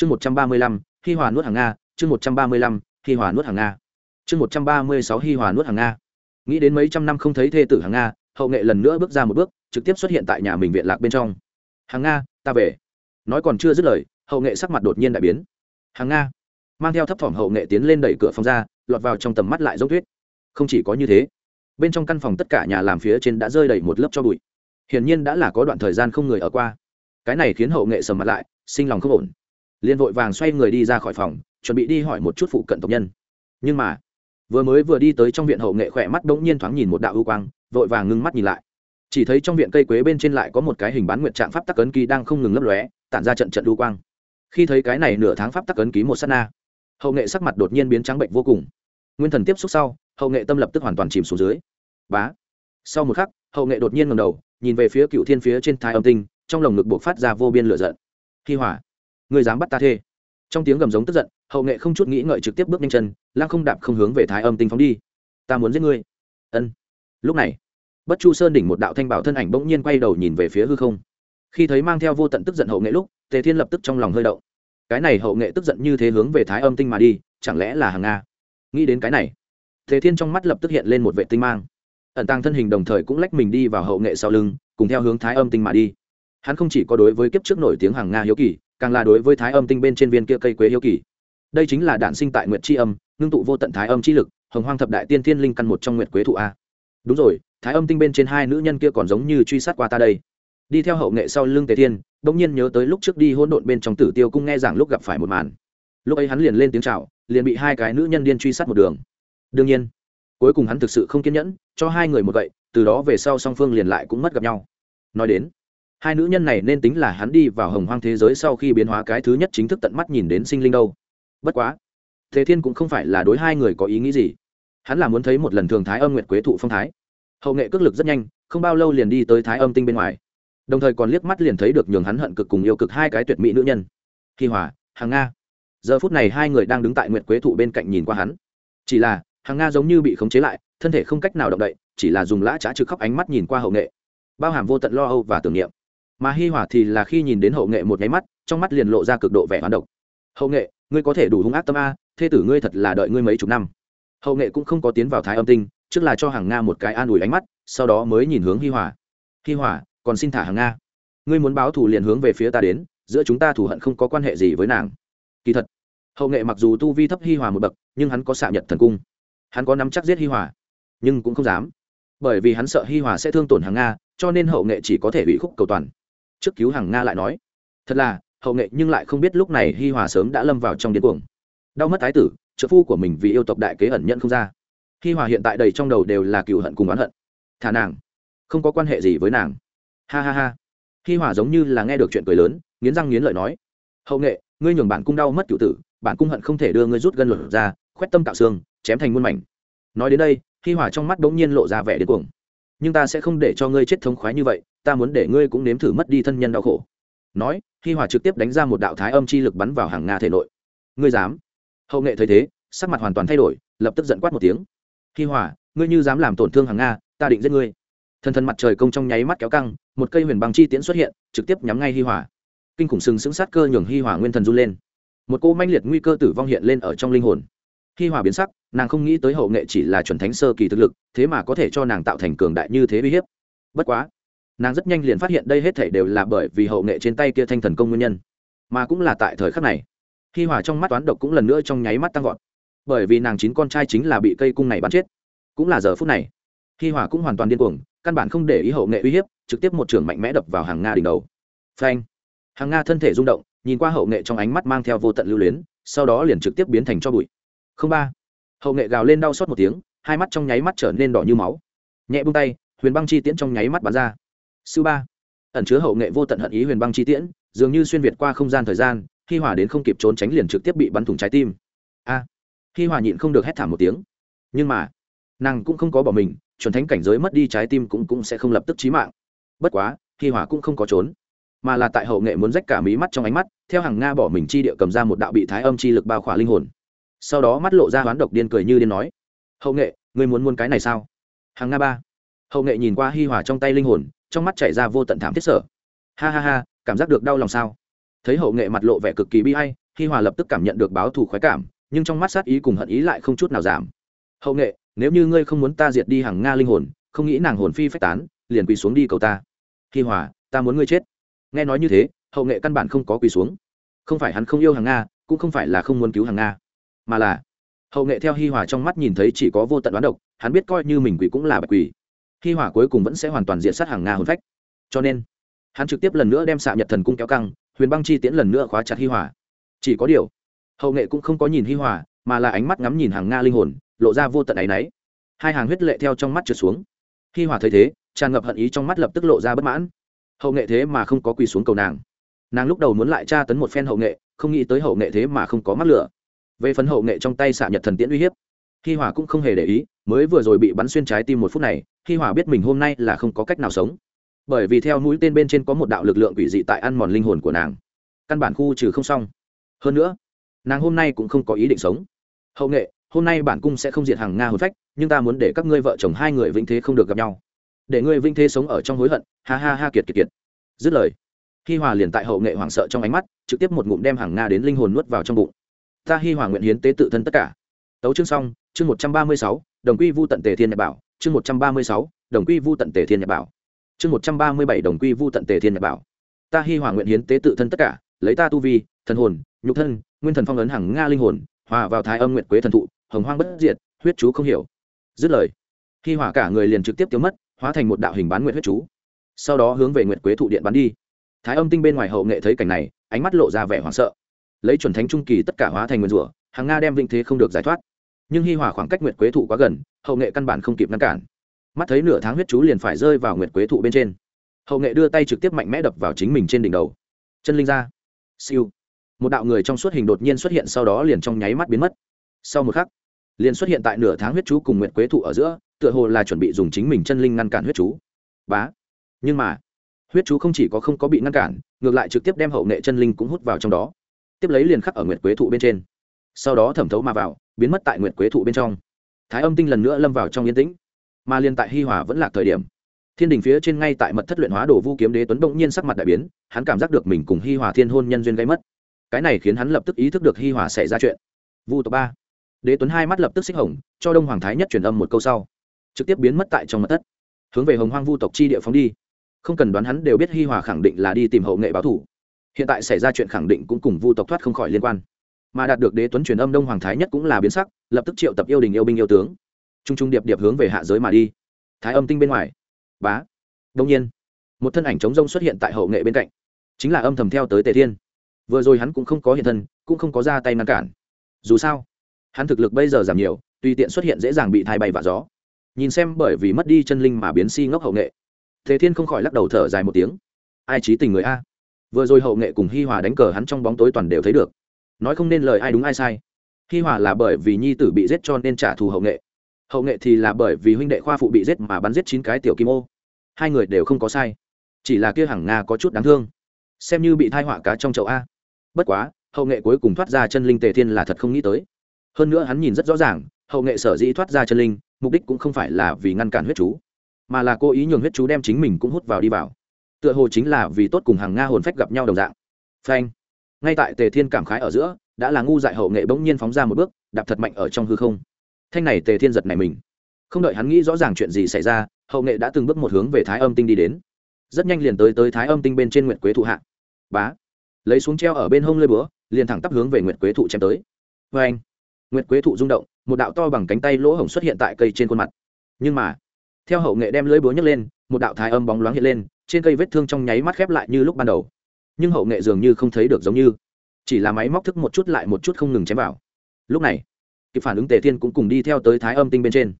chương một trăm ba mươi lăm, hi hòa nuốt hàng nga, chương một trăm ba mươi lăm, hi hòa nuốt hàng nga. Chương một trăm ba mươi sáu, hi hòa nuốt hàng nga. Nghĩ đến mấy trăm năm không thấy thê tử hàng nga, hậu nghệ lần nữa bước ra một bước, trực tiếp xuất hiện tại nhà mình viện lạc bên trong. Hàng nga, ta về. Nói còn chưa dứt lời, hậu nghệ sắc mặt đột nhiên đại biến. Hàng nga. Mang theo thấp thỏm hậu nghệ tiến lên đẩy cửa phòng ra, lọt vào trong tầm mắt lại giống tuyết. Không chỉ có như thế, bên trong căn phòng tất cả nhà làm phía trên đã rơi đầy một lớp cho bụi. Hiển nhiên đã là có đoạn thời gian không người ở qua. Cái này khiến hậu nghệ sầm mặt lại, sinh lòng không ổn liền vội vàng xoay người đi ra khỏi phòng, chuẩn bị đi hỏi một chút phụ cận tộc nhân. Nhưng mà, vừa mới vừa đi tới trong viện hậu nghệ khỏe mắt đ ỗ n g nhiên thoáng nhìn một đạo ưu quang, vội vàng ngưng mắt nhìn lại. Chỉ thấy trong viện cây quế bên trên lại có một cái hình bán nguyện trạng pháp tắc ấn ký đang không ngừng lấp lóe, tản ra trận trận ưu quang. Khi thấy cái này nửa tháng pháp tắc ấn ký một s á t na, hậu nghệ sắc mặt đột nhiên biến trắng bệnh vô cùng. Nguyên thần tiếp xúc sau, hậu nghệ tâm lập tức hoàn toàn chìm xuống dưới. Bá! Sau một khắc, hậu nghệ đột nhiên ngầm đầu, nhìn về phía cựu thiên phía trên thái âm tinh, trong lồng ngực buộc phát ra vô biên lửa giận. Hi hỏa người dám bắt ta thê. Trong tiếng gầm giống tức giận, hậu nghệ không chút nghĩ ngợi trực tiếp bước nhanh chân, lăng không đạp không hướng về thái âm tinh phóng đi. Ta muốn giết ngươi. Ân. Lúc này, bất chu sơn đỉnh một đạo thanh bảo thân ảnh bỗng nhiên quay đầu nhìn về phía hư không. Khi thấy mang theo vô tận tức giận hậu nghệ lúc, tề thiên lập tức trong lòng hơi động. Cái này hậu nghệ tức giận như thế hướng về thái âm tinh mà đi, chẳng lẽ là hàng nga? Nghĩ đến cái này, tề thiên trong mắt lập tức hiện lên một vệ tinh mang. Ẩn tăng thân hình đồng thời cũng lách mình đi vào hậu nghệ sau lưng, cùng theo hướng thái âm tinh mà đi. Hắn không chỉ có đối với kiếp trước nổi tiếng hàng nga hiếu kỳ càng là đối với thái âm tinh bên trên viên kia cây quế hiếu kỳ. Đây chính là đản sinh tại nguyệt tri âm ngưng tụ vô tận thái âm chi lực hồng hoang thập đại tiên thiên linh căn một trong nguyệt quế thụ a. Đúng rồi thái âm tinh bên trên hai nữ nhân kia còn giống như truy sát qua ta đây. Đi theo hậu nghệ sau lưng tề thiên bỗng nhiên nhớ tới lúc trước đi hỗn độn bên trong tử tiêu cung nghe rằng lúc gặp phải một màn. Lúc ấy hắn liền lên tiếng chào liền bị hai cái nữ nhân điên truy sát một đường. Đương nhiên cuối cùng hắn thực sự không kiên nhẫn cho hai người một vậy, từ đó về sau song phương liền lại cũng mất gặp nhau. Nói đến hai nữ nhân này nên tính là hắn đi vào hồng hoang thế giới sau khi biến hóa cái thứ nhất chính thức tận mắt nhìn đến sinh linh đâu. Bất quá, thế thiên cũng không phải là đối hai người có ý nghĩ gì. Hắn là muốn thấy một lần thường thái âm nguyệt quế thụ phong thái. Hậu nghệ cước lực rất nhanh, không bao lâu liền đi tới thái âm tinh bên ngoài. Đồng thời còn liếc mắt liền thấy được nhường hắn hận cực cùng yêu cực hai cái tuyệt mỹ nữ nhân. Hi hòa, hàng nga. Giờ phút này hai người đang đứng tại nguyệt quế thụ bên cạnh nhìn qua hắn. Chỉ là, hàng nga giống như bị khống chế lại, thân thể không cách nào động đậy, chỉ là dùng lã trá trực khóc ánh mắt nhìn qua hậu nghệ. Bao hàm vô tận lo âu và tưởng niệm mà hi hòa thì là khi nhìn đến hậu nghệ một nháy mắt, trong mắt liền lộ ra cực độ vẻ hoán độc. Hậu nghệ, ngươi có thể đủ hung ác tâm a, thê tử ngươi thật là đợi ngươi mấy chục năm. Hậu nghệ cũng không có tiến vào thái âm tinh, trước là cho hàng nga một cái an ủi ánh mắt, sau đó mới nhìn hướng hi hòa. Hi hòa, còn xin thả hàng nga. Ngươi muốn báo thù liền hướng về phía ta đến, giữa chúng ta thù hận không có quan hệ gì với nàng. Kỳ thật, hậu nghệ mặc dù tu vi thấp hi hòa một bậc, nhưng hắn có xạ nhật thần cung. Hắn có nắm chắc giết hi hòa, nhưng cũng không dám. Bởi vì hắn sợ hi hòa sẽ thương tổn hàng nga, cho nên hậu nghệ chỉ có thể bị khúc cầu toàn trước cứu hàng nga lại nói, thật là, hậu nghệ nhưng lại không biết lúc này hi hòa sớm đã lâm vào trong điên cuồng. Đau mất thái tử, trợ phu của mình vì yêu tộc đại kế ẩn nhận không ra. Hi hòa hiện tại đầy trong đầu đều là cựu hận cùng oán hận. Thả nàng, không có quan hệ gì với nàng. Ha ha ha. Hi hòa giống như là nghe được chuyện cười lớn, nghiến răng nghiến lợi nói, hậu nghệ, ngươi nhường bản cung đau mất cựu tử, bản cung hận không thể đưa ngươi rút gân luật ra, khoét tâm tạo xương, chém thành muôn mảnh. Nói đến đây, hi hòa trong mắt bỗng nhiên lộ ra vẻ điên cuồng nhưng ta sẽ không để cho ngươi chết thống khoái như vậy, ta muốn để ngươi cũng nếm thử mất đi thân nhân đau khổ. Nói, hi hòa trực tiếp đánh ra một đạo thái âm chi lực bắn vào hàng nga thể nội. Ngươi dám? Hậu nghệ thấy thế, sắc mặt hoàn toàn thay đổi, lập tức giận quát một tiếng. Hi hòa, ngươi như dám làm tổn thương hàng nga, ta định giết ngươi. Thân thân mặt trời công trong nháy mắt kéo căng, một cây huyền băng chi tiễn xuất hiện, trực tiếp nhắm ngay hi hòa. Kinh khủng sừng sững sát cơ nhường hi hòa nguyên thần run lên. Một cô manh liệt nguy cơ tử vong hiện lên ở trong linh hồn hi hòa biến sắc, nàng không nghĩ tới hậu nghệ chỉ là chuẩn thánh sơ kỳ thực lực, thế mà có thể cho nàng tạo thành cường đại như thế uy hiếp. Bất quá, nàng rất nhanh liền phát hiện đây hết thể đều là bởi vì hậu nghệ trên tay kia thanh thần công nguyên nhân. Mà cũng là tại thời khắc này hi hòa trong mắt toán độc cũng lần nữa trong nháy mắt tăng vọt. Bởi vì nàng chín con trai chính là bị cây cung này bắn chết. Cũng là giờ phút này hi hòa cũng hoàn toàn điên cuồng, căn bản không để ý hậu nghệ uy hiếp, trực tiếp một trường mạnh mẽ đập vào hàng nga đỉnh đầu. Phanh! Hàng nga thân thể rung động, nhìn qua hậu nghệ trong ánh mắt mang theo vô tận lưu luyến, sau đó liền trực tiếp biến thành cho bụi không ba. Hậu nghệ gào lên đau xót một tiếng hai mắt trong nháy mắt trở nên đỏ như máu. Nhẹ bung tay huyền băng chi tiễn trong nháy mắt bắn ra. Sư ba. Ẩn chứa hậu nghệ vô tận hận ý huyền băng chi tiễn dường như xuyên việt qua không gian thời gian khi hòa đến không kịp trốn tránh liền trực tiếp bị bắn thủng trái tim. A. À, hi hòa nhịn không được hét thảm một tiếng. Nhưng mà nàng cũng không có bỏ mình chuẩn thánh cảnh giới mất đi trái tim cũng cũng sẽ không lập tức chí mạng. Bất quá khi hòa cũng không có trốn mà là tại hậu nghệ muốn rách cả mí mắt trong ánh mắt theo hàng nga bỏ mình chi địa cầm ra một đạo bị thái âm chi lực bao khỏa linh hồn sau đó mắt lộ ra hoán độc điên cười như điên nói, hậu nghệ, ngươi muốn muốn cái này sao? Hàng nga ba, hậu nghệ nhìn qua hi hòa trong tay linh hồn, trong mắt chảy ra vô tận thảm thiết sở ha ha ha, cảm giác được đau lòng sao? Thấy hậu nghệ mặt lộ vẻ cực kỳ bi hay hi hòa lập tức cảm nhận được báo thù khoái cảm, nhưng trong mắt sát ý cùng hận ý lại không chút nào giảm. Hậu nghệ, nếu như ngươi không muốn ta diệt đi hàng nga linh hồn, không nghĩ nàng hồn phi phách tán, liền quỳ xuống đi cầu ta. Hi hòa, ta muốn ngươi chết. Nghe nói như thế, hậu nghệ căn bản không có quỳ xuống. Không phải hắn không yêu hàng nga, cũng không phải là không muốn cứu hàng nga mà là hậu nghệ theo hi hòa trong mắt nhìn thấy chỉ có vô tận đoán độc, hắn biết coi như mình quỷ cũng là bạch quỷ. Hi hòa cuối cùng vẫn sẽ hoàn toàn diện sát hàng nga hồn phách. Cho nên, hắn trực tiếp lần nữa đem xạ nhật thần cung kéo căng, huyền băng chi tiễn lần nữa khóa chặt hi hòa. Chỉ có điều, hậu nghệ cũng không có nhìn hi hòa, mà là ánh mắt ngắm nhìn hàng nga linh hồn, lộ ra vô tận áy náy. Hai hàng huyết lệ theo trong mắt trượt xuống. Hi hòa thấy thế, tràn ngập hận ý trong mắt lập tức lộ ra bất mãn. Hậu nghệ thế mà không có quỳ xuống cầu nàng. Nàng lúc đầu muốn lại tra tấn một phen hậu nghệ, không nghĩ tới hậu nghệ thế mà không có mắt lửa về phần hậu nghệ trong tay xạ nhật thần tiễn uy hiếp, hi hòa cũng không hề để ý, mới vừa rồi bị bắn xuyên trái tim một phút này, hi hòa biết mình hôm nay là không có cách nào sống. Bởi vì theo mũi tên bên trên có một đạo lực lượng quỷ dị tại ăn mòn linh hồn của nàng. Căn bản khu trừ không xong. Hơn nữa, nàng hôm nay cũng không có ý định sống. Hậu nghệ, hôm nay bản cung sẽ không diệt hàng nga hồn phách, nhưng ta muốn để các ngươi vợ chồng hai người vĩnh thế không được gặp nhau. Để ngươi vĩnh thế sống ở trong hối hận, ha ha ha kiệt kiệt kiệt. Dứt lời, hi hòa liền tại hậu nghệ hoảng sợ trong ánh mắt, trực tiếp một ngụm đem hàng nga đến linh hồn nuốt vào trong bụng ta hi hòa nguyện hiến tế tự thân tất cả. Tấu chương xong, chương một trăm ba mươi sáu, đồng quy vu tận tề thiên nhật bảo. Chương một trăm ba mươi sáu, đồng quy vu tận tề thiên nhật bảo. Chương một trăm ba mươi bảy, đồng quy vu tận tề thiên nhật bảo. Ta hi hòa nguyện hiến tế tự thân tất cả, lấy ta tu vi, thần hồn, nhục thân, nguyên thần phong ấn hàng nga linh hồn, hòa vào thái âm nguyện quế thần thụ, hồng hoang bất diệt, huyết chú không hiểu. Dứt lời, hi hòa cả người liền trực tiếp tiêu mất, hóa thành một đạo hình bán nguyện huyết chú. Sau đó hướng về nguyện quế thụ điện bắn đi. Thái âm tinh bên ngoài hậu nghệ thấy cảnh này, ánh mắt lộ ra vẻ hoảng sợ lấy chuẩn thánh trung kỳ tất cả hóa thành nguyên rủa, hàng nga đem vinh thế không được giải thoát. Nhưng hi hòa khoảng cách nguyệt quế thụ quá gần, hậu nghệ căn bản không kịp ngăn cản. Mắt thấy nửa tháng huyết chú liền phải rơi vào nguyệt quế thụ bên trên. Hậu nghệ đưa tay trực tiếp mạnh mẽ đập vào chính mình trên đỉnh đầu. Chân linh ra. Siêu. Một đạo người trong suốt hình đột nhiên xuất hiện sau đó liền trong nháy mắt biến mất. Sau một khắc, liền xuất hiện tại nửa tháng huyết chú cùng nguyệt quế thụ ở giữa, tựa hồ là chuẩn bị dùng chính mình chân linh ngăn cản huyết chú. Bá. Nhưng mà, huyết chú không chỉ có không có bị ngăn cản, ngược lại trực tiếp đem hậu nghệ chân linh cũng hút vào trong đó tiếp lấy liền khắc ở nguyệt quế thụ bên trên. Sau đó thẩm thấu mà vào, biến mất tại nguyệt quế thụ bên trong. Thái âm tinh lần nữa lâm vào trong yên tĩnh, mà liền tại hi hòa vẫn là thời điểm, thiên đình phía trên ngay tại mật thất luyện hóa đồ vu kiếm đế tuấn động nhiên sắc mặt đại biến, hắn cảm giác được mình cùng hi hòa thiên hôn nhân duyên gây mất. Cái này khiến hắn lập tức ý thức được hi hòa xảy ra chuyện. Vu tộc ba. Đế tuấn hai mắt lập tức xích hồng, cho đông hoàng thái nhất truyền âm một câu sau, trực tiếp biến mất tại trong mật thất. Hướng về hồng hoang vu tộc chi địa phóng đi. Không cần đoán hắn đều biết hi hòa khẳng định là đi tìm hậu nghệ báo thủ hiện tại xảy ra chuyện khẳng định cũng cùng vu tộc thoát không khỏi liên quan. Mà đạt được đế tuấn truyền âm đông hoàng thái nhất cũng là biến sắc, lập tức triệu tập yêu đình yêu binh yêu tướng. T r u n g t r u n g điệp điệp hướng về hạ giới mà đi. Thái âm tinh bên ngoài. Bá. Đông nhiên, một thân ảnh chống rông xuất hiện tại hậu nghệ bên cạnh. Chính là âm thầm theo tới tề thiên. Vừa rồi hắn cũng không có hiện thân, cũng không có ra tay ngăn cản. Dù sao, hắn thực lực bây giờ giảm nhiều, tùy tiện xuất hiện dễ dàng bị thai bay và gió. Nhìn xem bởi vì mất đi chân linh mà biến si ngốc hậu nghệ, tề thiên không khỏi lắc đầu thở dài một tiếng. Ai trí tình người a? Vừa rồi hậu nghệ cùng hi hòa đánh cờ hắn trong bóng tối toàn đều thấy được. Nói không nên lời ai đúng ai sai. Hi hòa là bởi vì nhi tử bị giết cho nên trả thù hậu nghệ. Hậu nghệ thì là bởi vì huynh đệ khoa phụ bị giết mà bắn giết chín cái tiểu kim ô. Hai người đều không có sai. Chỉ là kia hằng nga có chút đáng thương. Xem như bị thai họa cá trong chậu a. Bất quá, hậu nghệ cuối cùng thoát ra chân linh tề thiên là thật không nghĩ tới. Hơn nữa hắn nhìn rất rõ ràng, hậu nghệ sở dĩ thoát ra chân linh, mục đích cũng không phải là vì ngăn cản huyết chú, mà là cố ý nhường huyết chú đem chính mình cũng hút vào đi vào tựa hồ chính là vì tốt cùng hàng nga hồn phách gặp nhau đồng dạng. Phanh. Ngay tại tề thiên cảm khái ở giữa, đã là ngu dại hậu nghệ bỗng nhiên phóng ra một bước, đạp thật mạnh ở trong hư không. Thanh này tề thiên giật này mình. Không đợi hắn nghĩ rõ ràng chuyện gì xảy ra, hậu nghệ đã từng bước một hướng về thái âm tinh đi đến. Rất nhanh liền tới tới thái âm tinh bên trên nguyệt quế thụ hạ. Bá. Lấy xuống treo ở bên hông lơi búa, liền thẳng tắp hướng về nguyệt quế thụ chém tới. Vê anh nguyệt quế thụ rung động, một đạo to bằng cánh tay lỗ hổng xuất hiện tại cây trên khuôn mặt. Nhưng mà, theo hậu nghệ đem lưỡi búa nhấc lên, một đạo thái âm bóng loáng hiện lên trên cây vết thương trong nháy mắt khép lại như lúc ban đầu. Nhưng hậu nghệ dường như không thấy được giống như. Chỉ là máy móc thức một chút lại một chút không ngừng chém vào. Lúc này, kịp phản ứng tề thiên cũng cùng đi theo tới thái âm tinh bên trên.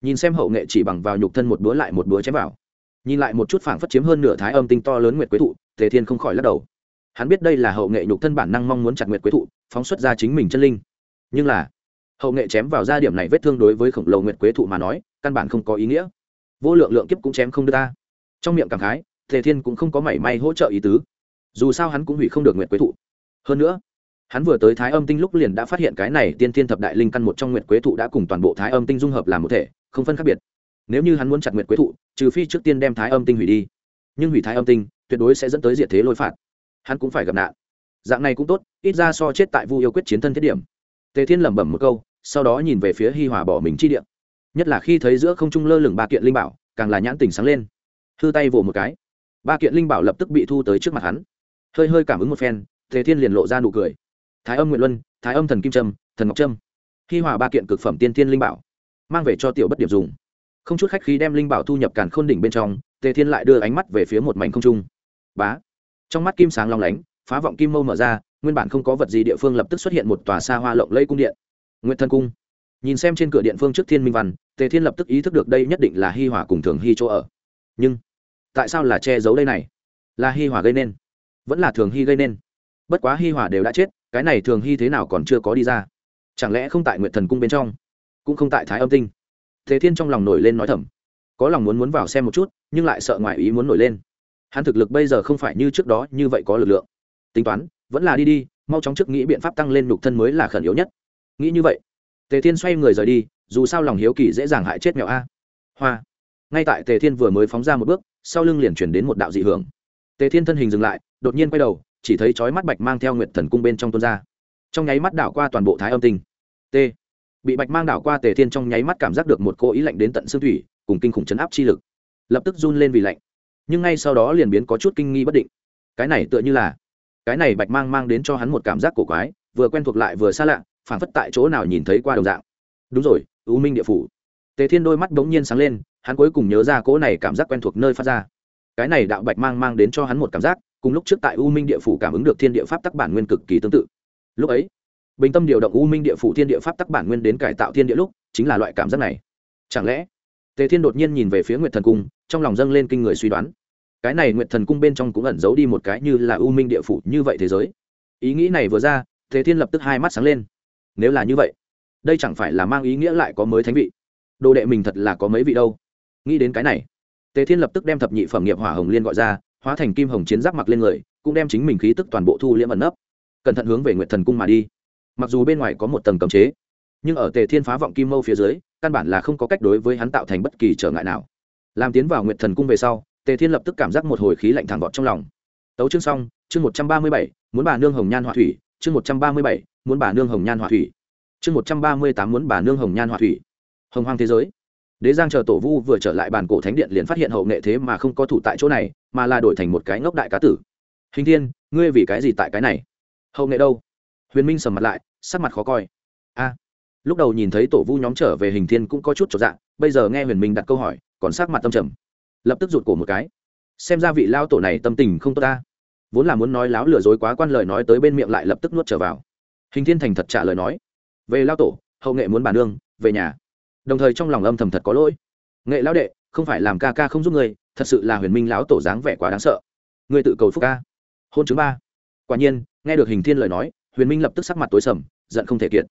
Nhìn xem hậu nghệ chỉ bằng vào nhục thân một búa lại một búa chém vào. Nhìn lại một chút phảng phất chiếm hơn nửa thái âm tinh to lớn nguyệt quế thụ, tề thiên không khỏi lắc đầu. Hắn biết đây là hậu nghệ nhục thân bản năng mong muốn chặt nguyệt quế thụ, phóng xuất ra chính mình chân linh. Nhưng là, hậu nghệ chém vào ra điểm này vết thương đối với khổng lồ nguyệt quế thụ mà nói, căn bản không có ý nghĩa. Vô lượng lượng kiếp cũng chém không đưa ta. Trong miệng cảm khái tề thiên cũng không có mảy may hỗ trợ ý tứ. Dù sao hắn cũng hủy không được nguyệt quế thụ. Hơn nữa, hắn vừa tới thái âm tinh lúc liền đã phát hiện cái này tiên thiên thập đại linh căn một trong nguyệt quế thụ đã cùng toàn bộ thái âm tinh dung hợp làm một thể, không phân khác biệt. Nếu như hắn muốn chặt nguyệt quế thụ, trừ phi trước tiên đem thái âm tinh hủy đi. Nhưng hủy thái âm tinh, tuyệt đối sẽ dẫn tới diệt thế lôi phạt. Hắn cũng phải gặp nạn. Dạng này cũng tốt, ít ra so chết tại vu yêu quyết chiến thân thiết điểm. Tề thiên lẩm bẩm một câu, sau đó nhìn về phía hi hòa bỏ mình chi điện nhất là khi thấy giữa không trung lơ lửng ba kiện linh bảo, càng là nhãn tình sáng lên. Hư tay vỗ một cái ba kiện linh bảo lập tức bị thu tới trước mặt hắn. Hơi hơi cảm ứng một phen, tề thiên liền lộ ra nụ cười. Thái âm nguyện luân, thái âm thần kim trâm thần ngọc trâm khi hòa ba kiện cực phẩm tiên thiên linh bảo, mang về cho tiểu bất điểm dùng. Không chút khách khí đem linh bảo thu nhập càn khôn đỉnh bên trong, tề thiên lại đưa ánh mắt về phía một mảnh không trung. Bá! Trong mắt kim sáng long lánh, phá vọng kim mâu mở ra, nguyên bản không có vật gì địa phương lập tức xuất hiện một tòa xa hoa lộng lây cung điện. Nguyện thân cung. Nhìn xem trên cửa điện phương trước thiên minh văn, tề thiên lập tức ý thức được đây nhất định là hi hòa cùng thường hi chỗ ở. Nhưng tại sao là che giấu đây này? Là hi hòa gây nên. Vẫn là thường hy gây nên. Bất quá hi hòa đều đã chết, cái này thường hy thế nào còn chưa có đi ra. Chẳng lẽ không tại nguyện thần cung bên trong? Cũng không tại thái âm tinh. Thế thiên trong lòng nổi lên nói thầm. Có lòng muốn muốn vào xem một chút, nhưng lại sợ ngoại ý muốn nổi lên. Hắn thực lực bây giờ không phải như trước đó, như vậy có lực lượng. Tính toán, vẫn là đi đi, mau chóng trước nghĩ biện pháp tăng lên nhục thân mới là khẩn yếu nhất. Nghĩ như vậy, tề thiên xoay người rời đi, dù sao lòng hiếu kỳ dễ dàng hại chết mèo a. Hoa. Ngay tại tề thiên vừa mới phóng ra một bước sau lưng liền chuyển đến một đạo dị hưởng. Tề thiên thân hình dừng lại, đột nhiên quay đầu, chỉ thấy chói mắt bạch mang theo nguyệt thần cung bên trong tuôn ra. Trong nháy mắt đảo qua toàn bộ thái âm tinh. T. Bị bạch mang đảo qua tề thiên trong nháy mắt cảm giác được một cô ý lạnh đến tận xương thủy, cùng kinh khủng chấn áp chi lực. Lập tức run lên vì lạnh. Nhưng ngay sau đó liền biến có chút kinh nghi bất định. Cái này tựa như là, cái này bạch mang mang đến cho hắn một cảm giác cổ quái, vừa quen thuộc lại vừa xa lạ, phảng phất tại chỗ nào nhìn thấy qua đồng dạng. Đúng rồi ưu minh địa phủ. Tề thiên đôi mắt bỗng nhiên sáng lên hắn cuối cùng nhớ ra cỗ này cảm giác quen thuộc nơi phát ra. Cái này đạo bạch mang mang đến cho hắn một cảm giác, cùng lúc trước tại u minh địa phủ cảm ứng được thiên địa pháp tắc bản nguyên cực kỳ tương tự. Lúc ấy, bình tâm điều động u minh địa phủ thiên địa pháp tắc bản nguyên đến cải tạo thiên địa lúc, chính là loại cảm giác này. Chẳng lẽ, tề thiên đột nhiên nhìn về phía nguyệt thần cung, trong lòng dâng lên kinh người suy đoán. Cái này nguyệt thần cung bên trong cũng ẩn giấu đi một cái như là u minh địa phủ như vậy thế giới. Ý nghĩ này vừa ra, tề thiên lập tức hai mắt sáng lên. Nếu là như vậy, đây chẳng phải là mang ý nghĩa lại có mới thánh vị. Đồ đệ mình thật là có mấy vị đâu? Nghĩ đến cái này, tề thiên lập tức đem thập nhị phẩm nghiệp hỏa hồng liên gọi ra, hóa thành kim hồng chiến giáp mặc lên người, cũng đem chính mình khí tức toàn bộ thu liễm ẩn nấp. Cẩn thận hướng về nguyệt thần cung mà đi. Mặc dù bên ngoài có một tầng cấm chế, nhưng ở tề thiên phá vọng kim mâu phía dưới, căn bản là không có cách đối với hắn tạo thành bất kỳ trở ngại nào. Làm tiến vào nguyệt thần cung về sau, tề thiên lập tức cảm giác một hồi khí lạnh thẳng vọt trong lòng. Tấu chương xong, chương một trăm ba mươi bảy, muốn bà nương hồng nhan họa thủy, chương một trăm ba mươi bảy, muốn bà nương hồng nhan họa thủy, chương một trăm ba mươi tám, muốn bà nương hồng nhan họa thủy. Hồng hoang thế giới đế giang chờ tổ vu vừa trở lại bàn cổ thánh điện liền phát hiện hậu nghệ thế mà không có thủ tại chỗ này, mà là đổi thành một cái ngốc đại cá tử. Hình thiên, ngươi vì cái gì tại cái này? Hậu nghệ đâu? Huyền minh sầm mặt lại, sắc mặt khó coi. A. Lúc đầu nhìn thấy tổ vu nhóm trở về hình thiên cũng có chút trọn dạng bây giờ nghe huyền minh đặt câu hỏi, còn sắc mặt tâm trầm. Lập tức rụt cổ một cái. Xem ra vị lao tổ này tâm tình không tốt ta. Vốn là muốn nói láo lừa dối quá quan lời nói tới bên miệng lại lập tức nuốt trở vào. Hình thiên thành thật trả lời nói. Về lao tổ, hậu nghệ muốn bà nương về nhà đồng thời trong lòng âm thầm thật có lỗi. Nghệ lão đệ, không phải làm ca ca không giúp người thật sự là huyền minh lão tổ dáng vẻ quá đáng sợ. Người tự cầu phúc ca. Hôn chứng ba. Quả nhiên, nghe được hình thiên lời nói, huyền minh lập tức sắc mặt tối sầm, giận không thể kiệt.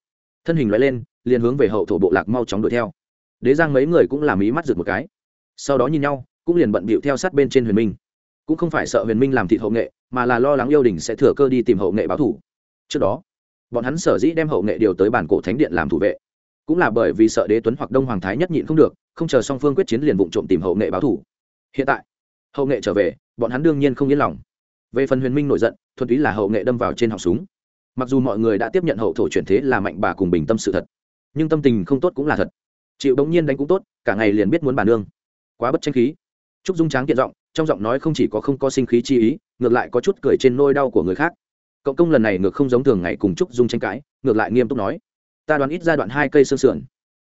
Thân hình loại lên, liền hướng về hậu thổ bộ lạc mau chóng đuổi theo. Đế giang mấy người cũng làm ý mắt rượt một cái. Sau đó nhìn nhau, cũng liền bận bịu theo sát bên trên huyền minh. Cũng không phải sợ huyền minh làm thịt hậu nghệ, mà là lo lắng yêu đình sẽ thừa cơ đi tìm hậu nghệ báo thủ. Trước đó, bọn hắn sở dĩ đem hậu nghệ điều tới bản cổ thánh điện làm thủ vệ cũng là bởi vì sợ đế tuấn hoặc đông hoàng thái nhất nhịn không được, không chờ song phương quyết chiến liền vụ trộm tìm hậu nghệ báo thủ. Hiện tại, hậu nghệ trở về, bọn hắn đương nhiên không yên lòng. Về phần huyền minh nổi giận, thuần túy là hậu nghệ đâm vào trên họng súng. Mặc dù mọi người đã tiếp nhận hậu thổ chuyển thế là mạnh bà cùng bình tâm sự thật, nhưng tâm tình không tốt cũng là thật. Chịu bỗng nhiên đánh cũng tốt, cả ngày liền biết muốn bàn nương. Quá bất tranh khí. Trúc dung tráng kiện giọng, trong giọng nói không chỉ có không có sinh khí chi ý, ngược lại có chút cười trên nôi đau của người khác. Cộng công lần này ngược không giống thường ngày cùng trúc dung tranh cãi, ngược lại nghiêm túc nói ta đoán ít giai đoạn hai cây xương sườn.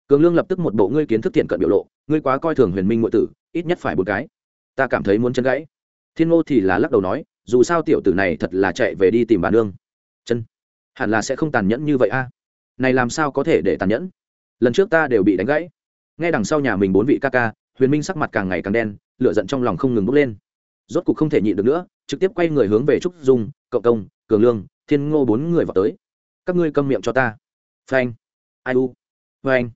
Cường lương lập tức một bộ ngươi kiến thức thiện cận biểu lộ, ngươi quá coi thường huyền minh ngụy tử, ít nhất phải một cái. Ta cảm thấy muốn chân gãy. Thiên ngô thì là lắc đầu nói, dù sao tiểu tử này thật là chạy về đi tìm bà nương. Chân, hẳn là sẽ không tàn nhẫn như vậy a. Này làm sao có thể để tàn nhẫn? Lần trước ta đều bị đánh gãy. Nghe đằng sau nhà mình bốn vị ca ca, huyền minh sắc mặt càng ngày càng đen, lửa giận trong lòng không ngừng bốc lên. Rốt cục không thể nhịn được nữa, trực tiếp quay người hướng về trúc dung, cậu công, cường lương, thiên ngô bốn người vào tới. Các ngươi câm miệng cho ta phanh. Ai u. Phanh.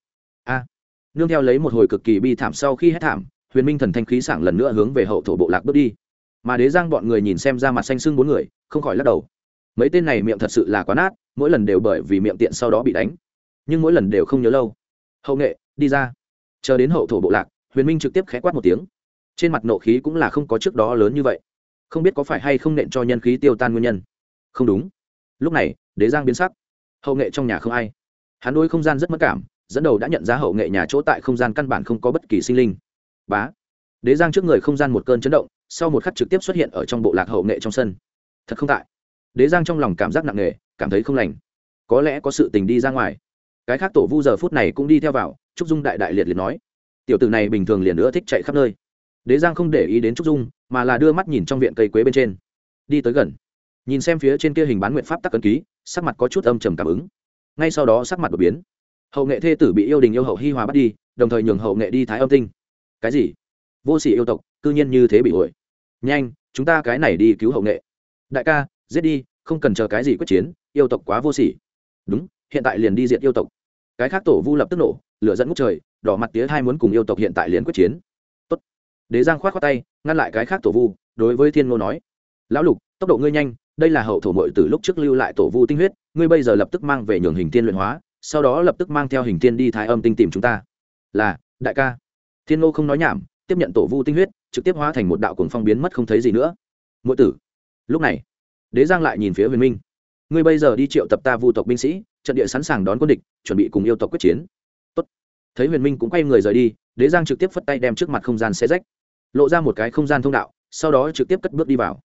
A. Nương theo lấy một hồi cực kỳ bi thảm sau khi hết thảm, huyền minh thần thanh khí sảng lần nữa hướng về hậu thổ bộ lạc bước đi. Mà đế giang bọn người nhìn xem ra mặt xanh xưng bốn người, không khỏi lắc đầu. Mấy tên này miệng thật sự là quá nát, mỗi lần đều bởi vì miệng tiện sau đó bị đánh. Nhưng mỗi lần đều không nhớ lâu. Hậu nghệ, đi ra. Chờ đến hậu thổ bộ lạc, huyền minh trực tiếp khẽ quát một tiếng. Trên mặt nộ khí cũng là không có trước đó lớn như vậy. Không biết có phải hay không nện cho nhân khí tiêu tan nguyên nhân. Không đúng. Lúc này, đế giang biến sắc. Hậu nghệ trong nhà không ai hắn đôi không gian rất mất cảm, dẫn đầu đã nhận ra hậu nghệ nhà chỗ tại không gian căn bản không có bất kỳ sinh linh. Bá. Đế giang trước người không gian một cơn chấn động, sau một khắc trực tiếp xuất hiện ở trong bộ lạc hậu nghệ trong sân. Thật không tại. Đế giang trong lòng cảm giác nặng nề, cảm thấy không lành. Có lẽ có sự tình đi ra ngoài. Cái khác tổ vu giờ phút này cũng đi theo vào, trúc dung đại đại liệt liệt nói. Tiểu tử này bình thường liền nữa thích chạy khắp nơi. Đế giang không để ý đến trúc dung, mà là đưa mắt nhìn trong viện cây quế bên trên. Đi tới gần. Nhìn xem phía trên kia hình bán nguyện pháp tắc cân ký, sắc mặt có chút âm trầm cảm ứng ngay sau đó sắc mặt đột biến. Hậu nghệ thê tử bị yêu đình yêu hậu hi hòa bắt đi, đồng thời nhường hậu nghệ đi thái âm tinh. Cái gì? Vô sỉ yêu tộc, cư nhiên như thế bị ổi. Nhanh, chúng ta cái này đi cứu hậu nghệ. Đại ca, giết đi, không cần chờ cái gì quyết chiến, yêu tộc quá vô sỉ. Đúng, hiện tại liền đi diện yêu tộc. Cái khác tổ vu lập tức nổ, lửa dẫn ngút trời, đỏ mặt tía hai muốn cùng yêu tộc hiện tại liền quyết chiến. Tốt. đế giang khoát khoát tay, ngăn lại cái khác tổ vu, đối với thiên ngô nói. Lão lục, tốc độ ngươi nhanh đây là hậu thổ mội từ lúc trước lưu lại tổ vu tinh huyết, ngươi bây giờ lập tức mang về nhường hình tiên luyện hóa, sau đó lập tức mang theo hình tiên đi thái âm tinh tìm chúng ta. Là, đại ca. Thiên ngô không nói nhảm, tiếp nhận tổ vu tinh huyết, trực tiếp hóa thành một đạo cuồng phong biến mất không thấy gì nữa. Mỗi tử. Lúc này, đế giang lại nhìn phía huyền minh. Ngươi bây giờ đi triệu tập ta vu tộc binh sĩ, trận địa sẵn sàng đón quân địch, chuẩn bị cùng yêu tộc quyết chiến. Tốt. thấy huyền minh cũng quay người rời đi, đế giang trực tiếp phất tay đem trước mặt không gian xe rách. Lộ ra một cái không gian thông đạo, sau đó trực tiếp cất bước đi vào.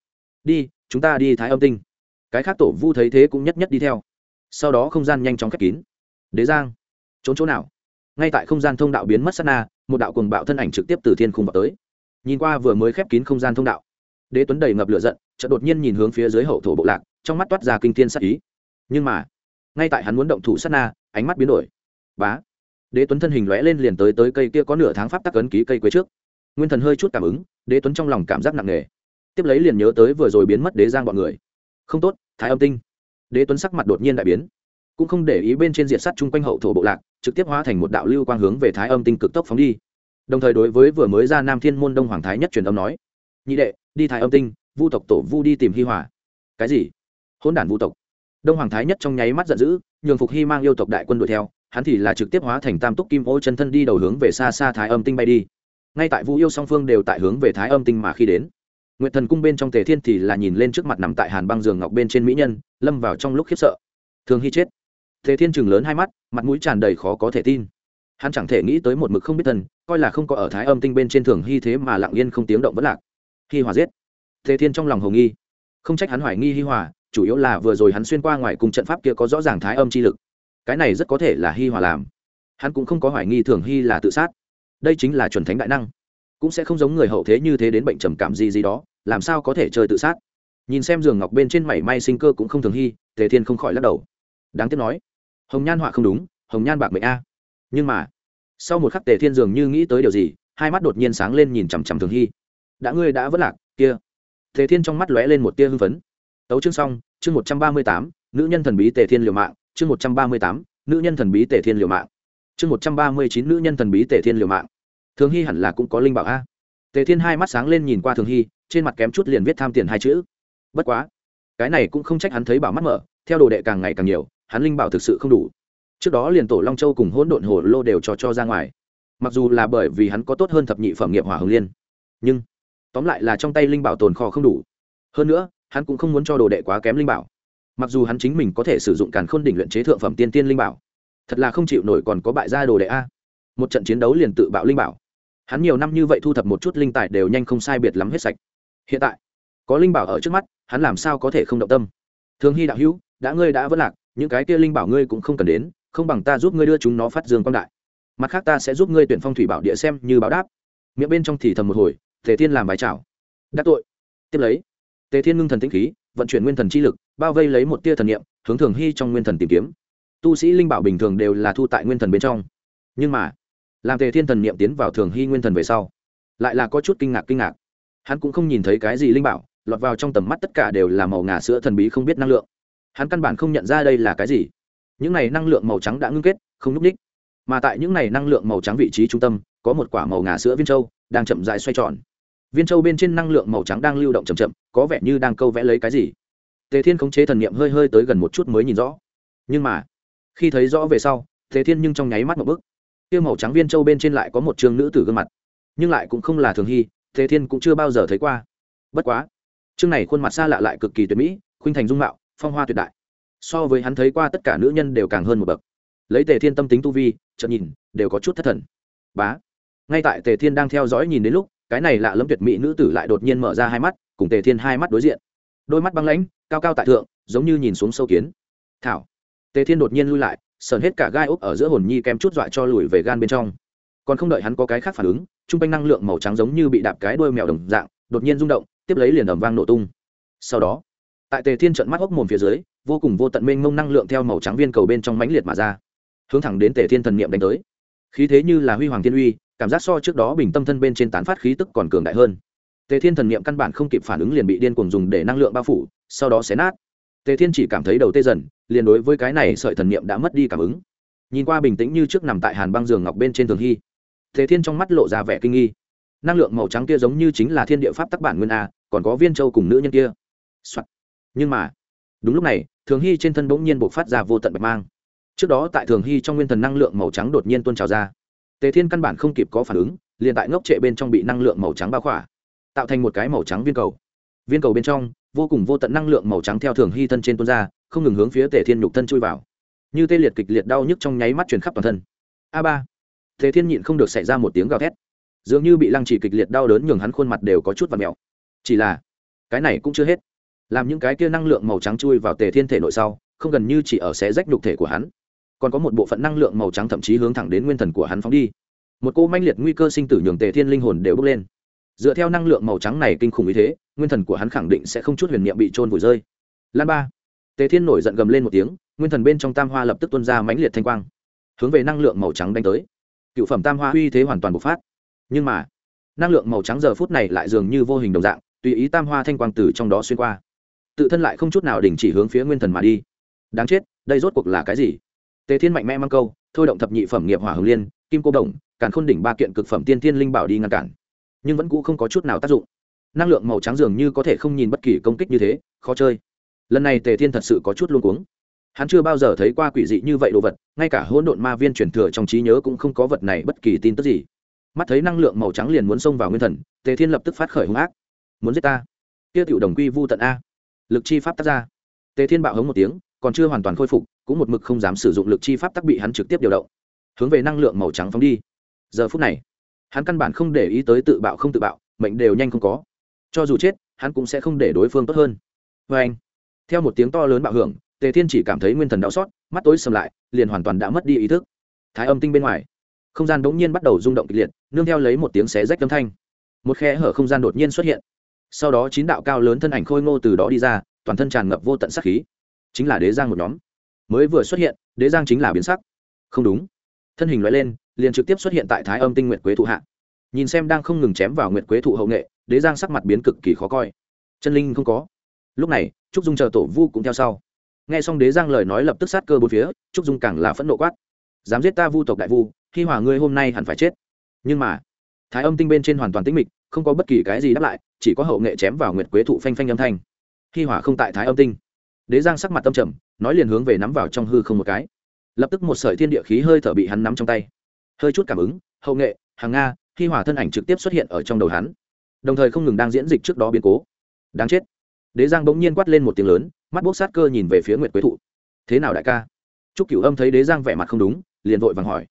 Đi chúng ta đi thái âm tinh. Cái khác tổ vu thấy thế cũng nhất nhất đi theo. Sau đó không gian nhanh chóng khép kín. Đế giang, trốn chỗ nào? Ngay tại không gian thông đạo biến mất sát na, một đạo cùng bạo thân ảnh trực tiếp từ thiên khung vào tới. Nhìn qua vừa mới khép kín không gian thông đạo, đế tuấn đầy ngập lửa giận, chợt đột nhiên nhìn hướng phía dưới hậu thổ bộ lạc, trong mắt toát ra kinh thiên sắc ý. Nhưng mà, ngay tại hắn muốn động thủ sát na, ánh mắt biến đổi. Bá! Đế tuấn thân hình lóe lên liền tới tới cây kia có nửa tháng pháp tắc ấn ký cây quế trước. Nguyên thần hơi chút cảm ứng, đế tuấn trong lòng cảm giác nặng nề tiếp lấy liền nhớ tới vừa rồi biến mất đế giang bọn người. Không tốt, thái âm tinh. Đế tuấn sắc mặt đột nhiên đại biến. Cũng không để ý bên trên diện sắt chung quanh hậu thổ bộ lạc, trực tiếp hóa thành một đạo lưu quang hướng về thái âm tinh cực tốc phóng đi. Đồng thời đối với vừa mới ra nam thiên môn đông hoàng thái nhất truyền âm nói, nhị đệ, đi thái âm tinh, vu tộc tổ vu đi tìm hi hòa. Cái gì? Hôn đản vu tộc. Đông hoàng thái nhất trong nháy mắt giận dữ, nhường phục hy mang yêu tộc đại quân đuổi theo, hắn thì là trực tiếp hóa thành tam túc kim ô chân thân đi đầu hướng về xa xa thái âm tinh bay đi. Ngay tại vu yêu song phương đều tại hướng về thái âm tinh mà khi đến nguyệt thần cung bên trong tề thiên thì là nhìn lên trước mặt nằm tại hàn băng giường ngọc bên trên mỹ nhân, lâm vào trong lúc khiếp sợ. Thường hy chết. Tề thiên chừng lớn hai mắt, mặt mũi tràn đầy khó có thể tin. Hắn chẳng thể nghĩ tới một mực không biết thần, coi là không có ở thái âm tinh bên trên thường hy thế mà lặng yên không tiếng động vẫn lạc. Hi hòa giết. Tề thiên trong lòng hầu nghi. Không trách hắn hoài nghi hi hòa, chủ yếu là vừa rồi hắn xuyên qua ngoài cùng trận pháp kia có rõ ràng thái âm chi lực. Cái này rất có thể là hi hòa làm. Hắn cũng không có hoài nghi thường hy là tự sát. Đây chính là chuẩn thánh đại năng. Cũng sẽ không giống người hậu thế như thế đến bệnh trầm cảm gì gì đó làm sao có thể chơi tự sát? Nhìn xem giường ngọc bên trên mảy may sinh cơ cũng không thường hy, tề thiên không khỏi lắc đầu. Đáng tiếc nói, hồng nhan họa không đúng, hồng nhan bạc mệnh a. Nhưng mà, sau một khắc tề thiên dường như nghĩ tới điều gì, hai mắt đột nhiên sáng lên nhìn chằm chằm thường hy. Đã ngươi đã vất lạc, kia. Tề thiên trong mắt lóe lên một tia hưng phấn. Tấu chương xong, chương một trăm ba mươi tám, nữ nhân thần bí tề thiên liều mạng, chương một trăm ba mươi tám, nữ nhân thần bí tề thiên liều mạng. Chương một trăm ba mươi chín, nữ nhân thần bí tề thiên liều mạng. Thường hy hẳn là cũng có linh bảo a. Tề thiên hai mắt sáng lên nhìn qua thường hy trên mặt kém chút liền viết tham tiền hai chữ. Bất quá, cái này cũng không trách hắn thấy bảo mắt mở, theo đồ đệ càng ngày càng nhiều, hắn linh bảo thực sự không đủ. Trước đó liền tổ long châu cùng hỗn độn hồ lô đều cho cho ra ngoài. Mặc dù là bởi vì hắn có tốt hơn thập nhị phẩm nghiệp hỏa hồng liên, nhưng, tóm lại là trong tay linh bảo tồn kho không đủ. Hơn nữa, hắn cũng không muốn cho đồ đệ quá kém linh bảo. Mặc dù hắn chính mình có thể sử dụng càn khôn đỉnh luyện chế thượng phẩm tiên tiên linh bảo, thật là không chịu nổi còn có bại gia đồ đệ a. Một trận chiến đấu liền tự bạo linh bảo. Hắn nhiều năm như vậy thu thập một chút linh tài đều nhanh không sai biệt lắm hết sạch hiện tại, có linh bảo ở trước mắt, hắn làm sao có thể không động tâm? Thường hy đạo hữu, đã ngươi đã vất lạc, những cái kia linh bảo ngươi cũng không cần đến, không bằng ta giúp ngươi đưa chúng nó phát dương quang đại. Mặt khác ta sẽ giúp ngươi tuyển phong thủy bảo địa xem như báo đáp. Miệng bên trong thì thầm một hồi, tề thiên làm bài chào đắc tội. Tiếp lấy, tề thiên ngưng thần tĩnh khí, vận chuyển nguyên thần chi lực, bao vây lấy một tia thần niệm, hướng thường hy trong nguyên thần tìm kiếm. Tu sĩ linh bảo bình thường đều là thu tại nguyên thần bên trong. Nhưng mà, làm tề thiên thần niệm tiến vào thường hy nguyên thần về sau, lại là có chút kinh ngạc kinh ngạc hắn cũng không nhìn thấy cái gì linh bảo, lọt vào trong tầm mắt tất cả đều là màu ngà sữa thần bí không biết năng lượng. Hắn căn bản không nhận ra đây là cái gì. Những này năng lượng màu trắng đã ngưng kết, không nhúc ních mà tại những này năng lượng màu trắng vị trí trung tâm, có một quả màu ngà sữa viên châu đang chậm dài xoay tròn. Viên châu bên trên năng lượng màu trắng đang lưu động chậm chậm, có vẻ như đang câu vẽ lấy cái gì. Tề thiên khống chế thần niệm hơi hơi tới gần một chút mới nhìn rõ. Nhưng mà, khi thấy rõ về sau, tề thiên nhưng trong nháy mắt một bức kia màu trắng viên châu bên trên lại có một trường nữ tử gương mặt, nhưng lại cũng không là thường hy Thế thiên cũng chưa bao giờ thấy qua. Bất quá, chương này khuôn mặt xa lạ lại cực kỳ tuyệt mỹ, khuynh thành dung mạo, phong hoa tuyệt đại. So với hắn thấy qua tất cả nữ nhân đều càng hơn một bậc. Lấy tề thiên tâm tính tu vi, chợt nhìn, đều có chút thất thần. Bá. Ngay tại tề thiên đang theo dõi nhìn đến lúc, cái này lạ lẫm tuyệt mỹ nữ tử lại đột nhiên mở ra hai mắt, cùng tề thiên hai mắt đối diện. Đôi mắt băng lãnh, cao cao tại thượng, giống như nhìn xuống sâu kiến. Thảo. Tề thiên đột nhiên lui lại, sờn hết cả gai ốc ở giữa hồn nhi kém chút dọa cho lùi về gan bên trong. Còn không đợi hắn có cái khác phản ứng Trung quanh năng lượng màu trắng giống như bị đạp cái đuôi mèo đồng dạng, đột nhiên rung động, tiếp lấy liền ầm vang nổ tung. Sau đó, tại tề thiên trận mắt hốc mồm phía dưới, vô cùng vô tận mênh mông năng lượng theo màu trắng viên cầu bên trong mãnh liệt mà ra, hướng thẳng đến tề thiên thần niệm đánh tới. Khí thế như là huy hoàng thiên uy, cảm giác so trước đó bình tâm thân bên trên tán phát khí tức còn cường đại hơn. Tề thiên thần niệm căn bản không kịp phản ứng liền bị điên cuồng dùng để năng lượng bao phủ, sau đó xé nát. Tề thiên chỉ cảm thấy đầu tê dần, liền đối với cái này sợi thần niệm đã mất đi cảm ứng. Nhìn qua bình tĩnh như trước nằm tại hàn băng giường ngọc bên trên tường hy. Thế thiên trong mắt lộ ra vẻ kinh nghi. Năng lượng màu trắng kia giống như chính là thiên địa pháp tắc bản nguyên a, còn có viên châu cùng nữ nhân kia、Soạn. nhưng mà, đúng lúc này, thường hy trên thân bỗng nhiên buộc phát ra vô tận bạch mang. Trước đó tại thường hy trong nguyên thần năng lượng màu trắng đột nhiên tuôn trào ra. Tề thiên căn bản không kịp có phản ứng, liền tại ngốc trệ bên trong bị năng lượng màu trắng bao khỏa, tạo thành một cái màu trắng viên cầu. Viên cầu bên trong, vô cùng vô tận năng lượng màu trắng theo thường hy thân trên tuôn ra, không ngừng hướng phía tề thiên nhục thân chui vào. Như tê liệt kịch liệt đau nhức trong nháy mắt truyền khắp toàn thân. A ba tề thiên nhịn không được xảy ra một tiếng gào thét. Dường như bị lăng trì kịch liệt đau đớn nhường hắn khuôn mặt đều có chút và mèo. Chỉ là, cái này cũng chưa hết. Làm những cái kia năng lượng màu trắng chui vào tề thiên thể nội sau, không gần như chỉ ở xé rách nhục thể của hắn. Còn có một bộ phận năng lượng màu trắng thậm chí hướng thẳng đến nguyên thần của hắn phóng đi. Một cô manh liệt nguy cơ sinh tử nhường tề thiên linh hồn đều bốc lên. Dựa theo năng lượng màu trắng này kinh khủng như thế, nguyên thần của hắn khẳng định sẽ không chút huyền niệm bị trôn vùi rơi. Lan ba. Tề thiên nổi giận gầm lên một tiếng, nguyên thần bên trong tam hoa lập tức tuôn ra mãnh liệt thanh quang, hướng về năng lượng màu trắng đánh tới cựu phẩm tam hoa uy thế hoàn toàn bộc phát. Nhưng mà, năng lượng màu trắng giờ phút này lại dường như vô hình đồng dạng, tùy ý tam hoa thanh quang tử trong đó xuyên qua. Tự thân lại không chút nào đình chỉ hướng phía nguyên thần mà đi. Đáng chết, đây rốt cuộc là cái gì? Tề thiên mạnh mẽ mang câu, thôi động thập nhị phẩm nghiệp hỏa hồng liên, kim cô đồng càn khôn đỉnh ba kiện cực phẩm tiên thiên linh bảo đi ngăn cản. Nhưng vẫn cũ không có chút nào tác dụng. Năng lượng màu trắng dường như có thể không nhìn bất kỳ công kích như thế, khó chơi. Lần này tề thiên thật sự có chút luôn cuống hắn chưa bao giờ thấy qua quỷ dị như vậy đồ vật, ngay cả hỗn độn ma viên truyền thừa trong trí nhớ cũng không có vật này bất kỳ tin tức gì. Mắt thấy năng lượng màu trắng liền muốn xông vào nguyên thần, tề thiên lập tức phát khởi hung ác. Muốn giết ta? Tiêu tiểu đồng quy vu tận a. Lực chi pháp tác ra. Tề thiên bạo hống một tiếng, còn chưa hoàn toàn khôi phục, cũng một mực không dám sử dụng lực chi pháp tác bị hắn trực tiếp điều động. Hướng về năng lượng màu trắng phóng đi. Giờ phút này, hắn căn bản không để ý tới tự bạo không tự bạo, mệnh đều nhanh không có. Cho dù chết, hắn cũng sẽ không để đối phương tốt hơn. Vê anh, theo một tiếng to lớn bạo hưởng tề thiên chỉ cảm thấy nguyên thần đau xót, mắt tối sầm lại, liền hoàn toàn đã mất đi ý thức. Thái âm tinh bên ngoài, không gian bỗng nhiên bắt đầu rung động kịch liệt, nương theo lấy một tiếng xé rách âm thanh. Một khe hở không gian đột nhiên xuất hiện. Sau đó chín đạo cao lớn thân ảnh khôi ngô từ đó đi ra, toàn thân tràn ngập vô tận sắc khí. Chính là đế giang một nhóm. Mới vừa xuất hiện, đế giang chính là biến sắc. Không đúng. Thân hình loại lên, liền trực tiếp xuất hiện tại thái âm tinh nguyệt quế thụ hạ. Nhìn xem đang không ngừng chém vào nguyệt quế thụ hậu nghệ, đế giang sắc mặt biến cực kỳ khó coi. Chân linh không có. Lúc này, trúc dung chờ tổ vu cũng theo sau nghe xong đế giang lời nói lập tức sát cơ bốn phía, trúc dung càng là phẫn nộ quát. Dám giết ta vu tộc đại vu khi hỏa ngươi hôm nay hẳn phải chết. Nhưng mà, thái âm tinh bên trên hoàn toàn tĩnh mịch, không có bất kỳ cái gì đáp lại, chỉ có hậu nghệ chém vào nguyệt quế thụ phanh phanh âm thanh. Khi hỏa không tại thái âm tinh. Đế giang sắc mặt tâm trầm, nói liền hướng về nắm vào trong hư không một cái. Lập tức một sợi thiên địa khí hơi thở bị hắn nắm trong tay. Hơi chút cảm ứng, hậu nghệ, hàng nga khi hỏa thân ảnh trực tiếp xuất hiện ở trong đầu hắn. Đồng thời không ngừng đang diễn dịch trước đó biến cố. Đáng chết. Đế giang bỗng nhiên quát lên một tiếng lớn mắt bốc sát cơ nhìn về phía nguyệt quế thụ. Thế nào đại ca? Trúc cửu âm thấy đế giang vẻ mặt không đúng, liền vội vàng hỏi.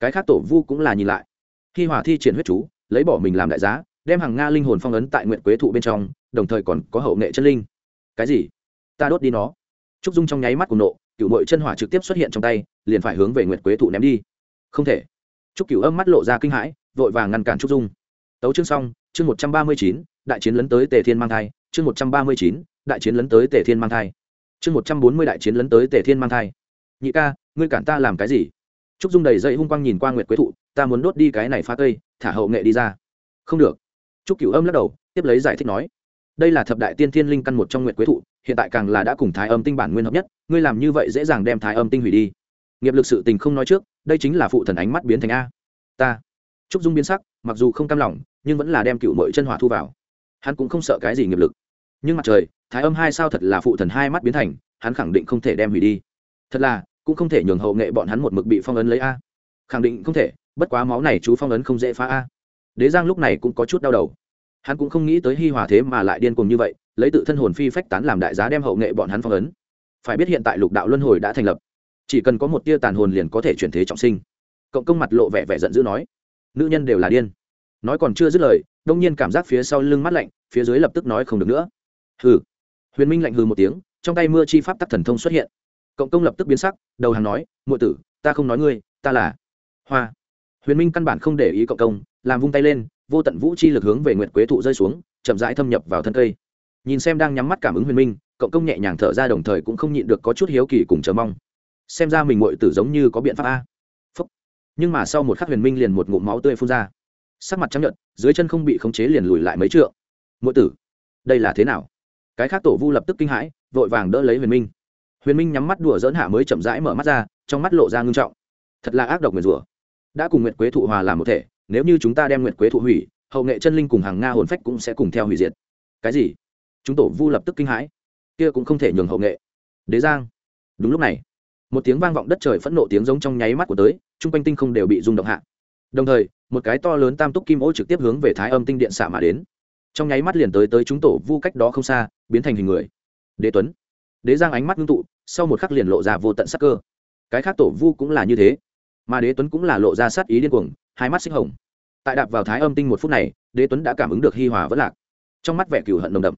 Cái khác tổ vu cũng là nhìn lại. Khi hỏa thi triển huyết chú, lấy bỏ mình làm đại giá, đem hàng nga linh hồn phong ấn tại nguyệt quế thụ bên trong, đồng thời còn có hậu nghệ chân linh. Cái gì? Ta đốt đi nó. Trúc dung trong nháy mắt cùng nộ cựu mội chân hỏa trực tiếp xuất hiện trong tay, liền phải hướng về nguyệt quế thụ ném đi. Không thể. Trúc cửu âm mắt lộ ra kinh hãi, vội vàng ngăn cản trúc dung. Tấu chương xong, chương một trăm ba mươi chín, đại chiến lấn tới tề thiên mang thai, chương một trăm ba mươi chín đại chiến lấn tới tề thiên mang thai. Chương một trăm bốn mươi đại chiến lấn tới tề thiên mang thai. Nhị ca, ngươi cản ta làm cái gì? Trúc dung đầy dây hung quang nhìn qua nguyệt quế thụ, ta muốn đốt đi cái này phá cây, thả hậu nghệ đi ra. Không được. Trúc cửu âm lắc đầu, tiếp lấy giải thích nói, đây là thập đại tiên thiên linh căn một trong nguyệt quế thụ, hiện tại càng là đã cùng thái âm tinh bản nguyên hợp nhất, ngươi làm như vậy dễ dàng đem thái âm tinh hủy đi. Nghiệp lực sự tình không nói trước, đây chính là phụ thần ánh mắt biến thành a. Ta. Trúc dung biến sắc, mặc dù không cam lòng, nhưng vẫn là đem cựu mội chân hỏa thu vào. Hắn cũng không sợ cái gì nghiệp lực. Nhưng mặt trời thái âm hai sao thật là phụ thần hai mắt biến thành, hắn khẳng định không thể đem hủy đi. Thật là, cũng không thể nhường hậu nghệ bọn hắn một mực bị phong ấn lấy a. Khẳng định không thể, bất quá máu này chú phong ấn không dễ phá a. Đế giang lúc này cũng có chút đau đầu. Hắn cũng không nghĩ tới hi hòa thế mà lại điên cuồng như vậy, lấy tự thân hồn phi phách tán làm đại giá đem hậu nghệ bọn hắn phong ấn. Phải biết hiện tại lục đạo luân hồi đã thành lập. Chỉ cần có một tia tàn hồn liền có thể chuyển thế trọng sinh. Cộng công mặt lộ vẻ vẻ giận dữ nói, nữ nhân đều là điên. Nói còn chưa dứt lời, đông nhiên cảm giác phía sau lưng mắt lạnh, phía dưới lập tức nói không được nữa. Hừ huyền minh lạnh hừ một tiếng trong tay mưa chi pháp tắc thần thông xuất hiện. Cộng công lập tức biến sắc đầu hàng nói muội tử ta không nói ngươi ta là hoa. Huyền minh căn bản không để ý cộng công làm vung tay lên vô tận vũ chi lực hướng về nguyệt quế thụ rơi xuống chậm rãi thâm nhập vào thân cây. Nhìn xem đang nhắm mắt cảm ứng huyền minh cộng công nhẹ nhàng thở ra đồng thời cũng không nhịn được có chút hiếu kỳ cùng chờ mong. Xem ra mình muội tử giống như có biện pháp a. Phúc. nhưng mà sau một khắc huyền minh liền một ngụm máu tươi phun ra. Sắc mặt trắng nhợt, dưới chân không bị khống chế liền lùi lại mấy trượng. Muội tử đây là thế nào? Cái khác tổ vu lập tức kinh hãi, vội vàng đỡ lấy huyền minh. Huyền minh nhắm mắt đùa dỡn hạ mới chậm rãi mở mắt ra, trong mắt lộ ra ngưng trọng. Thật là ác độc nguyền rủa. Đã cùng nguyệt quế thụ hòa làm một thể, nếu như chúng ta đem nguyệt quế thụ hủy, hậu nghệ chân linh cùng hàng nga hồn phách cũng sẽ cùng theo hủy diệt. Cái gì? Chúng tổ vu lập tức kinh hãi. Kia cũng không thể nhường hậu nghệ. Đế giang. Đúng lúc này, một tiếng vang vọng đất trời phẫn nộ tiếng giống trong nháy mắt của tới, chung quanh tinh không đều bị rung động hạ. Đồng thời, một cái to lớn tam túc kim ô trực tiếp hướng về thái âm tinh điện xạ mà đến trong nháy mắt liền tới tới chúng tổ vu cách đó không xa, biến thành hình người. Đế tuấn. Đế giang ánh mắt ngưng tụ, sau một khắc liền lộ ra vô tận sắc cơ. Cái khác tổ vu cũng là như thế. Mà đế tuấn cũng là lộ ra sát ý điên cuồng, hai mắt xích hồng. Tại đạp vào thái âm tinh một phút này, đế tuấn đã cảm ứng được hi hòa vẫn lạc. Trong mắt vẻ cửu hận nồng đậm.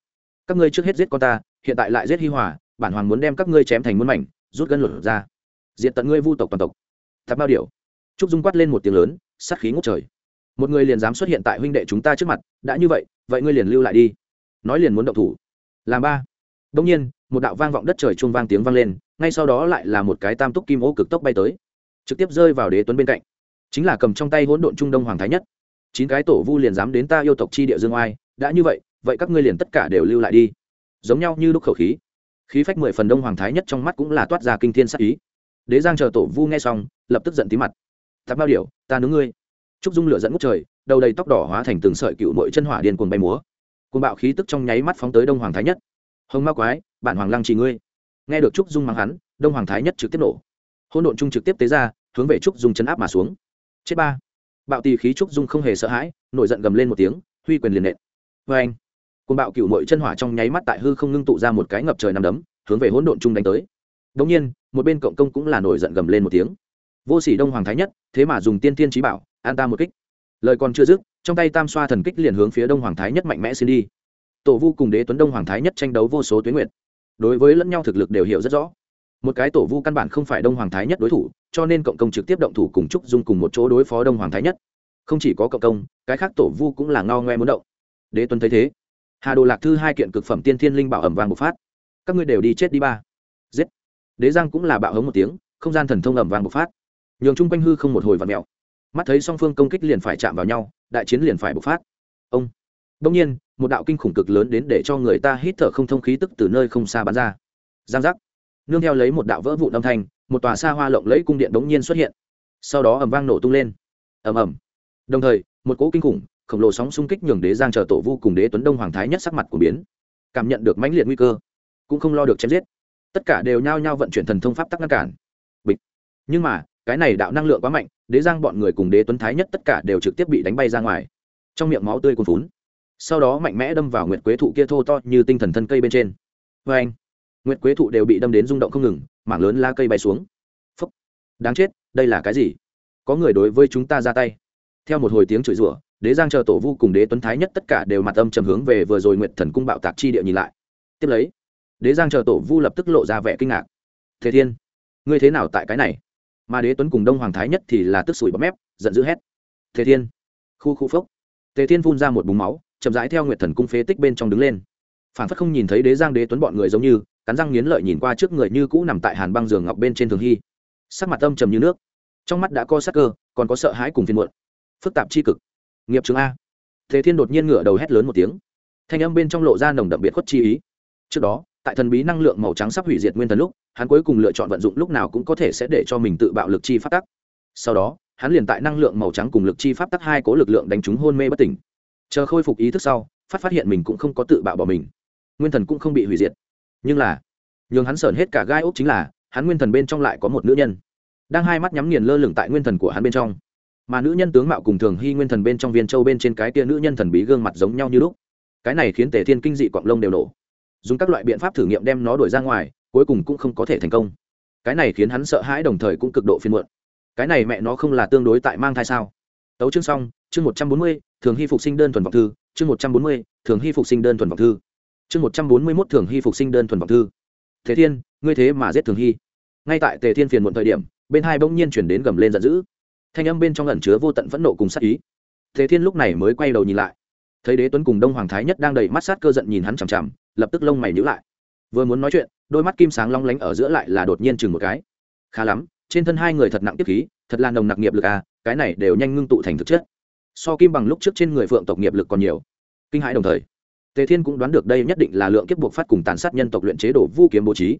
Các ngươi trước hết giết con ta, hiện tại lại giết hi hòa, bản hoàng muốn đem các ngươi chém thành muôn mảnh, rút gân lửa ra. Diện tận ngươi vu tộc toàn tộc. Tháp bao điều trúc dung quát lên một tiếng lớn, sát khí ngốc trời một người liền dám xuất hiện tại huynh đệ chúng ta trước mặt, đã như vậy vậy ngươi liền lưu lại đi. Nói liền muốn động thủ. Làm ba. Đông nhiên, một đạo vang vọng đất trời chuông vang tiếng vang lên, ngay sau đó lại là một cái tam túc kim ô cực tốc bay tới. Trực tiếp rơi vào đế tuấn bên cạnh. Chính là cầm trong tay hỗn độn trung đông hoàng thái nhất. Chín cái tổ vu liền dám đến ta yêu tộc chi địa dương oai, đã như vậy vậy các ngươi liền tất cả đều lưu lại đi. Giống nhau như đúc khẩu khí. Khí phách mười phần đông hoàng thái nhất trong mắt cũng là toát ra kinh thiên sắc ý. Đế giang chờ tổ vu nghe xong, lập tức giận tí mặt. Tạp bao điều ta nướng ngươi trúc dung lửa dẫn ngút trời, đầu đầy tóc đỏ hóa thành từng sợi cựu mội chân hỏa điên cuồng bay múa. Cuồng bạo khí tức trong nháy mắt phóng tới đông hoàng thái nhất. Hồng ma quái, bản hoàng lăng trì ngươi. Nghe được trúc dung mang hắn, đông hoàng thái nhất trực tiếp nổ. Hôn độn trung trực tiếp tế ra, hướng về trúc dung chấn áp mà xuống. Chết ba. Bạo tì khí trúc dung không hề sợ hãi, nổi giận gầm lên một tiếng, huy quyền liền nện. Vê anh Cuồng bạo cựu mội chân hỏa trong nháy mắt tại hư không ngưng tụ ra một cái ngập trời nằm đấm, hướng về hỗn độn trung đánh tới. Đống nhiên, một bên cộng công cũng là nổi giận gầm lên một tiếng. Vô sỉ đông hoàng thái nhất, thế mà dùng tiên tiên trí bảo an ta một kích. Lời còn chưa dứt, trong tay tam xoa thần kích liền hướng phía đông hoàng thái nhất mạnh mẽ xin đi. Tổ vu cùng đế tuấn đông hoàng thái nhất tranh đấu vô số tuyến nguyện đối với lẫn nhau thực lực đều hiểu rất rõ. Một cái tổ vu căn bản không phải đông hoàng thái nhất đối thủ, cho nên cộng công trực tiếp động thủ cùng trúc dung cùng một chỗ đối phó đông hoàng thái nhất. Không chỉ có cộng công, cái khác tổ vu cũng là ngao ngoe muốn động. Đế tuấn thấy thế, hà đồ lạc thư hai kiện cực phẩm tiên thiên linh bảo ẩm vàng bộc phát. Các ngươi đều đi chết đi ba. Giết. Đế giang cũng là bạo hống một tiếng, không gian thần thông ẩm vàng bộc phát. Nhường chung quanh hư không một hồi và mẹo mắt thấy song phương công kích liền phải chạm vào nhau, đại chiến liền phải bộc phát. Ông. Đông nhiên, một đạo kinh khủng cực lớn đến để cho người ta hít thở không thông khí tức từ nơi không xa bắn ra. Giang giác. Nương theo lấy một đạo vỡ vụn âm thanh, một tòa xa hoa lộng lẫy cung điện đống nhiên xuất hiện. Sau đó ầm vang nổ tung lên. Ầm ầm. Đồng thời, một cỗ kinh khủng, khổng lồ sóng xung kích nhường đế giang chờ tổ vu cùng đế tuấn đông hoàng thái nhất sắc mặt của biến. Cảm nhận được mãnh liệt nguy cơ, cũng không lo được chém giết. Tất cả đều nhao nhao vận chuyển thần thông pháp tắc ngăn cản. Bịch. Nhưng mà cái này đạo năng lượng quá mạnh, đế giang bọn người cùng đế tuấn thái nhất tất cả đều trực tiếp bị đánh bay ra ngoài. Trong miệng máu tươi cuồn phún sau đó mạnh mẽ đâm vào nguyệt quế thụ kia thô to như tinh thần thân cây bên trên. Vê anh, nguyệt quế thụ đều bị đâm đến rung động không ngừng, mảng lớn la cây bay xuống. Phấp đáng chết, đây là cái gì? Có người đối với chúng ta ra tay. Theo một hồi tiếng chửi rủa, đế giang chờ tổ vu cùng đế tuấn thái nhất tất cả đều mặt âm trầm hướng về vừa rồi nguyệt thần cung bạo tạc chi địa nhìn lại. Tiếp lấy, đế giang chờ tổ vu lập tức lộ ra vẻ kinh ngạc. Thế thiên, ngươi thế nào tại cái này? Mà đế tuấn cùng đông hoàng thái nhất thì là tức sủi bấm mép, giận dữ hét. Thế thiên. Khu khu phốc. Tề thiên phun ra một búng máu, chậm rãi theo nguyệt thần cung phế tích bên trong đứng lên. Phản phất không nhìn thấy đế giang đế tuấn bọn người giống như, cắn răng nghiến lợi nhìn qua trước người như cũ nằm tại hàn băng giường ngọc bên trên thường hy. Sắc mặt âm trầm như nước. Trong mắt đã co sắc cơ, còn có sợ hãi cùng phiên muộn. Phức tạp tri cực. Nghiệp chứng a. Thế thiên đột nhiên ngửa đầu hét lớn một tiếng. Thanh âm bên trong lộ ra nồng đậm biệt khuất chi ý. Trước đó, tại thần bí năng lượng màu trắng sắp hủy diệt nguyên thần lúc hắn cuối cùng lựa chọn vận dụng lúc nào cũng có thể sẽ để cho mình tự bạo lực chi phát tắc. Sau đó, hắn liền tại năng lượng màu trắng cùng lực chi pháp tắc hai cố lực lượng đánh trúng hôn mê bất tỉnh. Chờ khôi phục ý thức sau, phát phát hiện mình cũng không có tự bạo bỏ mình. Nguyên thần cũng không bị hủy diệt. Nhưng là, nhường hắn sởn hết cả gai ốc chính là, hắn nguyên thần bên trong lại có một nữ nhân. Đang hai mắt nhắm nghiền lơ lửng tại nguyên thần của hắn bên trong. Mà nữ nhân tướng mạo cùng thường hy nguyên thần bên trong viên châu bên trên cái kia nữ nhân thần bí gương mặt giống nhau như lúc. Cái này khiến tề thiên kinh dị quạng lông đều nổ. Dùng các loại biện pháp thử nghiệm đem nó đuổi ra ngoài cuối cùng cũng không có thể thành công. Cái này khiến hắn sợ hãi đồng thời cũng cực độ phiên muộn. Cái này mẹ nó không là tương đối tại mang thai sao? Tấu chương xong, chương một trăm bốn mươi, thường hy phục sinh đơn thuần vọng thư, chương một trăm bốn mươi, thường hy phục sinh đơn thuần vọng thư. Chương một trăm bốn mươi mốt, thường hy phục sinh đơn thuần vọng thư. Thế thiên, ngươi thế mà giết thường hy. Ngay tại tề thiên phiền muộn thời điểm, bên hai bỗng nhiên chuyển đến gầm lên giận dữ. Thanh âm bên trong ẩn chứa vô tận phẫn nộ cùng sát ý. Thế thiên lúc này mới quay đầu nhìn lại. Thấy đế tuấn cùng đông hoàng thái nhất đang đầy mắt sát cơ giận nhìn hắn chằm chằm, lập tức lông mày nhữ lại vừa muốn nói chuyện, đôi mắt kim sáng long lánh ở giữa lại là đột nhiên chừng một cái. Khá lắm, trên thân hai người thật nặng tiếp khí, thật là nồng nặc nghiệp lực à cái này đều nhanh ngưng tụ thành thực chất. So kim bằng lúc trước trên người phượng tộc nghiệp lực còn nhiều. Kinh hãi đồng thời, tề thiên cũng đoán được đây nhất định là lượng kiếp buộc phát cùng tàn sát nhân tộc luyện chế đồ vu kiếm bố trí.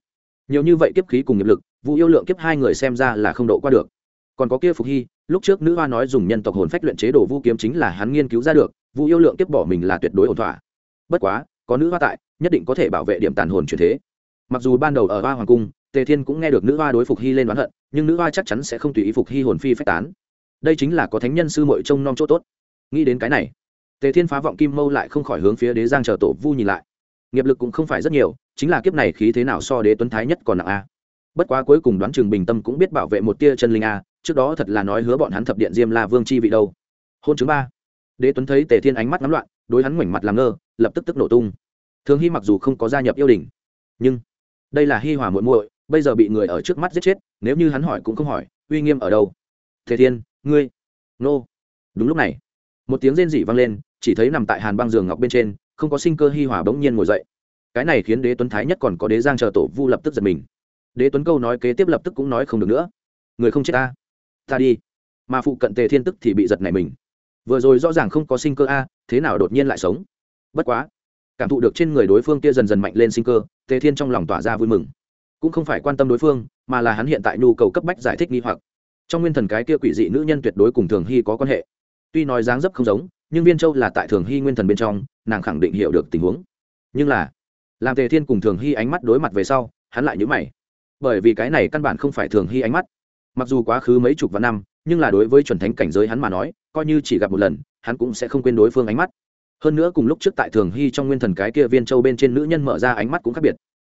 Nhiều như vậy kiếp khí cùng nghiệp lực, vu yêu lượng kiếp hai người xem ra là không độ qua được. Còn có kia phục hy, lúc trước nữ hoa nói dùng nhân tộc hồn phách luyện chế đồ vu kiếm chính là hắn nghiên cứu ra được, vu yêu lượng kiếp bỏ mình là tuyệt đối ổn thỏa. Bất quá, có nữ hoa tại nhất định có thể bảo vệ điểm tàn hồn chuyển thế. Mặc dù ban đầu ở hoa hoàng cung, tề thiên cũng nghe được nữ hoa đối phục hy lên đoán hận, nhưng nữ hoa chắc chắn sẽ không tùy ý phục hy hồn phi phách tán. Đây chính là có thánh nhân sư mội trông nom chỗ tốt. Nghĩ đến cái này, tề thiên phá vọng kim mâu lại không khỏi hướng phía đế giang chờ tổ vu nhìn lại. Nghiệp lực cũng không phải rất nhiều, chính là kiếp này khí thế nào so đế tuấn thái nhất còn nặng a. Bất quá cuối cùng đoán chừng bình tâm cũng biết bảo vệ một tia chân linh a, trước đó thật là nói hứa bọn hắn thập điện diêm la vương chi vị đâu. Hôn chứng ba. Đế tuấn thấy tề thiên ánh mắt ngắm loạn, đối hắn ngoảnh mặt làm ngơ, lập tức tức nổ tung thường hy mặc dù không có gia nhập yêu đình, nhưng đây là hi hòa muội muội, bây giờ bị người ở trước mắt giết chết, nếu như hắn hỏi cũng không hỏi, uy nghiêm ở đâu? Thế thiên, ngươi, nô. Đúng lúc này, một tiếng rên rỉ vang lên, chỉ thấy nằm tại hàn băng giường ngọc bên trên, không có sinh cơ hi hòa bỗng nhiên ngồi dậy. Cái này khiến đế tuấn thái nhất còn có đế giang chờ tổ vu lập tức giật mình. Đế tuấn câu nói kế tiếp lập tức cũng nói không được nữa. Người không chết ta ta đi. Mà phụ cận tề thiên tức thì bị giật này mình. Vừa rồi rõ ràng không có sinh cơ a, thế nào đột nhiên lại sống? Bất quá cảm thụ được trên người đối phương kia dần dần mạnh lên sinh cơ, tề thiên trong lòng tỏa ra vui mừng. Cũng không phải quan tâm đối phương, mà là hắn hiện tại nhu cầu cấp bách giải thích nghi hoặc. Trong nguyên thần cái kia quỷ dị nữ nhân tuyệt đối cùng thường hy có quan hệ. Tuy nói dáng dấp không giống, nhưng viên châu là tại thường hy nguyên thần bên trong, nàng khẳng định hiểu được tình huống. Nhưng là, làm tề thiên cùng thường hy ánh mắt đối mặt về sau, hắn lại nhữ mày. Bởi vì cái này căn bản không phải thường hy ánh mắt. Mặc dù quá khứ mấy chục vạn năm, nhưng là đối với chuẩn thánh cảnh giới hắn mà nói, coi như chỉ gặp một lần, hắn cũng sẽ không quên đối phương ánh mắt hơn nữa cùng lúc trước tại thường hy trong nguyên thần cái kia viên châu bên trên nữ nhân mở ra ánh mắt cũng khác biệt.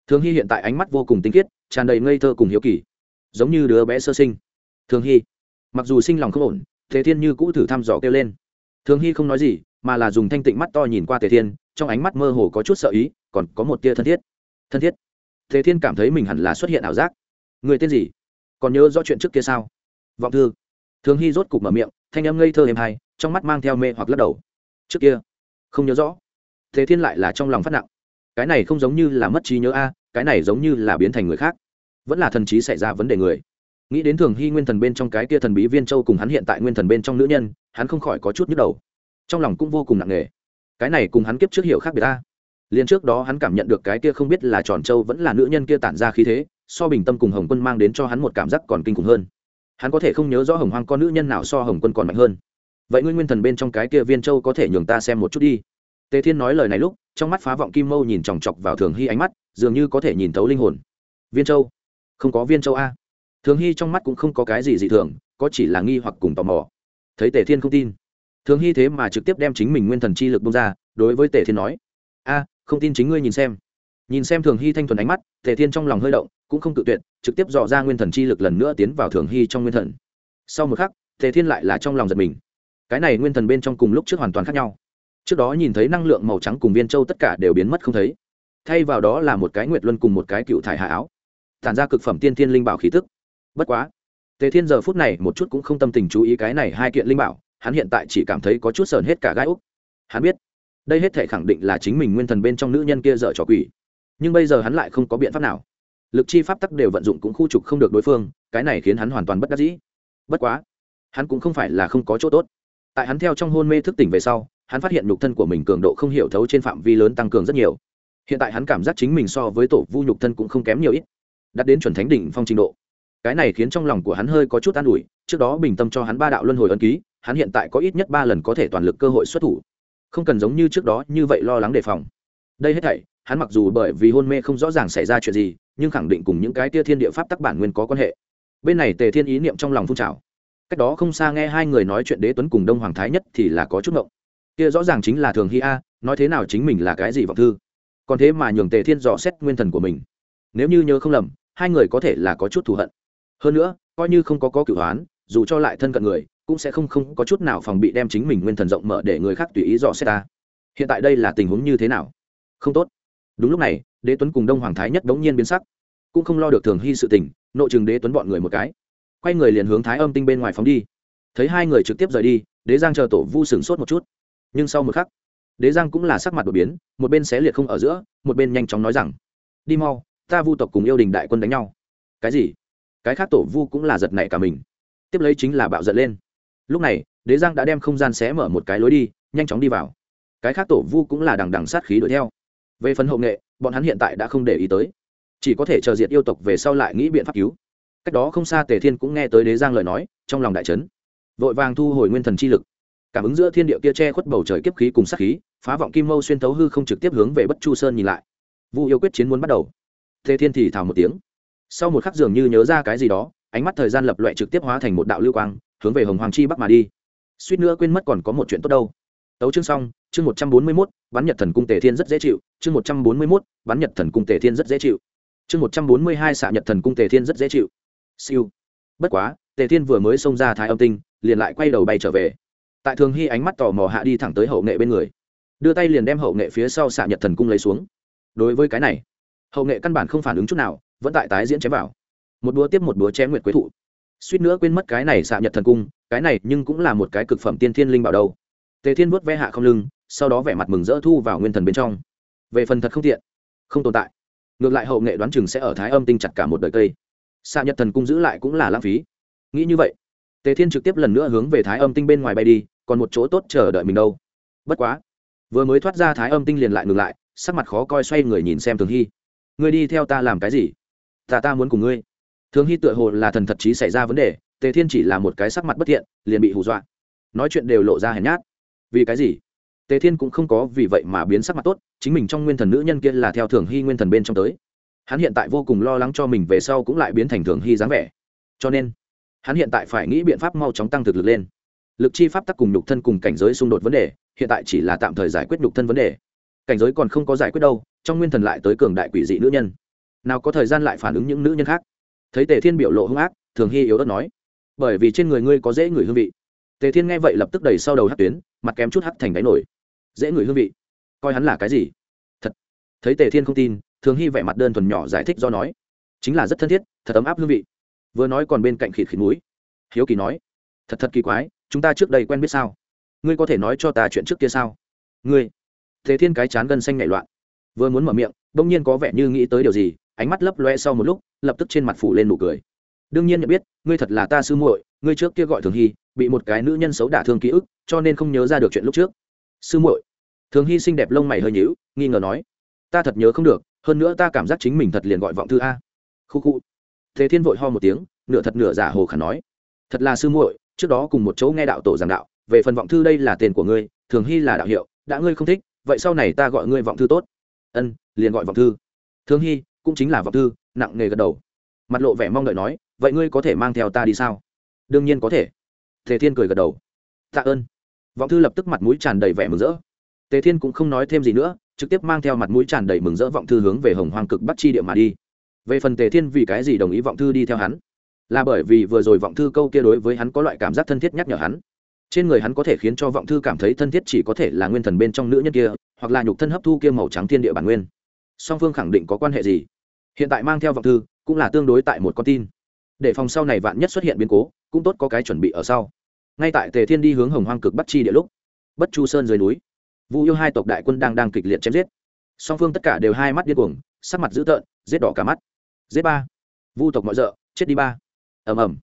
Thường hy hiện tại ánh mắt vô cùng tinh khiết, tràn đầy ngây thơ cùng hiếu kỳ. Giống như đứa bé sơ sinh. Thường hy, mặc dù sinh lòng không ổn thế thiên như cũ thử thăm dò kêu lên. Thường hy không nói gì, mà là dùng thanh tịnh mắt to nhìn qua tề thiên, trong ánh mắt mơ hồ có chút sợ ý, còn có một tia thân thiết. Thân thiết? Thế thiên cảm thấy mình hẳn là xuất hiện ảo giác. Người tên gì? Còn nhớ rõ chuyện trước kia sao? Vọng thư. Thường hy rốt cục mở miệng, thanh âm ngây thơ êm hay trong mắt mang theo mê hoặc lắc đầu. Trước kia không nhớ rõ. Thế thiên lại là trong lòng phát nặng. Cái này không giống như là mất trí nhớ a, cái này giống như là biến thành người khác. Vẫn là thần trí xảy ra vấn đề người. Nghĩ đến thường hy nguyên thần bên trong cái kia thần bí viên châu cùng hắn hiện tại nguyên thần bên trong nữ nhân, hắn không khỏi có chút nhức đầu. Trong lòng cũng vô cùng nặng nề. Cái này cùng hắn kiếp trước hiểu khác biệt ta liền trước đó hắn cảm nhận được cái kia không biết là tròn châu vẫn là nữ nhân kia tản ra khí thế, so bình tâm cùng hồng quân mang đến cho hắn một cảm giác còn kinh khủng hơn. Hắn có thể không nhớ rõ hồng hoang con nữ nhân nào so hồng quân còn mạnh hơn vậy ngươi nguyên thần bên trong cái kia viên châu có thể nhường ta xem một chút đi. Tề thiên nói lời này lúc, trong mắt phá vọng kim mâu nhìn chòng chọc vào thường hy ánh mắt, dường như có thể nhìn thấu linh hồn. Viên châu? Không có viên châu a. Thường hy trong mắt cũng không có cái gì dị thường, có chỉ là nghi hoặc cùng tò mò. Thấy tề thiên không tin. Thường hy thế mà trực tiếp đem chính mình nguyên thần chi lực bông ra, đối với tề thiên nói, a, không tin chính ngươi nhìn xem. Nhìn xem thường hy thanh thuần ánh mắt, tề thiên trong lòng hơi động, cũng không tự tuyệt, trực tiếp dò ra nguyên thần chi lực lần nữa tiến vào thường hy trong nguyên thần. Sau một khắc, tề thiên lại là trong lòng giật mình cái này nguyên thần bên trong cùng lúc trước hoàn toàn khác nhau. Trước đó nhìn thấy năng lượng màu trắng cùng viên châu tất cả đều biến mất không thấy. Thay vào đó là một cái nguyệt luân cùng một cái cựu thải hạ áo. Tản ra cực phẩm tiên thiên linh bảo khí tức. Bất quá, tề thiên giờ phút này một chút cũng không tâm tình chú ý cái này hai kiện linh bảo, hắn hiện tại chỉ cảm thấy có chút sờn hết cả gai úc. Hắn biết, đây hết thể khẳng định là chính mình nguyên thần bên trong nữ nhân kia dở trò quỷ. Nhưng bây giờ hắn lại không có biện pháp nào. Lực chi pháp tắc đều vận dụng cũng khu trục không được đối phương, cái này khiến hắn hoàn toàn bất đắc dĩ. Bất quá, hắn cũng không phải là không có chỗ tốt tại hắn theo trong hôn mê thức tỉnh về sau, hắn phát hiện nhục thân của mình cường độ không hiểu thấu trên phạm vi lớn tăng cường rất nhiều. Hiện tại hắn cảm giác chính mình so với tổ vu nhục thân cũng không kém nhiều ít đặt đến chuẩn thánh đỉnh phong trình độ. Cái này khiến trong lòng của hắn hơi có chút an ủi, trước đó bình tâm cho hắn ba đạo luân hồi ấn ký, hắn hiện tại có ít nhất ba lần có thể toàn lực cơ hội xuất thủ. Không cần giống như trước đó như vậy lo lắng đề phòng. Đây hết thảy, hắn mặc dù bởi vì hôn mê không rõ ràng xảy ra chuyện gì, nhưng khẳng định cùng những cái tia thiên địa pháp tắc bản nguyên có quan hệ. Bên này tề thiên ý niệm trong lòng phun trào cách đó không xa nghe hai người nói chuyện đế tuấn cùng đông hoàng thái nhất thì là có chút ngộng. Kia rõ ràng chính là thường hy a, nói thế nào chính mình là cái gì vọng thư? Còn thế mà nhường tề thiên dò xét nguyên thần của mình. Nếu như nhớ không lầm, hai người có thể là có chút thù hận. Hơn nữa, coi như không có có cửu hoán, dù cho lại thân cận người, cũng sẽ không không có chút nào phòng bị đem chính mình nguyên thần rộng mở để người khác tùy ý dò xét ta. Hiện tại đây là tình huống như thế nào? Không tốt. Đúng lúc này, đế tuấn cùng đông hoàng thái nhất đống nhiên biến sắc. Cũng không lo được thường hy sự tình, nội chừng đế tuấn bọn người một cái quay người liền hướng thái âm tinh bên ngoài phóng đi. Thấy hai người trực tiếp rời đi, đế giang chờ tổ vu sửng sốt một chút. Nhưng sau một khắc, đế giang cũng là sắc mặt đột biến, một bên xé liệt không ở giữa, một bên nhanh chóng nói rằng, đi mau, ta vu tộc cùng yêu đình đại quân đánh nhau. Cái gì? Cái khác tổ vu cũng là giật nảy cả mình. Tiếp lấy chính là bạo giận lên. Lúc này, đế giang đã đem không gian xé mở một cái lối đi, nhanh chóng đi vào. Cái khác tổ vu cũng là đằng đằng sát khí đuổi theo. Về phần hậu nghệ, bọn hắn hiện tại đã không để ý tới. Chỉ có thể chờ diệt yêu tộc về sau lại nghĩ biện pháp cứu cách đó không xa tề thiên cũng nghe tới đế giang lời nói, trong lòng đại trấn vội vàng thu hồi nguyên thần chi lực. Cảm ứng giữa thiên địa kia che khuất bầu trời kiếp khí cùng sát khí, phá vọng kim mâu xuyên thấu hư không trực tiếp hướng về bất chu sơn nhìn lại. Vu yêu quyết chiến muốn bắt đầu. Tề thiên thì thào một tiếng. Sau một khắc dường như nhớ ra cái gì đó, ánh mắt thời gian lập loại trực tiếp hóa thành một đạo lưu quang, hướng về hồng hoàng chi bắc mà đi. Suýt nữa quên mất còn có một chuyện tốt đâu. Tấu chương xong, chương một trăm bốn mươi mốt, bắn nhật thần cung tề thiên rất dễ chịu. Chương một trăm bốn mươi mốt, bắn nhật thần cung tề thiên rất dễ chịu. Chương một trăm bốn mươi hai xạ nhật thần cung tề thiên rất dễ chịu siêu. Bất quá, tề thiên vừa mới xông ra thái âm tinh, liền lại quay đầu bay trở về. Tại thường hy ánh mắt tò mò hạ đi thẳng tới hậu nghệ bên người. Đưa tay liền đem hậu nghệ phía sau xạ nhật thần cung lấy xuống. Đối với cái này, hậu nghệ căn bản không phản ứng chút nào, vẫn tại tái diễn chém vào. Một búa tiếp một búa chém nguyệt quế thụ. Suýt nữa quên mất cái này xạ nhật thần cung, cái này nhưng cũng là một cái cực phẩm tiên thiên linh bảo đâu. Tề thiên vuốt ve hạ không lưng, sau đó vẻ mặt mừng rỡ thu vào nguyên thần bên trong. Về phần thật không tiện, không tồn tại. Ngược lại hậu nghệ đoán chừng sẽ ở thái âm tinh chặt cả một đời cây xạ nhật thần cung giữ lại cũng là lãng phí. Nghĩ như vậy, tề thiên trực tiếp lần nữa hướng về thái âm tinh bên ngoài bay đi, còn một chỗ tốt chờ đợi mình đâu. Bất quá, vừa mới thoát ra thái âm tinh liền lại ngừng lại, sắc mặt khó coi xoay người nhìn xem thường hy. Ngươi đi theo ta làm cái gì? Ta ta muốn cùng ngươi. Thường hy tựa hồ là thần thật chí xảy ra vấn đề, tề thiên chỉ là một cái sắc mặt bất thiện, liền bị hù dọa. Nói chuyện đều lộ ra hèn nhát. Vì cái gì? Tề thiên cũng không có vì vậy mà biến sắc mặt tốt, chính mình trong nguyên thần nữ nhân kia là theo thường hy nguyên thần bên trong tới hắn hiện tại vô cùng lo lắng cho mình về sau cũng lại biến thành thường hy dáng vẻ. Cho nên, hắn hiện tại phải nghĩ biện pháp mau chóng tăng thực lực lên. Lực chi pháp tắc cùng nhục thân cùng cảnh giới xung đột vấn đề, hiện tại chỉ là tạm thời giải quyết nhục thân vấn đề. Cảnh giới còn không có giải quyết đâu, trong nguyên thần lại tới cường đại quỷ dị nữ nhân. Nào có thời gian lại phản ứng những nữ nhân khác? Thấy tề thiên biểu lộ hung ác, thường hy yếu đất nói, bởi vì trên người ngươi có dễ người hương vị. Tề thiên nghe vậy lập tức đẩy sau đầu hắc tuyến, mặt kém chút hắt thành đáy nổi. Dễ người hương vị? Coi hắn là cái gì? Thật. Thấy tề thiên không tin thường hy vẻ mặt đơn thuần nhỏ giải thích do nói, chính là rất thân thiết, thật ấm áp hương vị. Vừa nói còn bên cạnh khịt khịt núi hiếu kỳ nói, thật thật kỳ quái, chúng ta trước đây quen biết sao? Ngươi có thể nói cho ta chuyện trước kia sao? Ngươi, thế thiên cái chán gân xanh nhảy loạn. Vừa muốn mở miệng, bỗng nhiên có vẻ như nghĩ tới điều gì, ánh mắt lấp loe sau một lúc, lập tức trên mặt phủ lên nụ cười. Đương nhiên nhận biết, ngươi thật là ta sư muội, ngươi trước kia gọi thường hy, bị một cái nữ nhân xấu đả thương ký ức, cho nên không nhớ ra được chuyện lúc trước. Sư muội. Thường hy xinh đẹp lông mày hơi nhíu, nghi ngờ nói, ta thật nhớ không được hơn nữa ta cảm giác chính mình thật liền gọi vọng thư a. Khu khu. Thế thiên vội ho một tiếng, nửa thật nửa giả hồ khả nói. Thật là sư muội, trước đó cùng một chỗ nghe đạo tổ giảng đạo, về phần vọng thư đây là tên của ngươi, thường hy là đạo hiệu, đã ngươi không thích, vậy sau này ta gọi ngươi vọng thư tốt. Ân, liền gọi vọng thư. Thường hy, cũng chính là vọng thư, nặng nghề gật đầu. Mặt lộ vẻ mong đợi nói, vậy ngươi có thể mang theo ta đi sao? Đương nhiên có thể. Thế thiên cười gật đầu. Tạ ơn. Vọng thư lập tức mặt mũi tràn đầy vẻ mừng rỡ. Tề thiên cũng không nói thêm gì nữa trực tiếp mang theo mặt mũi tràn đầy mừng rỡ vọng thư hướng về hồng Hoang cực bắt chi địa mà đi. Về phần tề thiên vì cái gì đồng ý vọng thư đi theo hắn? Là bởi vì vừa rồi vọng thư câu kia đối với hắn có loại cảm giác thân thiết nhắc nhở hắn. Trên người hắn có thể khiến cho vọng thư cảm thấy thân thiết chỉ có thể là nguyên thần bên trong nữ nhân kia, hoặc là nhục thân hấp thu kia màu trắng thiên địa bản nguyên. Song phương khẳng định có quan hệ gì? Hiện tại mang theo vọng thư cũng là tương đối tại một con tin. Để phòng sau này vạn nhất xuất hiện biến cố, cũng tốt có cái chuẩn bị ở sau. Ngay tại tề thiên đi hướng hồng hoang cực bắt chi địa lúc, bất chu sơn dưới núi vu yêu hai tộc đại quân đang đang kịch liệt chém giết. Song phương tất cả đều hai mắt điên cuồng, sắc mặt dữ tợn, giết đỏ cả mắt. Giết ba. Vu tộc mọi rợ, chết đi ba. Ầm ầm.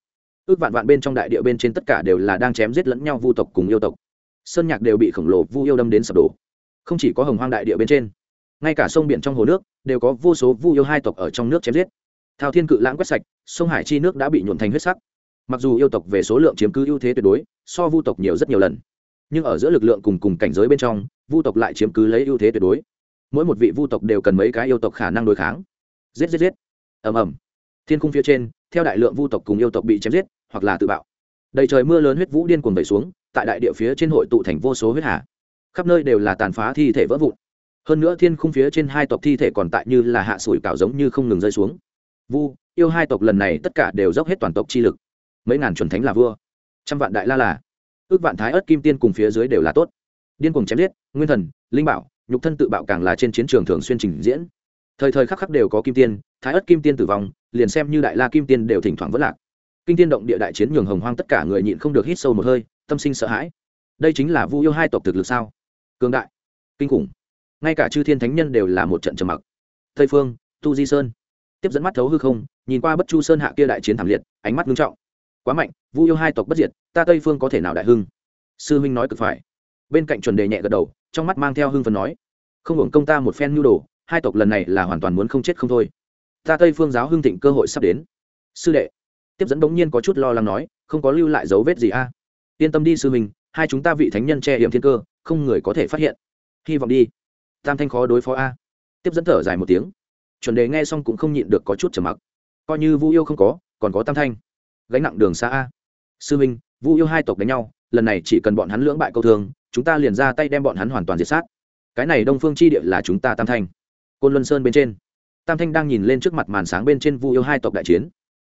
Ước vạn vạn bên trong đại địa bên trên tất cả đều là đang chém giết lẫn nhau vu tộc cùng yêu tộc. Sơn nhạc đều bị khổng lồ vu yêu đâm đến sập đổ. Không chỉ có hồng hoang đại địa bên trên, ngay cả sông biển trong hồ nước đều có vô số vu yêu hai tộc ở trong nước chém giết. Thao thiên cự lãng quét sạch, sông hải chi nước đã bị nhuộn thành huyết sắc. Mặc dù yêu tộc về số lượng chiếm cứ ưu thế tuyệt đối, so vu tộc nhiều rất nhiều lần, nhưng ở giữa lực lượng cùng cùng cảnh giới bên trong vu tộc lại chiếm cứ lấy ưu thế tuyệt đối. Mỗi một vị vu tộc đều cần mấy cái yêu tộc khả năng đối kháng. Giết giết giết. Ầm ầm. Thiên khung phía trên, theo đại lượng vu tộc cùng yêu tộc bị chém giết, hoặc là tự bạo. Đầy trời mưa lớn huyết vũ điên cuồng vẩy xuống, tại đại địa phía trên hội tụ thành vô số huyết hà. Khắp nơi đều là tàn phá thi thể vỡ vụn. Hơn nữa thiên khung phía trên hai tộc thi thể còn tại như là hạ sủi cảo giống như không ngừng rơi xuống. Vu, yêu hai tộc lần này tất cả đều dốc hết toàn tộc chi lực. Mấy ngàn chuẩn thánh là vua. Trăm vạn đại la là. Ước vạn thái ớt kim tiên cùng phía dưới đều là tốt điên cuồng chém giết, nguyên thần, linh bảo, nhục thân tự bạo càng là trên chiến trường thường xuyên trình diễn. Thời thời khắc khắc đều có kim tiên, thái ất kim tiên tử vong, liền xem như đại la kim tiên đều thỉnh thoảng vất lạc. Kinh tiên động địa đại chiến nhường hồng hoang tất cả người nhịn không được hít sâu một hơi, tâm sinh sợ hãi. Đây chính là vu yêu hai tộc thực lực sao? Cường đại, kinh khủng. Ngay cả chư thiên thánh nhân đều là một trận trầm mặc. Tây phương, tu di sơn. Tiếp dẫn mắt thấu hư không, nhìn qua bất chu sơn hạ kia đại chiến thảm liệt, ánh mắt nghiêm trọng. Quá mạnh, vu yêu hai tộc bất diệt, ta tây phương có thể nào đại hưng? Sư huynh nói cực phải bên cạnh chuẩn đề nhẹ gật đầu, trong mắt mang theo hưng phần nói, không hưởng công ta một phen nhu đồ, hai tộc lần này là hoàn toàn muốn không chết không thôi. Ta tây phương giáo hưng thịnh cơ hội sắp đến. Sư đệ. Tiếp dẫn bỗng nhiên có chút lo lắng nói, không có lưu lại dấu vết gì a? Yên tâm đi sư mình hai chúng ta vị thánh nhân che hiểm thiên cơ, không người có thể phát hiện. Hy vọng đi. Tam thanh khó đối phó a. Tiếp dẫn thở dài một tiếng. Chuẩn đề nghe xong cũng không nhịn được có chút trầm mặc. Coi như vu yêu không có, còn có tam thanh. Gánh nặng đường xa a. Sư minh vu yêu hai tộc đánh nhau, lần này chỉ cần bọn hắn lưỡng bại câu thường chúng ta liền ra tay đem bọn hắn hoàn toàn diệt sát. Cái này đông phương chi địa là chúng ta tam thanh. Côn luân sơn bên trên, tam thanh đang nhìn lên trước mặt màn sáng bên trên vu yêu hai tộc đại chiến.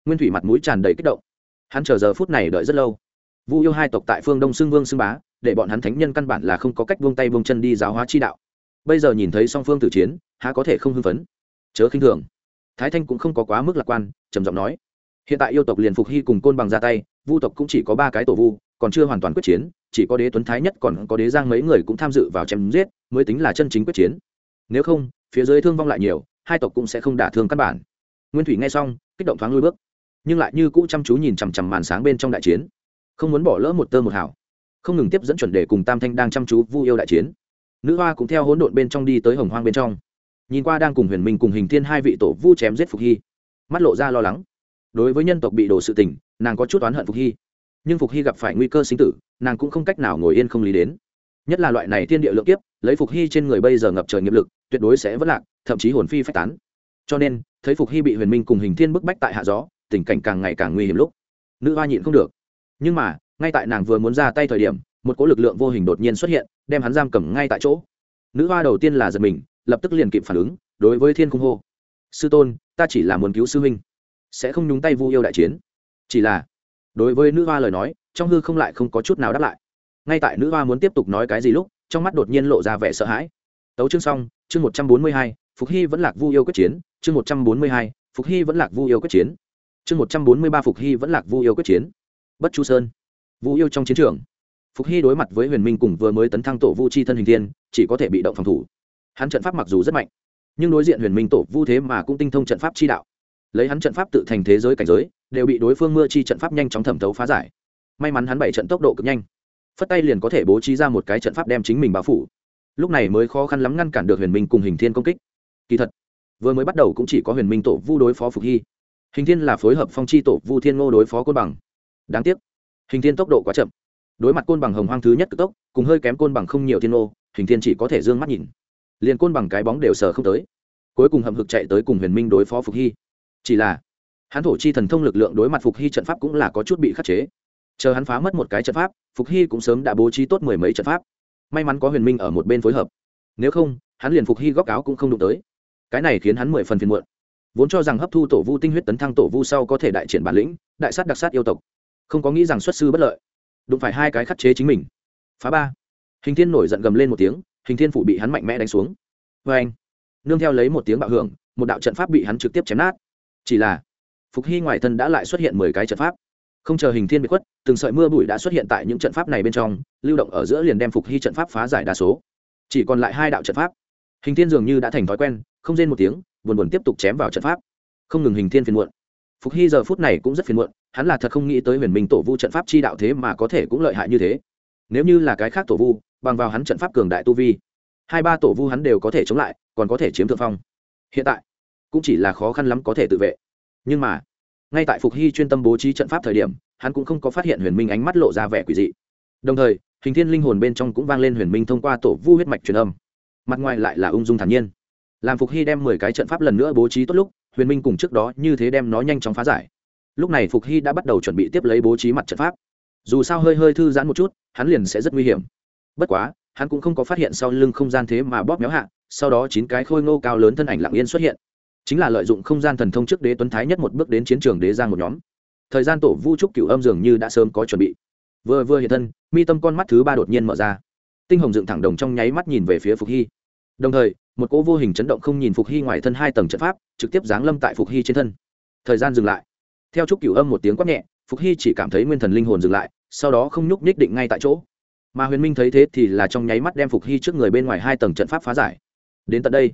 Nguyên thủy mặt mũi tràn đầy kích động. Hắn chờ giờ phút này đợi rất lâu. Vu yêu hai tộc tại phương đông xưng vương xưng bá, để bọn hắn thánh nhân căn bản là không có cách buông tay buông chân đi giáo hóa chi đạo. Bây giờ nhìn thấy song phương tử chiến, há có thể không hưng phấn? Chớ khinh thường. Thái thanh cũng không có quá mức lạc quan, trầm giọng nói. Hiện tại yêu tộc liền phục hy cùng côn bằng ra tay, vu tộc cũng chỉ có ba cái tổ vu còn chưa hoàn toàn quyết chiến, chỉ có đế tuấn thái nhất còn có đế giang mấy người cũng tham dự vào chém giết, mới tính là chân chính quyết chiến. Nếu không, phía dưới thương vong lại nhiều, hai tộc cũng sẽ không đả thương căn bản. Nguyên thủy nghe xong, kích động thoáng lui bước, nhưng lại như cũ chăm chú nhìn chằm chằm màn sáng bên trong đại chiến. Không muốn bỏ lỡ một tơ một hảo không ngừng tiếp dẫn chuẩn đề cùng tam thanh đang chăm chú vu yêu đại chiến. Nữ hoa cũng theo hỗn độn bên trong đi tới hồng hoang bên trong. Nhìn qua đang cùng huyền minh cùng hình thiên hai vị tổ vu chém giết phục hy, mắt lộ ra lo lắng. Đối với nhân tộc bị đổ sự tình, nàng có chút oán hận phục hy nhưng phục hy gặp phải nguy cơ sinh tử, nàng cũng không cách nào ngồi yên không lý đến. Nhất là loại này thiên địa lượng kiếp, lấy phục hy trên người bây giờ ngập trời nghiệp lực, tuyệt đối sẽ vất lạc, thậm chí hồn phi phách tán. Cho nên, thấy phục hy bị huyền minh cùng hình thiên bức bách tại hạ gió, tình cảnh càng ngày càng nguy hiểm lúc. Nữ hoa nhịn không được. Nhưng mà, ngay tại nàng vừa muốn ra tay thời điểm, một cỗ lực lượng vô hình đột nhiên xuất hiện, đem hắn giam cầm ngay tại chỗ. Nữ hoa đầu tiên là giật mình, lập tức liền kịp phản ứng, đối với thiên cung hô. Sư tôn, ta chỉ là muốn cứu sư huynh, sẽ không nhúng tay vu yêu đại chiến. Chỉ là đối với nữ hoa lời nói, trong hư không lại không có chút nào đáp lại. Ngay tại nữ hoa muốn tiếp tục nói cái gì lúc, trong mắt đột nhiên lộ ra vẻ sợ hãi. Tấu chương xong, chương một trăm bốn mươi hai, phục hy vẫn lạc vu yêu quyết chiến, chương một trăm bốn mươi hai, phục hy vẫn lạc vu yêu quyết chiến, chương một trăm bốn mươi ba, phục hy vẫn lạc vu yêu quyết chiến. Bất chu sơn, vu yêu trong chiến trường. Phục hy đối mặt với huyền minh cùng vừa mới tấn thăng tổ vu chi thân hình thiên, chỉ có thể bị động phòng thủ. Hắn trận pháp mặc dù rất mạnh, nhưng đối diện huyền minh tổ vu thế mà cũng tinh thông trận pháp chi đạo. Lấy hắn trận pháp tự thành thế giới cảnh giới đều bị đối phương mưa chi trận pháp nhanh chóng thẩm thấu phá giải. May mắn hắn bảy trận tốc độ cực nhanh. Phất tay liền có thể bố trí ra một cái trận pháp đem chính mình bao phủ. Lúc này mới khó khăn lắm ngăn cản được huyền minh cùng hình thiên công kích. Kỳ thật, vừa mới bắt đầu cũng chỉ có huyền minh tổ vu đối phó phục hy. Hình thiên là phối hợp phong chi tổ vu thiên ngô đối phó côn bằng. Đáng tiếc, hình thiên tốc độ quá chậm. Đối mặt côn bằng hồng hoang thứ nhất cực tốc, cùng hơi kém côn bằng không nhiều thiên ngô, hình thiên chỉ có thể d ư ơ n g mắt nhìn. Liền côn bằng cái bóng đều sờ không tới. Cuối cùng hậm hực chạy tới cùng huyền minh đối phó phục hy. Chỉ là hắn thổ chi thần thông lực lượng đối mặt phục hy trận pháp cũng là có chút bị khắc chế. Chờ hắn phá mất một cái trận pháp, phục hy cũng sớm đã bố trí tốt mười mấy trận pháp. May mắn có huyền minh ở một bên phối hợp. Nếu không, hắn liền phục hy góc áo cũng không đụng tới. Cái này khiến hắn mười phần phiền muộn. Vốn cho rằng hấp thu tổ vu tinh huyết tấn thăng tổ vu sau có thể đại triển bản lĩnh, đại sát đặc sát yêu tộc. Không có nghĩ rằng xuất sư bất lợi. Đụng phải hai cái khắc chế chính mình. Phá ba. Hình thiên nổi giận gầm lên một tiếng, hình thiên phủ bị hắn mạnh mẽ đánh xuống. Vê anh nương theo lấy một tiếng bạo hưởng, một đạo trận pháp bị hắn trực tiếp chém nát. Chỉ là phục hy ngoài thân đã lại xuất hiện mười cái trận pháp. Không chờ hình thiên bị khuất, từng sợi mưa bụi đã xuất hiện tại những trận pháp này bên trong, lưu động ở giữa liền đem phục hy trận pháp phá giải đa số. Chỉ còn lại hai đạo trận pháp. Hình thiên dường như đã thành thói quen, không rên một tiếng, buồn buồn tiếp tục chém vào trận pháp. Không ngừng hình thiên phiền muộn. Phục hy giờ phút này cũng rất phiền muộn, hắn là thật không nghĩ tới huyền minh tổ vu trận pháp chi đạo thế mà có thể cũng lợi hại như thế. Nếu như là cái khác tổ vu, bằng vào hắn trận pháp cường đại tu vi, hai ba tổ vu hắn đều có thể chống lại, còn có thể chiếm thượng phong. Hiện tại, cũng chỉ là khó khăn lắm có thể tự vệ nhưng mà, ngay tại phục hy chuyên tâm bố trí trận pháp thời điểm, hắn cũng không có phát hiện huyền minh ánh mắt lộ ra vẻ quỷ dị. Đồng thời, hình thiên linh hồn bên trong cũng vang lên huyền minh thông qua tổ vu huyết mạch truyền âm. Mặt ngoài lại là ung dung thản nhiên. Làm phục hy đem mười cái trận pháp lần nữa bố trí tốt lúc, huyền minh cùng trước đó như thế đem nó nhanh chóng phá giải. Lúc này phục hy đã bắt đầu chuẩn bị tiếp lấy bố trí mặt trận pháp. Dù sao hơi hơi thư giãn một chút, hắn liền sẽ rất nguy hiểm. Bất quá, hắn cũng không có phát hiện sau lưng không gian thế mà bóp méo hạ, sau đó chín cái khôi ngô cao lớn thân ảnh lặng yên xuất hiện chính là lợi dụng không gian thần thông trước đế tuấn thái nhất một bước đến chiến trường đế giang một nhóm. Thời gian tổ vu trúc cửu âm dường như đã sớm có chuẩn bị. Vừa vừa hiện thân, mi tâm con mắt thứ ba đột nhiên mở ra. Tinh hồng dựng thẳng đồng trong nháy mắt nhìn về phía phục hy. Đồng thời, một cỗ vô hình chấn động không nhìn phục hy ngoài thân hai tầng trận pháp, trực tiếp giáng lâm tại phục hy trên thân. Thời gian dừng lại. Theo trúc cửu âm một tiếng quát nhẹ, phục hy chỉ cảm thấy nguyên thần linh hồn dừng lại, sau đó không nhúc nhích định ngay tại chỗ. Mà huyền minh thấy thế thì là trong nháy mắt đem phục hy trước người bên ngoài hai tầng trận pháp phá giải. Đến tận đây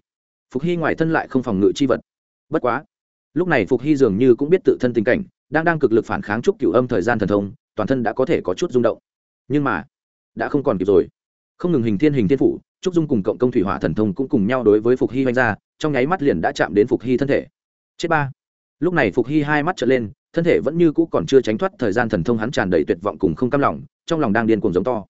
phục hy ngoài thân lại không phòng ngự chi vật. Bất quá, lúc này phục hy dường như cũng biết tự thân tình cảnh, đang đang cực lực phản kháng trúc cửu âm thời gian thần thông, toàn thân đã có thể có chút rung động. Nhưng mà, đã không còn kịp rồi. Không ngừng hình thiên hình thiên phủ trúc dung cùng cộng công thủy hỏa thần thông cũng cùng nhau đối với phục hy oanh ra, trong nháy mắt liền đã chạm đến phục hy thân thể. Chết ba. Lúc này phục hy hai mắt trở lên, thân thể vẫn như cũ còn chưa tránh thoát thời gian thần thông hắn tràn đầy tuyệt vọng cùng không cam lòng, trong lòng đang điên cuồng giống to.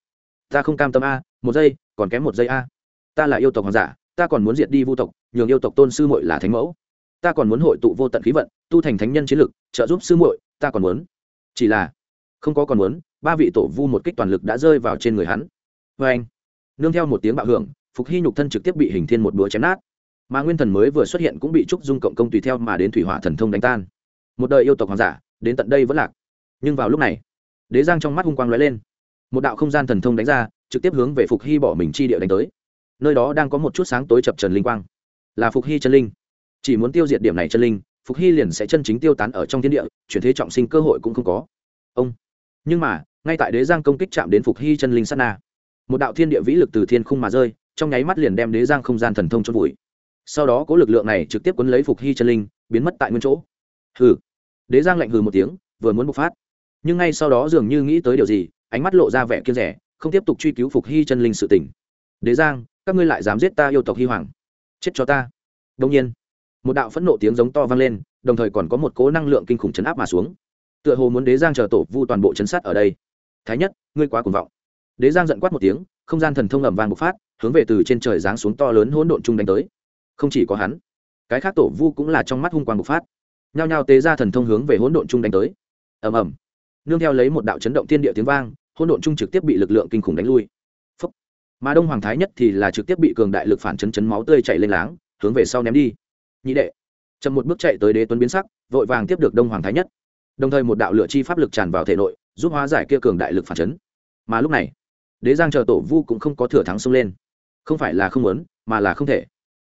Ta không cam tâm a, một giây, còn kém một giây a. Ta là yêu tộc hoàng giả ta còn muốn diệt đi vu tộc, nhường yêu tộc tôn sư muội là thánh mẫu. Ta còn muốn hội tụ vô tận khí vận, tu thành thánh nhân chiến lực, trợ giúp sư muội, ta còn muốn. Chỉ là, không có còn muốn, ba vị tổ vu một kích toàn lực đã rơi vào trên người hắn. Vê anh, nương theo một tiếng bạo hưởng, phục hy nhục thân trực tiếp bị hình thiên một đũa chém nát. Mà nguyên thần mới vừa xuất hiện cũng bị trúc dung cộng công tùy theo mà đến thủy hỏa thần thông đánh tan. Một đời yêu tộc hoàng giả, đến tận đây vẫn lạc. Nhưng vào lúc này, đế giang trong mắt hung quang lóe lên. Một đạo không gian thần thông đánh ra, trực tiếp hướng về phục hy bỏ mình chi địa đánh tới nơi đó đang có một chút sáng tối chập trần linh quang. Là phục hy chân linh. Chỉ muốn tiêu diệt điểm này chân linh, phục hy liền sẽ chân chính tiêu tán ở trong thiên địa, chuyển thế trọng sinh cơ hội cũng không có. Ông. Nhưng mà, ngay tại đế giang công kích chạm đến phục hy chân linh sát na, một đạo thiên địa vĩ lực từ thiên khung mà rơi, trong nháy mắt liền đem đế giang không gian thần thông cho vùi. Sau đó có lực lượng này trực tiếp quấn lấy phục hy chân linh, biến mất tại nguyên chỗ. Hừ. Đế giang lạnh hừ một tiếng, vừa muốn bộc phát. Nhưng ngay sau đó dường như nghĩ tới điều gì, ánh mắt lộ ra vẻ kiên rẻ, không tiếp tục truy cứu phục hy chân linh sự tỉnh đế giang các ngươi lại dám giết ta yêu tộc hy hoàng. Chết cho ta. Đông nhiên, một đạo phẫn nộ tiếng giống to vang lên, đồng thời còn có một cố năng lượng kinh khủng chấn áp mà xuống. Tựa hồ muốn đế giang chờ tổ vu toàn bộ chấn sát ở đây. Thái nhất, ngươi quá cuồng vọng. Đế giang giận quát một tiếng, không gian thần thông ẩm vàng bộc phát, hướng về từ trên trời giáng xuống to lớn hỗn độn chung đánh tới. Không chỉ có hắn, cái khác tổ vu cũng là trong mắt hung quang bộc phát. Nhao nhao tế ra thần thông hướng về hỗn độn chung đánh tới. Ầm ầm. Nương theo lấy một đạo chấn động thiên địa tiếng vang, hỗn độn chung trực tiếp bị lực lượng kinh khủng đánh lui mà đông hoàng thái nhất thì là trực tiếp bị cường đại lực phản chấn chấn máu tươi chảy lên láng, hướng về sau ném đi. Nhị đệ, chậm một bước chạy tới đế tuấn biến sắc, vội vàng tiếp được đông hoàng thái nhất. Đồng thời một đạo lựa chi pháp lực tràn vào thể nội, giúp hóa giải kia cường đại lực phản chấn. Mà lúc này, đế giang chờ tổ vu cũng không có thừa thắng xông lên. Không phải là không muốn, mà là không thể.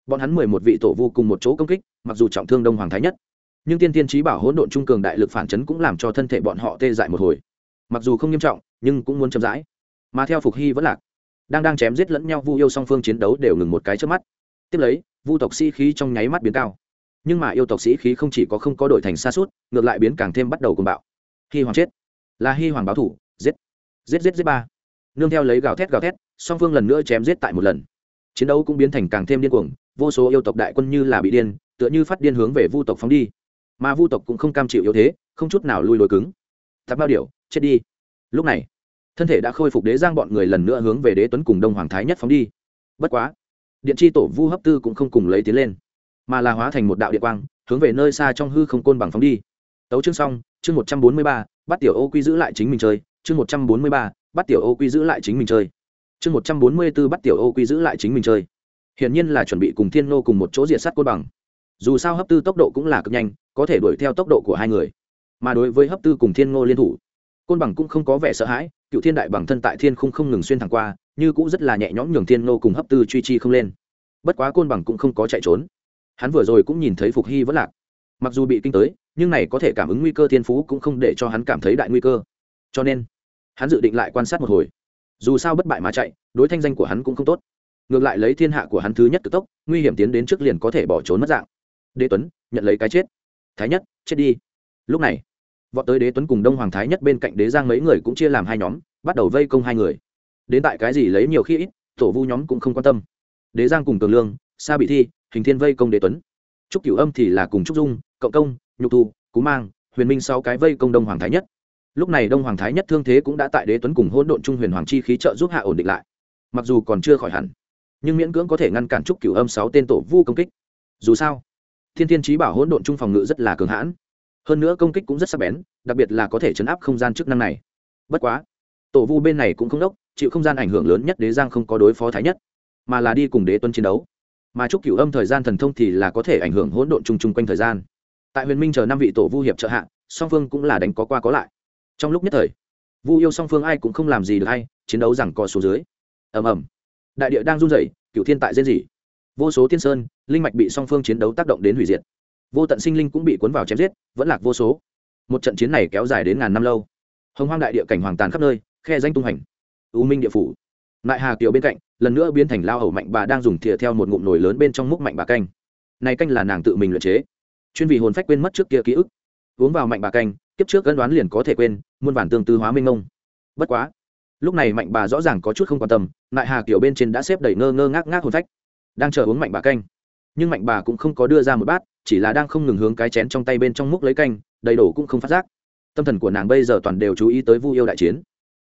Bọn hắn mười một vị tổ vu cùng một chỗ công kích, mặc dù trọng thương đông hoàng thái nhất, nhưng tiên tiên trí bảo hỗn độn trung cường đại lực phản chấn cũng làm cho thân thể bọn họ tê dại một hồi. Mặc dù không nghiêm trọng, nhưng cũng muốn chậm rãi. Mà theo phục hy vẫn lạc đang đang chém giết lẫn nhau, vu yêu song phương chiến đấu đều ngừng một cái trước mắt. Tiếp lấy, vu tộc sĩ khí trong nháy mắt biến cao. Nhưng mà yêu tộc sĩ khí không chỉ có không có đổi thành xa suốt, ngược lại biến càng thêm bắt đầu cùng bạo. Hy hoàng chết. Là hy hoàng báo thủ, giết. Giết giết giết ba. Nương theo lấy gào thét gào thét, song phương lần nữa chém giết tại một lần. Chiến đấu cũng biến thành càng thêm điên cuồng, vô số yêu tộc đại quân như là bị điên, tựa như phát điên hướng về vu tộc phóng đi. Mà vu tộc cũng không cam chịu yếu thế, không chút nào lui lối cứng. Tạp bao điệu chết đi. Lúc này thân thể đã khôi phục đế giang bọn người lần nữa hướng về đế tuấn cùng đông hoàng thái nhất phóng đi. Bất quá, điện chi tổ vu hấp tư cũng không cùng lấy tiến lên, mà là hóa thành một đạo địa quang, hướng về nơi xa trong hư không côn bằng phóng đi. Tấu chương xong, chương một trăm bốn mươi ba, bắt tiểu ô quy giữ lại chính mình chơi, chương một trăm bốn mươi ba, bắt tiểu ô quy giữ lại chính mình chơi. Chương một trăm bốn mươi b ố bắt tiểu ô quy giữ lại chính mình chơi. Hiển nhiên là chuẩn bị cùng thiên nô cùng một chỗ diệt sát côn bằng. Dù sao hấp tư tốc độ cũng là cực nhanh, có thể đuổi theo tốc độ của hai người. Mà đối với hấp tư cùng thiên ngô liên thủ côn bằng cũng không có vẻ sợ hãi, cựu thiên đại bằng thân tại thiên không không ngừng xuyên thẳng qua, như cũng rất là nhẹ nhõm nhường thiên nô cùng hấp tư truy chi không lên. Bất quá côn bằng cũng không có chạy trốn. Hắn vừa rồi cũng nhìn thấy phục hy vẫn lạc. Mặc dù bị kinh tới, nhưng này có thể cảm ứng nguy cơ thiên phú cũng không để cho hắn cảm thấy đại nguy cơ. Cho nên, hắn dự định lại quan sát một hồi. Dù sao bất bại mà chạy, đối thanh danh của hắn cũng không tốt. Ngược lại lấy thiên hạ của hắn thứ nhất cực tốc, nguy hiểm tiến đến trước liền có thể bỏ trốn mất dạng. Đế tuấn, nhận lấy cái chết. Thái nhất, chết đi. Lúc này vọt tới đế tuấn cùng đông hoàng thái nhất bên cạnh đế giang mấy người cũng chia làm hai nhóm, bắt đầu vây công hai người. Đến tại cái gì lấy nhiều khi ít, tổ vu nhóm cũng không quan tâm. Đế giang cùng cường lương, sa bị thi, hình thiên vây công đế tuấn. Trúc cửu âm thì là cùng trúc dung, cộng công, nhục thu, cú mang, huyền minh sáu cái vây công đông hoàng thái nhất. Lúc này đông hoàng thái nhất thương thế cũng đã tại đế tuấn cùng hỗn độn trung huyền hoàng chi khí trợ giúp hạ ổn định lại. Mặc dù còn chưa khỏi hẳn, nhưng miễn cưỡng có thể ngăn cản trúc cửu âm sáu tên tổ vu công kích. Dù sao, thiên thiên trí bảo hỗn độn trung phòng ngự rất là cường hãn hơn nữa công kích cũng rất sắc bén, đặc biệt là có thể chấn áp không gian chức năng này. Bất quá, tổ vu bên này cũng không đốc, chịu không gian ảnh hưởng lớn nhất đế giang không có đối phó thái nhất, mà là đi cùng đế tuân chiến đấu. Mà chúc cửu âm thời gian thần thông thì là có thể ảnh hưởng hỗn độn chung chung quanh thời gian. Tại huyền minh chờ năm vị tổ vu hiệp trợ hạ, song phương cũng là đánh có qua có lại. Trong lúc nhất thời, vu yêu song phương ai cũng không làm gì được hay, chiến đấu rằng co xuống dưới. Ầm ầm. Đại địa đang run rẩy, cửu thiên tại diễn dị vô số thiên sơn, linh mạch bị song phương chiến đấu tác động đến hủy diệt vô tận sinh linh cũng bị cuốn vào chém giết, vẫn lạc vô số. Một trận chiến này kéo dài đến ngàn năm lâu. Hồng hoang đại địa cảnh hoàng tàn khắp nơi, khe danh tung hành. U minh địa phủ. Nại hà kiều bên cạnh, lần nữa biến thành lao hầu mạnh bà đang dùng thìa theo một ngụm nồi lớn bên trong múc mạnh bà canh. Này canh là nàng tự mình luyện chế. Chuyên vì hồn phách quên mất trước kia ký ức. Uống vào mạnh bà canh, kiếp trước gân đoán liền có thể quên, muôn bản tương tư hóa minh ngông bất quá, lúc này mạnh bà rõ ràng có chút không quan tâm nại hà kiều bên trên đã xếp đầy ngơ ngơ ngác ngác hồn phách, đang chờ uống mạnh bà canh. Nhưng mạnh bà cũng không có đưa ra một bát chỉ là đang không ngừng hướng cái chén trong tay bên trong múc lấy canh, đầy đủ cũng không phát giác. Tâm thần của nàng bây giờ toàn đều chú ý tới vu yêu đại chiến.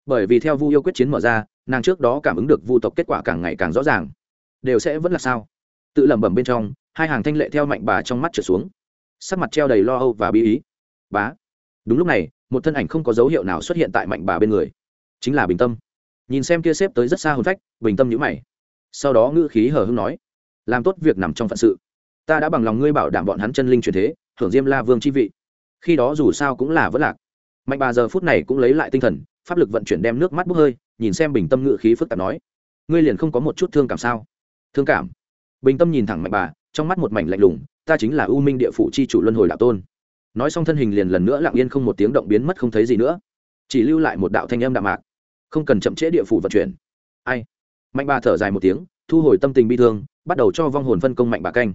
Bởi vì theo vu yêu quyết chiến mở ra, nàng trước đó cảm ứng được vu tộc kết quả càng ngày càng rõ ràng. Đều sẽ vẫn là sao? Tự lẩm bẩm bên trong, hai hàng thanh lệ theo mạnh bà trong mắt trở xuống. Sắc mặt treo đầy lo âu và bí ý. Bá. Đúng lúc này, một thân ảnh không có dấu hiệu nào xuất hiện tại mạnh bà bên người. Chính là bình tâm. Nhìn xem kia xếp tới rất xa hồn phách, bình tâm nhữ mày. Sau đó ngữ khí hờ hưng nói, làm tốt việc nằm trong phận sự ta đã bằng lòng ngươi bảo đảm bọn hắn chân linh truyền thế, hưởng diêm la vương chi vị. Khi đó dù sao cũng là vất lạc. Mạnh bà giờ phút này cũng lấy lại tinh thần, pháp lực vận chuyển đem nước mắt bốc hơi, nhìn xem bình tâm ngự khí phức tạp nói, ngươi liền không có một chút thương cảm sao? Thương cảm? Bình tâm nhìn thẳng mạnh bà, trong mắt một mảnh lạnh lùng, ta chính là u minh địa phủ chi chủ luân hồi đạo tôn. Nói xong thân hình liền lần nữa lặng yên không một tiếng động biến mất không thấy gì nữa. Chỉ lưu lại một đạo thanh âm đạm mạc. Không cần chậm trễ địa phủ vận chuyển. Ai? Mạnh bà thở dài một tiếng, thu hồi tâm tình bi thương, bắt đầu cho vong hồn phân công mạnh bà canh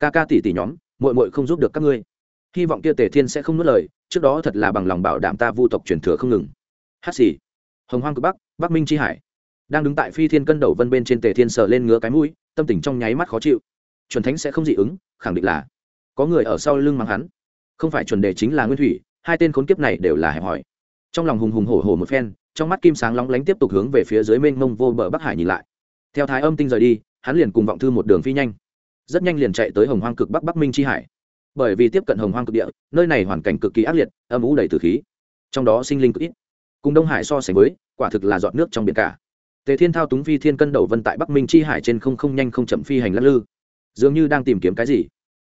ca ca tỷ tỷ nhóm, muội muội không giúp được các ngươi. Hy vọng kia tề thiên sẽ không nuốt lời, trước đó thật là bằng lòng bảo đảm ta vu tộc truyền thừa không ngừng. Hát xì. Hồng hoang cực bắc bắc minh tri hải. Đang đứng tại phi thiên cân đầu vân bên trên tề thiên sờ lên ngứa cái mũi, tâm tình trong nháy mắt khó chịu. Chuẩn thánh sẽ không dị ứng, khẳng định là có người ở sau lưng mắng hắn. Không phải chuẩn đề chính là nguyên thủy, hai tên khốn kiếp này đều là hẹp hòi. Trong lòng hùng hùng hổ hổ một phen, trong mắt kim sáng lóng lánh tiếp tục hướng về phía dưới mênh mông vô bờ bắc hải nhìn lại. Theo thái âm tinh rời đi, hắn liền cùng vọng thư một đường phi nhanh rất nhanh liền chạy tới hồng hoang cực bắc bắc minh c hải bởi vì tiếp cận hồng hoang cực địa nơi này hoàn cảnh cực kỳ ác liệt âm ủ đầy từ khí trong đó sinh linh cực ít cùng đông hải so sánh với quả thực là dọn nước trong biển cả tề thiên thao túng phi thiên cân đầu vân tại bắc minh chi hải trên không không nhanh không chậm phi hành lắc lư dường như đang tìm kiếm cái gì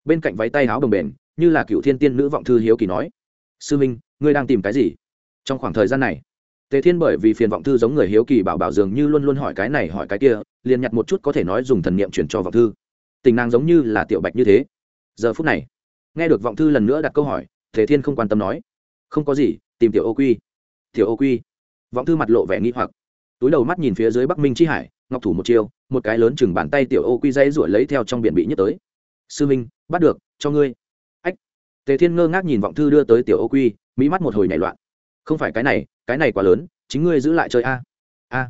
bên cạnh váy tay áo đồng bền như là cựu thiên tiên nữ vọng thư hiếu kỳ nói sư minh ngươi đang tìm cái gì trong khoảng thời gian này tề thiên bởi vì phiền vọng thư giống người hiếu kỳ bảo bảo dường như luôn luôn hỏi cái này hỏi cái kia liền nhặt một chút có thể nói dùng thần niệm chuyển cho vọng thư tình nàng giống như là tiểu bạch như thế. Giờ phút này, nghe được vọng thư lần nữa đặt câu hỏi, thế thiên không quan tâm nói, không có gì, tìm tiểu ô quy. Tiểu ô quy? Vọng thư mặt lộ vẻ nghi hoặc. Túi đầu mắt nhìn phía dưới bắc minh chi hải, ngọc thủ một chiêu, một cái lớn chừng bàn tay tiểu ô quy dây ruổi lấy theo trong biển bị nhất tới. Sư minh, bắt được, cho ngươi. Ách. Tề thiên ngơ ngác nhìn vọng thư đưa tới tiểu ô quy mỹ mắt một hồi nảy loạn. Không phải cái này cái này quá lớn, chính ngươi giữ lại chơi a. A.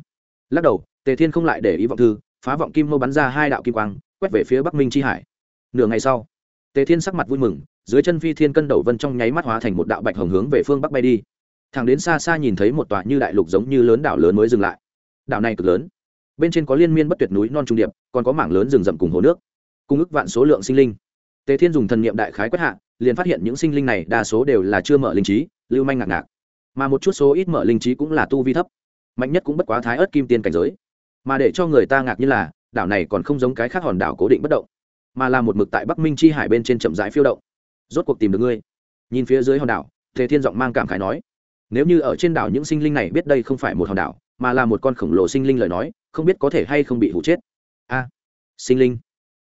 Lắc đầu tề thiên không lại để ý vọng thư, phá vọng kim mô bắn ra hai đạo kim quang quét về phía bắc minh chi hải nửa ngày sau tề thiên sắc mặt vui mừng dưới chân phi thiên cân đầu vân trong nháy mắt hóa thành một đạo bạch hồng hướng về phương bắc bay đi Thẳng đến xa xa nhìn thấy một tòa như đại lục giống như lớn đảo lớn mới dừng lại đảo này cực lớn bên trên có liên miên bất tuyệt núi non trung điệp còn có mảng lớn rừng rậm cùng hồ nước cung ức vạn số lượng sinh linh tề thiên dùng thần niệm đại khái quét hạ liền phát hiện những sinh linh này đa số đều là chưa mở linh trí lưu manh ngạc ngạc mà một chút số ít mở linh trí cũng là tu vi thấp mạnh nhất cũng bất quá thái ớt kim tiên cảnh giới mà để cho người ta ngạc như là đảo này còn không giống cái khác hòn đảo cố định bất động, mà là một mực tại bắc minh chi hải bên trên chậm rãi phiêu động. Rốt cuộc tìm được ngươi. Nhìn phía dưới hòn đảo, tề thiên giọng mang cảm khái nói, nếu như ở trên đảo những sinh linh này biết đây không phải một hòn đảo, mà là một con khổng lồ sinh linh lời nói, không biết có thể hay không bị hụ chết. A, sinh linh.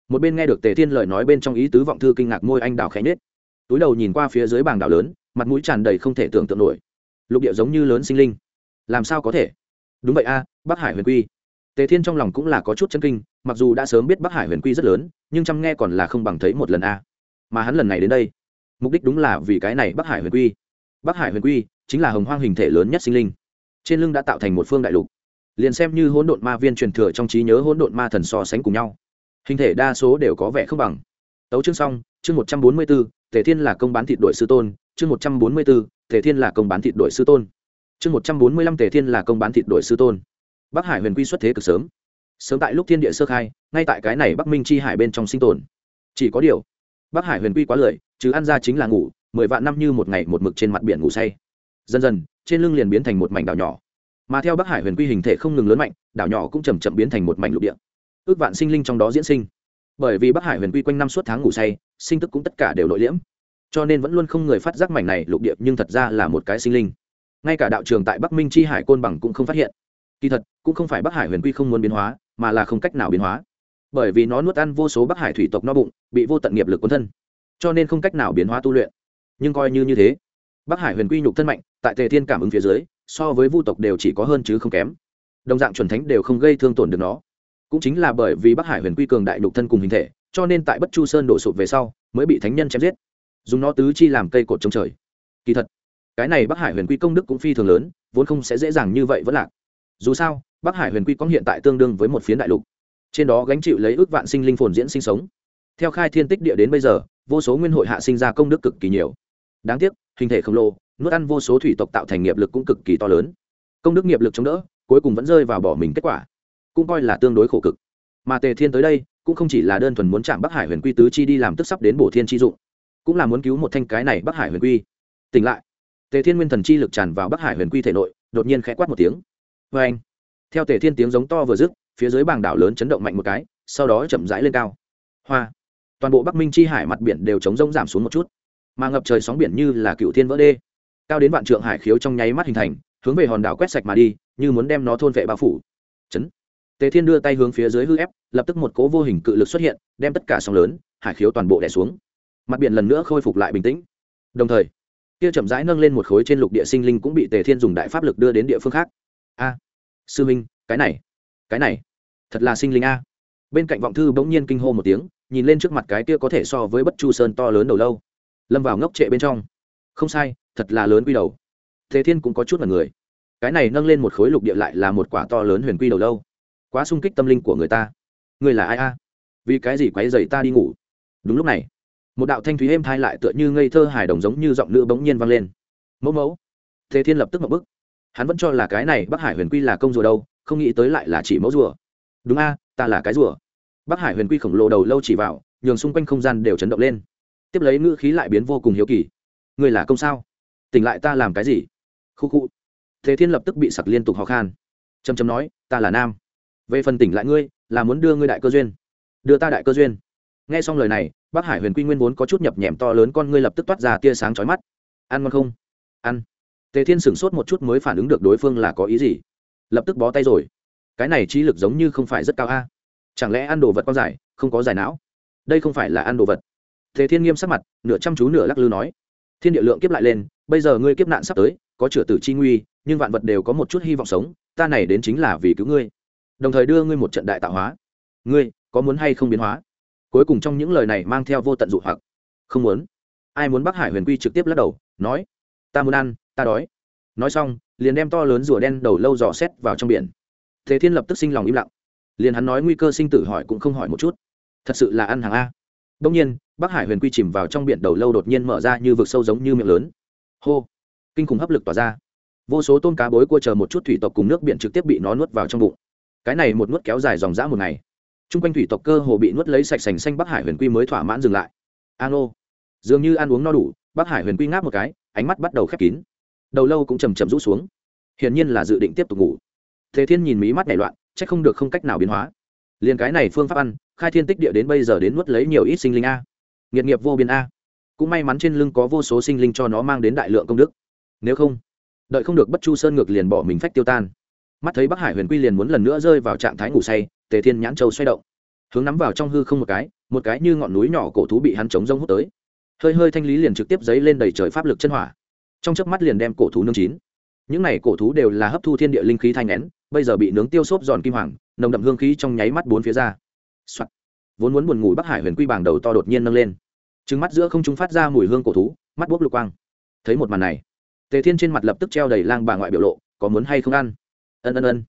Một bên nghe được tề thiên lời nói bên trong ý tứ vọng thư kinh ngạc môi anh đào khẽ nhết túi đầu nhìn qua phía dưới bảng đảo lớn, mặt mũi tràn đầy không thể tưởng tượng nổi. Lục địa giống như lớn sinh linh. Làm sao có thể? Đúng vậy a, bắc hải huyền quy tề thiên trong lòng cũng là có chút chân kinh, mặc dù đã sớm biết bắc hải huyền quy rất lớn, nhưng chăm nghe còn là không bằng thấy một lần a. Mà hắn lần này đến đây, mục đích đúng là vì cái này bắc hải huyền quy. Bắc hải huyền quy chính là hồng hoang hình thể lớn nhất sinh linh. Trên lưng đã tạo thành một phương đại lục. Liền xem như hỗn độn ma viên truyền thừa trong trí nhớ hỗn độn ma thần so sánh cùng nhau. Hình thể đa số đều có vẻ không bằng. Tấu chương xong, chương một trăm bốn mươi b ố tề thiên là công bán thịt đội sư tôn. Chương một trăm bốn mươi b ố tề thiên là công bán thịt đội sư tôn. Chương một trăm bốn mươi lăm, tề thiên là công bán thịt đội sư tôn bắc hải huyền quy xuất thế cực sớm. Sớm tại lúc thiên địa sơ khai, ngay tại cái này bắc minh chi hải bên trong sinh tồn. Chỉ có điều, bắc hải huyền quy quá lười chứ ăn ra chính là ngủ, mười vạn năm như một ngày một mực trên mặt biển ngủ say. Dần dần, trên lưng liền biến thành một mảnh đảo nhỏ. Mà theo bắc hải huyền quy hình thể không ngừng lớn mạnh, đảo nhỏ cũng chầm chậm biến thành một mảnh lục địa. Ước vạn sinh linh trong đó diễn sinh. Bởi vì bắc hải huyền quy quanh năm suốt tháng ngủ say, sinh tức cũng tất cả đều nội liễm. Cho nên vẫn luôn không người phát giác mảnh này lục địa, nhưng thật ra là một cái sinh linh. Ngay cả đạo trường tại bắc minh chi hải côn bằng cũng không phát hiện kỳ thật, cũng không phải bắc hải huyền quy không muốn biến hóa, mà là không cách nào biến hóa. Bởi vì nó nuốt ăn vô số bắc hải thủy tộc no bụng, bị vô tận nghiệp lực cuốn thân. Cho nên không cách nào biến hóa tu luyện. Nhưng coi như như thế, bắc hải huyền quy nhục thân mạnh, tại tề thiên cảm ứng phía dưới, so với vu tộc đều chỉ có hơn chứ không kém. Đồng dạng chuẩn thánh đều không gây thương tổn được nó. Cũng chính là bởi vì bắc hải huyền quy cường đại nhục thân cùng hình thể, cho nên tại bất chu sơn đổ sụp về sau, mới bị thánh nhân chém giết. Dùng nó tứ chi làm cây cột trống trời. Kỳ thật, cái này bắc hải huyền quy công đức cũng phi thường lớn, vốn không sẽ dễ dàng như vậy vẫn lạc dù sao, bắc hải huyền quy cóng hiện tại tương đương với một phiến đại lục. Trên đó gánh chịu lấy ước vạn sinh linh phồn diễn sinh sống. Theo khai thiên tích địa đến bây giờ, vô số nguyên hội hạ sinh ra công đức cực kỳ nhiều. Đáng tiếc, hình thể khổng lồ, nuốt ăn vô số thủy tộc tạo thành nghiệp lực cũng cực kỳ to lớn. Công đức nghiệp lực chống đỡ, cuối cùng vẫn rơi vào bỏ mình kết quả. Cũng coi là tương đối khổ cực. Mà tề thiên tới đây, cũng không chỉ là đơn thuần muốn chạm bắc hải huyền quy tứ chi đi làm tức sắp đến bổ thiên chi dụng, cũng là muốn cứu một thanh cái này bắc hải huyền quy. Tỉnh lại. Tề thiên nguyên thần chi lực tràn vào bắc hải huyền quy thể nội, đột nhiên khẽ quát một tiếng vê anh, theo tề thiên tiếng giống to vừa dứt, phía dưới bảng đảo lớn chấn động mạnh một cái, sau đó chậm rãi lên cao. Hoa, toàn bộ bắc minh chi hải mặt biển đều chống rông giảm xuống một chút, mà ngập trời sóng biển như là cựu thiên vỡ đê. Cao đến vạn trượng hải khiếu trong nháy mắt hình thành, hướng về hòn đảo quét sạch mà đi, như muốn đem nó thôn vệ bao phủ. Chấn. Tề thiên đưa tay hướng phía dưới hư ép, lập tức một cố vô hình cự lực xuất hiện, đem tất cả sóng lớn, hải khiếu toàn bộ đẻ xuống. Mặt biển lần nữa khôi phục lại bình tĩnh. Đồng thời, kia chậm rãi nâng lên một khối trên lục địa sinh linh cũng bị tề thiên dùng đại pháp lực đưa đến địa phương khác a. Sư minh, cái này cái này, thật là sinh linh a. Bên cạnh vọng thư bỗng nhiên kinh hô một tiếng, nhìn lên trước mặt cái kia có thể so với bất chu sơn to lớn đầu lâu. Lâm vào ngốc trệ bên trong. Không sai, thật là lớn quy đầu. Thế thiên cũng có chút là người. Cái này nâng lên một khối lục địa lại là một quả to lớn huyền quy đầu lâu. Quá sung kích tâm linh của người ta. Người là ai a? Vì cái gì quấy dày ta đi ngủ? Đúng lúc này, một đạo thanh thúy êm thai lại tựa như ngây thơ hài đồng giống như giọng nữ bỗng nhiên vang lên. Mẫu mẫu. Thế thiên lập tức một bức hắn vẫn cho là cái này bắc hải huyền quy là công rùa đâu, không nghĩ tới lại là chỉ mẫu rùa. Đúng a, ta là cái rùa. Bắc hải huyền quy khổng lồ đầu lâu chỉ vào, nhường xung quanh không gian đều chấn động lên. Tiếp lấy ngữ khí lại biến vô cùng hiếu kỳ. Người là công sao? Tỉnh lại ta làm cái gì? Khu khu. Thế thiên lập tức bị sặc liên tục ho khan. Chầm chầm nói, ta là nam. Về phần tỉnh lại ngươi, là muốn đưa ngươi đại cơ duyên. Đưa ta đại cơ duyên. Nghe xong lời này bác hải huyền quy nguyên vốn có chút nhập nhèm to lớn con ngươi lập tức toát ra tia sáng chói mắt. Ăn ngon không? Ăn tề thiên sửng sốt một chút mới phản ứng được đối phương là có ý gì. Lập tức bó tay rồi. Cái này trí lực giống như không phải rất cao a. Chẳng lẽ ăn đồ vật con dài không có giải não? Đây không phải là ăn đồ vật. Tề thiên nghiêm sắc mặt, nửa chăm chú nửa lắc lư nói. Thiên địa lượng kiếp lại lên, bây giờ ngươi kiếp nạn sắp tới, có chửa tử chi nguy, nhưng vạn vật đều có một chút hy vọng sống, ta này đến chính là vì cứu ngươi. Đồng thời đưa ngươi một trận đại tạo hóa. Ngươi, có muốn hay không biến hóa? Cuối cùng trong những lời này mang theo vô tận dụ hoặc. Không muốn. Ai muốn bắc hải huyền quy trực tiếp lắc đầu, nói, ta muốn ăn ta đói. Nói xong, liền đem to lớn rùa đen đầu lâu dò xét vào trong biển. Thế thiên lập tức sinh lòng im lặng. Liền hắn nói nguy cơ sinh tử hỏi cũng không hỏi một chút. Thật sự là ăn hàng a. Đông nhiên, bắc hải huyền quy chìm vào trong biển đầu lâu đột nhiên mở ra như vực sâu giống như miệng lớn. Hô! Kinh khủng hấp lực tỏa ra. Vô số tôm cá bối cua chờ một chút thủy tộc cùng nước biển trực tiếp bị nó nuốt vào trong bụng. Cái này một nuốt kéo dài dòng dã một ngày. T r u n g quanh thủy tộc cơ hồ bị nuốt lấy sạch sành xanh bắc hải huyền quy mới thỏa mãn dừng lại. A ô. dường như ăn uống no đủ, bắc hải huyền quy ngáp một cái, ánh mắt bắt đầu khép kín đầu lâu cũng chầm chậm rũ xuống. Hiển nhiên là dự định tiếp tục ngủ. Thế thiên nhìn mí mắt nảy loạn c h ắ c không được không cách nào biến hóa. Liền cái này phương pháp ăn, khai thiên tích địa đến bây giờ đến nuốt lấy nhiều ít sinh linh a. Nghiệt nghiệp vô biên a. Cũng may mắn trên lưng có vô số sinh linh cho nó mang đến đại lượng công đức. Nếu không, đợi không được bất chu sơn ngược liền bỏ mình phách tiêu tan. Mắt thấy bắc hải huyền quy liền muốn lần nữa rơi vào trạng thái ngủ say, tề thiên nhãn châu xoay động. Hướng nắm vào trong hư không một cái một cái như ngọn núi nhỏ cổ thú bị hắn chống rông hút tới. Hơi hơi thanh lý liền trực tiếp dấy lên đầy trời pháp lực chân hỏa trong chớp mắt liền đem cổ thú nướng chín. Những này cổ thú đều là hấp thu thiên địa linh khí thanh nén, bây giờ bị nướng tiêu xốp giòn kim hoàng, nồng đậm hương khí trong nháy mắt bốn phía ra、Soạn. vốn muốn buồn ngủ bắc hải huyền quy bảng đầu to đột nhiên nâng lên. Trứng mắt giữa không trung phát ra mùi hương cổ thú, mắt bốc lục quang. Thấy một màn này, tề thiên trên mặt lập tức treo đầy lang bà ngoại biểu lộ, có muốn hay không ăn? Ân ân ân.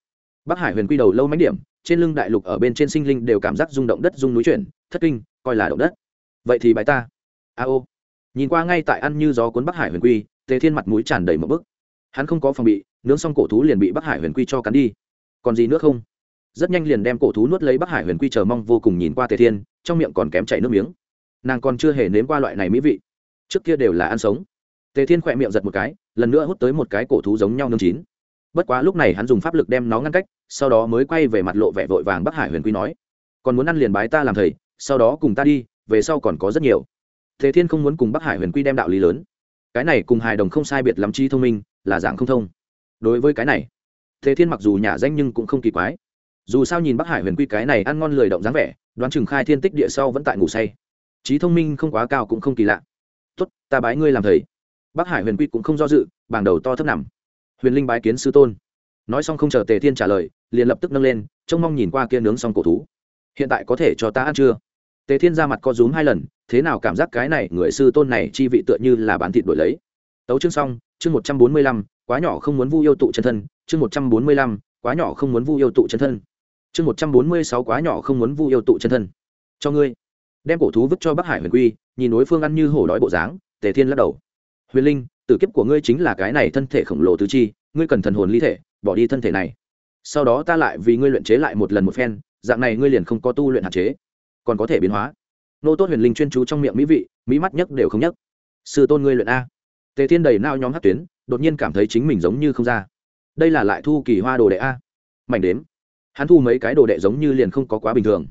Bắc hải huyền quy đầu lâu mánh điểm, trên lưng đại lục ở bên trên sinh linh đều cảm giác rung động đất rung núi chuyển, thất kinh, coi là động đất. Vậy thì bài ta. A ô. Nhìn qua ngay tại ăn như gió cuốn bắc hải huyền quy tề thiên mặt mũi tràn đầy một bức. Hắn không có phòng bị, nướng xong cổ thú liền bị bắc hải huyền quy cho cắn đi. Còn gì nữa không? Rất nhanh liền đem cổ thú nuốt lấy bắc hải huyền quy chờ mong vô cùng nhìn qua tề thiên, trong miệng còn kém chảy nước miếng. Nàng còn chưa hề nếm qua loại này mỹ vị. Trước kia đều là ăn sống. Tề thiên khỏe miệng giật một cái, lần nữa hút tới một cái cổ thú giống nhau nương chín. Bất quá lúc này hắn dùng pháp lực đem nó ngăn cách, sau đó mới quay về mặt lộ vẻ vội vàng bắc hải huyền quy nói, còn muốn ăn liền bái ta làm thầy, sau đó cùng ta đi, về sau còn có rất nhiều. Tề thiên không muốn cùng bắc hải huyền quy đem đạo lý lớn cái này cùng hài đồng không sai biệt lắm chi thông minh, là dạng không thông. Đối với cái này, thế thiên mặc dù nhà danh nhưng cũng không kỳ quái. Dù sao nhìn bắc hải huyền quy cái này ăn ngon lười động dáng vẻ, đoán chừng khai thiên tích địa sau vẫn tại ngủ say. Trí thông minh không quá cao cũng không kỳ lạ. Tốt, ta bái ngươi làm thầy. Bắc hải huyền quy cũng không do dự, bảng đầu to thấp nằm. Huyền linh bái kiến sư tôn. Nói xong không chờ tề thiên trả lời, liền lập tức nâng lên, trông mong nhìn qua kia nướng xong cổ thú. Hiện tại có thể cho ta ăn chưa? Tề thiên ra mặt co rúm hai lần, thế nào cảm giác cái này người sư tôn này chi vị tựa như là bán thịt đổi lấy? Tấu chương xong, chương một trăm bốn mươi lăm, quá nhỏ không muốn vu yêu tụ chân thân, chương một trăm bốn mươi lăm, quá nhỏ không muốn vu yêu tụ chân thân. Chương một trăm bốn mươi sáu, quá nhỏ không muốn vu yêu tụ chân thân. Cho ngươi. Đem cổ thú vứt cho bắc hải huyền quy, nhìn đối phương ăn như hổ đói bộ dáng, tề thiên lắc đầu. Huyền linh, tử kiếp của ngươi chính là cái này thân thể khổng lồ tứ chi, ngươi cần thần hồn ly thể, bỏ đi thân thể này. Sau đó ta lại vì ngươi luyện chế lại một lần một phen, dạng này ngươi liền không có tu luyện hạn chế còn có thể biến hóa. Nô tốt huyền linh chuyên chú trong miệng mỹ vị, mỹ mắt nhất đều không nhất. Sư tôn ngươi luyện a. Tề thiên đầy nao nhóm hát tuyến, đột nhiên cảm thấy chính mình giống như không ra. Đây là lại thu kỳ hoa đồ đệ a. Mảnh đếm. Hắn thu mấy cái đồ đệ giống như liền không có quá bình thường.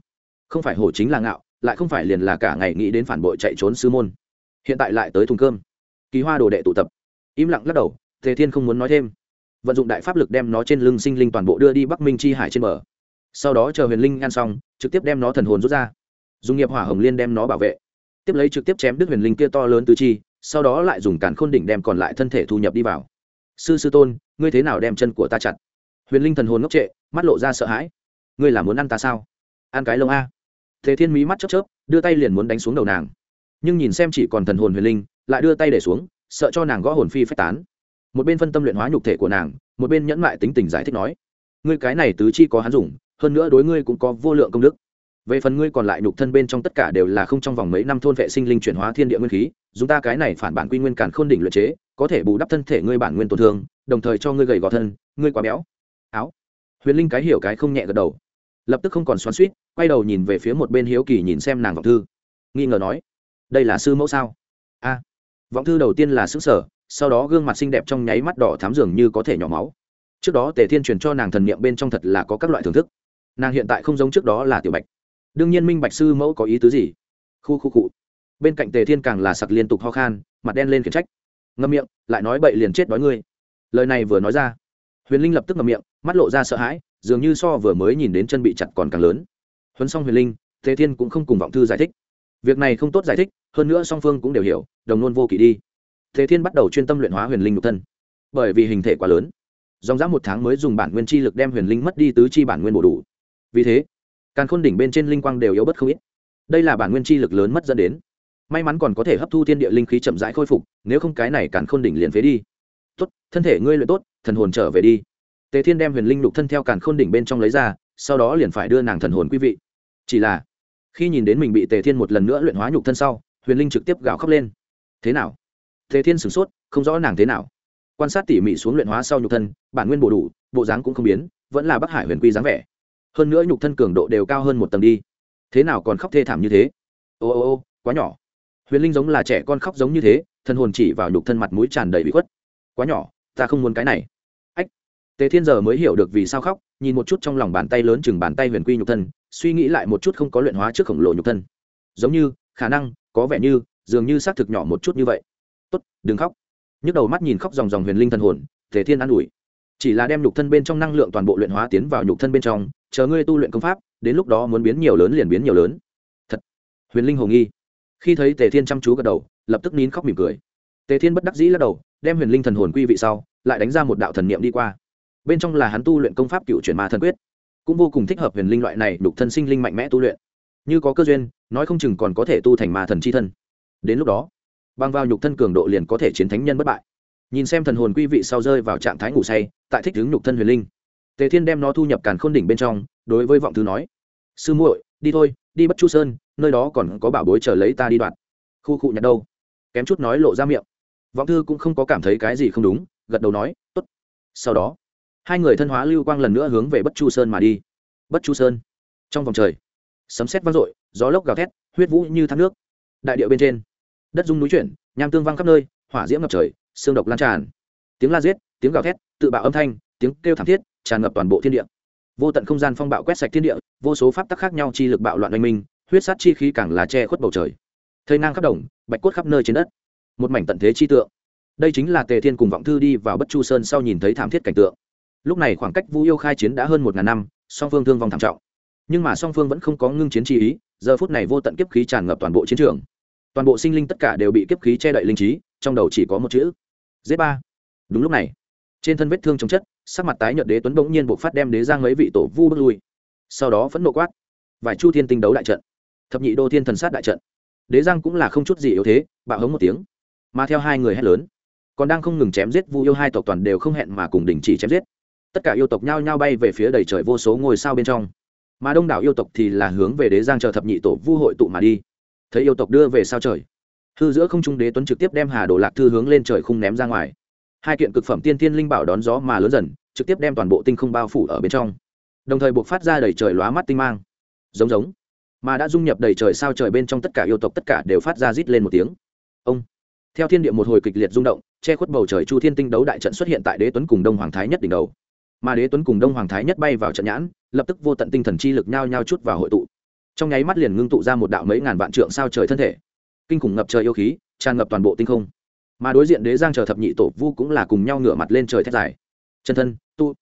Không phải hổ chính là ngạo, lại không phải liền là cả ngày nghĩ đến phản bội chạy trốn sư môn. Hiện tại lại tới thùng cơm. Kỳ hoa đồ đệ tụ tập. Im lặng lắc đầu, tề thiên không muốn nói thêm. Vận dụng đại pháp lực đem nó trên lưng sinh linh toàn bộ đưa đi bắc minh chi hải trên bờ. Sau đó chờ huyền linh ăn xong, trực tiếp đem nó thần hồn rút ra dùng nghiệp hỏa hồng liên đem nó bảo vệ. Tiếp lấy trực tiếp chém đứt huyền linh kia to lớn tứ chi, sau đó lại dùng cản khôn đỉnh đem còn lại thân thể thu nhập đi vào. Sư sư tôn, ngươi thế nào đem chân của ta chặt? Huyền linh thần hồn ngốc trệ, mắt lộ ra sợ hãi. Ngươi là muốn ăn ta sao? Ăn cái lông a. Thế thiên mỹ mắt chớp chớp, đưa tay liền muốn đánh xuống đầu nàng. Nhưng nhìn xem chỉ còn thần hồn huyền linh, lại đưa tay để xuống, sợ cho nàng gõ hồn phi phách tán. Một bên phân tâm luyện hóa nhục thể của nàng, một bên nhẫn mại tính tình giải thích nói, ngươi cái này tứ chi có hắn dùng, hơn nữa đối ngươi cũng có vô lượng công đức về phần ngươi còn lại nhục thân bên trong tất cả đều là không trong vòng mấy năm thôn vệ sinh linh chuyển hóa thiên địa nguyên khí, dùng ta cái này phản bản quy nguyên càn khôn đỉnh luyện chế, có thể bù đắp thân thể ngươi bản nguyên tổn thương, đồng thời cho ngươi gầy gò thân, ngươi quá béo. Áo. Huyền linh cái hiểu cái không nhẹ gật đầu. Lập tức không còn xoắn suýt quay đầu nhìn về phía một bên hiếu kỳ nhìn xem nàng vọng thư. Nghi ngờ nói, đây là sư mẫu sao? A. Vọng thư đầu tiên là xứ sở sau đó gương mặt xinh đẹp trong nháy mắt đỏ thám dường như có thể nhỏ máu. Trước đó tề thiên truyền cho nàng thần niệm bên trong thật là có các loại thưởng thức. Nàng hiện tại không giống trước đó là tiểu bạch đương nhiên minh bạch sư mẫu có ý tứ gì. Khu khu cụ bên cạnh tề thiên càng là sặc liên tục ho khan, mặt đen lên khiển trách. Ngâm miệng, lại nói bậy liền chết đói ngươi. Lời này vừa nói ra, huyền linh lập tức ngậm miệng, mắt lộ ra sợ hãi, dường như so vừa mới nhìn đến chân bị chặt còn càng lớn. Huấn xong huyền linh, tề thiên cũng không cùng vọng thư giải thích. Việc này không tốt giải thích, hơn nữa song phương cũng đều hiểu, đồng nôn vô kỵ đi. Tề thiên bắt đầu chuyên tâm luyện hóa huyền linh nhục thân. Bởi vì hình thể quá lớn, dòng dã một tháng mới dùng bản nguyên chi lực đem huyền linh mất đi tứ chi bản nguyên bổ đủ. Vì thế càn khôn đỉnh bên trên linh quang đều yếu bất không ít. Đây là bản nguyên chi lực lớn mất dẫn đến. May mắn còn có thể hấp thu thiên địa linh khí chậm rãi khôi phục, nếu không cái này càn khôn đỉnh liền phế đi. Tốt, thân thể ngươi luyện tốt, thần hồn trở về đi. Tề thiên đem huyền linh lục thân theo càn khôn đỉnh bên trong lấy ra, sau đó liền phải đưa nàng thần hồn quý vị. Chỉ là, khi nhìn đến mình bị tề thiên một lần nữa luyện hóa nhục thân sau, huyền linh trực tiếp gào khóc lên. Thế nào? Tề thiên sửng sốt, không rõ nàng thế nào. Quan sát tỉ mỉ xuống luyện hóa sau nhục thân, bản nguyên bổ đủ, bộ dáng cũng không biến, vẫn là bắc hải huyền quy dáng vẻ hơn nữa nhục thân cường độ đều cao hơn một tầng đi. Thế nào còn khóc thê thảm như thế? Ô ô ô, quá nhỏ. Huyền linh giống là trẻ con khóc giống như thế, thân hồn chỉ vào nhục thân mặt mũi tràn đầy bị khuất. Quá nhỏ, ta không muốn cái này. Ách. Tề thiên giờ mới hiểu được vì sao khóc, nhìn một chút trong lòng bàn tay lớn chừng bàn tay huyền quy nhục thân, suy nghĩ lại một chút không có luyện hóa trước khổng lồ nhục thân. Giống như, khả năng, có vẻ như, dường như xác thực nhỏ một chút như vậy. Tốt, đừng khóc. Nhức đầu mắt nhìn khóc dòng dòng huyền linh thần hồn, tề thiên an ủi. Chỉ là đem nhục thân bên trong năng lượng toàn bộ luyện hóa tiến vào nhục thân bên trong chờ ngươi tu luyện công pháp, đến lúc đó muốn biến nhiều lớn liền biến nhiều lớn. Thật. Huyền linh hồ nghi. Khi thấy tề thiên chăm chú gật đầu, lập tức nín khóc mỉm cười. Tề thiên bất đắc dĩ lắc đầu, đem huyền linh thần hồn quy vị sau, lại đánh ra một đạo thần niệm đi qua. Bên trong là hắn tu luyện công pháp cựu chuyển ma thần quyết. Cũng vô cùng thích hợp huyền linh loại này đục thân sinh linh mạnh mẽ tu luyện. Như có cơ duyên, nói không chừng còn có thể tu thành ma thần c h i thân. Đến lúc đó băng vào nhục thân cường độ liền có thể chiến thánh nhân bất bại. Nhìn xem thần hồn quy vị sau rơi vào trạng thái ngủ say, tại thích hướng nhục thân huyền linh tề thiên đem nó thu nhập càn khôn đỉnh bên trong, đối với vọng thư nói, sư muội, đi thôi, đi bất chu sơn, nơi đó còn có bảo bối chờ lấy ta đi đoạt. khu cụ nhặt đâu? Kém chút nói lộ ra miệng. Vọng thư cũng không có cảm thấy cái gì không đúng, gật đầu nói t ố t sau đó, hai người thân hóa lưu quang lần nữa hướng về bất chu sơn mà đi. Bất chu sơn, trong vòng trời, sấm sét vang dội, gió lốc gào thét, huyết vũ như thác nước, đại điệu bên trên, đất dung núi chuyển, nham tương văng khắp nơi, hỏa diễm ngập trời, xương độc lan tràn. Tiếng la giết, tiếng gào thét, tự bạo âm thanh, tiếng kêu thảm thiết tràn ngập toàn bộ thiên địa. Vô tận không gian phong bạo quét sạch thiên địa, vô số pháp tắc khác nhau chi lực bạo loạn oanh minh, huyết sát chi khí càng là che khuất bầu trời. Thây nang khắp đồng, bạch cốt khắp nơi trên đất. Một mảnh tận thế chi tượng. Đây chính là tề thiên cùng vọng thư đi vào bất chu sơn sau nhìn thấy thảm thiết cảnh tượng. Lúc này khoảng cách vu yêu khai chiến đã hơn một ngàn năm, song phương thương vong thảm trọng. Nhưng mà song phương vẫn không có ngưng chiến chi ý, giờ phút này vô tận kiếp khí tràn ngập toàn bộ chiến trường. Toàn bộ sinh linh tất cả đều bị kiếp khí che đậy linh trí, trong đầu chỉ có một chữ. Z ba. Đúng lúc này, trên thân vết thương chống chất sắc mặt tái nhợt đế tuấn bỗng nhiên buộc phát đem đế giang mấy vị tổ vu bước lui. Sau đó vẫn nộ quát, vài chu thiên tinh đấu đại trận, thập nhị đô thiên thần sát đại trận, đế giang cũng là không chút gì yếu thế, bạo hống một tiếng, mà theo hai người hét lớn, còn đang không ngừng chém giết vu yêu hai tộc toàn đều không hẹn mà cùng đình chỉ chém giết. Tất cả yêu tộc nhao nhao bay về phía đầy trời vô số ngôi sao bên trong. Mà đông đảo yêu tộc thì là hướng về đế giang chờ thập nhị tổ vu hội tụ mà đi. Thấy yêu tộc đưa về sao trời, hư giữa không trung đế tuấn trực tiếp đem hà đồ lạc thư hướng lên trời không ném ra ngoài hai kiện cực phẩm tiên thiên linh bảo đón gió mà lớn dần, trực tiếp đem toàn bộ tinh không bao phủ ở bên trong. Đồng thời buộc phát ra đầy trời lóa mắt tinh mang. Giống giống. Mà đã dung nhập đầy trời sao trời bên trong tất cả yêu tộc tất cả đều phát ra rít lên một tiếng. Ông. Theo thiên địa một hồi kịch liệt rung động, che khuất bầu trời chu thiên tinh đấu đại trận xuất hiện tại đế tuấn cùng đông hoàng thái nhất đỉnh đầu. Mà đế tuấn cùng đông hoàng thái nhất bay vào trận nhãn, lập tức vô tận tinh thần chi lực nhao nhao chút vào hội tụ. Trong nháy mắt liền ngưng tụ ra một đạo mấy ngàn vạn trượng sao trời thân thể. Kinh khủng ngập trời yêu khí, tràn ngập toàn bộ tinh không mà đối diện đế giang chờ thập nhị tổ vu cũng là cùng nhau ngửa mặt lên trời thét dài. Chân thân, tu.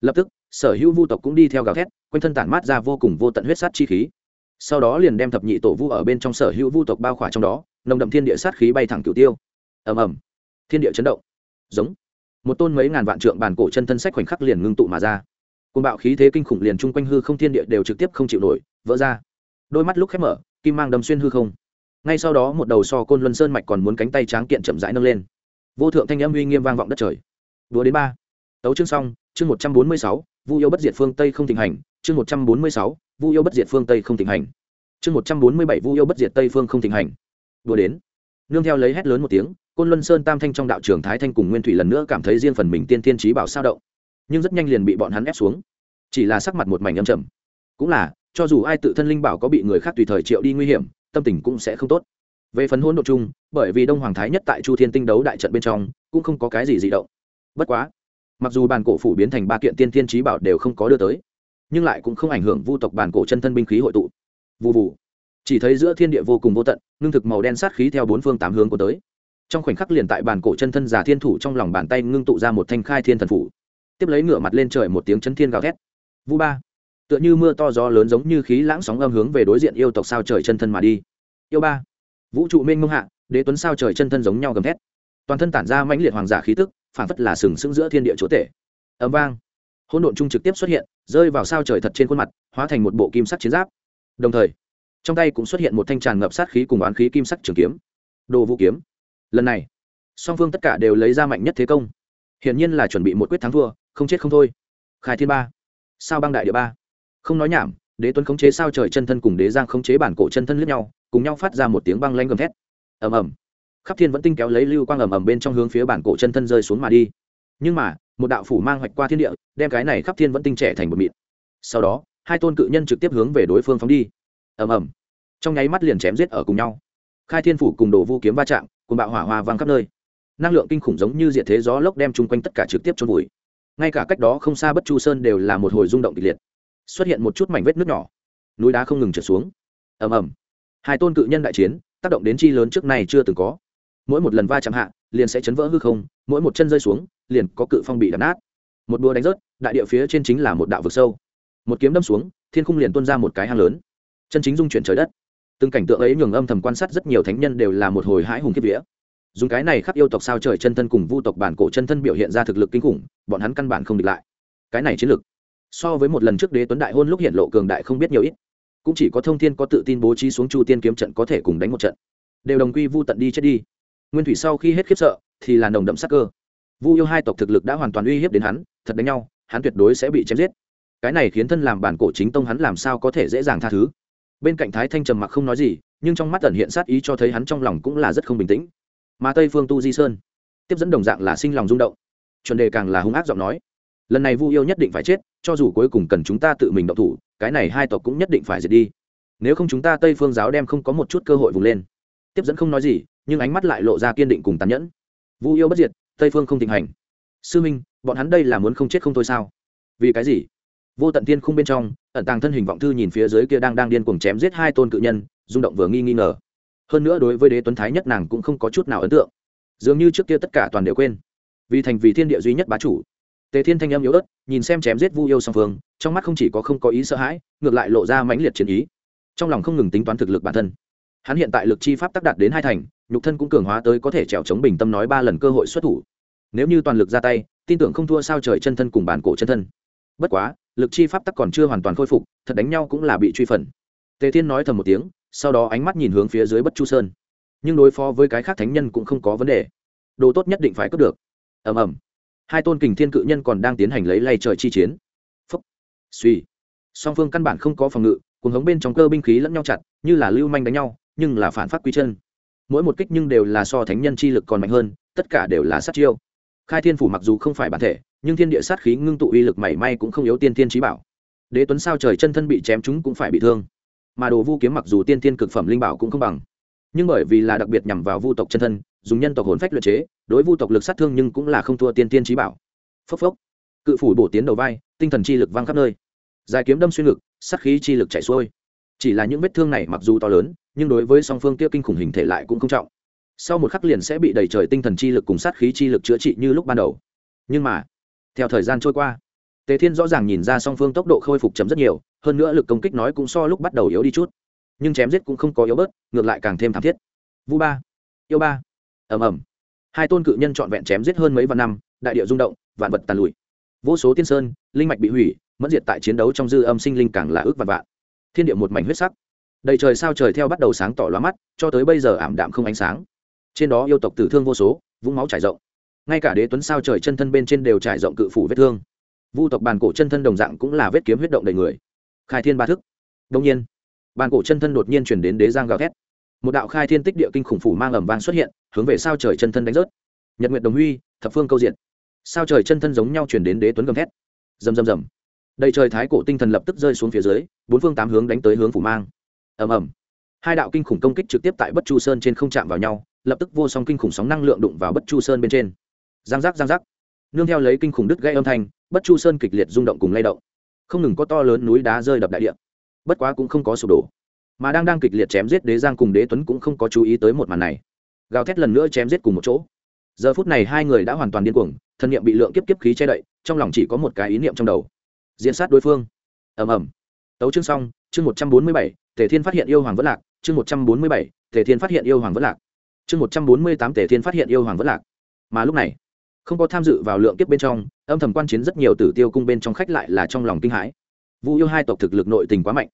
Lập tức, sở hữu vu tộc cũng đi theo gào thét, quanh thân tản mát ra vô cùng vô tận huyết sát chi khí. Sau đó liền đem thập nhị tổ vu ở bên trong sở hữu vu tộc bao khỏa trong đó, nồng đậm thiên địa sát khí bay thẳng cửu tiêu. Ầm ầm. Thiên địa chấn động. Giống. Một tôn mấy ngàn vạn trượng bàn cổ chân thân sách khoảnh khắc liền ngưng tụ mà ra. Côn bạo khí thế kinh khủng liền chung quanh hư không thiên địa đều trực tiếp không chịu nổi, vỡ ra. Đôi mắt lúc khép mở, kim mang đâm xuyên hư không ngay sau đó một đầu so côn luân sơn mạch còn muốn cánh tay tráng kiện chậm rãi nâng lên. Vô thượng thanh âm uy nghiêm vang vọng đất trời. Đúa đến ba. Tấu chương xong, chương một trăm bốn mươi sáu, vu yêu bất diệt phương tây không thịnh hành, chương một trăm bốn mươi sáu, vu yêu bất diệt phương tây không thịnh hành. Chương một trăm bốn mươi bảy, vu yêu bất diệt tây phương không thịnh hành. Đúa đến. Nương theo lấy hét lớn một tiếng, côn luân sơn tam thanh trong đạo trường thái thanh cùng nguyên thủy lần nữa cảm thấy riêng phần mình tiên tiên trí bảo sao động. Nhưng rất nhanh liền bị bọn hắn ép xuống. Chỉ là sắc mặt một mảnh âm trầm. Cũng là, cho dù ai tự thân linh bảo có bị người khác tùy thời triệu đi nguy hiểm tâm tình cũng sẽ không tốt. Về phần hỗn độ chung, bởi vì đông hoàng thái nhất tại chu thiên tinh đấu đại trận bên trong, cũng không có cái gì dị động. Bất quá, mặc dù bàn cổ phủ biến thành ba kiện tiên thiên trí bảo đều không có đưa tới, nhưng lại cũng không ảnh hưởng vu tộc bản cổ chân thân binh khí hội tụ. Vụ vụ chỉ thấy giữa thiên địa vô cùng vô tận, ngưng thực màu đen sát khí theo bốn phương tám hướng của tới. Trong khoảnh khắc liền tại bản cổ chân thân giả thiên thủ trong lòng bàn tay ngưng tụ ra một thanh khai thiên thần phủ. Tiếp lấy ngửa mặt lên trời một tiếng chân thiên gào thét. Vu ba tựa như mưa to gió lớn giống như khí lãng sóng âm hướng về đối diện yêu tộc sao trời chân thân mà đi. Yêu ba, vũ trụ mênh mông hạ, đế tuấn sao trời chân thân giống nhau gầm thét. Toàn thân tản ra mãnh liệt hoàng giả khí tức phản phất là sừng sững giữa thiên địa chúa tể. Ấm vang. Hỗn độn trung trực tiếp xuất hiện, rơi vào sao trời thật trên khuôn mặt, hóa thành một bộ kim sắc chiến giáp. Đồng thời, trong tay cũng xuất hiện một thanh tràn ngập sát khí cùng oán khí kim sắc trường kiếm. Đồ vũ kiếm. Lần này, song phương tất cả đều lấy ra mạnh nhất thế công. Hiển nhiên là chuẩn bị một quyết thắng thua, không chết không thôi. Khai thiên ba. Sao băng đại địa ba? Không nói nhảm, đế tuấn khống chế sao trời chân thân cùng đế giang khống chế bản cổ chân thân lướt nhau, cùng nhau phát ra một tiếng băng lanh gầm thét. Ầm ầm. Khắp thiên vẫn tinh kéo lấy lưu quang ầm ầm bên trong hướng phía bản cổ chân thân rơi xuống mà đi. Nhưng mà, một đạo phủ mang hoạch qua thiên địa, đem cái này khắp thiên vẫn tinh trẻ thành một mịt. sau đó, hai tôn cự nhân trực tiếp hướng về đối phương phóng đi. Ầm ầm. Trong nháy mắt liền chém giết ở cùng nhau. Khai thiên phủ cùng đồ vu kiếm va chạm cùng bạo hỏa hoa vang khắp nơi. Năng lượng kinh khủng giống như diệt thế gió lốc đem chung quanh tất cả trực tiếp trôn vùi. Ngay cả cách đó không xa bất chu sơn đều là một hồi rung động kịch liệt xuất hiện một chút mảnh vết nước nhỏ. Núi đá không ngừng trượt xuống. Ầm ầm. Hai tôn cự nhân đại chiến, tác động đến chi lớn trước này chưa từng có. Mỗi một lần va chạm hạ, liền sẽ chấn vỡ hư không, mỗi một chân rơi xuống, liền có cự phong bị đập nát. Một đua đánh rớt, đại địa phía trên chính là một đạo vực sâu. Một kiếm đâm xuống, thiên khung liền tuôn ra một cái hang lớn. Chân chính dung chuyển trời đất. Từng cảnh tượng ấy nhường âm thầm quan sát rất nhiều thánh nhân đều là một hồi hãi hùng kiếp vía. Dùng cái này khắc yêu tộc sao trời chân thân cùng vu tộc bản cổ chân thân biểu hiện ra thực lực kinh khủng, bọn hắn căn bản không địch lại. Cái này chiến lực so với một lần trước đế tuấn đại hôn lúc hiện lộ cường đại không biết nhiều ít. Cũng chỉ có thông thiên có tự tin bố trí xuống chu tiên kiếm trận có thể cùng đánh một trận. Đều đồng quy vu tận đi chết đi. Nguyên thủy sau khi hết khiếp sợ, thì là nồng đậm sắc cơ. Vu yêu hai tộc thực lực đã hoàn toàn uy hiếp đến hắn, thật đánh nhau, hắn tuyệt đối sẽ bị chém giết. Cái này khiến thân làm bản cổ chính tông hắn làm sao có thể dễ dàng tha thứ. Bên cạnh thái thanh trầm mặc không nói gì, nhưng trong mắt ẩn hiện sát ý cho thấy hắn trong lòng cũng là rất không bình tĩnh. Mà tây phương tu di sơn, tiếp dẫn đồng dạng là sinh lòng rung động. Chuẩn đề càng là hung ác giọng nói. Lần này vu yêu nhất định phải chết cho dù cuối cùng cần chúng ta tự mình động thủ, cái này hai tộc cũng nhất định phải diệt đi. Nếu không chúng ta tây phương giáo đem không có một chút cơ hội vùng lên. Tiếp dẫn không nói gì, nhưng ánh mắt lại lộ ra kiên định cùng tàn nhẫn. Vu yêu bất diệt, tây phương không thịnh hành. Sư minh, bọn hắn đây là muốn không chết không thôi sao? Vì cái gì? Vô tận tiên khung bên trong, ẩn tàng thân hình vọng thư nhìn phía dưới kia đang đang điên cuồng chém giết hai tôn cự nhân, rung động vừa nghi nghi ngờ. Hơn nữa đối với đế tuấn thái nhất nàng cũng không có chút nào ấn tượng. Dường như trước kia tất cả toàn đều quên. Vì thành vì thiên địa duy nhất bá chủ tề thiên thanh âm yếu ớt, nhìn xem chém giết vu yêu song phương, trong mắt không chỉ có không có ý sợ hãi, ngược lại lộ ra mãnh liệt chiến ý. Trong lòng không ngừng tính toán thực lực bản thân. Hắn hiện tại lực chi pháp tác đạt đến hai thành, nhục thân cũng cường hóa tới có thể trèo chống bình tâm nói ba lần cơ hội xuất thủ. Nếu như toàn lực ra tay, tin tưởng không thua sao trời chân thân cùng bản cổ chân thân. Bất quá, lực chi pháp tắc còn chưa hoàn toàn khôi phục, thật đánh nhau cũng là bị truy phần. Tề thiên nói thầm một tiếng, sau đó ánh mắt nhìn hướng phía dưới bất chu sơn. Nhưng đối phó với cái khác thánh nhân cũng không có vấn đề. Đồ tốt nhất định phải cướp được. Ầm ầm hai tôn kình thiên cự nhân còn đang tiến hành lấy lay trời chi chiến. Phúc. Suy. Song phương căn bản không có phòng ngự, cuồng hống bên trong cơ binh khí lẫn nhau chặt, như là lưu manh đánh nhau, nhưng là phản phát quy chân. Mỗi một kích nhưng đều là so thánh nhân chi lực còn mạnh hơn, tất cả đều là sát chiêu. Khai thiên phủ mặc dù không phải bản thể, nhưng thiên địa sát khí ngưng tụ uy lực mảy may cũng không yếu tiên thiên trí bảo. Đế tuấn sao trời chân thân bị chém chúng cũng phải bị thương. Mà đồ vu kiếm mặc dù tiên thiên cực phẩm linh bảo cũng không bằng nhưng bởi vì là đặc biệt nhằm vào vu tộc chân thân, dùng nhân tộc hồn phách luyện chế, đối vu tộc lực sát thương nhưng cũng là không thua tiên tiên trí bảo. Phốc phốc. Cự phủ bổ tiến đầu vai, tinh thần chi lực văng khắp nơi. Dài kiếm đâm xuyên ngực, sát khí chi lực chảy xuôi. Chỉ là những vết thương này mặc dù to lớn, nhưng đối với song phương kia kinh khủng hình thể lại cũng không trọng. Sau một khắc liền sẽ bị đầy trời tinh thần chi lực cùng sát khí chi lực chữa trị như lúc ban đầu. Nhưng mà, theo thời gian trôi qua, tề thiên rõ ràng nhìn ra song phương tốc độ khôi phục chấm rất nhiều, hơn nữa lực công kích nói cũng so lúc bắt đầu yếu đi chút nhưng chém giết cũng không có yếu bớt, ngược lại càng thêm thảm thiết. Vu ba, yêu ba. Ầm ầm. Hai tôn cự nhân trọn vẹn chém giết hơn mấy vạn năm, đại địa rung động, vạn vật tàn lụi. Vô số tiên sơn, linh mạch bị hủy, mẫn diệt tại chiến đấu trong dư âm sinh linh càng là ước vạn vạn. Thiên địa một mảnh huyết sắc. Đầy trời sao trời theo bắt đầu sáng tỏ lóa mắt, cho tới bây giờ ảm đạm không ánh sáng. Trên đó yêu tộc tử thương vô số, vũng máu trải rộng. Ngay cả đế tuấn sao trời chân thân bên trên đều trải rộng cự phủ vết thương. Vu tộc bàn cổ chân thân đồng dạng cũng là vết kiếm huyết động đầy người. Khai thiên ba thức. Đông nhiên bàn cổ chân thân đột nhiên chuyển đến đế giang gào thét. Một đạo khai thiên tích địa kinh khủng phủ mang ẩm vang xuất hiện, hướng về sao trời chân thân đánh rớt. Nhật nguyện đồng huy, thập phương câu diện sao trời chân thân giống nhau chuyển đến đế tuấn gầm thét. Rầm rầm rầm. Đầy trời thái cổ tinh thần lập tức rơi xuống phía dưới, bốn phương tám hướng đánh tới hướng phủ mang. Ầm ầm. Hai đạo kinh khủng công kích trực tiếp tại bất chu sơn trên không chạm vào nhau, lập tức vô song kinh khủng sóng năng lượng đụng vào bất chu sơn bên trên. Giang giác giang giác. Nương theo lấy kinh khủng đứt gây âm thanh, bất chu sơn kịch liệt rung động cùng lay động. Không ngừng có to lớn núi đá rơi đập đại địa bất quá cũng không có sụp đổ. Mà đang đang kịch liệt chém giết đế giang cùng đế tuấn cũng không có chú ý tới một màn này. Gào thét lần nữa chém giết cùng một chỗ. Giờ phút này hai người đã hoàn toàn điên cuồng, thân nhiệm bị lượng kiếp kiếp khí che đậy, trong lòng chỉ có một cái ý niệm trong đầu. Diễn sát đối phương. Ầm ầm. Tấu chương xong, chương một trăm bốn mươi bảy, tề thiên phát hiện yêu hoàng vất lạc, chương một trăm bốn mươi bảy, tề thiên phát hiện yêu hoàng vất lạc. Chương một trăm bốn mươi tám, tề thiên phát hiện yêu hoàng vất lạc. Mà lúc này, không có tham dự vào lượng kiếp bên trong, âm thầm quan chiến rất nhiều tử tiêu cung bên trong khách lại là trong lòng kinh hãi vu yêu hai tộc thực lực nội tình quá mạnh.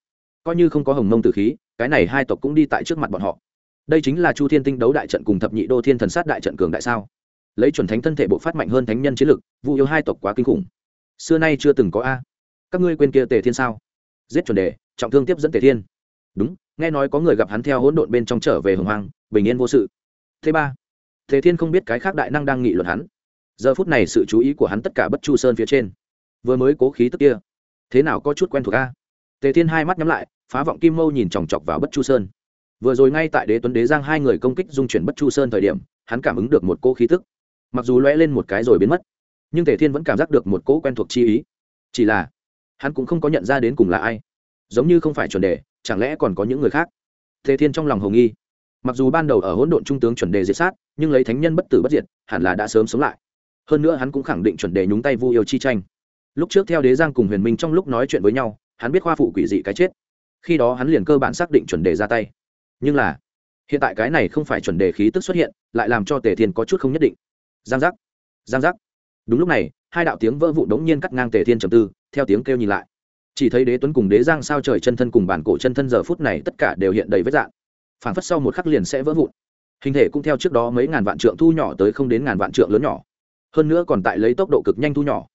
Coi như không có hồng mông tử khí, cái này hai tộc cũng đi tại trước mặt bọn họ. Đây chính là chu thiên tinh đấu đại trận cùng thập nhị đô thiên thần sát đại trận cường đại sao? Lấy chuẩn thánh thân thể bộ phát mạnh hơn thánh nhân chiến lực, vu yêu hai tộc quá kinh khủng. Xưa nay chưa từng có a. Các ngươi quên kia tề thiên sao? Giết chuẩn đề, trọng thương tiếp dẫn tề thiên. Đúng, nghe nói có người gặp hắn theo hỗn độn bên trong trở về hồng hoang, bình yên vô sự. Thứ ba thế thiên không biết cái khác đại năng đang nghị luận hắn. Giờ phút này sự chú ý của hắn tất cả bất chu sơn phía trên. Vừa mới cố khí tức kia thế nào có chút quen thuộc a? Tề thiên hai mắt nhắm lại, phá vọng kim mâu nhìn chòng chọc vào bất chu sơn. Vừa rồi ngay tại đế tuấn đế giang hai người công kích dung chuyển bất chu sơn thời điểm, hắn cảm ứng được một cô khí tức. Mặc dù lóe lên một cái rồi biến mất, nhưng tề thiên vẫn cảm giác được một cỗ quen thuộc chi ý. Chỉ là, hắn cũng không có nhận ra đến cùng là ai. Giống như không phải chuẩn đề, chẳng lẽ còn có những người khác? Tề thiên trong lòng hồng nghi. Mặc dù ban đầu ở hỗn độn trung tướng chuẩn đề diệt sát, nhưng lấy thánh nhân bất tử bất diệt, hẳn là đã sớm sống lại. Hơn nữa hắn cũng khẳng định chuẩn đề nhúng tay vu yêu chi tranh lúc trước theo đế giang cùng huyền minh trong lúc nói chuyện với nhau, hắn biết khoa phụ quỷ dị cái chết. Khi đó hắn liền cơ bản xác định chuẩn đề ra tay. Nhưng là, hiện tại cái này không phải chuẩn đề khí tức xuất hiện, lại làm cho tề thiên có chút không nhất định. Giang giác giang giác. Đúng lúc này, hai đạo tiếng vỡ vụ đống nhiên cắt ngang tề thiên trầm tư, theo tiếng kêu nhìn lại. Chỉ thấy đế tuấn cùng đế giang sao trời chân thân cùng bản cổ chân thân giờ phút này tất cả đều hiện đầy vết dạng. Phảng phất sau một khắc liền sẽ vỡ vụn. Hình thể cũng theo trước đó mấy ngàn vạn trượng thu nhỏ tới không đến ngàn vạn trượng lớn nhỏ. Hơn nữa còn tại lấy tốc độ cực nhanh thu nhỏ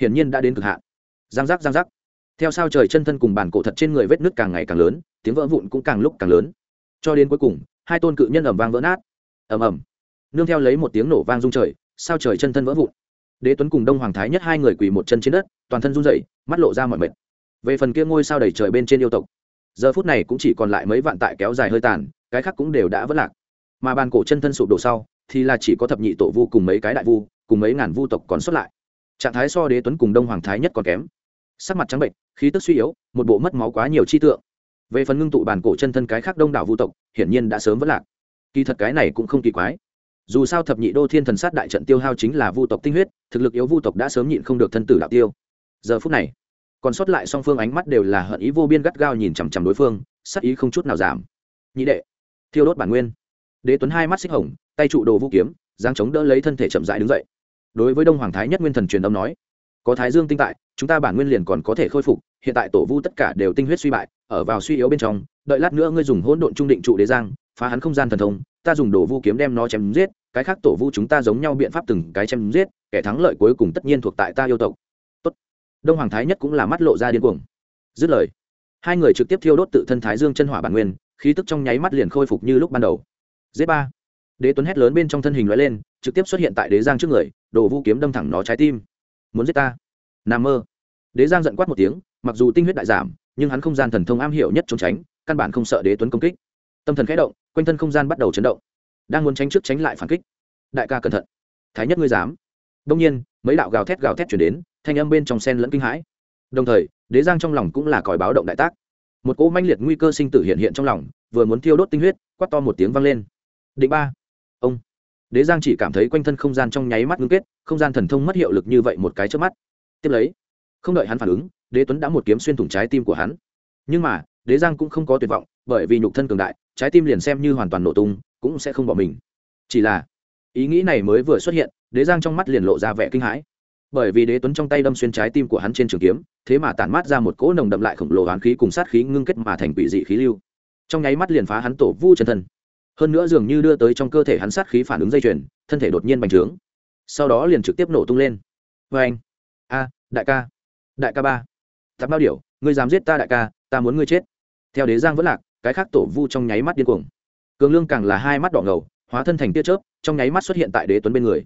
hiển nhiên đã đến cực hạn. Giang giác giang giác. Theo sao trời chân thân cùng bản cổ thật trên người vết nước càng ngày càng lớn, tiếng vỡ vụn cũng càng lúc càng lớn. Cho đến cuối cùng, hai tôn cự nhân ẩm vang vỡ nát. Ẩm ẩm nương theo lấy một tiếng nổ vang rung trời, sao trời chân thân vỡ vụn. Đế tuấn cùng đông hoàng thái nhất hai người quỳ một chân trên đất, toàn thân run dậy mắt lộ ra mọi mệt. Về phần kia ngôi sao đầy trời bên trên yêu tộc, giờ phút này cũng chỉ còn lại mấy vạn tại kéo dài hơi tàn, cái khác cũng đều đã vỡ lạc. Mà bàn cổ chân thân sụp đổ sau, thì là chỉ có thập nhị tổ vu cùng mấy cái đại vu, cùng mấy ngàn vu tộc còn xuất lại trạng thái so đế tuấn cùng đông hoàng thái nhất còn kém. Sắc mặt trắng bệnh khí tức suy yếu, một bộ mất máu quá nhiều chi tượng. Về phần ngưng tụ bản cổ chân thân cái khác đông đảo vu tộc, hiển nhiên đã sớm vất lạc. Kỳ thật cái này cũng không kỳ quái. Dù sao thập nhị đô thiên thần sát đại trận tiêu hao chính là vu tộc tinh huyết, thực lực yếu vu tộc đã sớm nhịn không được thân tử đạo tiêu. Giờ phút này, còn sót lại song phương ánh mắt đều là hận ý vô biên gắt gao nhìn chằm chằm đối phương, sắc ý không chút nào giảm. Nhị đệ, thiêu đốt bản nguyên. Đế tuấn hai mắt xích hồng, tay trụ đồ vũ kiếm giáng chống đỡ lấy thân thể chậm rãi đứng dậy đối với đông hoàng thái nhất nguyên thần truyền âm nói, có thái dương tinh tại, chúng ta bản nguyên liền còn có thể khôi phục, hiện tại tổ vu tất cả đều tinh huyết suy bại, ở vào suy yếu bên trong, đợi lát nữa ngươi dùng hỗn độn trung định trụ đế giang, phá hắn không gian thần thông, ta dùng đồ vu kiếm đem nó chém giết, cái khác tổ vu chúng ta giống nhau biện pháp từng cái chém giết, kẻ thắng lợi cuối cùng tất nhiên thuộc tại ta yêu tộc. Tốt. đông hoàng thái nhất cũng là mắt lộ ra điên cuồng. Dứt lời, hai người trực tiếp thiêu đốt tự thân thái dương chân hỏa bản nguyên, khí tức trong nháy mắt liền khôi phục như lúc ban đầu. Giết ba đế tuấn hét lớn bên trong thân hình loại lên, trực tiếp xuất hiện tại đế giang trước người, đồ vu kiếm đâm thẳng nó trái tim. Muốn giết ta? N mơ. Đế giang giận quát một tiếng, mặc dù tinh huyết đại giảm, nhưng hắn không gian thần thông am hiểu nhất trốn tránh, căn bản không sợ đế tuấn công kích. Tâm thần khẽ động, quanh thân không gian bắt đầu chấn động. Đang muốn tránh trước tránh lại phản kích. Đại ca cẩn thận. Thái nhất ngươi dám. Đông nhiên, mấy đạo gào thét gào thét chuyển đến, thanh âm bên trong sen lẫn kinh hãi. Đồng thời, đế giang trong lòng cũng là còi báo động đại tác. Một cỗ manh liệt nguy cơ sinh tử hiện hiện trong lòng, vừa muốn thiêu đốt tinh huyết, quát to một tiếng vang lên. Định ba ông. Đế giang chỉ cảm thấy quanh thân không gian trong nháy mắt ngưng kết, không gian thần thông mất hiệu lực như vậy một cái trước mắt. Tiếp lấy, không đợi hắn phản ứng, đế tuấn đã một kiếm xuyên thủng trái tim của hắn. Nhưng mà, đế giang cũng không có tuyệt vọng, bởi vì nhục thân cường đại, trái tim liền xem như hoàn toàn nổ tung, cũng sẽ không bỏ mình. Chỉ là, ý nghĩ này mới vừa xuất hiện, đế giang trong mắt liền lộ ra vẻ kinh hãi. Bởi vì đế tuấn trong tay đâm xuyên trái tim của hắn trên trường kiếm, thế mà tản mát ra một cỗ nồng đậm lại khổng lồ hoán khí cùng sát khí ngưng kết mà thành quỷ dị khí lưu. Trong nháy mắt liền phá hắn tổ vu chân thân hơn nữa dường như đưa tới trong cơ thể hắn sát khí phản ứng dây chuyền, thân thể đột nhiên bành trướng. Sau đó liền trực tiếp nổ tung lên. Vê anh. A, đại ca. Đại ca ba. Tạp bao điểu, ngươi dám giết ta đại ca, ta muốn ngươi chết. Theo đế giang vẫn lạc, cái khác tổ vu trong nháy mắt điên cuồng. Cường lương càng là hai mắt đỏ ngầu, hóa thân thành tia chớp, trong nháy mắt xuất hiện tại đế tuấn bên người.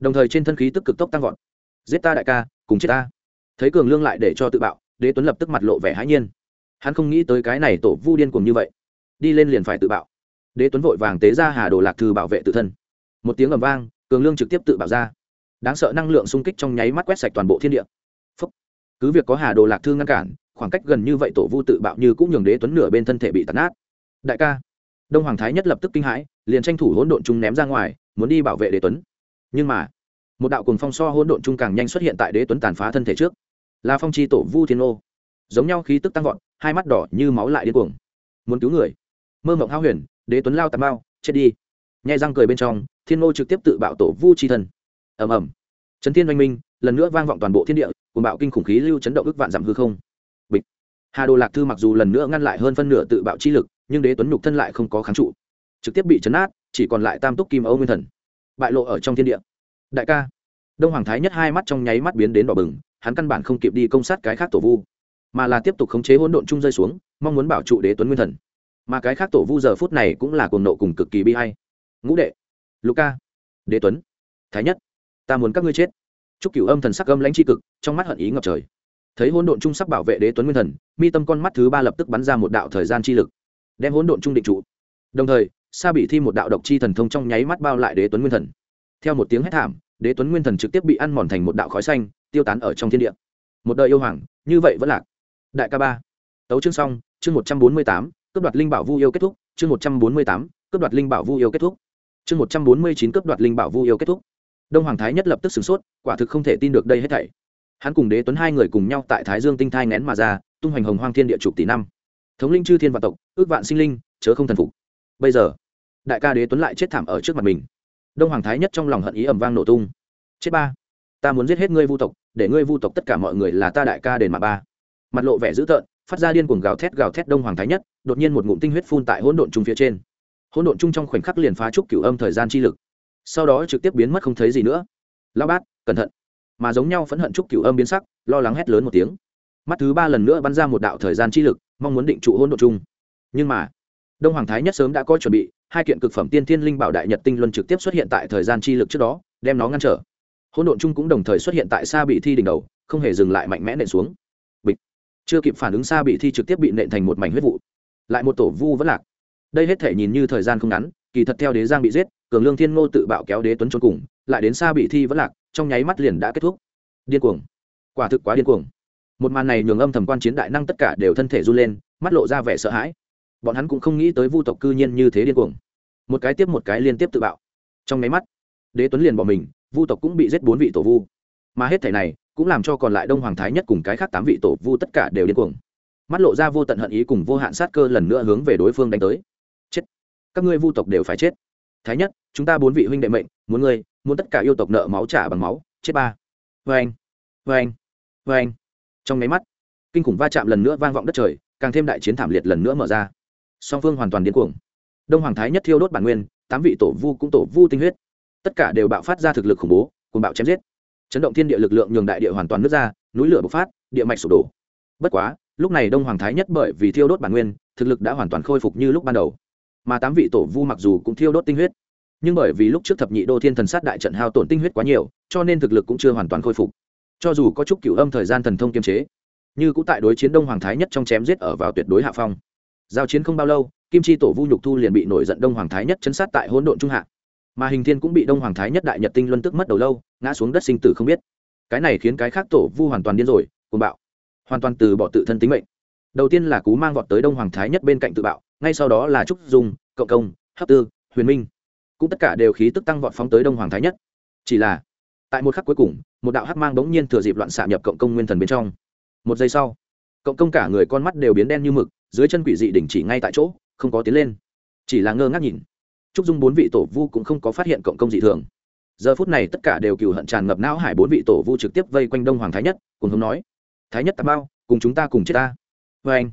Đồng thời trên thân khí tức cực tốc tăng vọt. Giết ta đại ca, cùng chết ta. Thấy cường lương lại để cho tự bạo, đế tuấn lập tức mặt lộ vẻ hãi nhiên. Hắn không nghĩ tới cái này tổ vu điên cuồng như vậy. Đi lên liền phải tự bạo đế tuấn vội vàng tế ra hà đồ lạc thư bảo vệ tự thân. Một tiếng ầm vang, cường lương trực tiếp tự bảo ra. Đáng sợ năng lượng xung kích trong nháy mắt quét sạch toàn bộ thiên địa. Phúc. cứ việc có hà đồ lạc thư ngăn cản, khoảng cách gần như vậy tổ vu tự bạo như cũng nhường đế tuấn nửa bên thân thể bị tàn nát. Đại ca. Đông hoàng thái nhất lập tức kinh hãi, liền tranh thủ hỗn độn chung ném ra ngoài, muốn đi bảo vệ đế tuấn. Nhưng mà, một đạo cùng phong so hỗn độn chung càng nhanh xuất hiện tại đế tuấn tàn phá thân thể trước. Là phong chi tổ vu thiên ô. Giống nhau khí tức tăng vọt, hai mắt đỏ như máu lại điên cuồng. Muốn cứu người. Mơ mộng hao huyền đế tuấn lao tạt mao, chết đi. Nhai răng cười bên trong, thiên ngô trực tiếp tự bạo tổ vu chi thân. Ầm ầm. Trấn thiên oanh minh, lần nữa vang vọng toàn bộ thiên địa cùng bạo kinh khủng khí lưu chấn động ức vạn dặm hư không. Bịch. Hà đồ lạc thư mặc dù lần nữa ngăn lại hơn phân nửa tự bạo chi lực, nhưng đế tuấn nhục thân lại không có kháng trụ. Trực tiếp bị chấn át, chỉ còn lại tam túc kim âu nguyên thần. Bại lộ ở trong thiên địa. Đại ca. Đông hoàng thái nhất hai mắt trong nháy mắt biến đến đỏ bừng, hắn căn bản không kịp đi công sát cái khác tổ vu, mà là tiếp tục khống chế hỗn độn chung rơi xuống, mong muốn bảo trụ đế tuấn nguyên thần mà cái khác tổ vu giờ phút này cũng là cuồng nộ cùng cực kỳ bi hay ngũ đệ luca đế tuấn, thái nhất, ta muốn các ngươi chết. Chúc cửu âm thần sắc âm lãnh tri cực, trong mắt hận ý ngập trời. Thấy hỗn độn trung sắc bảo vệ đế tuấn nguyên thần, mi tâm con mắt thứ ba lập tức bắn ra một đạo thời gian chi lực, đem hỗn độn trung định trụ. Đồng thời, sa bị thi một đạo độc chi thần thông trong nháy mắt bao lại đế tuấn nguyên thần. Theo một tiếng hét thảm, đế tuấn nguyên thần trực tiếp bị ăn mòn thành một đạo khói xanh, tiêu tán ở trong thiên địa. Một đời yêu hoàng, như vậy vẫn lạc. Đại ca ba. Tấu chương xong, chương một trăm bốn mươi tám cướp đoạt linh bảo vu yêu kết thúc, chương một trăm bốn mươi tám, cướp đoạt linh bảo vu yêu kết thúc. Chương một trăm bốn mươi chín, cướp đoạt linh bảo vu yêu kết thúc. Đông hoàng thái nhất lập tức sửng sốt, quả thực không thể tin được đây hết thảy. Hắn cùng đế tuấn hai người cùng nhau tại thái dương tinh thai nén mà ra, tung hoành hồng hoang thiên địa chục tỷ năm. Thống linh chư thiên vạn tộc, ước vạn sinh linh, chớ không thần phục. Bây giờ, đại ca đế tuấn lại chết thảm ở trước mặt mình. Đông hoàng thái nhất trong lòng hận ý ẩm vang nổ tung. Chết ba. Ta muốn giết hết ngươi vu tộc, để ngươi vu tộc tất cả mọi người là ta đại ca đền mà ba. Mặt lộ vẻ dữ tợn phát ra điên cuồng gào thét gào thét đông hoàng thái nhất, đột nhiên một ngụm tinh huyết phun tại hỗn độn trung phía trên. Hỗn độn trung trong khoảnh khắc liền phá trúc cửu âm thời gian chi lực. Sau đó trực tiếp biến mất không thấy gì nữa. Lao bát, cẩn thận. Mà giống nhau phẫn hận trúc cửu âm biến sắc, lo lắng hét lớn một tiếng. Mắt thứ ba lần nữa bắn ra một đạo thời gian chi lực, mong muốn định trụ hỗn độn chung nhưng mà, đông hoàng thái nhất sớm đã có chuẩn bị, hai kiện cực phẩm tiên thiên linh bảo đại nhật tinh luân trực tiếp xuất hiện tại thời gian chi lực trước đó, đem nó ngăn trở. Hỗn độn chung cũng đồng thời xuất hiện tại xa bị thi đỉnh đầu, không hề dừng lại mạnh mẽ nện xuống chưa kịp phản ứng xa bị thi trực tiếp bị nện thành một mảnh huyết vụ. Lại một tổ vu vẫn lạc. Đây hết thể nhìn như thời gian không ngắn, kỳ thật theo đế giang bị giết, cường lương thiên ngô tự bạo kéo đế tuấn trốn cùng, lại đến xa bị thi vẫn lạc, trong nháy mắt liền đã kết thúc. Điên cuồng. Quả thực quá điên cuồng. Một màn này nhường âm thầm quan chiến đại năng tất cả đều thân thể run lên, mắt lộ ra vẻ sợ hãi. Bọn hắn cũng không nghĩ tới vu tộc cư nhiên như thế điên cuồng. Một cái tiếp một cái liên tiếp tự bạo. Trong nháy mắt, đế tuấn liền bỏ mình, vu tộc cũng bị giết bốn vị tổ vu. Mà hết thể này cũng làm cho còn lại đông hoàng thái nhất cùng cái khác tám vị tổ vu tất cả đều điên cuồng. Mắt lộ ra vô tận hận ý cùng vô hạn sát cơ lần nữa hướng về đối phương đánh tới. Chết! Các ngươi vu tộc đều phải chết. Thái nhất, chúng ta bốn vị huynh đệ mệnh, muốn ngươi, muốn tất cả yêu tộc nợ máu trả bằng máu, chết ba. Vê anh! Vê anh! Vê anh! Trong máy mắt, kinh khủng va chạm lần nữa vang vọng đất trời, càng thêm đại chiến thảm liệt lần nữa mở ra. Song phương hoàn toàn điên cuồng. Đông hoàng thái nhất thiêu đốt bản nguyên, tám vị tổ vu cũng tổ vu tinh huyết. Tất cả đều bạo phát ra thực lực khủng bố cùng bạo chém giết chấn động thiên địa lực lượng nhường đại địa hoàn toàn nước ra, núi lửa bộc phát, địa mạch sụp đổ. Bất quá, lúc này đông hoàng thái nhất bởi vì thiêu đốt bản nguyên, thực lực đã hoàn toàn khôi phục như lúc ban đầu. Mà tám vị tổ vu mặc dù cũng thiêu đốt tinh huyết, nhưng bởi vì lúc trước thập nhị đô thiên thần sát đại trận hao tổn tinh huyết quá nhiều, cho nên thực lực cũng chưa hoàn toàn khôi phục. Cho dù có chút cửu âm thời gian thần thông kiềm chế, như cũng tại đối chiến đông hoàng thái nhất trong chém giết ở vào tuyệt đối hạ phong. Giao chiến không bao lâu, kim chi tổ vu nhục thu liền bị nổi giận đông hoàng thái nhất chấn sát tại hỗn độn trung hạ mà hình thiên cũng bị đông hoàng thái nhất đại nhật tinh luân tức mất đầu lâu, ngã xuống đất sinh tử không biết. Cái này khiến cái khác tổ vu hoàn toàn điên rồi, cuồng bạo. Hoàn toàn từ bỏ tự thân tính mệnh. Đầu tiên là cú mang vọt tới đông hoàng thái nhất bên cạnh tự bạo, ngay sau đó là trúc dung, cộng công, hấp tư, huyền minh. Cũng tất cả đều khí tức tăng vọt phóng tới đông hoàng thái nhất. Chỉ là, tại một khắc cuối cùng, một đạo hắc mang bỗng nhiên thừa dịp loạn xạ nhập cộng công nguyên thần bên trong. Một giây sau, cộng công cả người con mắt đều biến đen như mực, dưới chân quỷ dị đình chỉ ngay tại chỗ, không có tiến lên. Chỉ là ngơ ngác nhìn trúc dung bốn vị tổ vu cũng không có phát hiện cộng công dị thường. Giờ phút này tất cả đều cừu hận tràn ngập não hải bốn vị tổ vu trực tiếp vây quanh đông hoàng thái nhất, cùng hướng nói, thái nhất tà bao, cùng chúng ta cùng chết ta. Vê anh,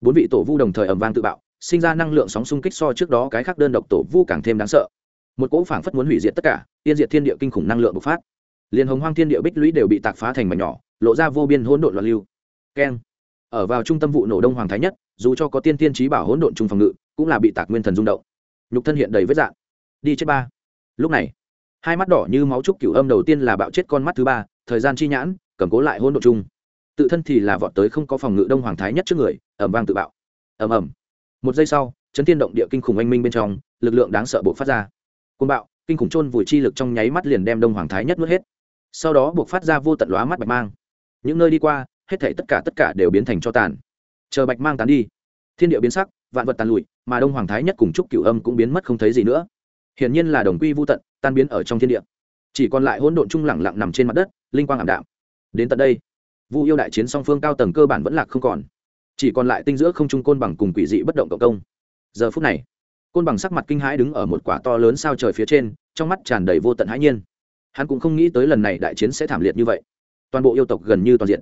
bốn vị tổ vu đồng thời ẩm vang tự bạo, sinh ra năng lượng sóng xung kích so trước đó cái khác đơn độc tổ vu càng thêm đáng sợ. Một cỗ phảng phất muốn hủy diệt tất cả, tiên diệt thiên địa kinh khủng năng lượng bộc phát. Liền hồng hoang thiên địa bích lũy đều bị tạc phá thành mảnh nhỏ, lộ ra vô biên hỗn độn loạn lưu. Keng, ở vào trung tâm vụ nổ đông hoàng thái nhất, dù cho có tiên tiên trí bảo hỗn độn trung phòng ngự, cũng là bị tạc nguyên thần rung động nhục thân hiện đầy vết dạng đi chết ba. Lúc này, hai mắt đỏ như máu trúc cửu âm đầu tiên là bạo chết con mắt thứ ba, thời gian chi nhãn, cầm cố lại hôn đ ộ chung. Tự thân thì là vọt tới không có phòng ngự đông hoàng thái nhất trước người ẩm vang tự bạo. Ẩm ẩm một giây sau, chấn thiên động địa kinh khủng oanh minh bên trong, lực lượng đáng sợ buộc phát ra. Côn bạo, kinh khủng trôn vùi chi lực trong nháy mắt liền đem đông hoàng thái nhất nuốt hết. Sau đó buộc phát ra vô tận lóa mắt bạch mang. Những nơi đi qua, hết thể tất cả tất cả đều biến thành cho tàn. Chờ bạch mang tán đi, thiên địa biến sắc vạn vật tàn lụi, mà đông hoàng thái nhất cùng trúc cửu âm cũng biến mất không thấy gì nữa. Hiển nhiên là đồng quy vô tận, tan biến ở trong thiên địa. Chỉ còn lại hỗn độn chung lẳng lặng nằm trên mặt đất, linh quang ảm đạm. Đến tận đây, vu yêu đại chiến song phương cao tầng cơ bản vẫn lạc không còn. Chỉ còn lại tinh giữa không trung côn bằng cùng quỷ dị bất động cộng công. Giờ phút này, côn bằng sắc mặt kinh hãi đứng ở một quả to lớn sao trời phía trên, trong mắt tràn đầy vô tận hãi nhiên. Hắn cũng không nghĩ tới lần này đại chiến sẽ thảm liệt như vậy. Toàn bộ yêu tộc gần như toàn diện.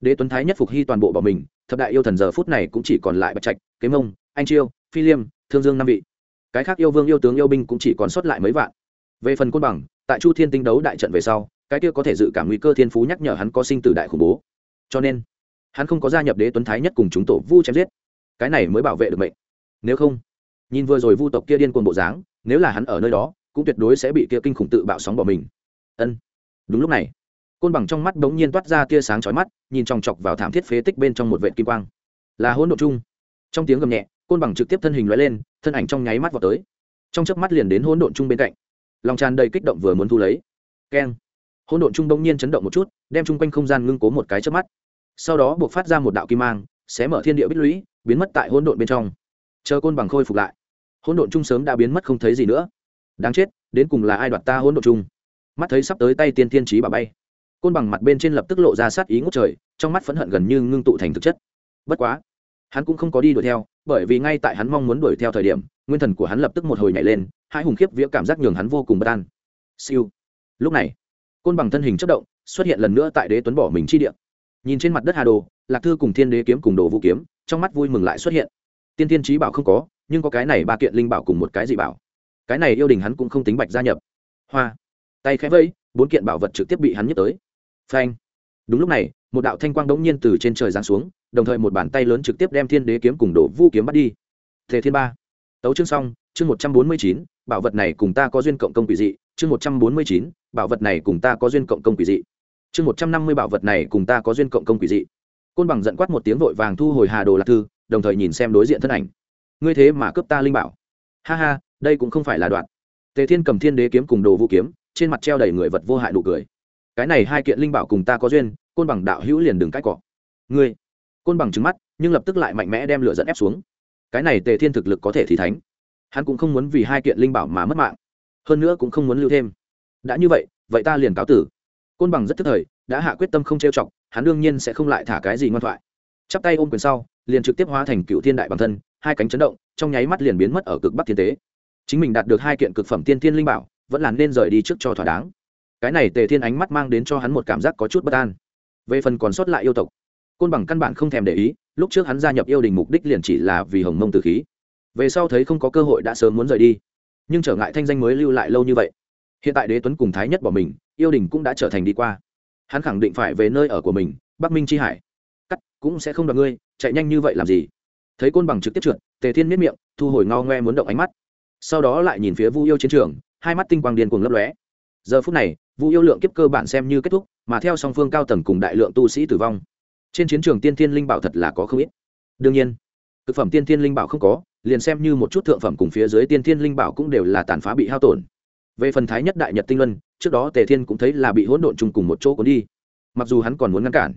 Đế tuấn thái nhất phục hy toàn bộ bỏ mình, thập đại yêu thần giờ phút này cũng chỉ còn lại bạch trạch kế mông anh chiêu, phi liêm, thương dương năm vị. Cái khác yêu vương yêu tướng yêu binh cũng chỉ còn sót lại mấy vạn. Về phần côn bằng, tại chu thiên tinh đấu đại trận về sau, cái kia có thể dự cảm nguy cơ thiên phú nhắc nhở hắn có sinh tử đại khủng bố. Cho nên, hắn không có gia nhập đế tuấn thái nhất cùng chúng tổ vu chém giết. Cái này mới bảo vệ được mệnh. Nếu không, nhìn vừa rồi vu tộc kia điên cuồng bộ dáng, nếu là hắn ở nơi đó, cũng tuyệt đối sẽ bị kia kinh khủng tự bạo sóng bỏ mình. Ân, đúng lúc này, côn bằng trong mắt bỗng nhiên toát ra tia sáng chói mắt, nhìn chòng chọc vào thảm thiết phế tích bên trong một vệ kim quang. Là hỗn độ chung. Trong tiếng gầm nhẹ côn bằng trực tiếp thân hình lóe lên, thân ảnh trong nháy mắt vào tới. Trong chớp mắt liền đến hỗn độn chung bên cạnh. Lòng tràn đầy kích động vừa muốn thu lấy. Keng. Hỗn độn chung đông nhiên chấn động một chút, đem chung quanh không gian ngưng cố một cái chớp mắt. Sau đó buộc phát ra một đạo kim mang, xé mở thiên địa bích lũy, biến mất tại hỗn độn bên trong. Chờ côn bằng khôi phục lại, hỗn độn chung sớm đã biến mất không thấy gì nữa. Đáng chết, đến cùng là ai đoạt ta hỗn độn chung? Mắt thấy sắp tới tay tiên tiên trí bà bay. Côn bằng mặt bên trên lập tức lộ ra sát ý ngút trời, trong mắt phẫn hận gần như ngưng tụ thành thực chất. Bất quá, hắn cũng không có đi đuổi theo bởi vì ngay tại hắn mong muốn đuổi theo thời điểm, nguyên thần của hắn lập tức một hồi nhảy lên, hai hùng khiếp vĩa cảm giác nhường hắn vô cùng bất an. Siêu. Lúc này, côn bằng thân hình chất động, xuất hiện lần nữa tại đế tuấn bỏ mình chi điện nhìn trên mặt đất hà đồ, lạc thư cùng thiên đế kiếm cùng đồ vũ kiếm, trong mắt vui mừng lại xuất hiện. Tiên tiên trí bảo không có, nhưng có cái này ba kiện linh bảo cùng một cái dị bảo. Cái này yêu đình hắn cũng không tính bạch gia nhập. Hoa. Tay khẽ vẫy, bốn kiện bảo vật trực tiếp bị hắn nhấc tới. Phanh. Đúng lúc này một đạo thanh quang đống nhiên từ trên trời giáng xuống, đồng thời một bàn tay lớn trực tiếp đem thiên đế kiếm cùng đổ vũ kiếm bắt đi. Thế thiên ba. Tấu chương xong, chương một trăm bốn mươi chín, bảo vật này cùng ta có duyên cộng công quỷ dị, chương một trăm bốn mươi chín, bảo vật này cùng ta có duyên cộng công quỷ dị. Chương một trăm năm mươi, bảo vật này cùng ta có duyên cộng công quỷ dị. Côn bằng giận quát một tiếng vội vàng thu hồi hà đồ lạc thư, đồng thời nhìn xem đối diện thân ảnh. Ngươi thế mà cướp ta linh bảo. Ha ha, đây cũng không phải là đoạn. Tề thiên cầm thiên đế kiếm cùng đồ vũ kiếm, trên mặt treo đầy người vật vô hại đủ cười. Cái này hai kiện linh bảo cùng ta có duyên côn bằng đạo hữu liền đừng cãi cọ. Ngươi, côn bằng trứng mắt, nhưng lập tức lại mạnh mẽ đem lửa dẫn ép xuống. Cái này tề thiên thực lực có thể thì thánh. Hắn cũng không muốn vì hai kiện linh bảo mà mất mạng. Hơn nữa cũng không muốn lưu thêm. Đã như vậy vậy ta liền cáo tử. Côn bằng rất thức thời, đã hạ quyết tâm không trêu chọc, hắn đương nhiên sẽ không lại thả cái gì ngoan thoại. Chắp tay ôm quyền sau, liền trực tiếp hóa thành cựu thiên đại bản thân, hai cánh chấn động, trong nháy mắt liền biến mất ở cực bắc thiên tế. Chính mình đạt được hai kiện cực phẩm tiên thiên linh bảo, vẫn là nên rời đi trước cho thỏa đáng. Cái này tề thiên ánh mắt mang đến cho hắn một cảm giác có chút bất an về phần còn sót lại yêu tộc. Côn bằng căn bản không thèm để ý, lúc trước hắn gia nhập yêu đình mục đích liền chỉ là vì hồng mông tử khí. Về sau thấy không có cơ hội đã sớm muốn rời đi. Nhưng trở ngại thanh danh mới lưu lại lâu như vậy. Hiện tại đế tuấn cùng thái nhất bỏ mình, yêu đình cũng đã trở thành đi qua. Hắn khẳng định phải về nơi ở của mình, bắc minh c hải. Cắt, cũng sẽ không đoạt ngươi, chạy nhanh như vậy làm gì? Thấy côn bằng trực tiếp trượt, tề thiên miết miệng, thu hồi ngao ngoe muốn động ánh mắt. Sau đó lại nhìn phía vu yêu chiến trường, hai mắt tinh quang điên cuồng lấp lóe. Giờ phút này, vu yêu lượng kiếp cơ bản xem như kết thúc mà theo song phương cao tầng cùng đại lượng tu sĩ tử vong. Trên chiến trường tiên thiên linh bảo thật là có không ít. Đương nhiên, thực phẩm tiên thiên linh bảo không có, liền xem như một chút thượng phẩm cùng phía dưới tiên thiên linh bảo cũng đều là tàn phá bị hao tổn. Về phần thái nhất đại nhật tinh luân, trước đó tề thiên cũng thấy là bị hỗn độn chung cùng một chỗ cuốn đi. Mặc dù hắn còn muốn ngăn cản,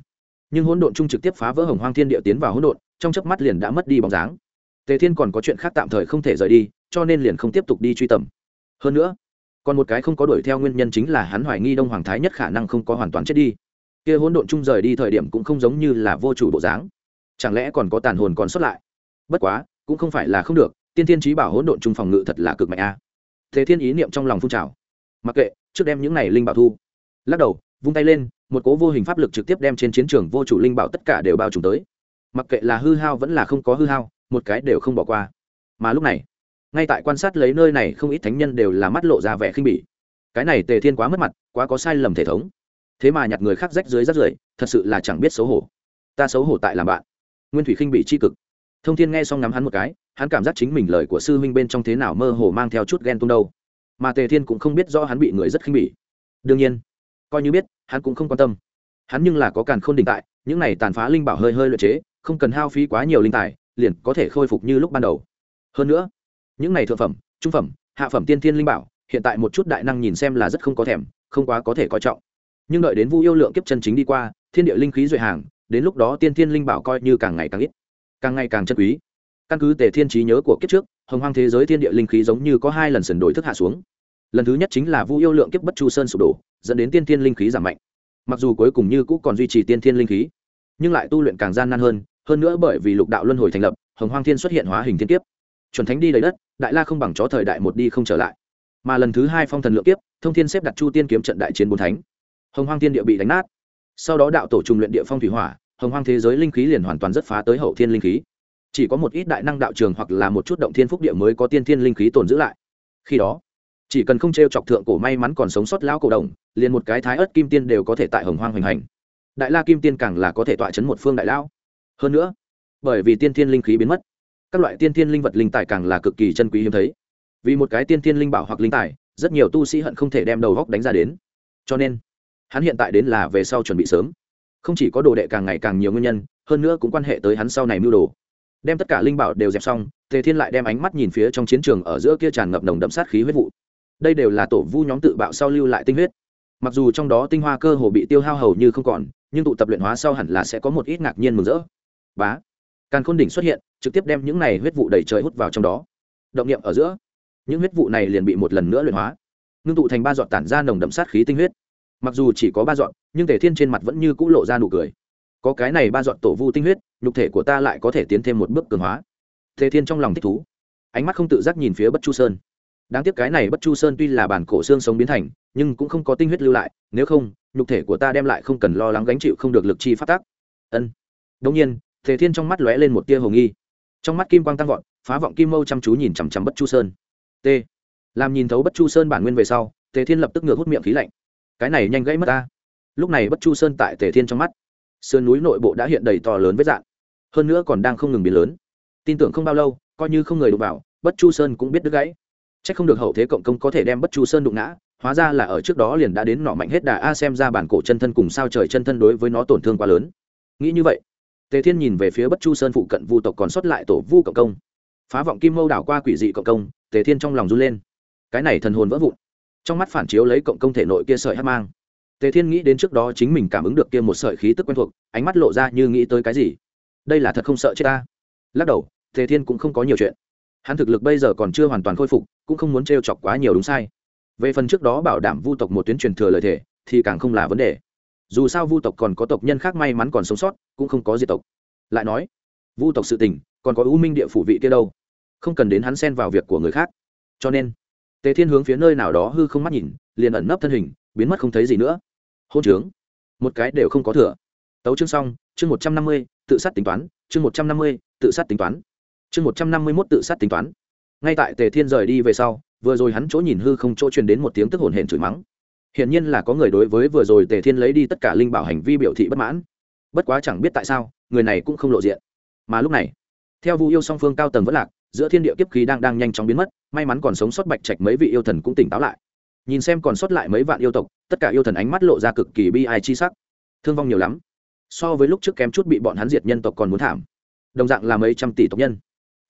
nhưng hỗn độn chung trực tiếp phá vỡ hồng hoang thiên địa tiến vào hỗn độn, trong chớp mắt liền đã mất đi bóng dáng. Tề thiên còn có chuyện khác tạm thời không thể rời đi, cho nên liền không tiếp tục đi truy tầm. Hơn nữa còn một cái không có đuổi theo nguyên nhân chính là hắn hoài nghi đông hoàng thái nhất khả năng không có hoàn toàn chết đi. Kia hỗn độn chung rời đi thời điểm cũng không giống như là vô chủ bộ dáng. Chẳng lẽ còn có tàn hồn còn sót lại? Bất quá, cũng không phải là không được, tiên thiên trí bảo hỗn độn chung phòng ngự thật là cực mạnh a. Thế thiên ý niệm trong lòng phun trào. Mặc kệ, trước đem những này linh bảo thu. Lắc đầu, vung tay lên, một cố vô hình pháp lực trực tiếp đem trên chiến trường vô chủ linh bảo tất cả đều bao trùm tới. Mặc kệ là hư hao vẫn là không có hư hao, một cái đều không bỏ qua. Mà lúc này ngay tại quan sát lấy nơi này, không ít thánh nhân đều là mắt lộ ra vẻ khinh bỉ. Cái này tề thiên quá mất mặt, quá có sai lầm thể thống. Thế mà nhặt người khác rách dưới rách rưởi, thật sự là chẳng biết xấu hổ. Ta xấu hổ tại làm bạn. Nguyên thủy khinh bị tri cực. Thông thiên nghe xong ngắm hắn một cái, hắn cảm giác chính mình lời của sư huynh bên trong thế nào mơ hồ mang theo chút ghen tung đâu. Mà tề thiên cũng không biết rõ hắn bị người rất khinh bỉ. Đương nhiên, coi như biết, hắn cũng không quan tâm. Hắn nhưng là có càn khôn đình tại, những này tàn phá linh bảo hơi hơi luyện chế, không cần hao phí quá nhiều linh tài, liền có thể khôi phục như lúc ban đầu. Hơn nữa những này thượng phẩm, trung phẩm, hạ phẩm tiên thiên linh bảo, hiện tại một chút đại năng nhìn xem là rất không có thèm, không quá có thể coi trọng. Nhưng đợi đến vu yêu lượng kiếp chân chính đi qua, thiên địa linh khí duệ hàng, đến lúc đó tiên thiên linh bảo coi như càng ngày càng ít, càng ngày càng chân quý. Căn cứ tề thiên trí nhớ của kiếp trước, hồng hoang thế giới thiên địa linh khí giống như có hai lần sần đổi thức hạ xuống. Lần thứ nhất chính là vu yêu lượng kiếp bất chu sơn sụp đổ, dẫn đến tiên thiên linh khí giảm mạnh. Mặc dù cuối cùng như cũ còn duy trì tiên thiên linh khí, nhưng lại tu luyện càng gian nan hơn hơn nữa bởi vì lục đạo luân hồi thành lập, hồng hoang thiên xuất hiện hóa hình thiên kiếp chuẩn thánh đi đầy đất, đại la không bằng chó thời đại một đi không trở lại. Mà lần thứ hai phong thần lượng kiếp, thông thiên xếp đặt chu tiên kiếm trận đại chiến bốn thánh. Hồng hoang thiên địa bị đánh nát. Sau đó đạo tổ trùng luyện địa phong thủy hỏa, hồng hoang thế giới linh khí liền hoàn toàn rất phá tới hậu thiên linh khí. Chỉ có một ít đại năng đạo trường hoặc là một chút động thiên phúc địa mới có tiên thiên linh khí tồn giữ lại. Khi đó, chỉ cần không t r e o chọc thượng cổ may mắn còn sống sót lão cổ đồng, liền một cái thái ớt kim tiên đều có thể tại hồng hoang hoành hành. Đại la kim tiên càng là có thể tọa chấn một phương đại lão. Hơn nữa, bởi vì tiên thiên linh khí biến mất các loại tiên thiên linh vật linh tài càng là cực kỳ chân quý hiếm thấy. Vì một cái tiên thiên linh bảo hoặc linh tài, rất nhiều tu sĩ hận không thể đem đầu góc đánh ra đến. Cho nên, hắn hiện tại đến là về sau chuẩn bị sớm. Không chỉ có đồ đệ càng ngày càng nhiều nguyên nhân, hơn nữa cũng quan hệ tới hắn sau này mưu đồ. Đem tất cả linh bảo đều dẹp xong, tề thiên lại đem ánh mắt nhìn phía trong chiến trường ở giữa kia tràn ngập nồng đậm sát khí huyết vụ. Đây đều là tổ vu nhóm tự bạo sau lưu lại tinh huyết. Mặc dù trong đó tinh hoa cơ hồ bị tiêu hao hầu như không còn, nhưng tụ tập luyện hóa sau hẳn là sẽ có một ít ngạc nhiên mừng rỡ. Bá, càn khôn đỉnh xuất hiện trực tiếp đem những này huyết vụ đầy trời hút vào trong đó. Động niệm ở giữa, những huyết vụ này liền bị một lần nữa luyện hóa, ngưng tụ thành ba giọt tản ra nồng đậm sát khí tinh huyết. Mặc dù chỉ có ba giọt, nhưng tề thiên trên mặt vẫn như c ũ lộ ra nụ cười. Có cái này ba giọt tổ vu tinh huyết, nhục thể của ta lại có thể tiến thêm một bước cường hóa. Tề thiên trong lòng thích thú, ánh mắt không tự giác nhìn phía bất chu sơn. Đáng tiếc cái này bất chu sơn tuy là bản cổ xương sống biến thành, nhưng cũng không có tinh huyết lưu lại, nếu không, nhục thể của ta đem lại không cần lo lắng gánh chịu không được lực chi phát tác. Ân. Đông nhiên, tề thiên trong mắt lóe lên một tia hồ nghi trong mắt kim quang tăng vọt, phá vọng kim mâu chăm chú nhìn chằm chằm bất chu sơn. T. Làm nhìn thấu bất chu sơn bản nguyên về sau, tề thiên lập tức ngược hút miệng khí lạnh. Cái này nhanh gãy mất ta. Lúc này bất chu sơn tại tề thiên trong mắt, sườn núi nội bộ đã hiện đầy to lớn với dạng hơn nữa còn đang không ngừng biến lớn. Tin tưởng không bao lâu, coi như không người đụng vào, bất chu sơn cũng biết đứt gãy. C h ắ c không được hậu thế cộng công có thể đem bất chu sơn đụng ngã, hóa ra là ở trước đó liền đã đến nọ mạnh hết đà a xem ra bản cổ chân thân cùng sao trời chân thân đối với nó tổn thương quá lớn. Nghĩ như vậy tề thiên nhìn về phía bất chu sơn phụ cận vu tộc còn sót lại tổ vu cộng công. Phá vọng kim mâu đảo qua quỷ dị cộng công, tề thiên trong lòng run lên. Cái này thần hồn vỡ vụn. Trong mắt phản chiếu lấy cộng công thể nội kia sợi hát mang. Tề thiên nghĩ đến trước đó chính mình cảm ứng được kia một sợi khí tức quen thuộc, ánh mắt lộ ra như nghĩ tới cái gì. Đây là thật không sợ chết ta. Lắc đầu, tề thiên cũng không có nhiều chuyện. Hắn thực lực bây giờ còn chưa hoàn toàn khôi phục, cũng không muốn t chọc quá nhiều đúng sai. Về phần trước đó bảo đảm vu tộc một tuyến truyền thừa lời thể thì càng không là vấn đề dù sao vu tộc còn có tộc nhân khác may mắn còn sống sót, cũng không có diệt tộc. Lại nói, vu tộc sự tình, còn có ưu minh địa phủ vị kia đâu? Không cần đến hắn xen vào việc của người khác. Cho nên, tề thiên hướng phía nơi nào đó hư không mắt nhìn, liền ẩn nấp thân hình, biến mất không thấy gì nữa. Hôn trướng. Một cái đều không có thừa. Tấu chương xong, chương một trăm năm mươi, tự sát tính toán, chương một trăm năm mươi, tự sát tính toán. Chương một trăm năm mươi mốt tự sát tính toán. Ngay tại tề thiên rời đi về sau, vừa rồi hắn chỗ nhìn hư không chỗ truyền đến một tiếng tức hồn hển chửi mắng hiển nhiên là có người đối với vừa rồi tề thiên lấy đi tất cả linh bảo hành vi biểu thị bất mãn. Bất quá chẳng biết tại sao, người này cũng không lộ diện. Mà lúc này, theo vu yêu song phương cao tầng vẫn lạc, giữa thiên địa kiếp khí đang đang nhanh chóng biến mất, may mắn còn sống sót bạch trạch mấy vị yêu thần cũng tỉnh táo lại. Nhìn xem còn sót lại mấy vạn yêu tộc, tất cả yêu thần ánh mắt lộ ra cực kỳ bi ai chi sắc. Thương vong nhiều lắm, so với lúc trước kém chút bị bọn hắn diệt nhân tộc còn muốn thảm. Đồng dạng là mấy trăm tỷ tộc nhân.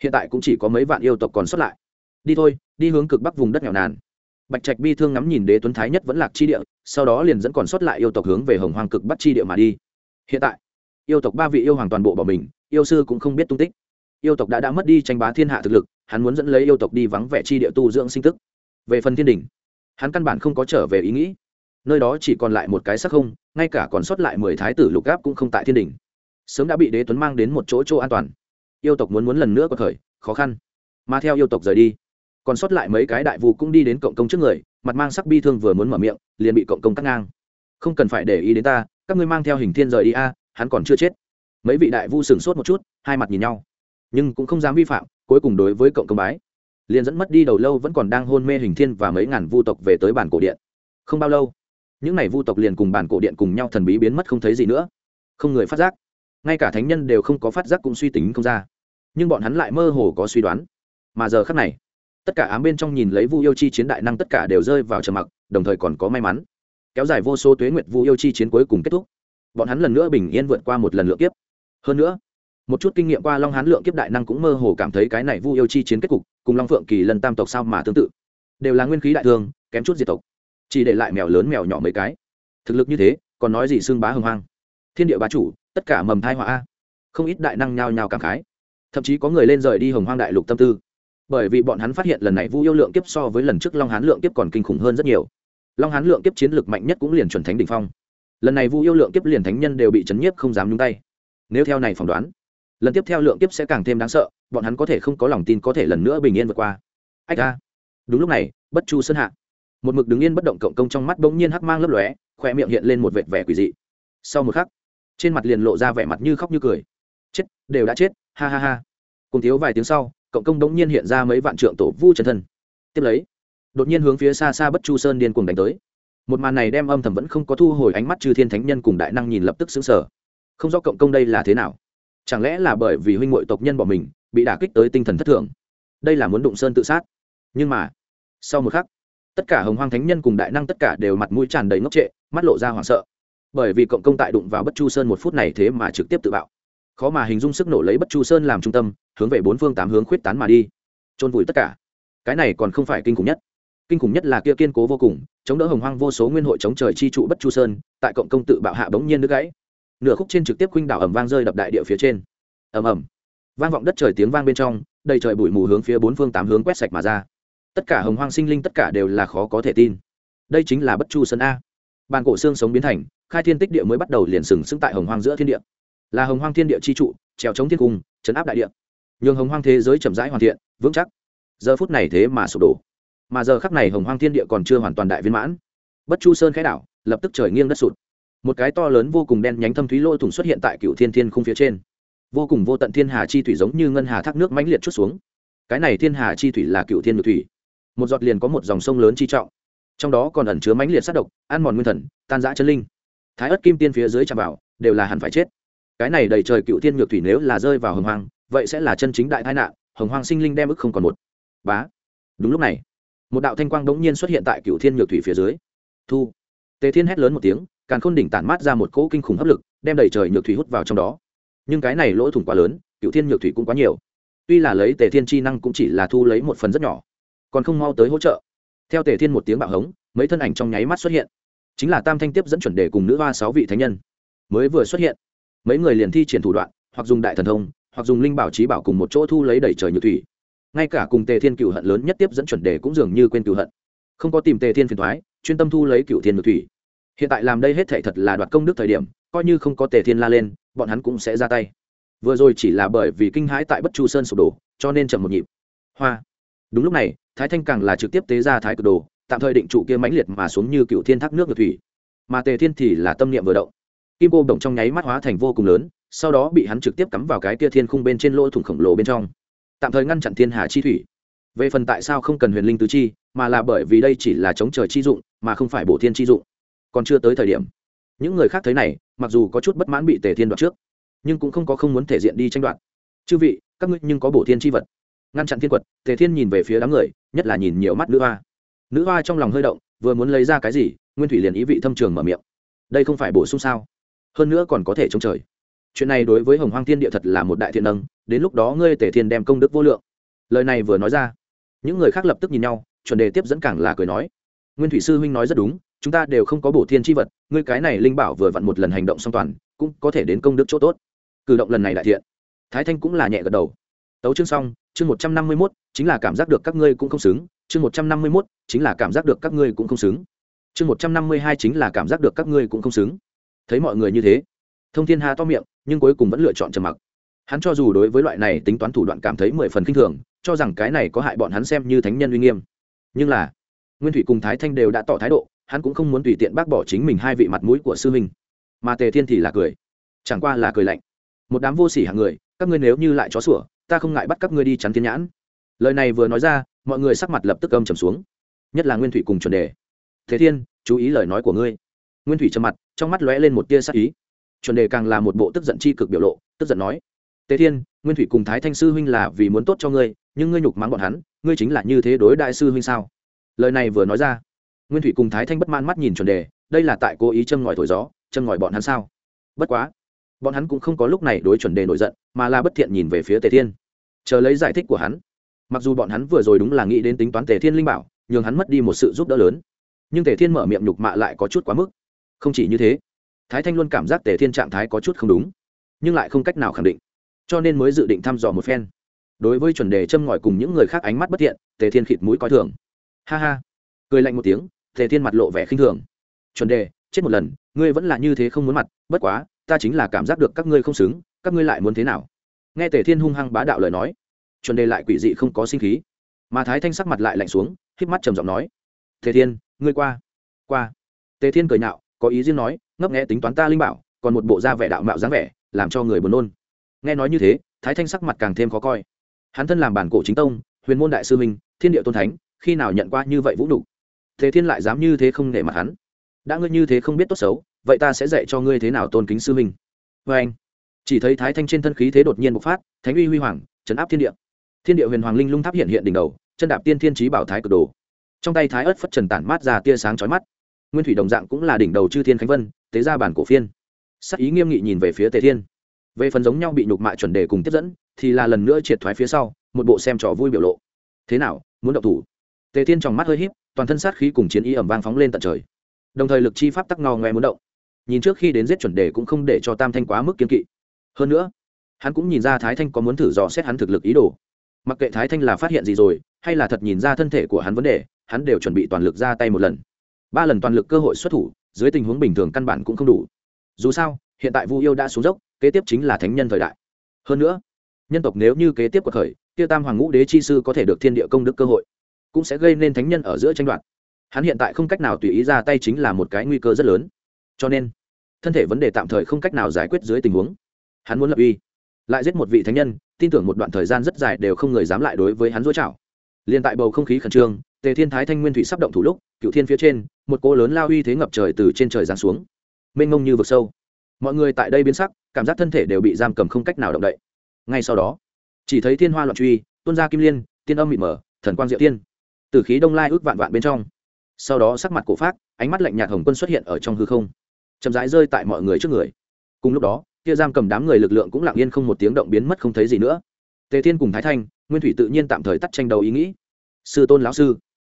Hiện tại cũng chỉ có mấy vạn yêu tộc còn sót lại. Đi thôi, đi hướng cực bắc vùng đất nghèo nàn bạch trạch bi thương ngắm nhìn đế tuấn thái nhất vẫn lạc chi địa, sau đó liền dẫn còn sót lại yêu tộc hướng về hồng hoàng cực bắt chi địa mà đi. Hiện tại, yêu tộc ba vị yêu hoàng toàn bộ bỏ mình, yêu sư cũng không biết tung tích. Yêu tộc đã đã mất đi tranh bá thiên hạ thực lực, hắn muốn dẫn lấy yêu tộc đi vắng vẻ chi địa tu dưỡng sinh tức. Về phần thiên đình, hắn căn bản không có trở về ý nghĩ. Nơi đó chỉ còn lại một cái sắc không, ngay cả còn sót lại mười thái tử lục gáp cũng không tại thiên đình. Sớm đã bị đế tuấn mang đến một chỗ chỗ an toàn. Yêu tộc muốn muốn lần nữa có thời, khó khăn. Mà theo yêu tộc rời đi còn sót lại mấy cái đại vụ cũng đi đến cộng công trước người, mặt mang sắc bi thương vừa muốn mở miệng, liền bị cộng công cắt ngang. Không cần phải để ý đến ta, các ngươi mang theo hình thiên rời đi a à, hắn còn chưa chết. Mấy vị đại vu sửng sốt một chút, hai mặt nhìn nhau. Nhưng cũng không dám vi phạm, cuối cùng đối với cộng công bái. Liền dẫn mất đi đầu lâu vẫn còn đang hôn mê hình thiên và mấy ngàn vu tộc về tới bản cổ điện. Không bao lâu, những n à y vu tộc liền cùng bản cổ điện cùng nhau thần bí biến mất không thấy gì nữa. Không người phát giác. Ngay cả thánh nhân đều không có phát giác cũng suy tính không ra. Nhưng bọn hắn lại mơ hồ có suy đoán. Mà giờ khắc này tất cả ám bên trong nhìn lấy vu yêu chi chiến đại năng tất cả đều rơi vào trầm mặc, đồng thời còn có may mắn. Kéo dài vô số tuế nguyệt vu yêu chi chiến cuối cùng kết thúc. Bọn hắn lần nữa bình yên vượt qua một lần lượng kiếp. Hơn nữa, một chút kinh nghiệm qua long hán lượng kiếp đại năng cũng mơ hồ cảm thấy cái này vu yêu chi chiến kết cục, cùng long phượng kỳ lần tam tộc sao mà tương tự. Đều là nguyên khí đại thương, kém chút diệt tộc. Chỉ để lại mèo lớn mèo nhỏ mấy cái. Thực lực như thế, còn nói gì xương bá hưng hoang. Thiên địa bá chủ, tất cả mầm thai họa a. Không ít đại năng nhao nhao cảm khái. Thậm chí có người lên rời đi hồng hoang đại lục tâm tư bởi vì bọn hắn phát hiện lần này vu yêu lượng kiếp so với lần trước long hán lượng kiếp còn kinh khủng hơn rất nhiều. Long hán lượng kiếp chiến lược mạnh nhất cũng liền chuẩn thánh đ ỉ n h phong. Lần này vu yêu lượng kiếp liền thánh nhân đều bị chấn nhiếp không dám nhung tay. Nếu theo này phỏng đoán, lần tiếp theo lượng kiếp sẽ càng thêm đáng sợ, bọn hắn có thể không có lòng tin có thể lần nữa bình yên vượt qua. Ách ra đúng lúc này, bất chu sơn hạ. Một mực đứng yên bất động cộng công trong mắt bỗng nhiên hắc mang lấp lóe khoe miệng hiện lên một vệt vẻ quỷ dị. Sau một khắc, trên mặt liền lộ ra vẻ mặt như khóc như cười. Chết, đều đã chết, ha ha ha. Cùng thiếu vài tiếng sau cộng công đống nhiên hiện ra mấy vạn trượng tổ vu chân thân. Tiếp lấy, đột nhiên hướng phía xa xa bất chu sơn điên cuồng đánh tới. Một màn này đem âm thầm vẫn không có thu hồi ánh mắt chư thiên thánh nhân cùng đại năng nhìn lập tức xứng sở không rõ cộng công đây là thế nào? Chẳng lẽ là bởi vì huynh ngội tộc nhân bỏ mình, bị đả kích tới tinh thần thất thường? Đây là muốn đụng sơn tự sát. Nhưng mà, sau một khắc, tất cả hồng hoang thánh nhân cùng đại năng tất cả đều mặt mũi tràn đầy ngốc trệ, mắt lộ ra hoảng sợ. Bởi vì cộng công tại đụng vào bất chu sơn một phút này thế mà trực tiếp tự bạo khó mà hình dung sức nổ lấy bất chu sơn làm trung tâm, hướng về bốn phương tám hướng khuyết tán mà đi. Trôn vùi tất cả. Cái này còn không phải kinh khủng nhất. Kinh khủng nhất là kia kiên cố vô cùng, chống đỡ hồng hoang vô số nguyên hội chống trời chi trụ bất chu sơn, tại cộng công tự bạo hạ bỗng nhiên nước gãy. Nửa khúc trên trực tiếp khuynh đảo ẩm vang rơi đập đại địa phía trên. Ẩm ẩm vang vọng đất trời tiếng vang bên trong, đầy trời bụi mù hướng phía bốn phương tám hướng quét sạch mà ra. Tất cả hồng hoang sinh linh tất cả đều là khó có thể tin. Đây chính là bất chu sơn a. Bàn cổ xương sống biến thành, khai thiên tích địa mới bắt đầu liền sừng sững tại hồng hoang giữa thiên địa là hồng hoang thiên địa chi trụ, trèo chống thiên cung, chấn áp đại địa. Nhường hồng hoang thế giới chậm rãi hoàn thiện, vững chắc. Giờ phút này thế mà sụp đổ. Mà giờ khắc này hồng hoang thiên địa còn chưa hoàn toàn đại viên mãn. Bất chu sơn khái đảo, lập tức trời nghiêng đất sụt. Một cái to lớn vô cùng đen nhánh thâm thúy lỗ thủng xuất hiện tại cựu thiên thiên khung phía trên. Vô cùng vô tận thiên hà chi thủy giống như ngân hà thác nước mãnh liệt chút xuống. Cái này thiên hà chi thủy là cựu thiên ngự thủy. Một giọt liền có một dòng sông lớn chi trọng. Trong đó còn ẩn chứa mãnh liệt sát độc, ăn mòn nguyên thần, tan rã chân linh. Thái ất kim tiên phía dưới chạm vào, đều là hẳn phải chết cái này đầy trời cựu thiên nhược thủy nếu là rơi vào hồng hoang, vậy sẽ là chân chính đại tai nạn, hồng hoang sinh linh đem ức không còn một. Bá. Đúng lúc này, một đạo thanh quang đống nhiên xuất hiện tại cựu thiên nhược thủy phía dưới. Thu. Tề thiên hét lớn một tiếng, càn khôn đỉnh tản mát ra một cỗ kinh khủng hấp lực, đem đầy trời nhược thủy hút vào trong đó. Nhưng cái này lỗ thủng quá lớn, cựu thiên nhược thủy cũng quá nhiều. Tuy là lấy tề thiên chi năng cũng chỉ là thu lấy một phần rất nhỏ, còn không mau tới hỗ trợ. Theo tề thiên một tiếng bạo hống, mấy thân ảnh trong nháy mắt xuất hiện. Chính là tam thanh tiếp dẫn chuẩn đề cùng nữ hoa sáu vị thánh nhân. Mới vừa xuất hiện mấy người liền thi triển thủ đoạn, hoặc dùng đại thần thông, hoặc dùng linh bảo trí bảo cùng một chỗ thu lấy đẩy trời như thủy. Ngay cả cùng tề thiên cựu hận lớn nhất tiếp dẫn chuẩn đề cũng dường như quên cựu hận. Không có tìm tề thiên phiền thoái chuyên tâm thu lấy cựu thiên nhược thủy. Hiện tại làm đây hết thể thật là đoạt công đức thời điểm, coi như không có tề thiên la lên, bọn hắn cũng sẽ ra tay. Vừa rồi chỉ là bởi vì kinh hãi tại bất chu sơn sụp đổ, cho nên chậm một nhịp. Hoa. Đúng lúc này, thái thanh càng là trực tiếp tế ra thái cực đồ, tạm thời định trụ kia mãnh liệt mà xuống như cựu thiên thác nước ngược thủy. Mà tề thiên thì là tâm niệm vừa động kim cô động trong nháy mắt hóa thành vô cùng lớn, sau đó bị hắn trực tiếp cắm vào cái kia thiên khung bên trên lỗ thủng khổng lồ bên trong. Tạm thời ngăn chặn thiên hà chi thủy. Về phần tại sao không cần huyền linh tứ chi, mà là bởi vì đây chỉ là chống trời chi dụng, mà không phải bổ thiên chi dụng. Còn chưa tới thời điểm. Những người khác thấy này, mặc dù có chút bất mãn bị tề thiên đoạt trước, nhưng cũng không có không muốn thể diện đi tranh đoạt. Chư vị, các ngươi nhưng có bổ thiên chi vật. Ngăn chặn thiên quật, tề thiên nhìn về phía đám người, nhất là nhìn nhiều mắt nữ hoa. Nữ hoa trong lòng hơi động, vừa muốn lấy ra cái gì, nguyên thủy liền ý vị thâm trường mở miệng. Đây không phải bổ sung sao? Hơn nữa còn có thể chống trời. Chuyện này đối với hồng hoang thiên địa thật là một đại thiện nâng, đến lúc đó ngươi tề thiên đem công đức vô lượng. Lời này vừa nói ra, những người khác lập tức nhìn nhau, chuẩn đề tiếp dẫn càng là cười nói, nguyên thủy sư huynh nói rất đúng, chúng ta đều không có bổ thiên tri vật, ngươi cái này linh bảo vừa vặn một lần hành động song toàn, cũng có thể đến công đức chỗ tốt. Cử động lần này đại thiện. Thái thanh cũng là nhẹ gật đầu. Tấu chương xong, chương một trăm năm mươi mốt, chính là cảm giác được các ngươi cũng không xứng, chương một trăm năm mươi mốt, chính là cảm giác được các ngươi cũng không xứng. Chương một trăm năm mươi hai chính là cảm giác được các ngươi cũng không xứng thấy mọi người như thế, thông thiên hà to miệng, nhưng cuối cùng vẫn lựa chọn trầm mặc. Hắn cho dù đối với loại này tính toán thủ đoạn cảm thấy mười phần k i n h thường, cho rằng cái này có hại bọn hắn xem như thánh nhân uy nghiêm. Nhưng là, nguyên thủy cùng thái thanh đều đã tỏ thái độ, hắn cũng không muốn tùy tiện bác bỏ chính mình hai vị mặt mũi của sư huynh. Mà tề thiên thì là cười. Chẳng qua là cười lạnh. Một đám vô s ỉ hạng người, các ngươi nếu như lại chó sủa, ta không ngại bắt các ngươi đi chắn thiên nhãn. Lời này vừa nói ra, mọi người sắc mặt lập tức âm trầm xuống. Nhất là nguyên thủy cùng chuẩn đề. Thế thiên, chú ý lời nói của ngươi nguyên thủy trầm mặt, trong mắt lóe lên một tia sắc ý. Chuẩn đề càng là một bộ tức giận chi cực biểu lộ, tức giận nói, Tề thiên, nguyên thủy cùng thái thanh sư huynh là vì muốn tốt cho ngươi, nhưng ngươi nhục mắng bọn hắn, ngươi chính là như thế đối đại sư huynh sao? Lời này vừa nói ra, nguyên thủy cùng thái thanh bất man mắt nhìn chuẩn đề, đây là tại cố ý châm ngòi thổi gió, châm ngòi bọn hắn sao? Bất quá, bọn hắn cũng không có lúc này đối chuẩn đề nổi giận, mà là bất thiện nhìn về phía tề thiên, chờ lấy giải thích của hắn. Mặc dù bọn hắn vừa rồi đúng là nghĩ đến tính toán tề thiên linh bảo, nhường hắn mất đi một sự giúp đỡ lớn, nhưng tề thiên mở miệng nhục mạ lại có chút quá mức không chỉ như thế, thái thanh luôn cảm giác tề thiên trạng thái có chút không đúng, nhưng lại không cách nào khẳng định, cho nên mới dự định thăm dò một phen. Đối với chuẩn đề châm ngòi cùng những người khác ánh mắt bất thiện, tề thiên khịt mũi coi thường. Ha ha, cười lạnh một tiếng, tề thiên mặt lộ vẻ khinh thường. Chuẩn đề, chết một lần, ngươi vẫn là như thế không muốn mặt, bất quá, ta chính là cảm giác được các ngươi không xứng, các ngươi lại muốn thế nào? Nghe tề thiên hung hăng bá đạo lời nói, chuẩn đề lại quỷ dị không có sinh khí. Mà thái thanh sắc mặt lại lạnh xuống híp mắt trầm giọng nói, tề thiên, ngươi qua qua. Tề thiên cười nhạo có ý riêng nói, ngấp nghẽ tính toán ta linh bảo, còn một bộ da vẻ đạo mạo dáng vẻ, làm cho người buồn nôn. Nghe nói như thế, thái thanh sắc mặt càng thêm khó coi. Hắn thân làm bản cổ chính tông, huyền môn đại sư minh, thiên địa tôn thánh, khi nào nhận qua như vậy vũ đủ thế thiên lại dám như thế không nể mặt hắn. Đã ngươi như thế không biết tốt xấu, vậy ta sẽ dạy cho ngươi thế nào tôn kính sư minh. Vê anh, chỉ thấy thái thanh trên thân khí thế đột nhiên bộc phát, thánh uy huy hoàng chấn áp thiên địa. Thiên địa huyền hoàng linh lung tháp hiện hiện đỉnh đầu, chân đạp tiên thiên trí bảo thái cực đồ. Trong tay thái ớt phất trần tản mát ra tia sáng chói mắt nguyên thủy đồng dạng cũng là đỉnh đầu chư thiên khánh vân, tế ra bản cổ phiên. Sắc ý nghiêm nghị nhìn về phía tề thiên. Về phần giống nhau bị nhục mạ chuẩn đề cùng tiếp dẫn, thì là lần nữa triệt thoái phía sau, một bộ xem trò vui biểu lộ. Thế nào, muốn động thủ? Tề thiên trong mắt hơi híp, toàn thân sát khí cùng chiến ý ẩm vang phóng lên tận trời. Đồng thời lực chi pháp tắc ngò ngoe muốn động. Nhìn trước khi đến giết chuẩn đề cũng không để cho tam thanh quá mức kiên kỵ. Hơn nữa, hắn cũng nhìn ra thái thanh có muốn thử dò xét hắn thực lực ý đồ. Mặc kệ thái thanh là phát hiện gì rồi, hay là thật nhìn ra thân thể của hắn vấn đề, hắn đều chuẩn bị toàn lực ra tay một lần ba lần toàn lực cơ hội xuất thủ, dưới tình huống bình thường căn bản cũng không đủ. Dù sao, hiện tại vu yêu đã xuống dốc, kế tiếp chính là thánh nhân thời đại. Hơn nữa, nhân tộc nếu như kế tiếp cuộc khởi tiêu tam hoàng ngũ đế chi sư có thể được thiên địa công đức cơ hội, cũng sẽ gây nên thánh nhân ở giữa tranh đoạt. Hắn hiện tại không cách nào tùy ý ra tay chính là một cái nguy cơ rất lớn. Cho nên, thân thể vấn đề tạm thời không cách nào giải quyết dưới tình huống. Hắn muốn lập uy, lại giết một vị thánh nhân, tin tưởng một đoạn thời gian rất dài đều không người dám lại đối với hắn dối chảo liền tại bầu không khí khẩn trương, tề thiên thái thanh nguyên thủy sắp động thủ lúc, cựu thiên phía trên một cỗ lớn lao uy thế ngập trời từ trên trời giáng xuống. Mênh mông như vực sâu. Mọi người tại đây biến sắc, cảm giác thân thể đều bị giam cầm không cách nào động đậy. Ngay sau đó, chỉ thấy thiên hoa loạn truy, tuôn ra kim liên, tiên âm mịt mờ, thần quang diệu tiên. Từ khí đông lai ước vạn vạn bên trong. Sau đó sắc mặt cổ phát ánh mắt lạnh nhạt hồng quân xuất hiện ở trong hư không. Chậm rãi rơi tại mọi người trước người. Cùng lúc đó, kia giam cầm đám người lực lượng cũng lặng yên không một tiếng động biến mất không thấy gì nữa. Tề thiên cùng thái thanh, nguyên thủy tự nhiên tạm thời tắt tranh đầu ý nghĩ. Sư tôn lão sư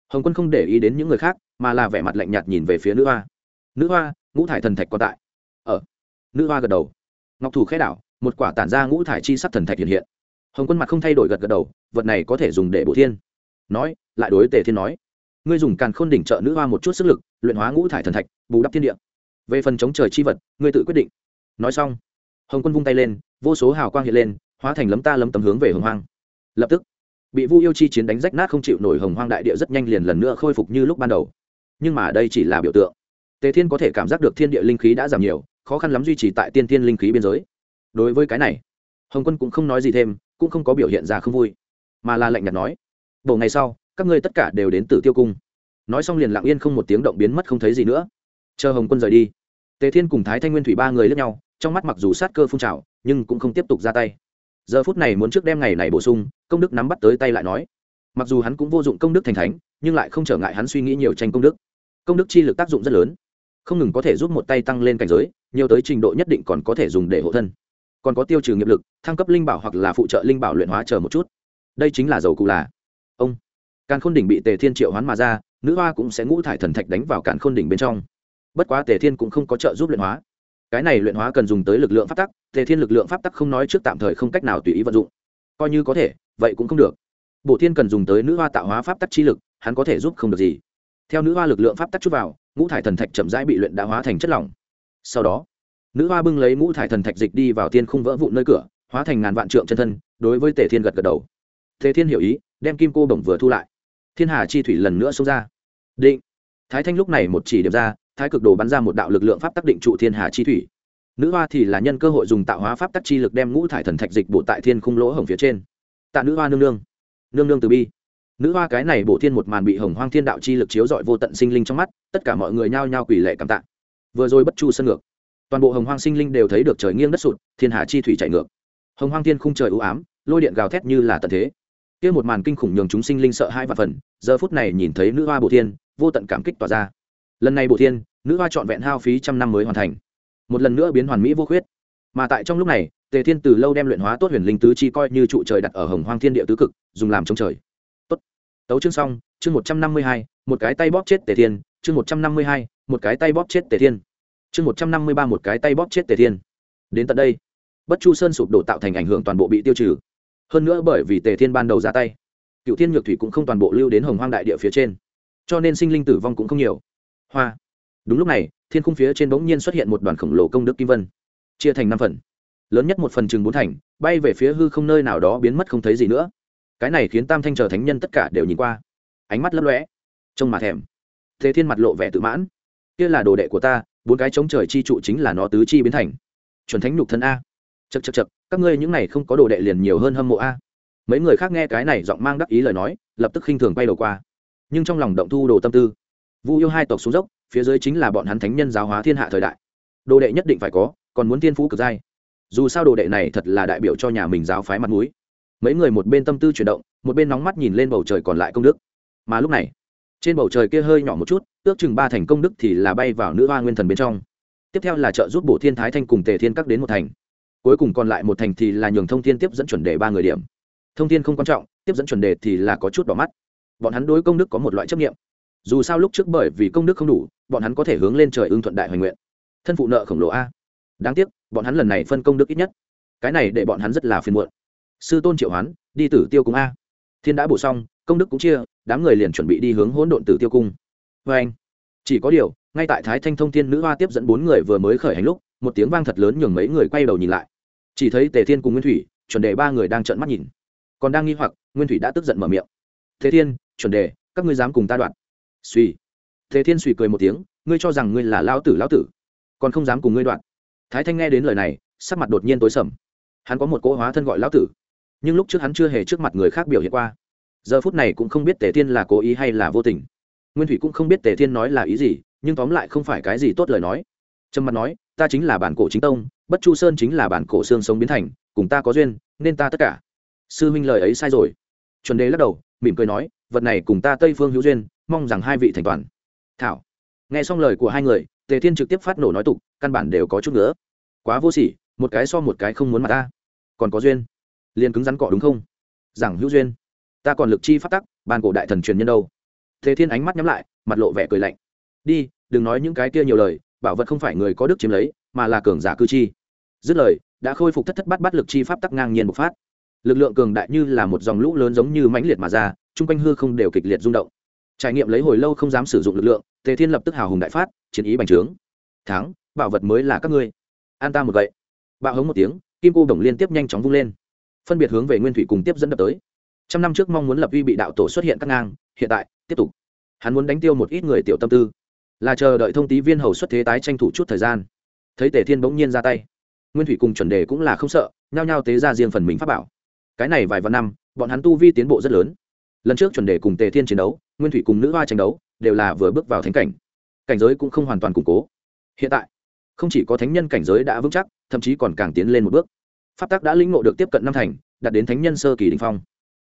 hồng quân không để ý đến những người khác, mà là vẻ mặt lạnh nhạt nhìn về phía nữ hoa. Nữ hoa, ngũ thải thần thạch còn tại. Ở nữ hoa gật đầu. Ngọc thủ khẽ đảo, một quả tản ra ngũ thải chi sắc thần thạch hiện hiện. Hồng quân mặt không thay đổi gật gật đầu, vật này có thể dùng để bổ thiên. Nói, lại đối tề thiên nói. Ngươi dùng càn khôn đỉnh trợ nữ hoa một chút sức lực, luyện hóa ngũ thải thần thạch, bù đắp thiên địa. Về phần chống trời chi vật, ngươi tự quyết định. Nói xong, hồng quân vung tay lên, vô số hào quang hiện lên, hóa thành lấm ta lấm tấm hướng về hồng hoang. Lập tức bị vu yêu chi chiến đánh rách nát không chịu nổi hồng hoang đại địa rất nhanh liền lần nữa khôi phục như lúc ban đầu. Nhưng mà đây chỉ là biểu tượng. Tề thiên có thể cảm giác được thiên địa linh khí đã giảm nhiều, khó khăn lắm duy trì tại tiên tiên linh khí biên giới. Đối với cái này, hồng quân cũng không nói gì thêm, cũng không có biểu hiện ra không vui, mà là lạnh nhạt nói, bộ ngày sau, các ngươi tất cả đều đến từ tiêu cung. Nói xong liền lặng yên không một tiếng động biến mất không thấy gì nữa. Chờ hồng quân rời đi. Tề thiên cùng thái thanh nguyên thủy ba người lướt nhau, trong mắt mặc dù sát cơ phun trào, nhưng cũng không tiếp tục ra tay giờ phút này muốn trước đem ngày này bổ sung, công đức nắm bắt tới tay lại nói. Mặc dù hắn cũng vô dụng công đức thành thánh, nhưng lại không trở ngại hắn suy nghĩ nhiều tranh công đức. Công đức chi lực tác dụng rất lớn. Không ngừng có thể giúp một tay tăng lên cảnh giới, nhiều tới trình độ nhất định còn có thể dùng để hộ thân. Còn có tiêu trừ nghiệp lực, thăng cấp linh bảo hoặc là phụ trợ linh bảo luyện hóa chờ một chút. Đây chính là dầu cụ là. Ông. Càn khôn đỉnh bị tề thiên triệu hoán mà ra, nữ hoa cũng sẽ ngũ thải thần thạch đánh vào càn khôn đỉnh bên trong. Bất quá tề thiên cũng không có trợ giúp luyện hóa cái này luyện hóa cần dùng tới lực lượng pháp tắc, tề thiên lực lượng pháp tắc không nói trước tạm thời không cách nào tùy ý vận dụng. Coi như có thể, vậy cũng không được. Bộ thiên cần dùng tới nữ hoa tạo hóa pháp tắc chi lực, hắn có thể giúp không được gì. Theo nữ hoa lực lượng pháp tắc chút vào, ngũ thải thần thạch chậm rãi bị luyện đã hóa thành chất lỏng. Sau đó, nữ hoa bưng lấy ngũ thải thần thạch dịch đi vào tiên khung vỡ vụn nơi cửa, hóa thành ngàn vạn trượng chân thân, đối với tề thiên gật gật đầu. Tề thiên hiểu ý, đem kim cô bổng vừa thu lại. Thiên hà chi thủy lần nữa xông ra. Định. Thái thanh lúc này một chỉ điểm ra thái cực đồ bắn ra một đạo lực lượng pháp tắc định trụ thiên hà chi thủy. Nữ hoa thì là nhân cơ hội dùng tạo hóa pháp tắc chi lực đem ngũ thải thần thạch dịch bộ tại thiên khung lỗ hồng phía trên. Tạ nữ hoa nương nương. Nương nương từ bi. Nữ hoa cái này bổ thiên một màn bị hồng hoang thiên đạo chi lực chiếu dọi vô tận sinh linh trong mắt, tất cả mọi người nhao nhao quỷ lệ cảm tạ. Vừa rồi bất chu sân ngược. Toàn bộ hồng hoang sinh linh đều thấy được trời nghiêng đất sụt, thiên hà chi thủy chạy ngược. Hồng hoang thiên khung trời ưu ám, lôi điện gào thét như là tận thế. Kia một màn kinh khủng nhường chúng sinh linh sợ hai và phần, giờ phút này nhìn thấy nữ hoa bổ thiên, vô tận cảm kích tỏa ra lần này bổ thiên, nữ hoa trọn vẹn hao phí trăm năm mới hoàn thành. Một lần nữa biến hoàn mỹ vô khuyết. Mà tại trong lúc này, tề thiên từ lâu đem luyện hóa tốt huyền linh tứ chi coi như trụ trời đặt ở hồng hoang thiên địa tứ cực, dùng làm trống trời. Tốt. Tấu chương xong, chương một trăm năm mươi hai, một cái tay bóp chết tề thiên, chương một trăm năm mươi hai, một cái tay bóp chết tề thiên. Chương một trăm năm mươi ba, một cái tay bóp chết tề thiên. Đến tận đây, bất chu sơn sụp đổ tạo thành ảnh hưởng toàn bộ bị tiêu trừ. Hơn nữa bởi vì tề thiên ban đầu ra tay cựu thiên nhược thủy cũng không toàn bộ lưu đến hồng hoang đại địa phía trên. Cho nên sinh linh tử vong cũng không nhiều hoa. Đúng lúc này thiên khung phía trên bỗng nhiên xuất hiện một đoàn khổng lồ công đức kim vân. Chia thành năm phần. Lớn nhất một phần chừng bốn thành bay về phía hư không nơi nào đó biến mất không thấy gì nữa. Cái này khiến tam thanh chờ thánh nhân tất cả đều nhìn qua. Ánh mắt lấp lóe, trông mà thèm. Thế thiên mặt lộ vẻ tự mãn. Kia là đồ đệ của ta bốn cái chống trời chi trụ chính là nó tứ chi biến thành. Chuẩn thánh nhục thân a. Chật chật chật các ngươi những này không có đồ đệ liền nhiều hơn hâm mộ a. Mấy người khác nghe cái này giọng mang đắc ý lời nói lập tức khinh thường quay đầu qua. Nhưng trong lòng động thu đồ tâm tư vu yêu hai tộc xuống dốc, phía dưới chính là bọn hắn thánh nhân giáo hóa thiên hạ thời đại. Đồ đệ nhất định phải có, còn muốn tiên phú cực giai dù sao đồ đệ này thật là đại biểu cho nhà mình giáo phái mặt mũi. Mấy người một bên tâm tư chuyển động, một bên nóng mắt nhìn lên bầu trời còn lại công đức. Mà lúc này, trên bầu trời kia hơi nhỏ một chút, ước chừng ba thành công đức thì là bay vào nữ hoa nguyên thần bên trong. Tiếp theo là trợ giúp bổ thiên thái thanh cùng tề thiên các đến một thành. Cuối cùng còn lại một thành thì là nhường thông thiên tiếp dẫn chuẩn đề ba người điểm. Thông thiên không quan trọng, tiếp dẫn chuẩn đề thì là có chút đỏ mắt. Bọn hắn đối công đức có một loại chấp nghiệm dù sao lúc trước bởi vì công đức không đủ, bọn hắn có thể hướng lên trời ưng thuận đại hoành nguyện. Thân phụ nợ khổng lồ a. Đáng tiếc, bọn hắn lần này phân công đức ít nhất. Cái này để bọn hắn rất là phiền muộn. Sư tôn triệu hoán, đi tử tiêu cung a. Thiên đã bổ xong, công đức cũng chia, đám người liền chuẩn bị đi hướng hỗn độn tử tiêu cung. Vê anh, chỉ có điều, ngay tại thái thanh thông thiên nữ hoa tiếp dẫn bốn người vừa mới khởi hành lúc, một tiếng vang thật lớn nhường mấy người quay đầu nhìn lại. Chỉ thấy tề thiên cùng nguyên thủy, chuẩn đề ba người đang trợn mắt nhìn. Còn đang nghi hoặc, nguyên thủy đã tức giận mở miệng. Thế thiên, chuẩn đề, các ngươi dám cùng ta đoạn suy. Thế thiên suy cười một tiếng, ngươi cho rằng ngươi là lao tử lao tử. Còn không dám cùng ngươi đoạn. Thái thanh nghe đến lời này, sắc mặt đột nhiên tối sầm. Hắn có một cỗ hóa thân gọi lão tử. Nhưng lúc trước hắn chưa hề trước mặt người khác biểu hiện qua. Giờ phút này cũng không biết tề thiên là cố ý hay là vô tình. Nguyên thủy cũng không biết tề thiên nói là ý gì, nhưng tóm lại không phải cái gì tốt lời nói. Trầm mặt nói, ta chính là bản cổ chính tông, bất chu sơn chính là bản cổ xương sống biến thành, cùng ta có duyên, nên ta tất cả. Sư huynh lời ấy sai rồi. Chuẩn đề lắc đầu, mỉm cười nói, vật này cùng ta tây phương hữu duyên mong rằng hai vị thành toàn. Thảo. Nghe xong lời của hai người, tề thiên trực tiếp phát nổ nói tục, căn bản đều có chút nữa quá vô sỉ, một cái so một cái không muốn mà ta. Còn có duyên. Liền cứng rắn cọ đúng không? Rằng hữu duyên. Ta còn lực chi phát tắc, ban cổ đại thần truyền nhân đâu. Tề thiên ánh mắt nhắm lại, mặt lộ vẻ cười lạnh. Đi, đừng nói những cái kia nhiều lời, bảo vật không phải người có đức chiếm lấy, mà là cường giả cư chi. Dứt lời, đã khôi phục thất thất bát bát lực chi pháp tắc ngang nhiên bộc phát. Lực lượng cường đại như là một dòng lũ lớn giống như mãnh liệt mà ra, chung quanh hư không đều kịch liệt rung động trải nghiệm lấy hồi lâu không dám sử dụng lực lượng, tề thiên lập tức hào hùng đại phát, chiến ý bành trướng. Thắng, bảo vật mới là các ngươi. An ta một gậy. Bạo hống một tiếng, kim cô đồng liên tiếp nhanh chóng vung lên. Phân biệt hướng về nguyên thủy cùng tiếp dẫn đập tới. Trăm năm trước mong muốn lập uy bị đạo tổ xuất hiện cắt ngang, hiện tại, tiếp tục. Hắn muốn đánh tiêu một ít người tiểu tâm tư, là chờ đợi thông tí viên hầu xuất thế tái tranh thủ chút thời gian. Thấy tề thiên bỗng nhiên ra tay, nguyên thủy cùng chuẩn đề cũng là không sợ, nhao nhao tế ra riêng phần mình pháp bảo. Cái này vài vạn năm, bọn hắn tu vi tiến bộ rất lớn. Lần trước chuẩn đề cùng tề thiên chiến đấu nguyên thủy cùng nữ hoa tranh đấu đều là vừa bước vào thánh cảnh. Cảnh giới cũng không hoàn toàn củng cố. Hiện tại, không chỉ có thánh nhân cảnh giới đã vững chắc, thậm chí còn càng tiến lên một bước. Pháp tắc đã lĩnh ngộ được tiếp cận năm thành, đạt đến thánh nhân sơ kỳ đình phong.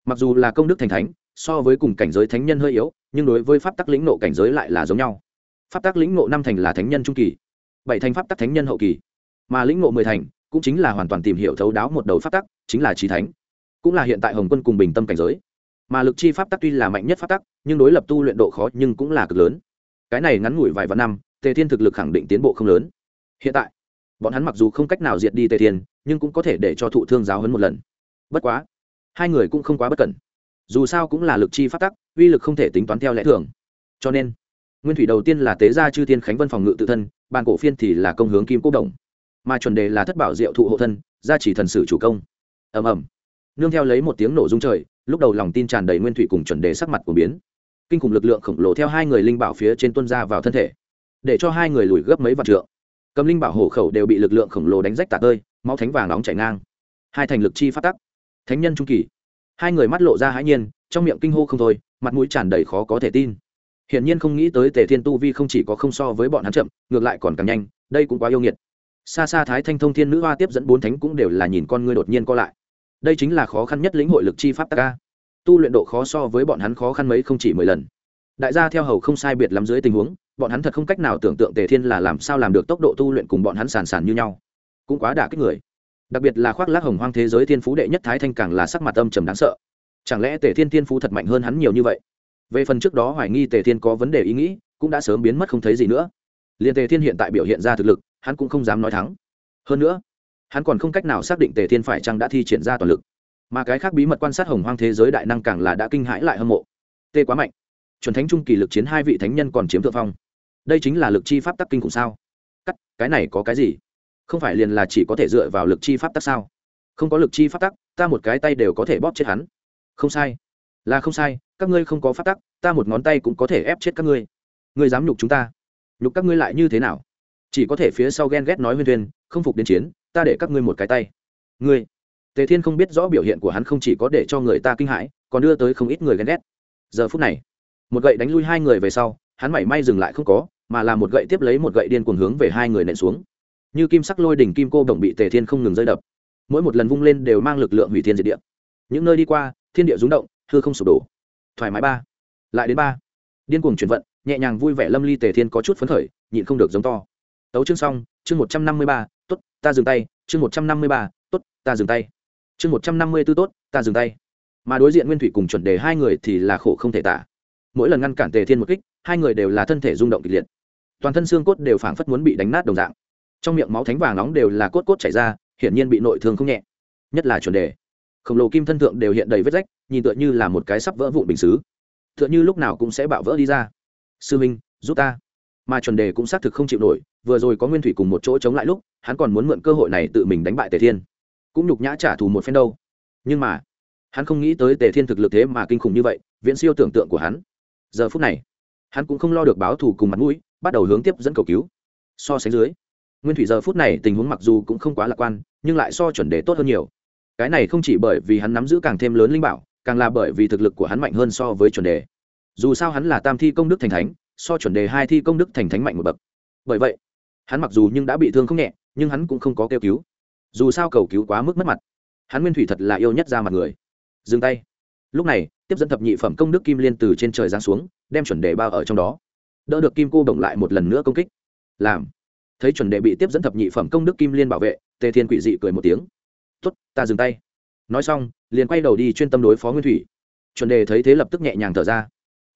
Mặc dù là công đức thành thánh, so với cùng cảnh giới thánh nhân hơi yếu, nhưng đối với pháp tắc lĩnh ngộ cảnh giới lại là giống nhau. Pháp tắc lĩnh ngộ năm thành là thánh nhân trung kỳ, bảy thành pháp tắc thánh nhân hậu kỳ. Mà lĩnh ngộ mười thành cũng chính là hoàn toàn tìm hiểu thấu đáo một đầu pháp tắc, chính là trí thánh. Cũng là hiện tại hồng quân cùng bình tâm cảnh giới mà lực chi pháp tắc tuy là mạnh nhất pháp tắc, nhưng đối lập tu luyện độ khó nhưng cũng là cực lớn. Cái này ngắn ngủi vài vạn năm, tề thiên thực lực khẳng định tiến bộ không lớn. Hiện tại, bọn hắn mặc dù không cách nào diệt đi tề thiên, nhưng cũng có thể để cho thụ thương giáo hấn một lần. Bất quá, hai người cũng không quá bất cẩn. Dù sao cũng là lực chi pháp tắc, uy lực không thể tính toán theo lẽ thường. Cho nên, nguyên thủy đầu tiên là tế gia chư thiên khánh vân phòng ngự tự thân, bàn cổ phiên thì là công hướng kim quốc đồng mà chuẩn đề là thất bảo diệu thụ hộ thân, gia chỉ thần sử chủ công. Ầm ầm. Nương theo lấy một tiếng nổ rung trời lúc đầu lòng tin tràn đầy nguyên thủy cùng chuẩn đề sắc mặt của biến. Kinh khủng lực lượng khổng lồ theo hai người linh bảo phía trên tuân ra vào thân thể, để cho hai người lùi gấp mấy vạn trượng. Cầm linh bảo hổ khẩu đều bị lực lượng khổng lồ đánh rách tạc ơi máu thánh vàng nóng chảy ngang. Hai thành lực chi phát tắc. Thánh nhân trung kỳ. Hai người mắt lộ ra hãi nhiên, trong miệng kinh hô không thôi, mặt mũi tràn đầy khó có thể tin. Hiển nhiên không nghĩ tới tề thiên tu vi không chỉ có không so với bọn hắn chậm, ngược lại còn càng nhanh, đây cũng quá yêu nghiệt. Xa xa thái thanh thông thiên nữ hoa tiếp dẫn bốn thánh cũng đều là nhìn con ngươi đột nhiên co lại đây chính là khó khăn nhất lĩnh hội lực chi pháp tắc ca. Tu luyện độ khó so với bọn hắn khó khăn mấy không chỉ mười lần. Đại gia theo hầu không sai biệt lắm dưới tình huống, bọn hắn thật không cách nào tưởng tượng tề thiên là làm sao làm được tốc độ tu luyện cùng bọn hắn sàn sàn như nhau. Cũng quá đả kích người. Đặc biệt là khoác lác hồng hoang thế giới thiên phú đệ nhất thái thanh càng là sắc mặt âm trầm đáng sợ. Chẳng lẽ tề thiên thiên phú thật mạnh hơn hắn nhiều như vậy? Về phần trước đó hoài nghi tề thiên có vấn đề ý nghĩ, cũng đã sớm biến mất không thấy gì nữa. Liền tề thiên hiện tại biểu hiện ra thực lực, hắn cũng không dám nói thắng. Hơn nữa hắn còn không cách nào xác định tề thiên phải chăng đã thi triển ra toàn lực. Mà cái khác bí mật quan sát hồng hoang thế giới đại năng càng là đã kinh hãi lại hâm mộ. Tê quá mạnh. Chuẩn thánh trung kỳ lực chiến hai vị thánh nhân còn chiếm thượng phong. Đây chính là lực chi pháp tắc kinh khủng sao? Cắt, cái này có cái gì? Không phải liền là chỉ có thể dựa vào lực chi pháp tắc sao? Không có lực chi pháp tắc, ta một cái tay đều có thể bóp chết hắn. Không sai. Là không sai, các ngươi không có pháp tắc, ta một ngón tay cũng có thể ép chết các ngươi. Ngươi dám nhục chúng ta. Nhục các ngươi lại như thế nào? Chỉ có thể phía sau ghen ghét nói huyên thuyên, không phục đến chiến ta để các ngươi một cái tay. Ngươi, tề thiên không biết rõ biểu hiện của hắn không chỉ có để cho người ta kinh hãi, còn đưa tới không ít người ghen ghét. Giờ phút này, một gậy đánh lui hai người về sau, hắn mảy may dừng lại không có, mà là một gậy tiếp lấy một gậy điên cuồng hướng về hai người nện xuống. Như kim sắc lôi đỉnh kim cô đồng bị tề thiên không ngừng rơi đập. Mỗi một lần vung lên đều mang lực lượng hủy thiên diệt địa. Những nơi đi qua, thiên địa rúng động, hư không sụp đổ. Thoải mái ba, lại đến ba. Điên cuồng chuyển vận, nhẹ nhàng vui vẻ lâm ly tề thiên có chút phấn khởi, nhịn không được giống to. Tấu chương xong, chương một trăm năm mươi ba ta dừng tay, chương một trăm năm mươi ba, tốt. ta dừng tay. Chương một trăm năm mươi b ố tốt, ta dừng tay. Mà đối diện nguyên thủy cùng chuẩn đề hai người thì là khổ không thể tả. Mỗi lần ngăn cản tề thiên một kích, hai người đều là thân thể rung động kịch liệt. Toàn thân xương cốt đều phảng phất muốn bị đánh nát đồng dạng. Trong miệng máu thánh vàng nóng đều là cốt cốt chảy ra, hiển nhiên bị nội thương không nhẹ. Nhất là chuẩn đề. Khổng lồ kim thân thượng đều hiện đầy vết rách, nhìn tựa như là một cái sắp vỡ vụn bình xứ. Tựa như lúc nào cũng sẽ bạo vỡ đi ra. Sư minh, giúp ta. Mà chuẩn đề cũng xác thực không chịu nổi vừa rồi có nguyên thủy cùng một chỗ chống lại lúc, hắn còn muốn mượn cơ hội này tự mình đánh bại tề thiên. Cũng nhục nhã trả thù một phen đâu. Nhưng mà, hắn không nghĩ tới tề thiên thực lực thế mà kinh khủng như vậy, viễn siêu tưởng tượng của hắn. Giờ phút này, hắn cũng không lo được báo thù cùng mặt mũi, bắt đầu hướng tiếp dẫn cầu cứu. So sánh dưới, nguyên thủy giờ phút này tình huống mặc dù cũng không quá lạc quan, nhưng lại so chuẩn đề tốt hơn nhiều. Cái này không chỉ bởi vì hắn nắm giữ càng thêm lớn linh bảo, càng là bởi vì thực lực của hắn mạnh hơn so với chuẩn đề. Dù sao hắn là tam thi công đức thành thánh, so chuẩn đề hai thi công đức thành thánh mạnh một bậc. Bởi vậy hắn mặc dù nhưng đã bị thương không nhẹ, nhưng hắn cũng không có kêu cứu. Dù sao cầu cứu quá mức mất mặt. Hắn nguyên thủy thật là yêu nhất ra mặt người. Dừng tay. Lúc này, tiếp dẫn thập nhị phẩm công đức kim liên từ trên trời giáng xuống, đem chuẩn đề bao ở trong đó. Đỡ được kim cô động lại một lần nữa công kích. Làm. Thấy chuẩn đề bị tiếp dẫn thập nhị phẩm công đức kim liên bảo vệ, tề thiên quỷ dị cười một tiếng. Tuất ta dừng tay. Nói xong, liền quay đầu đi chuyên tâm đối phó nguyên thủy. Chuẩn đề thấy thế lập tức nhẹ nhàng thở ra.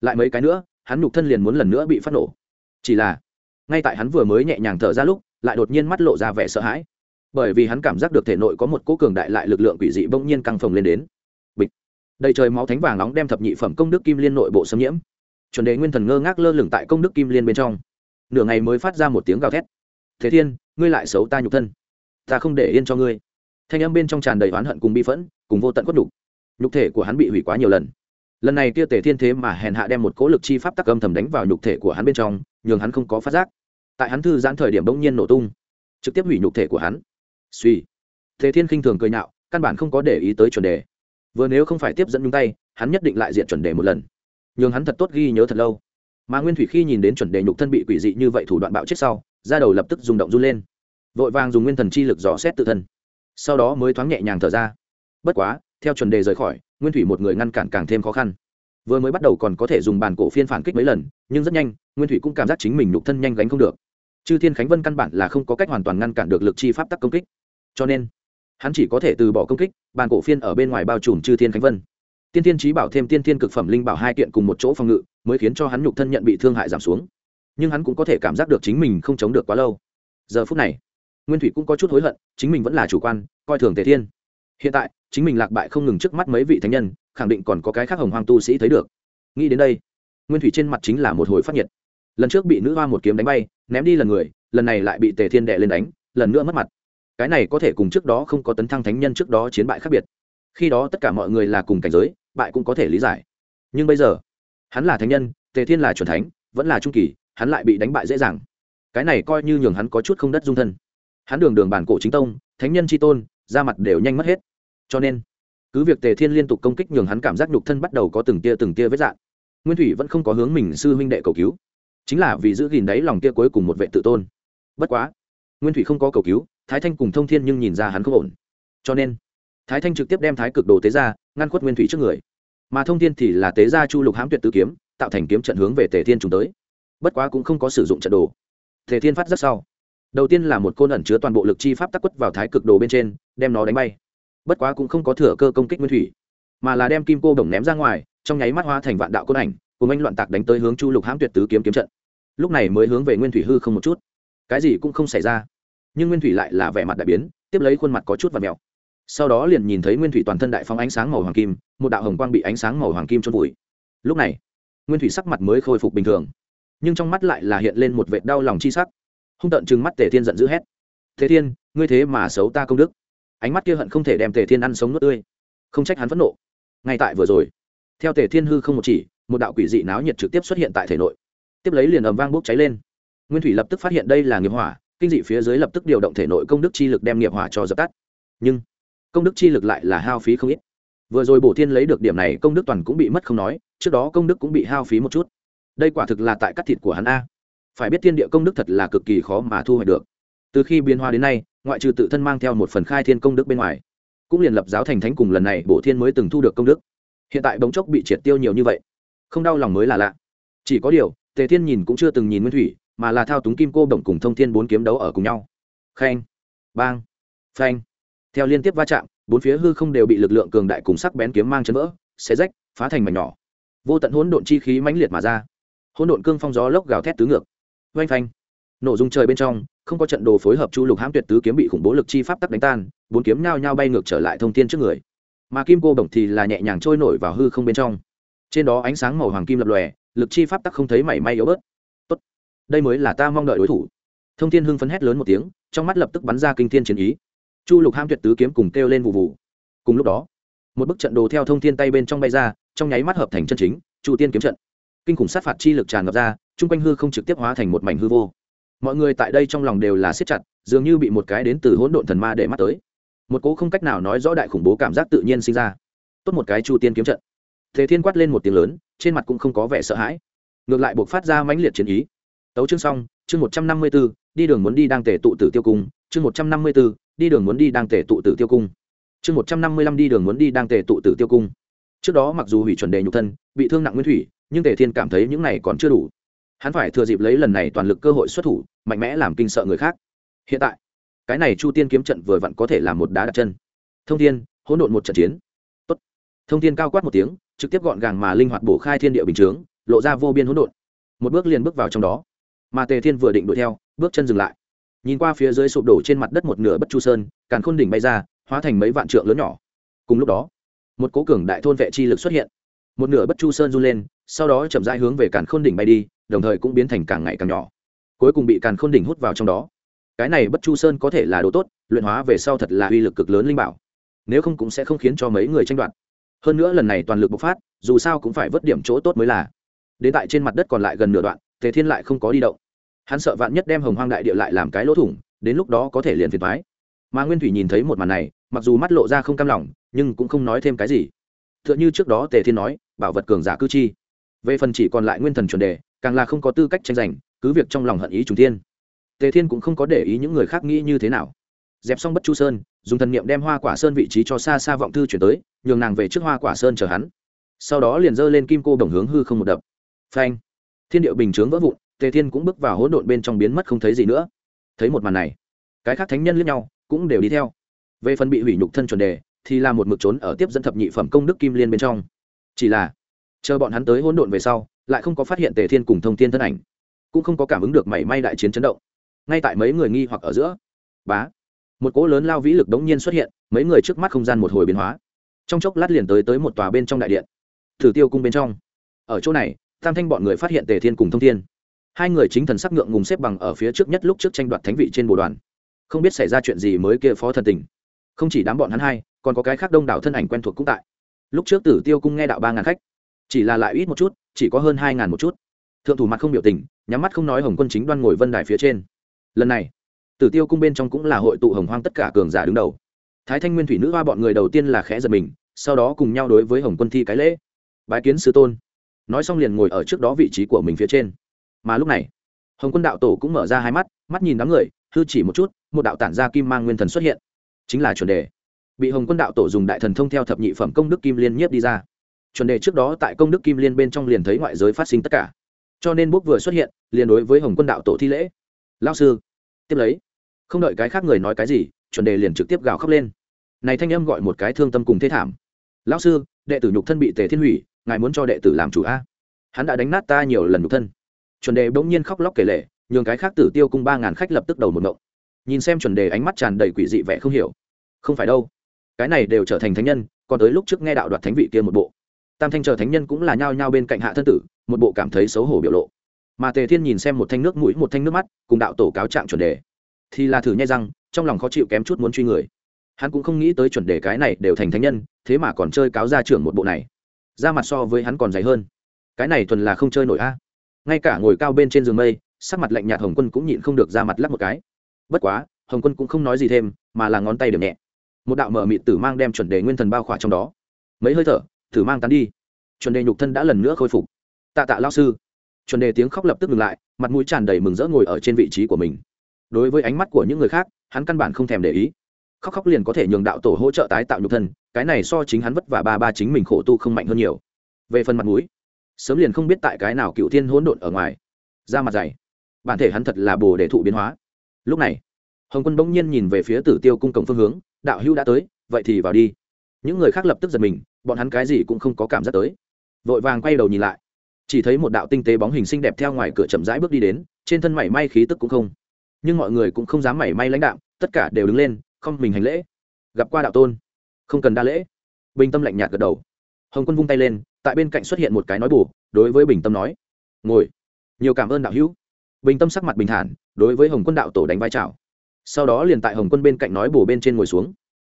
Lại mấy cái nữa, hắn nhục thân liền muốn lần nữa bị phát nổ. Chỉ là ngay tại hắn vừa mới nhẹ nhàng thở ra lúc, lại đột nhiên mắt lộ ra vẻ sợ hãi. Bởi vì hắn cảm giác được thể nội có một cỗ cường đại lại lực lượng quỷ dị bỗng nhiên căng phồng lên đến. Bịch. Đầy trời máu thánh vàng nóng đem thập nhị phẩm công đức kim liên nội bộ xâm nhiễm. Chuẩn đề nguyên thần ngơ ngác lơ lửng tại công đức kim liên bên trong. Nửa ngày mới phát ra một tiếng gào thét. Thế thiên, ngươi lại xấu ta nhục thân. Ta không để yên cho ngươi. Thanh âm bên trong tràn đầy oán hận cùng bi phẫn, cùng vô tận quất đục nhục thể của hắn bị hủy quá nhiều lần. Lần này kia tề thiên thế mà hèn hạ đem một cỗ lực chi pháp tắc âm thầm đánh vào nhục thể của hắn bên trong, nhường hắn không có phát giác tại hắn thư giãn thời điểm bỗng nhiên nổ tung, trực tiếp hủy nhục thể của hắn. Suy. Thế thiên khinh thường cười nhạo, căn bản không có để ý tới chuẩn đề. Vừa nếu không phải tiếp dẫn nhung tay, hắn nhất định lại diện chuẩn đề một lần. Nhường hắn thật tốt ghi nhớ thật lâu. Mà nguyên thủy khi nhìn đến chuẩn đề nhục thân bị quỷ dị như vậy thủ đoạn bạo chết sau ra đầu lập tức dùng động run lên. Vội vàng dùng nguyên thần chi lực dò xét tự thân. Sau đó mới thoáng nhẹ nhàng thở ra. Bất quá, theo chuẩn đề rời khỏi, nguyên thủy một người ngăn cản càng thêm khó khăn. Vừa mới bắt đầu còn có thể dùng bàn cổ phiên phản kích mấy lần, nhưng rất nhanh nguyên thủy cũng cảm giác chính mình nhục thân nhanh gánh không được. Chư thiên khánh vân căn bản là không có cách hoàn toàn ngăn cản được lực chi pháp tắc công kích. Cho nên, hắn chỉ có thể từ bỏ công kích, bàn cổ phiên ở bên ngoài bao trùm chư thiên khánh vân. Tiên thiên trí bảo thêm tiên thiên cực phẩm linh bảo hai kiện cùng một chỗ phòng ngự, mới khiến cho hắn nhục thân nhận bị thương hại giảm xuống. Nhưng hắn cũng có thể cảm giác được chính mình không chống được quá lâu. Giờ phút này, nguyên thủy cũng có chút hối hận, chính mình vẫn là chủ quan, coi thường tề thiên. Hiện tại, chính mình lạc bại không ngừng trước mắt mấy vị thánh nhân, khẳng định còn có cái khác hồng hoang tu sĩ thấy được. Nghĩ đến đây, nguyên thủy trên mặt chính là một hồi phát nhiệt lần trước bị nữ hoa một kiếm đánh bay, ném đi lần người, lần này lại bị tề thiên đệ lên đánh, lần nữa mất mặt. Cái này có thể cùng trước đó không có tấn thăng thánh nhân trước đó chiến bại khác biệt. Khi đó tất cả mọi người là cùng cảnh giới, bại cũng có thể lý giải. Nhưng bây giờ, hắn là thánh nhân, tề thiên là c thánh, vẫn là trung kỳ, hắn lại bị đánh bại dễ dàng. Cái này coi như nhường hắn có chút không đất dung thân. Hắn đường đường bản cổ chính tông, thánh nhân tri tôn, da mặt đều nhanh mất hết. Cho nên, cứ việc tề thiên liên tục công kích nhường hắn cảm giác nhục thân bắt đầu có từng tia từng tia vết dạn nguyên thủy vẫn không có hướng mình sư huynh đệ cầu cứu chính là vì giữ gìn đấy lòng kia cuối cùng một vệ tự tôn. Bất quá, nguyên thủy không có cầu cứu, thái thanh cùng thông thiên nhưng nhìn ra hắn không ổn. Cho nên, thái thanh trực tiếp đem thái cực đồ tế ra, ngăn khuất nguyên thủy trước người. Mà thông thiên thì là tế ra chu lục hãm tuyệt tự kiếm, tạo thành kiếm trận hướng về tề thiên trùng tới. Bất quá cũng không có sử dụng trận đồ. Tề thiên phát rất sau. Đầu tiên là một côn ẩn chứa toàn bộ lực chi pháp tắc quất vào thái cực đồ bên trên, đem nó đánh bay. Bất quá cũng không có thừa cơ công kích nguyên thủy, mà là đem kim cô đồng ném ra ngoài, trong nháy mắt hoa thành vạn đạo côn ảnh cùng anh loạn tạc đánh tới hướng chu lục hãm tuyệt tứ kiếm kiếm trận. Lúc này mới hướng về nguyên thủy hư không một chút. Cái gì cũng không xảy ra. Nhưng nguyên thủy lại là vẻ mặt đại biến, tiếp lấy khuôn mặt có chút và mèo. Sau đó liền nhìn thấy nguyên thủy toàn thân đại phóng ánh sáng màu hoàng kim, một đạo hồng quang bị ánh sáng màu hoàng kim trôn vùi. Lúc này, nguyên thủy sắc mặt mới khôi phục bình thường, nhưng trong mắt lại là hiện lên một vệt đau lòng chi sắc. Hung tợn chừng mắt tề thiên giận dữ hét. Thế thiên, ngươi thế mà xấu ta công đức. Ánh mắt kia hận không thể đem tề thiên ăn sống nước tươi. Không trách hắn phẫn nộ. Ngay tại vừa rồi, theo tề thiên hư không một chỉ một đạo quỷ dị náo nhiệt trực tiếp xuất hiện tại thể nội. Tiếp lấy liền ầm vang bốc cháy lên. Nguyên thủy lập tức phát hiện đây là nghiệp hỏa, kinh dị phía dưới lập tức điều động thể nội công đức chi lực đem nghiệp hỏa cho dập tắt. Nhưng, công đức chi lực lại là hao phí không ít. Vừa rồi bổ thiên lấy được điểm này, công đức toàn cũng bị mất không nói, trước đó công đức cũng bị hao phí một chút. Đây quả thực là tại cắt thịt của hắn a. Phải biết thiên địa công đức thật là cực kỳ khó mà thu hoạch được. Từ khi biến hóa đến nay, ngoại trừ tự thân mang theo một phần khai thiên công đức bên ngoài, cũng liền lập giáo thành thánh cùng lần này bổ thiên mới từng thu được công đức. Hiện tại bỗng chốc bị triệt tiêu nhiều như vậy không đau lòng mới là lạ. Chỉ có điều, tề thiên nhìn cũng chưa từng nhìn nguyên thủy, mà là thao túng kim cô đồng cùng thông thiên bốn kiếm đấu ở cùng nhau. Khanh, bang, phanh. Theo liên tiếp va chạm, bốn phía hư không đều bị lực lượng cường đại cùng sắc bén kiếm mang chấn vỡ, xé rách, phá thành mảnh nhỏ. Vô tận hỗn độn chi khí mãnh liệt mà ra. Hỗn độn cương phong gió lốc gào thét tứ ngược. Oanh phanh. Nổ dung trời bên trong, không có trận đồ phối hợp chu lục hãm tuyệt tứ kiếm bị khủng bố lực chi pháp tắc đánh tan, bốn kiếm nhao nhao bay ngược trở lại thông thiên trước người. Mà kim cô bổng thì là nhẹ nhàng trôi nổi vào hư không bên trong trên đó ánh sáng màu hoàng kim lập lòe, lực chi pháp tắc không thấy mảy may yếu bớt. Tốt, đây mới là ta mong đợi đối thủ. Thông thiên hưng phấn hét lớn một tiếng, trong mắt lập tức bắn ra kinh thiên chiến ý. Chu lục ham tuyệt tứ kiếm cùng kêu lên vụ vụ. Cùng lúc đó, một bức trận đồ theo thông thiên tay bên trong bay ra, trong nháy mắt hợp thành chân chính, chu tiên kiếm trận. Kinh khủng sát phạt chi lực tràn ngập ra, chung quanh hư không trực tiếp hóa thành một mảnh hư vô. Mọi người tại đây trong lòng đều là siết chặt, dường như bị một cái đến từ hỗn độn thần ma để mắt tới. Một cố không cách nào nói rõ đại khủng bố cảm giác tự nhiên sinh ra. Tốt một cái chu tiên kiếm trận thế thiên quát lên một tiếng lớn, trên mặt cũng không có vẻ sợ hãi. Ngược lại buộc phát ra mãnh liệt chiến ý. Tấu chương xong, chương một trăm năm mươi b ố đi đường muốn đi đang tể tụ tử tiêu cung, chương một trăm năm mươi b ố đi đường muốn đi đang tể tụ tử tiêu cung. Chương một trăm năm mươi lăm, đi đường muốn đi đang tể tụ tử tiêu cung. Trước đó mặc dù hủy chuẩn đề nhục thân, bị thương nặng nguyên thủy, nhưng tề thiên cảm thấy những này còn chưa đủ. Hắn phải thừa dịp lấy lần này toàn lực cơ hội xuất thủ, mạnh mẽ làm kinh sợ người khác. Hiện tại, cái này chu tiên kiếm trận vừa vặn có thể làm một đá đặt chân. Thông thiên, hỗn độn một trận chiến. Tốt. thông thiên cao quát một tiếng trực tiếp gọn gàng mà linh hoạt bổ khai thiên địa bình chướng, lộ ra vô biên hỗn độn. Một bước liền bước vào trong đó. Mà tề thiên vừa định đuổi theo, bước chân dừng lại. Nhìn qua phía dưới sụp đổ trên mặt đất một nửa bất chu sơn, càn khôn đỉnh bay ra, hóa thành mấy vạn trượng lớn nhỏ. Cùng lúc đó, một cố cường đại thôn vệ chi lực xuất hiện. Một nửa bất chu sơn run lên, sau đó chậm rãi hướng về càn khôn đỉnh bay đi, đồng thời cũng biến thành càng ngày càng nhỏ. Cuối cùng bị càn khôn đỉnh hút vào trong đó. Cái này bất chu sơn có thể là đồ tốt, luyện hóa về sau thật là uy lực cực lớn linh bảo. Nếu không cũng sẽ không khiến cho mấy người tranh đoạt hơn nữa lần này toàn lực bộc phát, dù sao cũng phải vớt điểm chỗ tốt mới là. Đến tại trên mặt đất còn lại gần nửa đoạn, tề thiên lại không có đi động. Hắn sợ vạn nhất đem hồng hoang đại địa lại làm cái lỗ thủng, đến lúc đó có thể liền phiền thoái mà nguyên thủy nhìn thấy một màn này, mặc dù mắt lộ ra không cam lòng, nhưng cũng không nói thêm cái gì. T h ư ợ n h ư trước đó tề thiên nói, bảo vật cường giả cư chi. Về phần chỉ còn lại nguyên thần chuẩn đề, càng là không có tư cách tranh giành, cứ việc trong lòng hận ý trùng thiên. Tề thiên cũng không có để ý những người khác nghĩ như thế nào. Dẹp xong bất chu sơn dùng thần niệm đem hoa quả sơn vị trí cho xa xa vọng thư chuyển tới, nhường nàng về trước hoa quả sơn chờ hắn. Sau đó liền giơ lên kim cô đồng hướng hư không một đập. Phanh! Thiên điệu bình chướng vỡ vụn, tề thiên cũng bước vào hỗn độn bên trong biến mất không thấy gì nữa. Thấy một màn này, cái khác thánh nhân lẫn nhau, cũng đều đi theo. Về phần bị hủy nhục thân chuẩn đề, thì là một mực trốn ở tiếp dẫn thập nhị phẩm công đức kim liên bên trong. Chỉ là, chờ bọn hắn tới hỗn độn về sau, lại không có phát hiện tề thiên cùng thông thiên thân ảnh, cũng không có cảm ứng được mảy may đại chiến chấn động. Ngay tại mấy người nghi hoặc ở giữa, bá một cỗ lớn lao vĩ lực đống nhiên xuất hiện, mấy người trước mắt không gian một hồi biến hóa. Trong chốc lát liền tới tới một tòa bên trong đại điện. Thử tiêu cung bên trong. Ở chỗ này, tam thanh bọn người phát hiện tề thiên cùng thông thiên. Hai người chính thần sắc ngượng ngùng xếp bằng ở phía trước nhất lúc trước tranh đoạt thánh vị trên bồ đoàn. Không biết xảy ra chuyện gì mới kia phó thần tình. Không chỉ đám bọn hắn hai, còn có cái khác đông đảo thân ảnh quen thuộc cũng tại. Lúc trước tử tiêu cung nghe đạo ba ngàn khách, chỉ là lại ít một chút, chỉ có hơn hai ngàn một chút. Thượng thủ mặt không biểu tình, nhắm mắt không nói hồng quân chính đoan ngồi vân đài phía trên. Lần này tử tiêu cung bên trong cũng là hội tụ hồng hoang tất cả cường giả đứng đầu. Thái thanh nguyên thủy nữ hoa bọn người đầu tiên là khẽ giật mình, sau đó cùng nhau đối với hồng quân thi cái lễ. Bái kiến sư tôn. Nói xong liền ngồi ở trước đó vị trí của mình phía trên. Mà lúc này, hồng quân đạo tổ cũng mở ra hai mắt mắt nhìn đám người, hư chỉ một chút, một đạo tản ra kim mang nguyên thần xuất hiện. Chính là chuẩn đề. Bị hồng quân đạo tổ dùng đại thần thông theo thập nhị phẩm công đức kim liên nhiếp đi ra. Chuẩn đề trước đó tại công đức kim liên bên trong liền thấy ngoại giới phát sinh tất cả. Cho nên bốc vừa xuất hiện, liền đối với hồng quân đạo tổ thi lễ. Lao sư, tiếp lấy không đợi cái khác người nói cái gì, chuẩn đề liền trực tiếp gào khóc lên. Này thanh âm gọi một cái thương tâm cùng thế thảm. Lão sư, đệ tử nhục thân bị tề thiên hủy, ngài muốn cho đệ tử làm chủ a. Hắn đã đánh nát ta nhiều lần nhục thân. Chuẩn đề bỗng nhiên khóc lóc kể lể, nhường cái khác tử tiêu cung ba ngàn khách lập tức đầu một mộng nhìn xem chuẩn đề ánh mắt tràn đầy quỷ dị vẻ không hiểu. Không phải đâu. Cái này đều trở thành thánh nhân, còn tới lúc trước nghe đạo đoạt thánh vị kia một bộ. Tam thanh chờ thánh nhân cũng là nhao nhao bên cạnh hạ thân tử, một bộ cảm thấy xấu hổ biểu lộ. Mà tề thiên nhìn xem một thanh nước mũi, một thanh nước mắt, cùng đạo tổ cáo trạng chuẩn đề thì là thử nhai răng, trong lòng khó chịu kém chút muốn truy người. Hắn cũng không nghĩ tới chuẩn đề cái này đều thành thánh nhân, thế mà còn chơi cáo ra trưởng một bộ này. Ra mặt so với hắn còn dày hơn. Cái này thuần là không chơi nổi a. Ngay cả ngồi cao bên trên giường mây, sắc mặt lạnh nhạt hồng quân cũng nhịn không được ra mặt lắc một cái. Bất quá, hồng quân cũng không nói gì thêm, mà là ngón tay điểm nhẹ. Một đạo mở mịt tử mang đem chuẩn đề nguyên thần bao khỏa trong đó. Mấy hơi thở, Tử mang tán đi. Chuẩn đề nhục thân đã lần nữa khôi phục. Tạ tạ lao sư. Chuẩn đề tiếng khóc lập tức ngừng lại, mặt mũi tràn đầy mừng rỡ ngồi ở trên vị trí của mình đối với ánh mắt của những người khác, hắn căn bản không thèm để ý. Khóc khóc liền có thể nhường đạo tổ hỗ trợ tái tạo nhục thân, cái này so chính hắn vất vả ba ba chính mình khổ tu không mạnh hơn nhiều. Về phần mặt mũi, sớm liền không biết tại cái nào cựu thiên hỗn độn ở ngoài. Ra mặt dày, bản thể hắn thật là bồ để thụ biến hóa. Lúc này, hồng quân bỗng nhiên nhìn về phía tử tiêu cung cổng phương hướng, đạo hữu đã tới, vậy thì vào đi. Những người khác lập tức giật mình, bọn hắn cái gì cũng không có cảm giác tới. Vội vàng quay đầu nhìn lại, chỉ thấy một đạo tinh tế bóng hình xinh đẹp theo ngoài cửa chậm rãi bước đi đến, trên thân mảy may khí tức cũng không nhưng mọi người cũng không dám mảy may lãnh đạo, tất cả đều đứng lên, không mình hành lễ. Gặp qua đạo tôn, không cần đa lễ. Bình tâm lạnh nhạt gật đầu. Hồng quân vung tay lên, tại bên cạnh xuất hiện một cái nói bù, đối với bình tâm nói, ngồi. Nhiều cảm ơn đạo hữu. Bình tâm sắc mặt bình thản, đối với hồng quân đạo tổ đánh vai trào sau đó liền tại hồng quân bên cạnh nói bù bên trên ngồi xuống.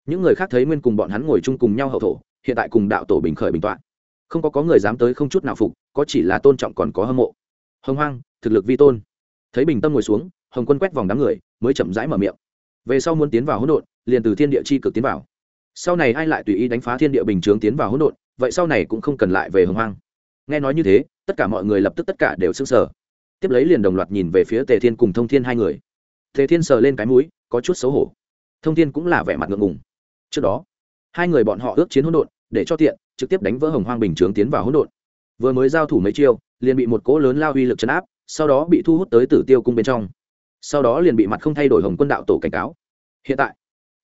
Những người khác thấy nguyên cùng bọn hắn ngồi chung cùng nhau hậu thổ, hiện tại cùng đạo tổ bình khởi bình t o ạ n không có có người dám tới không chút nào phục, có chỉ là tôn trọng còn có hâm mộ. Hồng hoang, thực lực vi tôn. Thấy bình tâm ngồi xuống hồng quân quét vòng đám người, mới chậm rãi mở miệng. Về sau muốn tiến vào hỗn độn, liền từ thiên địa chi cực tiến vào. Sau này ai lại tùy ý đánh phá thiên địa bình chướng tiến vào hỗn độn, vậy sau này cũng không cần lại về hồng hoang. Nghe nói như thế, tất cả mọi người lập tức tất cả đều sững sờ. Tiếp lấy liền đồng loạt nhìn về phía tề thiên cùng thông thiên hai người. Tề thiên sờ lên cái mũi, có chút xấu hổ. Thông thiên cũng là vẻ mặt ngượng ngùng. Trước đó, hai người bọn họ ước chiến hỗn độn, để cho tiện, trực tiếp đánh vỡ hồng hoang bình chướng tiến vào hỗn độn. Vừa mới giao thủ mấy chiêu, liền bị một cỗ lớn lao uy lực chấn áp, sau đó bị thu hút tới tử tiêu cung bên trong sau đó liền bị mặt không thay đổi hồng quân đạo tổ cảnh cáo. Hiện tại,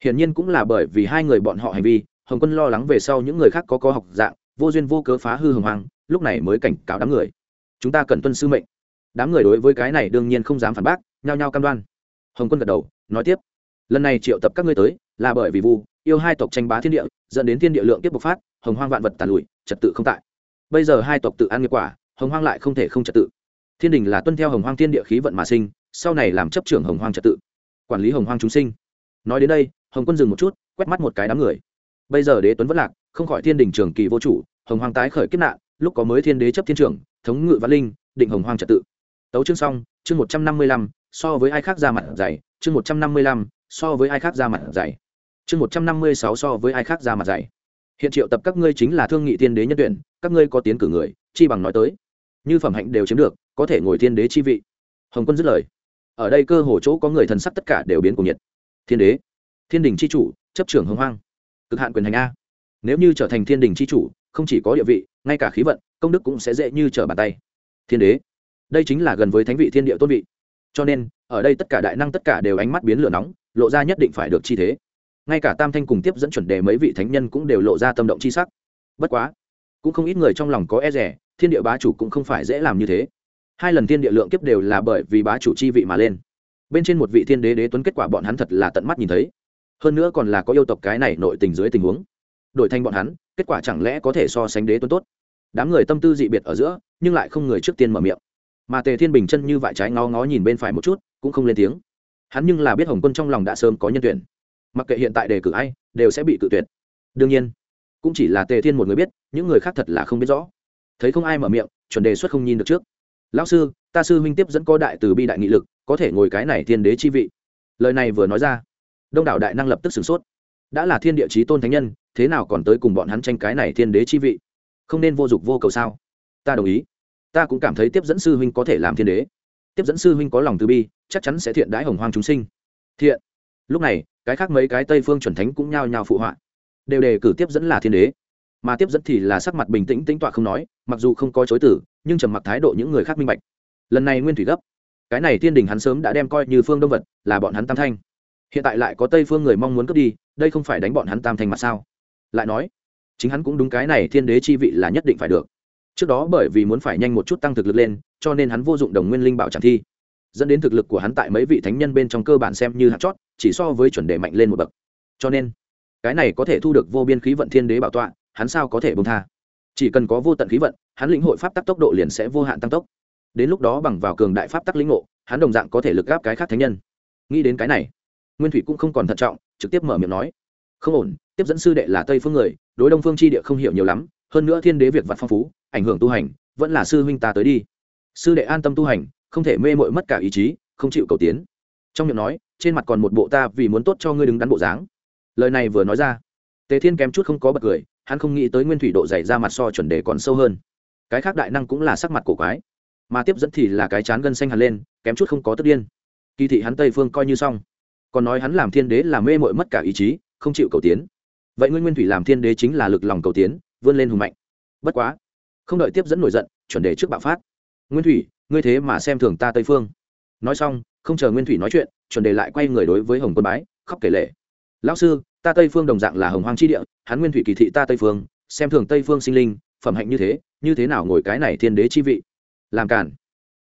hiển nhiên cũng là bởi vì hai người bọn họ hành vi, hồng quân lo lắng về sau những người khác có có học dạng, vô duyên vô cớ phá hư hồng hoàng lúc này mới cảnh cáo đám người. Chúng ta cần tuân sư mệnh. Đám người đối với cái này đương nhiên không dám phản bác, nhao nhao cam đoan. Hồng quân gật đầu, nói tiếp. Lần này triệu tập các ngươi tới, là bởi vì vu, yêu hai tộc tranh bá thiên địa, dẫn đến thiên địa lượng tiếp bộc phát, hồng hoang vạn vật tàn lụi, trật tự không tại. Bây giờ hai tộc tự ăn nghiệp quả, hồng hoang lại không thể không trật tự. Thiên đình là tuân theo hồng hoang thiên địa khí vận mà sinh sau này làm chấp trưởng hồng hoang trật tự, quản lý hồng hoang chúng sinh. Nói đến đây, hồng quân dừng một chút, quét mắt một cái đám người. Bây giờ đế tuấn vất lạc, không khỏi thiên đình trường kỳ vô chủ, hồng hoang tái khởi kiếp nạn, lúc có mới thiên đế chấp thiên trưởng thống ngự văn linh, định hồng hoang trật tự. Tấu chương xong, chương một trăm năm mươi lăm, so với ai khác ra mặt dày, chương một trăm năm mươi lăm, so với ai khác ra mặt dày. Chương một trăm năm mươi sáu, so với ai khác ra mặt dày. Hiện triệu tập các ngươi chính là thương nghị thiên đế nhân tuyển, các ngươi có tiến cử người, chi bằng nói tới. Như phẩm hạnh đều chiếm được, có thể ngồi thiên đế chi vị. Hồng quân dứt lời ở đây cơ hồ chỗ có người thần sắc tất cả đều biến cùng nhiệt. Thiên đế, thiên đình chi chủ, chấp trưởng hồng hoang. Cực hạn quyền hành a. Nếu như trở thành thiên đình chi chủ, không chỉ có địa vị, ngay cả khí vận, công đức cũng sẽ dễ như trở bàn tay. Thiên đế, đây chính là gần với thánh vị thiên địa tôn vị. Cho nên, ở đây tất cả đại năng tất cả đều ánh mắt biến lửa nóng, lộ ra nhất định phải được chi thế. Ngay cả tam thanh cùng tiếp dẫn chuẩn đề mấy vị thánh nhân cũng đều lộ ra tâm động chi sắc. Bất quá, cũng không ít người trong lòng có e rẻ, thiên địa bá chủ cũng không phải dễ làm như thế hai lần thiên địa lượng kiếp đều là bởi vì bá chủ chi vị mà lên. Bên trên một vị thiên đế đế tuấn kết quả bọn hắn thật là tận mắt nhìn thấy. Hơn nữa còn là có yêu tộc cái này nội tình dưới tình huống. Đổi thành bọn hắn, kết quả chẳng lẽ có thể so sánh đế tuấn tốt? Đám người tâm tư dị biệt ở giữa, nhưng lại không người trước tiên mở miệng. Mà tề thiên bình chân như vại trái ngó ngó nhìn bên phải một chút, cũng không lên tiếng. Hắn nhưng là biết hồng quân trong lòng đã sớm có nhân tuyển. Mặc kệ hiện tại đề cử ai, đều sẽ bị cự tuyệt. Đương nhiên, cũng chỉ là tề thiên một người biết, những người khác thật là không biết rõ. Thấy không ai mở miệng, chuẩn đề xuất không nhìn được trước lão sư, ta sư huynh tiếp dẫn có đại từ bi đại nghị lực, có thể ngồi cái này thiên đế chi vị. Lời này vừa nói ra, đông đảo đại năng lập tức sửng sốt. Đã là thiên địa chí tôn thánh nhân, thế nào còn tới cùng bọn hắn tranh cái này thiên đế chi vị? Không nên vô dụng vô cầu sao? Ta đồng ý. Ta cũng cảm thấy tiếp dẫn sư huynh có thể làm thiên đế. Tiếp dẫn sư huynh có lòng từ bi, chắc chắn sẽ thiện đãi hồng hoang chúng sinh. Thiện. Lúc này, cái khác mấy cái tây phương chuẩn thánh cũng nhao nhao phụ họa, đều đề cử tiếp dẫn là thiên đế. Mà tiếp dẫn thì là sắc mặt bình tĩnh tĩnh tọa không nói, mặc dù không có chối tử nhưng trầm mặc thái độ những người khác minh bạch. Lần này nguyên thủy gấp. Cái này thiên đình hắn sớm đã đem coi như phương đông vật là bọn hắn tam thanh. Hiện tại lại có tây phương người mong muốn cướp đi, đây không phải đánh bọn hắn tam thanh mà sao? Lại nói, chính hắn cũng đúng cái này thiên đế chi vị là nhất định phải được. Trước đó bởi vì muốn phải nhanh một chút tăng thực lực lên, cho nên hắn vô dụng đồng nguyên linh bảo tràng thi. Dẫn đến thực lực của hắn tại mấy vị thánh nhân bên trong cơ bản xem như hạt chót, chỉ so với chuẩn đề mạnh lên một bậc. Cho nên, cái này có thể thu được vô biên khí vận thiên đế bảo tọa, hắn sao có thể bông tha? Chỉ cần có vô tận khí vận hắn lĩnh hội pháp tắc tốc độ liền sẽ vô hạn tăng tốc. Đến lúc đó bằng vào cường đại pháp tắc lĩnh ngộ, hắn đồng dạng có thể lực gáp cái khác thánh nhân. Nghĩ đến cái này, nguyên thủy cũng không còn thận trọng, trực tiếp mở miệng nói, không ổn, tiếp dẫn sư đệ là tây phương người, đối đông phương chi địa không hiểu nhiều lắm, hơn nữa thiên đế việc vặt phong phú, ảnh hưởng tu hành, vẫn là sư huynh ta tới đi. Sư đệ an tâm tu hành, không thể mê mội mất cả ý chí, không chịu cầu tiến. Trong miệng nói, trên mặt còn một bộ ta vì muốn tốt cho ngươi đứng đắn bộ dáng. Lời này vừa nói ra, tề thiên kém chút không có bật cười, hắn không nghĩ tới nguyên thủy độ dày ra mặt so chuẩn đề còn sâu hơn cái khác đại năng cũng là sắc mặt cổ quái. Mà tiếp dẫn thì là cái chán gân xanh hẳn lên, kém chút không có tức điên. Kỳ thị hắn tây phương coi như xong. Còn nói hắn làm thiên đế là mê mội mất cả ý chí, không chịu cầu tiến. Vậy nguyên nguyên thủy làm thiên đế chính là lực lòng cầu tiến, vươn lên hùng mạnh. Bất quá, không đợi tiếp dẫn nổi giận, chuẩn đề trước bạo phát. Nguyên thủy, ngươi thế mà xem thường ta tây phương. Nói xong, không chờ nguyên thủy nói chuyện, chuẩn đề lại quay người đối với hồng quân bái, khóc kể lệ lão sư, ta tây phương đồng dạng là hồng hoang chi địa, hắn nguyên thủy kỳ thị ta tây phương, xem thường tây phương sinh linh phẩm hạnh như thế như thế nào ngồi cái này thiên đế chi vị? Làm cản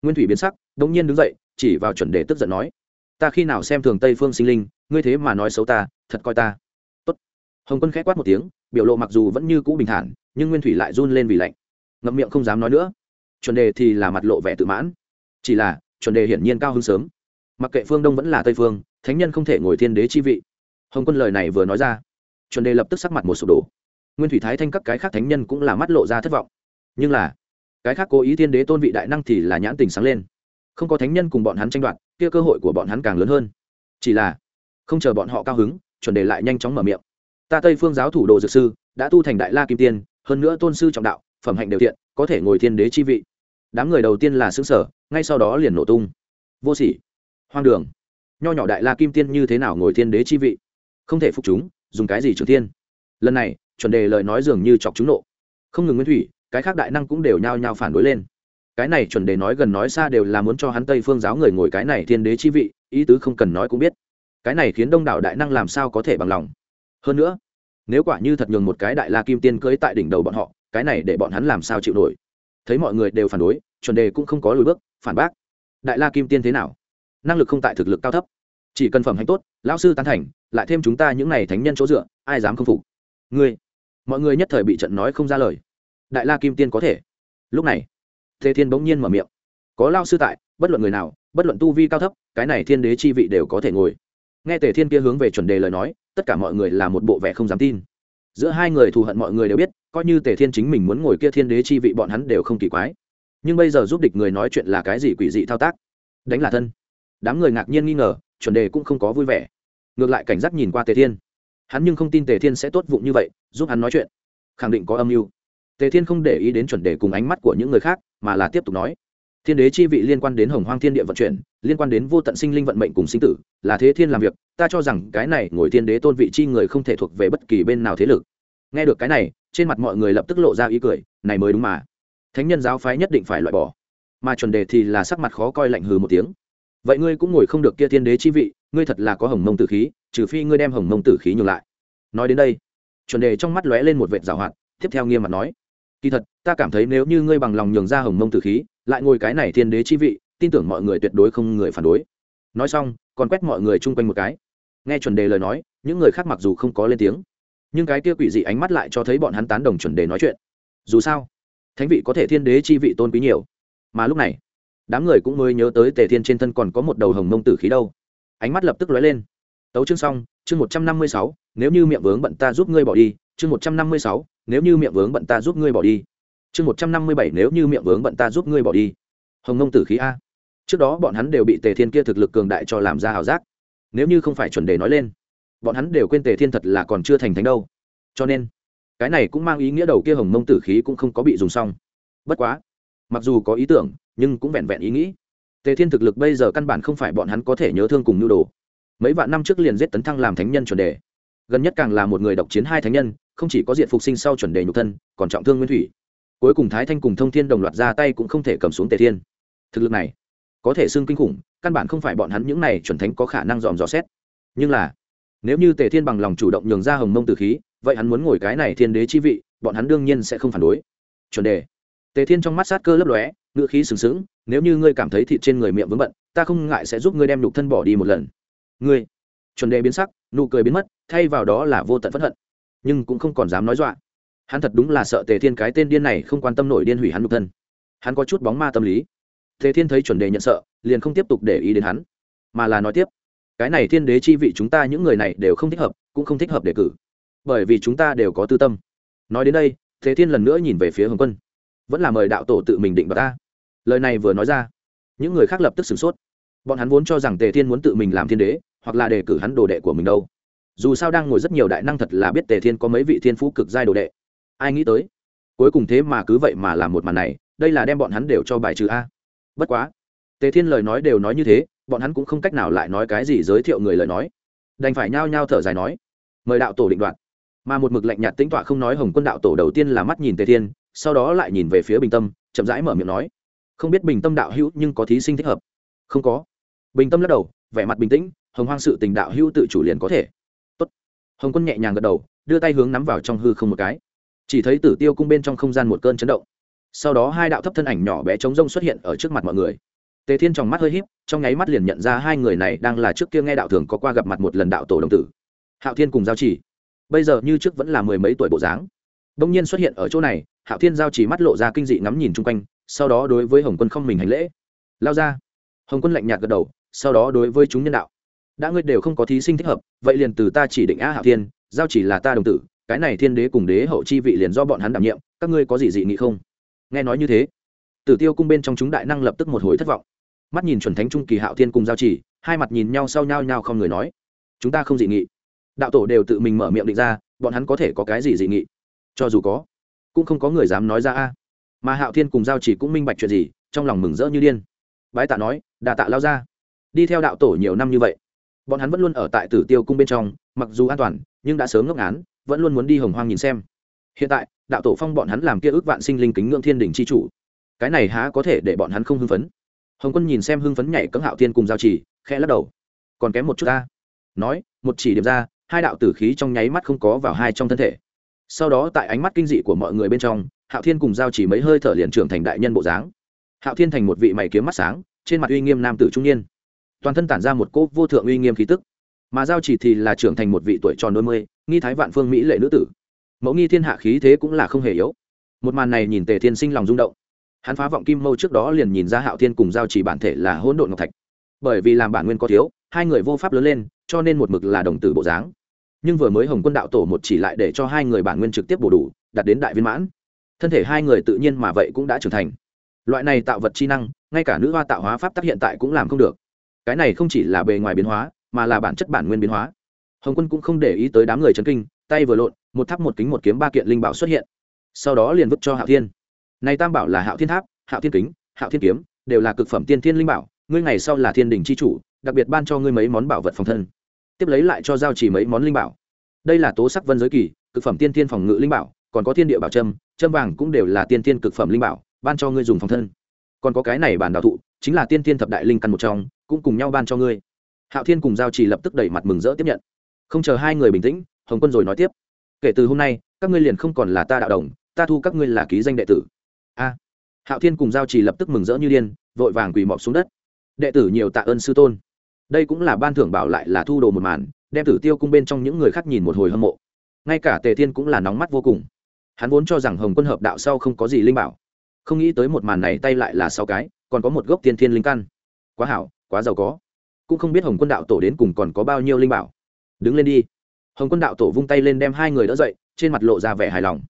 nguyên thủy biến sắc, đống nhiên đứng dậy, chỉ vào chuẩn đề tức giận nói, ta khi nào xem thường tây phương sinh linh, ngươi thế mà nói xấu ta, thật coi ta. Tốt. hồng quân k h ẽ quát một tiếng, biểu lộ mặc dù vẫn như cũ bình thản, nhưng nguyên thủy lại run lên vì lạnh. Ngậm miệng không dám nói nữa. Chuẩn đề thì là mặt lộ vẻ tự mãn. Chỉ là, chuẩn đề hiển nhiên cao hơn sớm. Mặc kệ phương đông vẫn là tây phương, thánh nhân không thể ngồi thiên đế chi vị. Hồng quân lời này vừa nói ra, chuẩn đề lập tức sắc mặt một sụp đổ nguyên thủy thái thanh các cái khác thánh nhân cũng là mắt lộ ra thất vọng. Nhưng là, cái khác cố ý thiên đế tôn vị đại năng thì là nhãn tình sáng lên. Không có thánh nhân cùng bọn hắn tranh đoạt, kia cơ hội của bọn hắn càng lớn hơn. Chỉ là, không chờ bọn họ cao hứng, chuẩn đề lại nhanh chóng mở miệng. Ta tây phương giáo thủ đồ dược sư, đã tu thành đại la kim tiên, hơn nữa tôn sư trọng đạo, phẩm hạnh đều thiện, có thể ngồi thiên đế chi vị. Đám người đầu tiên là xứ sở ngay sau đó liền nổ tung. Vô sỉ. Hoang đường. Nho nhỏ đại la kim tiên như thế nào ngồi thiên đế chi vị? Không thể phục chúng, dùng cái gì trừ thiên? Lần này chuẩn đề lời nói dường như chọc chúng nộ. Không ngừng nguyên thủy, cái khác đại năng cũng đều nhao nhao phản đối lên. Cái này chuẩn đề nói gần nói xa đều là muốn cho hắn tây phương giáo người ngồi cái này thiên đế chi vị, ý tứ không cần nói cũng biết. Cái này khiến đông đảo đại năng làm sao có thể bằng lòng. Hơn nữa, nếu quả như thật nhường một cái đại la kim tiên cưới tại đỉnh đầu bọn họ, cái này để bọn hắn làm sao chịu nổi? Thấy mọi người đều phản đối, chuẩn đề cũng không có lùi bước, phản bác. Đại la kim tiên thế nào? Năng lực không tại thực lực cao thấp. Chỉ cần phẩm hạnh tốt, lão sư tán thành, lại thêm chúng ta những n à y thánh nhân chỗ dựa, ai dám không phục? Ngươi mọi người nhất thời bị trận nói không ra lời. Đại la kim tiên có thể. Lúc này thế thiên bỗng nhiên mở miệng. Có lao sư tại, bất luận người nào, bất luận tu vi cao thấp, cái này thiên đế chi vị đều có thể ngồi. Nghe tề thiên kia hướng về chuẩn đề lời nói, tất cả mọi người là một bộ vẻ không dám tin. Giữa hai người thù hận mọi người đều biết, coi như tề thiên chính mình muốn ngồi kia thiên đế chi vị bọn hắn đều không kỳ quái. Nhưng bây giờ giúp địch người nói chuyện là cái gì quỷ dị thao tác? Đánh là thân. Đám người ngạc nhiên nghi ngờ, chuẩn đề cũng không có vui vẻ. Ngược lại cảnh giác nhìn qua tề thiên hắn nhưng không tin tề thiên sẽ tốt vụng như vậy, giúp hắn nói chuyện. Khẳng định có âm mưu. Tề thiên không để ý đến chuẩn đề cùng ánh mắt của những người khác, mà là tiếp tục nói. Thiên đế chi vị liên quan đến hồng hoang thiên địa vận chuyển, liên quan đến vô tận sinh linh vận mệnh cùng sinh tử, là thế thiên làm việc, ta cho rằng cái này ngồi thiên đế tôn vị chi người không thể thuộc về bất kỳ bên nào thế lực. Nghe được cái này, trên mặt mọi người lập tức lộ ra ý cười, này mới đúng mà. Thánh nhân giáo phái nhất định phải loại bỏ. Mà chuẩn đề thì là sắc mặt khó coi lạnh hừ một tiếng. Vậy ngươi cũng ngồi không được kia thiên đế chi vị, ngươi thật là có hồng mông tử khí trừ phi ngươi đem hồng mông tử khí nhường lại. Nói đến đây, chuẩn đề trong mắt lóe lên một vệt rào hoạt, tiếp theo nghiêm mặt nói, kỳ thật, ta cảm thấy nếu như ngươi bằng lòng nhường ra hồng mông tử khí, lại ngồi cái này thiên đế chi vị, tin tưởng mọi người tuyệt đối không người phản đối. Nói xong, còn quét mọi người chung quanh một cái. Nghe chuẩn đề lời nói, những người khác mặc dù không có lên tiếng, nhưng cái kia quỷ dị ánh mắt lại cho thấy bọn hắn tán đồng chuẩn đề nói chuyện. Dù sao, thánh vị có thể thiên đế chi vị tôn quý nhiều. Mà lúc này, đám người cũng mới nhớ tới tề thiên trên thân còn có một đầu hồng mông tử khí đâu. Ánh mắt lập tức lóe lên tấu chương xong, chương một trăm năm mươi sáu, nếu như miệng vướng bận ta giúp ngươi bỏ đi, chương một trăm năm mươi sáu, nếu như miệng vướng bận ta giúp ngươi bỏ đi. Chương một trăm năm mươi bảy, nếu như miệng vướng bận ta giúp ngươi bỏ đi. Hồng ngông tử khí a. Trước đó bọn hắn đều bị tề thiên kia thực lực cường đại cho làm ra h ảo giác. Nếu như không phải chuẩn đề nói lên, bọn hắn đều quên tề thiên thật là còn chưa thành thánh đâu. Cho nên, cái này cũng mang ý nghĩa đầu kia hồng mông tử khí cũng không có bị dùng xong. Bất quá, mặc dù có ý tưởng, nhưng cũng vẹn vẹn ý nghĩ. Tề thiên thực lực bây giờ căn bản không phải bọn hắn có thể nhớ thương cùng nhu đồ mấy vạn năm trước liền giết tấn thăng làm thánh nhân chuẩn đề. Gần nhất càng là một người độc chiến hai thánh nhân, không chỉ có diện phục sinh sau chuẩn đề nhục thân, còn trọng thương nguyên thủy. Cuối cùng thái thanh cùng thông thiên đồng loạt ra tay cũng không thể cầm xuống tề thiên. Thực lực này, có thể xưng kinh khủng, căn bản không phải bọn hắn những này chuẩn thánh có khả năng dòm dò xét. Nhưng là, nếu như tề thiên bằng lòng chủ động nhường ra hồng mông từ khí, vậy hắn muốn ngồi cái này thiên đế chi vị, bọn hắn đương nhiên sẽ không phản đối. Chuẩn đề, tề thiên trong mắt sát cơ lấp lóe ngựa khí sừng sững, nếu như ngươi cảm thấy thịt trên người miệng vướng bận, ta không ngại sẽ giúp ngươi đem nhục thân bỏ đi một lần ngươi. Chuẩn đề biến sắc, nụ cười biến mất, thay vào đó là vô tận phẫn hận. Nhưng cũng không còn dám nói dọa. Hắn thật đúng là sợ tề thiên cái tên điên này không quan tâm nổi điên hủy hắn nhục thân. Hắn có chút bóng ma tâm lý. Tề thiên thấy chuẩn đề nhận sợ, liền không tiếp tục để ý đến hắn, mà là nói tiếp. Cái này thiên đế chi vị chúng ta những người này đều không thích hợp, cũng không thích hợp đề cử. Bởi vì chúng ta đều có tư tâm. Nói đến đây thế thiên lần nữa nhìn về phía hồng quân. Vẫn là mời đạo tổ tự mình định vào ta. Lời này vừa nói ra, những người khác lập tức sửng sốt. Bọn hắn vốn cho rằng tề thiên muốn tự mình làm thiên đế hoặc là đề cử hắn đồ đệ của mình đâu. Dù sao đang ngồi rất nhiều đại năng thật là biết tề thiên có mấy vị thiên phú cực giai đồ đệ. Ai nghĩ tới, cuối cùng thế mà cứ vậy mà làm một màn này, đây là đem bọn hắn đều cho bài trừ a. Bất quá, tề thiên lời nói đều nói như thế, bọn hắn cũng không cách nào lại nói cái gì giới thiệu người lời nói. Đành phải nhao nhao thở dài nói, mời đạo tổ định đoạt. Mà một mực lạnh nhạt tính tọa không nói hồng quân đạo tổ đầu tiên là mắt nhìn tề thiên, sau đó lại nhìn về phía bình tâm, chậm rãi mở miệng nói, không biết bình tâm đạo hữu nhưng có thí sinh thích hợp? Không có. Bình tâm lắc đầu, vẻ mặt bình tĩnh hồng hoang sự tình đạo hữu tự chủ liền có thể. Tốt. hồng quân nhẹ nhàng gật đầu, đưa tay hướng nắm vào trong hư không một cái. Chỉ thấy tử tiêu cung bên trong không gian một cơn chấn động. Sau đó hai đạo thấp thân ảnh nhỏ bé trống rông xuất hiện ở trước mặt mọi người. Tề thiên trong mắt hơi h í p trong nháy mắt liền nhận ra hai người này đang là trước kia nghe đạo thường có qua gặp mặt một lần đạo tổ đồng tử. Hạo thiên cùng giao chỉ. Bây giờ như trước vẫn là mười mấy tuổi bộ dáng. Đông nhiên xuất hiện ở chỗ này, hạo thiên giao chỉ mắt lộ ra kinh dị ngắm nhìn chung quanh, sau đó đối với hồng quân không mình hành lễ. Lao ra. Hồng quân lạnh nhạt gật đầu, sau đó đối với chúng nhân đạo đã ngươi đều không có thí sinh thích hợp, vậy liền từ ta chỉ định a hạo thiên, giao chỉ là ta đồng tử, cái này thiên đế cùng đế hậu chi vị liền do bọn hắn đảm nhiệm, các ngươi có gì dị nghị không? Nghe nói như thế, tử tiêu cung bên trong chúng đại năng lập tức một hồi thất vọng. Mắt nhìn chuẩn thánh trung kỳ hạo thiên cùng giao chỉ, hai mặt nhìn nhau sau nhau nhau không người nói, chúng ta không dị nghị. Đạo tổ đều tự mình mở miệng định ra, bọn hắn có thể có cái gì dị nghị? Cho dù có, cũng không có người dám nói ra a. Mà hạo thiên cùng giao chỉ cũng minh bạch chuyện gì, trong lòng mừng rỡ như điên. Bái tạ nói đà tạ lao ra đi theo đạo tổ nhiều năm như vậy bọn hắn vẫn luôn ở tại tử tiêu cung bên trong, mặc dù an toàn, nhưng đã sớm ngốc án vẫn luôn muốn đi hồng hoang nhìn xem. Hiện tại, đạo tổ phong bọn hắn làm kia ước vạn sinh linh kính ngưỡng thiên đình c h i chủ. Cái này há có thể để bọn hắn không hưng phấn? Hồng quân nhìn xem hưng phấn nhảy cấm hạo thiên cùng giao chỉ, khẽ lắc đầu. Còn kém một chút ta. Nói, một chỉ điểm ra, hai đạo tử khí trong nháy mắt không có vào hai trong thân thể. Sau đó tại ánh mắt kinh dị của mọi người bên trong, hạo thiên cùng giao chỉ mấy hơi thở liền trưởng thành đại nhân bộ dáng. Hạo thiên thành một vị mày kiếm mắt sáng, trên mặt uy nghiêm nam tử trung niên toàn thân tản ra một cỗ vô thượng uy nghiêm khí tức. Mà giao chỉ thì là trưởng thành một vị tuổi tròn đôi mươi, nghi thái vạn phương mỹ lệ nữ tử. Mẫu nghi thiên hạ khí thế cũng là không hề yếu. Một màn này nhìn tề thiên sinh lòng rung động. Hắn phá vọng kim mâu trước đó liền nhìn ra hạo thiên cùng giao chỉ bản thể là hỗn độn ngọc thạch. Bởi vì làm bản nguyên có thiếu, hai người vô pháp lớn lên, cho nên một mực là đồng tử bộ dáng. Nhưng vừa mới hồng quân đạo tổ một chỉ lại để cho hai người bản nguyên trực tiếp bổ đủ, đạt đến đại viên mãn. Thân thể hai người tự nhiên mà vậy cũng đã trưởng thành. Loại này tạo vật chi năng, ngay cả nữ hoa tạo hóa pháp tác hiện tại cũng làm không được cái này không chỉ là bề ngoài biến hóa, mà là bản chất bản nguyên biến hóa. Hồng quân cũng không để ý tới đám người chấn kinh, tay vừa lộn, một tháp một kính một kiếm ba kiện linh bảo xuất hiện. Sau đó liền vứt cho hạo thiên. Này tam bảo là hạo thiên tháp, hạo thiên kính, hạo thiên kiếm, đều là cực phẩm tiên thiên linh bảo, ngươi ngày sau là thiên đình c h i chủ, đặc biệt ban cho ngươi mấy món bảo vật phòng thân. Tiếp lấy lại cho giao chỉ mấy món linh bảo. Đây là tố sắc vân giới kỳ, cực phẩm tiên thiên phòng ngự linh bảo, còn có thiên địa bảo trâm trâm vàng cũng đều là tiên thiên cực phẩm linh bảo, ban cho ngươi dùng phòng thân. Còn có cái này bản đạo thụ, chính là tiên thiên thập đại linh căn một trong cũng cùng nhau ban cho ngươi. Hạo thiên cùng giao chỉ lập tức đẩy mặt mừng rỡ tiếp nhận. Không chờ hai người bình tĩnh, hồng quân rồi nói tiếp. Kể từ hôm nay, các ngươi liền không còn là ta đạo đồng, ta thu các ngươi là ký danh đệ tử. A. Hạo thiên cùng giao chỉ lập tức mừng rỡ như điên, vội vàng quỳ mọp xuống đất. Đệ tử nhiều tạ ơn sư tôn. Đây cũng là ban thưởng bảo lại là thu đồ một màn, đem tử tiêu cung bên trong những người khác nhìn một hồi hâm mộ. Ngay cả tề thiên cũng là nóng mắt vô cùng. Hắn vốn cho rằng hồng quân hợp đạo sau không có gì linh bảo. Không nghĩ tới một màn này tay lại là sáu cái, còn có một gốc tiên thiên linh căn. Quá hảo quá giàu có. Cũng không biết hồng quân đạo tổ đến cùng còn có bao nhiêu linh bảo. Đứng lên đi. Hồng quân đạo tổ vung tay lên đem hai người đỡ dậy, trên mặt lộ ra vẻ hài lòng.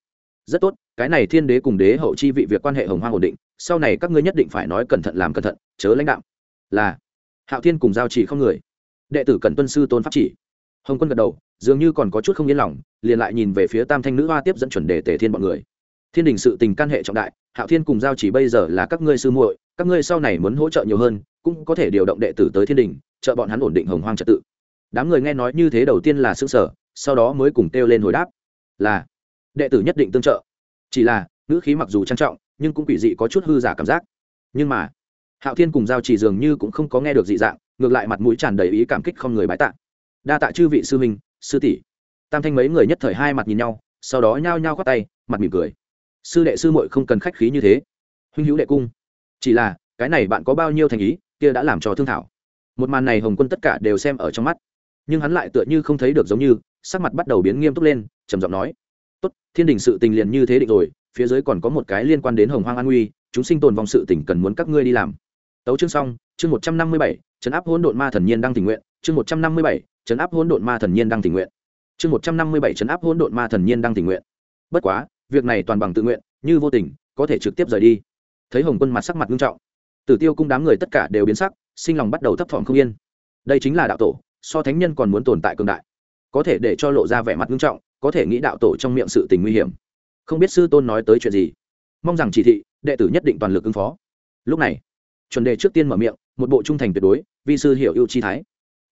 Rất tốt, cái này thiên đế cùng đế hậu chi vị việc quan hệ hồng hoang ổn định, sau này các ngươi nhất định phải nói cẩn thận làm cẩn thận, chớ lãnh đạo là, hạo thiên cùng giao chỉ không người. Đệ tử cần tuân sư tôn pháp chỉ. Hồng quân gật đầu, dường như còn có chút không yên lòng, liền lại nhìn về phía tam thanh nữ hoa tiếp dẫn chuẩn đề tề thiên bọn người. Thiên đình sự tình can hệ trọng đại, hạo thiên cùng giao chỉ bây giờ là các ngươi sư muội các ngươi sau này muốn hỗ trợ nhiều hơn, cũng có thể điều động đệ tử tới thiên đình, trợ bọn hắn ổn định hồng hoang trật tự. Đám người nghe nói như thế đầu tiên là xương sở sau đó mới cùng kêu lên hồi đáp. Là, đệ tử nhất định tương trợ. Chỉ là, ngữ khí mặc dù trang trọng, nhưng cũng quỷ dị có chút hư giả cảm giác. Nhưng mà, hạo thiên cùng giao chỉ dường như cũng không có nghe được dị dạng, ngược lại mặt mũi tràn đầy ý cảm kích không người bái tạ. Đa tạ chư vị sư minh sư tỷ. Tam thanh mấy người nhất thời hai mặt nhìn nhau, sau đó nhao nhao khoác tay, mặt mỉm cười. Sư đệ sư muội không cần khách khí như thế. Huynh hữu đệ cung chỉ là, cái này bạn có bao nhiêu thành ý, kia đã làm cho thương thảo. Một màn này hồng quân tất cả đều xem ở trong mắt. Nhưng hắn lại tựa như không thấy được giống như, sắc mặt bắt đầu biến nghiêm túc lên, trầm giọng nói, tốt, thiên đình sự tình liền như thế định rồi, phía dưới còn có một cái liên quan đến hồng hoang an nguy, chúng sinh tồn vong sự tình cần muốn các ngươi đi làm. Tấu chương xong, chương một trăm năm mươi bảy, chấn áp hỗn độn ma thần nhiên đang tình nguyện, chương một trăm năm mươi bảy, chấn áp hỗn độn ma thần nhiên đang tình nguyện, chương một trăm năm mươi bảy, chấn áp hỗn độn ma thần nhiên đang tình nguyện. Bất quá, việc này toàn bằng tự nguyện, như vô tình, có thể trực tiếp rời đi thấy hồng quân mặt sắc mặt nghiêm trọng tử tiêu cung đám người tất cả đều biến sắc sinh lòng bắt đầu thấp thỏm không yên đây chính là đạo tổ so thánh nhân còn muốn tồn tại cường đại có thể để cho lộ ra vẻ mặt nghiêm trọng có thể nghĩ đạo tổ trong miệng sự tình nguy hiểm không biết sư tôn nói tới chuyện gì mong rằng chỉ thị đệ tử nhất định toàn lực ứng phó lúc này chuẩn đề trước tiên mở miệng một bộ trung thành tuyệt đối vi sư hiểu ưu chi thái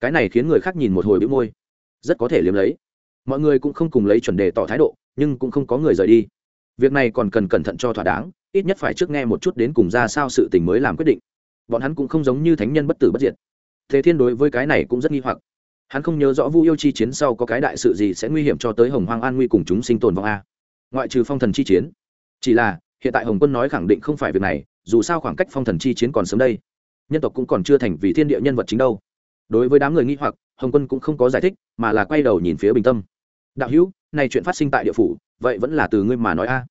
cái này khiến người khác nhìn một hồi bĩu môi rất có thể liếm lấy mọi người cũng không cùng lấy chuẩn đề tỏ thái độ nhưng cũng không có người rời đi việc này còn cần cẩn thận cho thỏa đáng ít nhất phải trước nghe một chút đến cùng ra sao sự tình mới làm quyết định. Bọn hắn cũng không giống như thánh nhân bất tử bất diệt. Thế thiên đối với cái này cũng rất nghi hoặc. Hắn không nhớ rõ vu yêu chi chiến sau có cái đại sự gì sẽ nguy hiểm cho tới hồng hoang an nguy cùng chúng sinh tồn vong a. Ngoại trừ phong thần chi chiến. Chỉ là, hiện tại hồng quân nói khẳng định không phải việc này, dù sao khoảng cách phong thần chi chiến còn sớm đây. Nhân tộc cũng còn chưa thành vì thiên địa nhân vật chính đâu. Đối với đám người nghi hoặc, hồng quân cũng không có giải thích, mà là quay đầu nhìn phía bình tâm. Đạo hữu này chuyện phát sinh tại địa phủ, vậy vẫn là từ ngươi mà nói a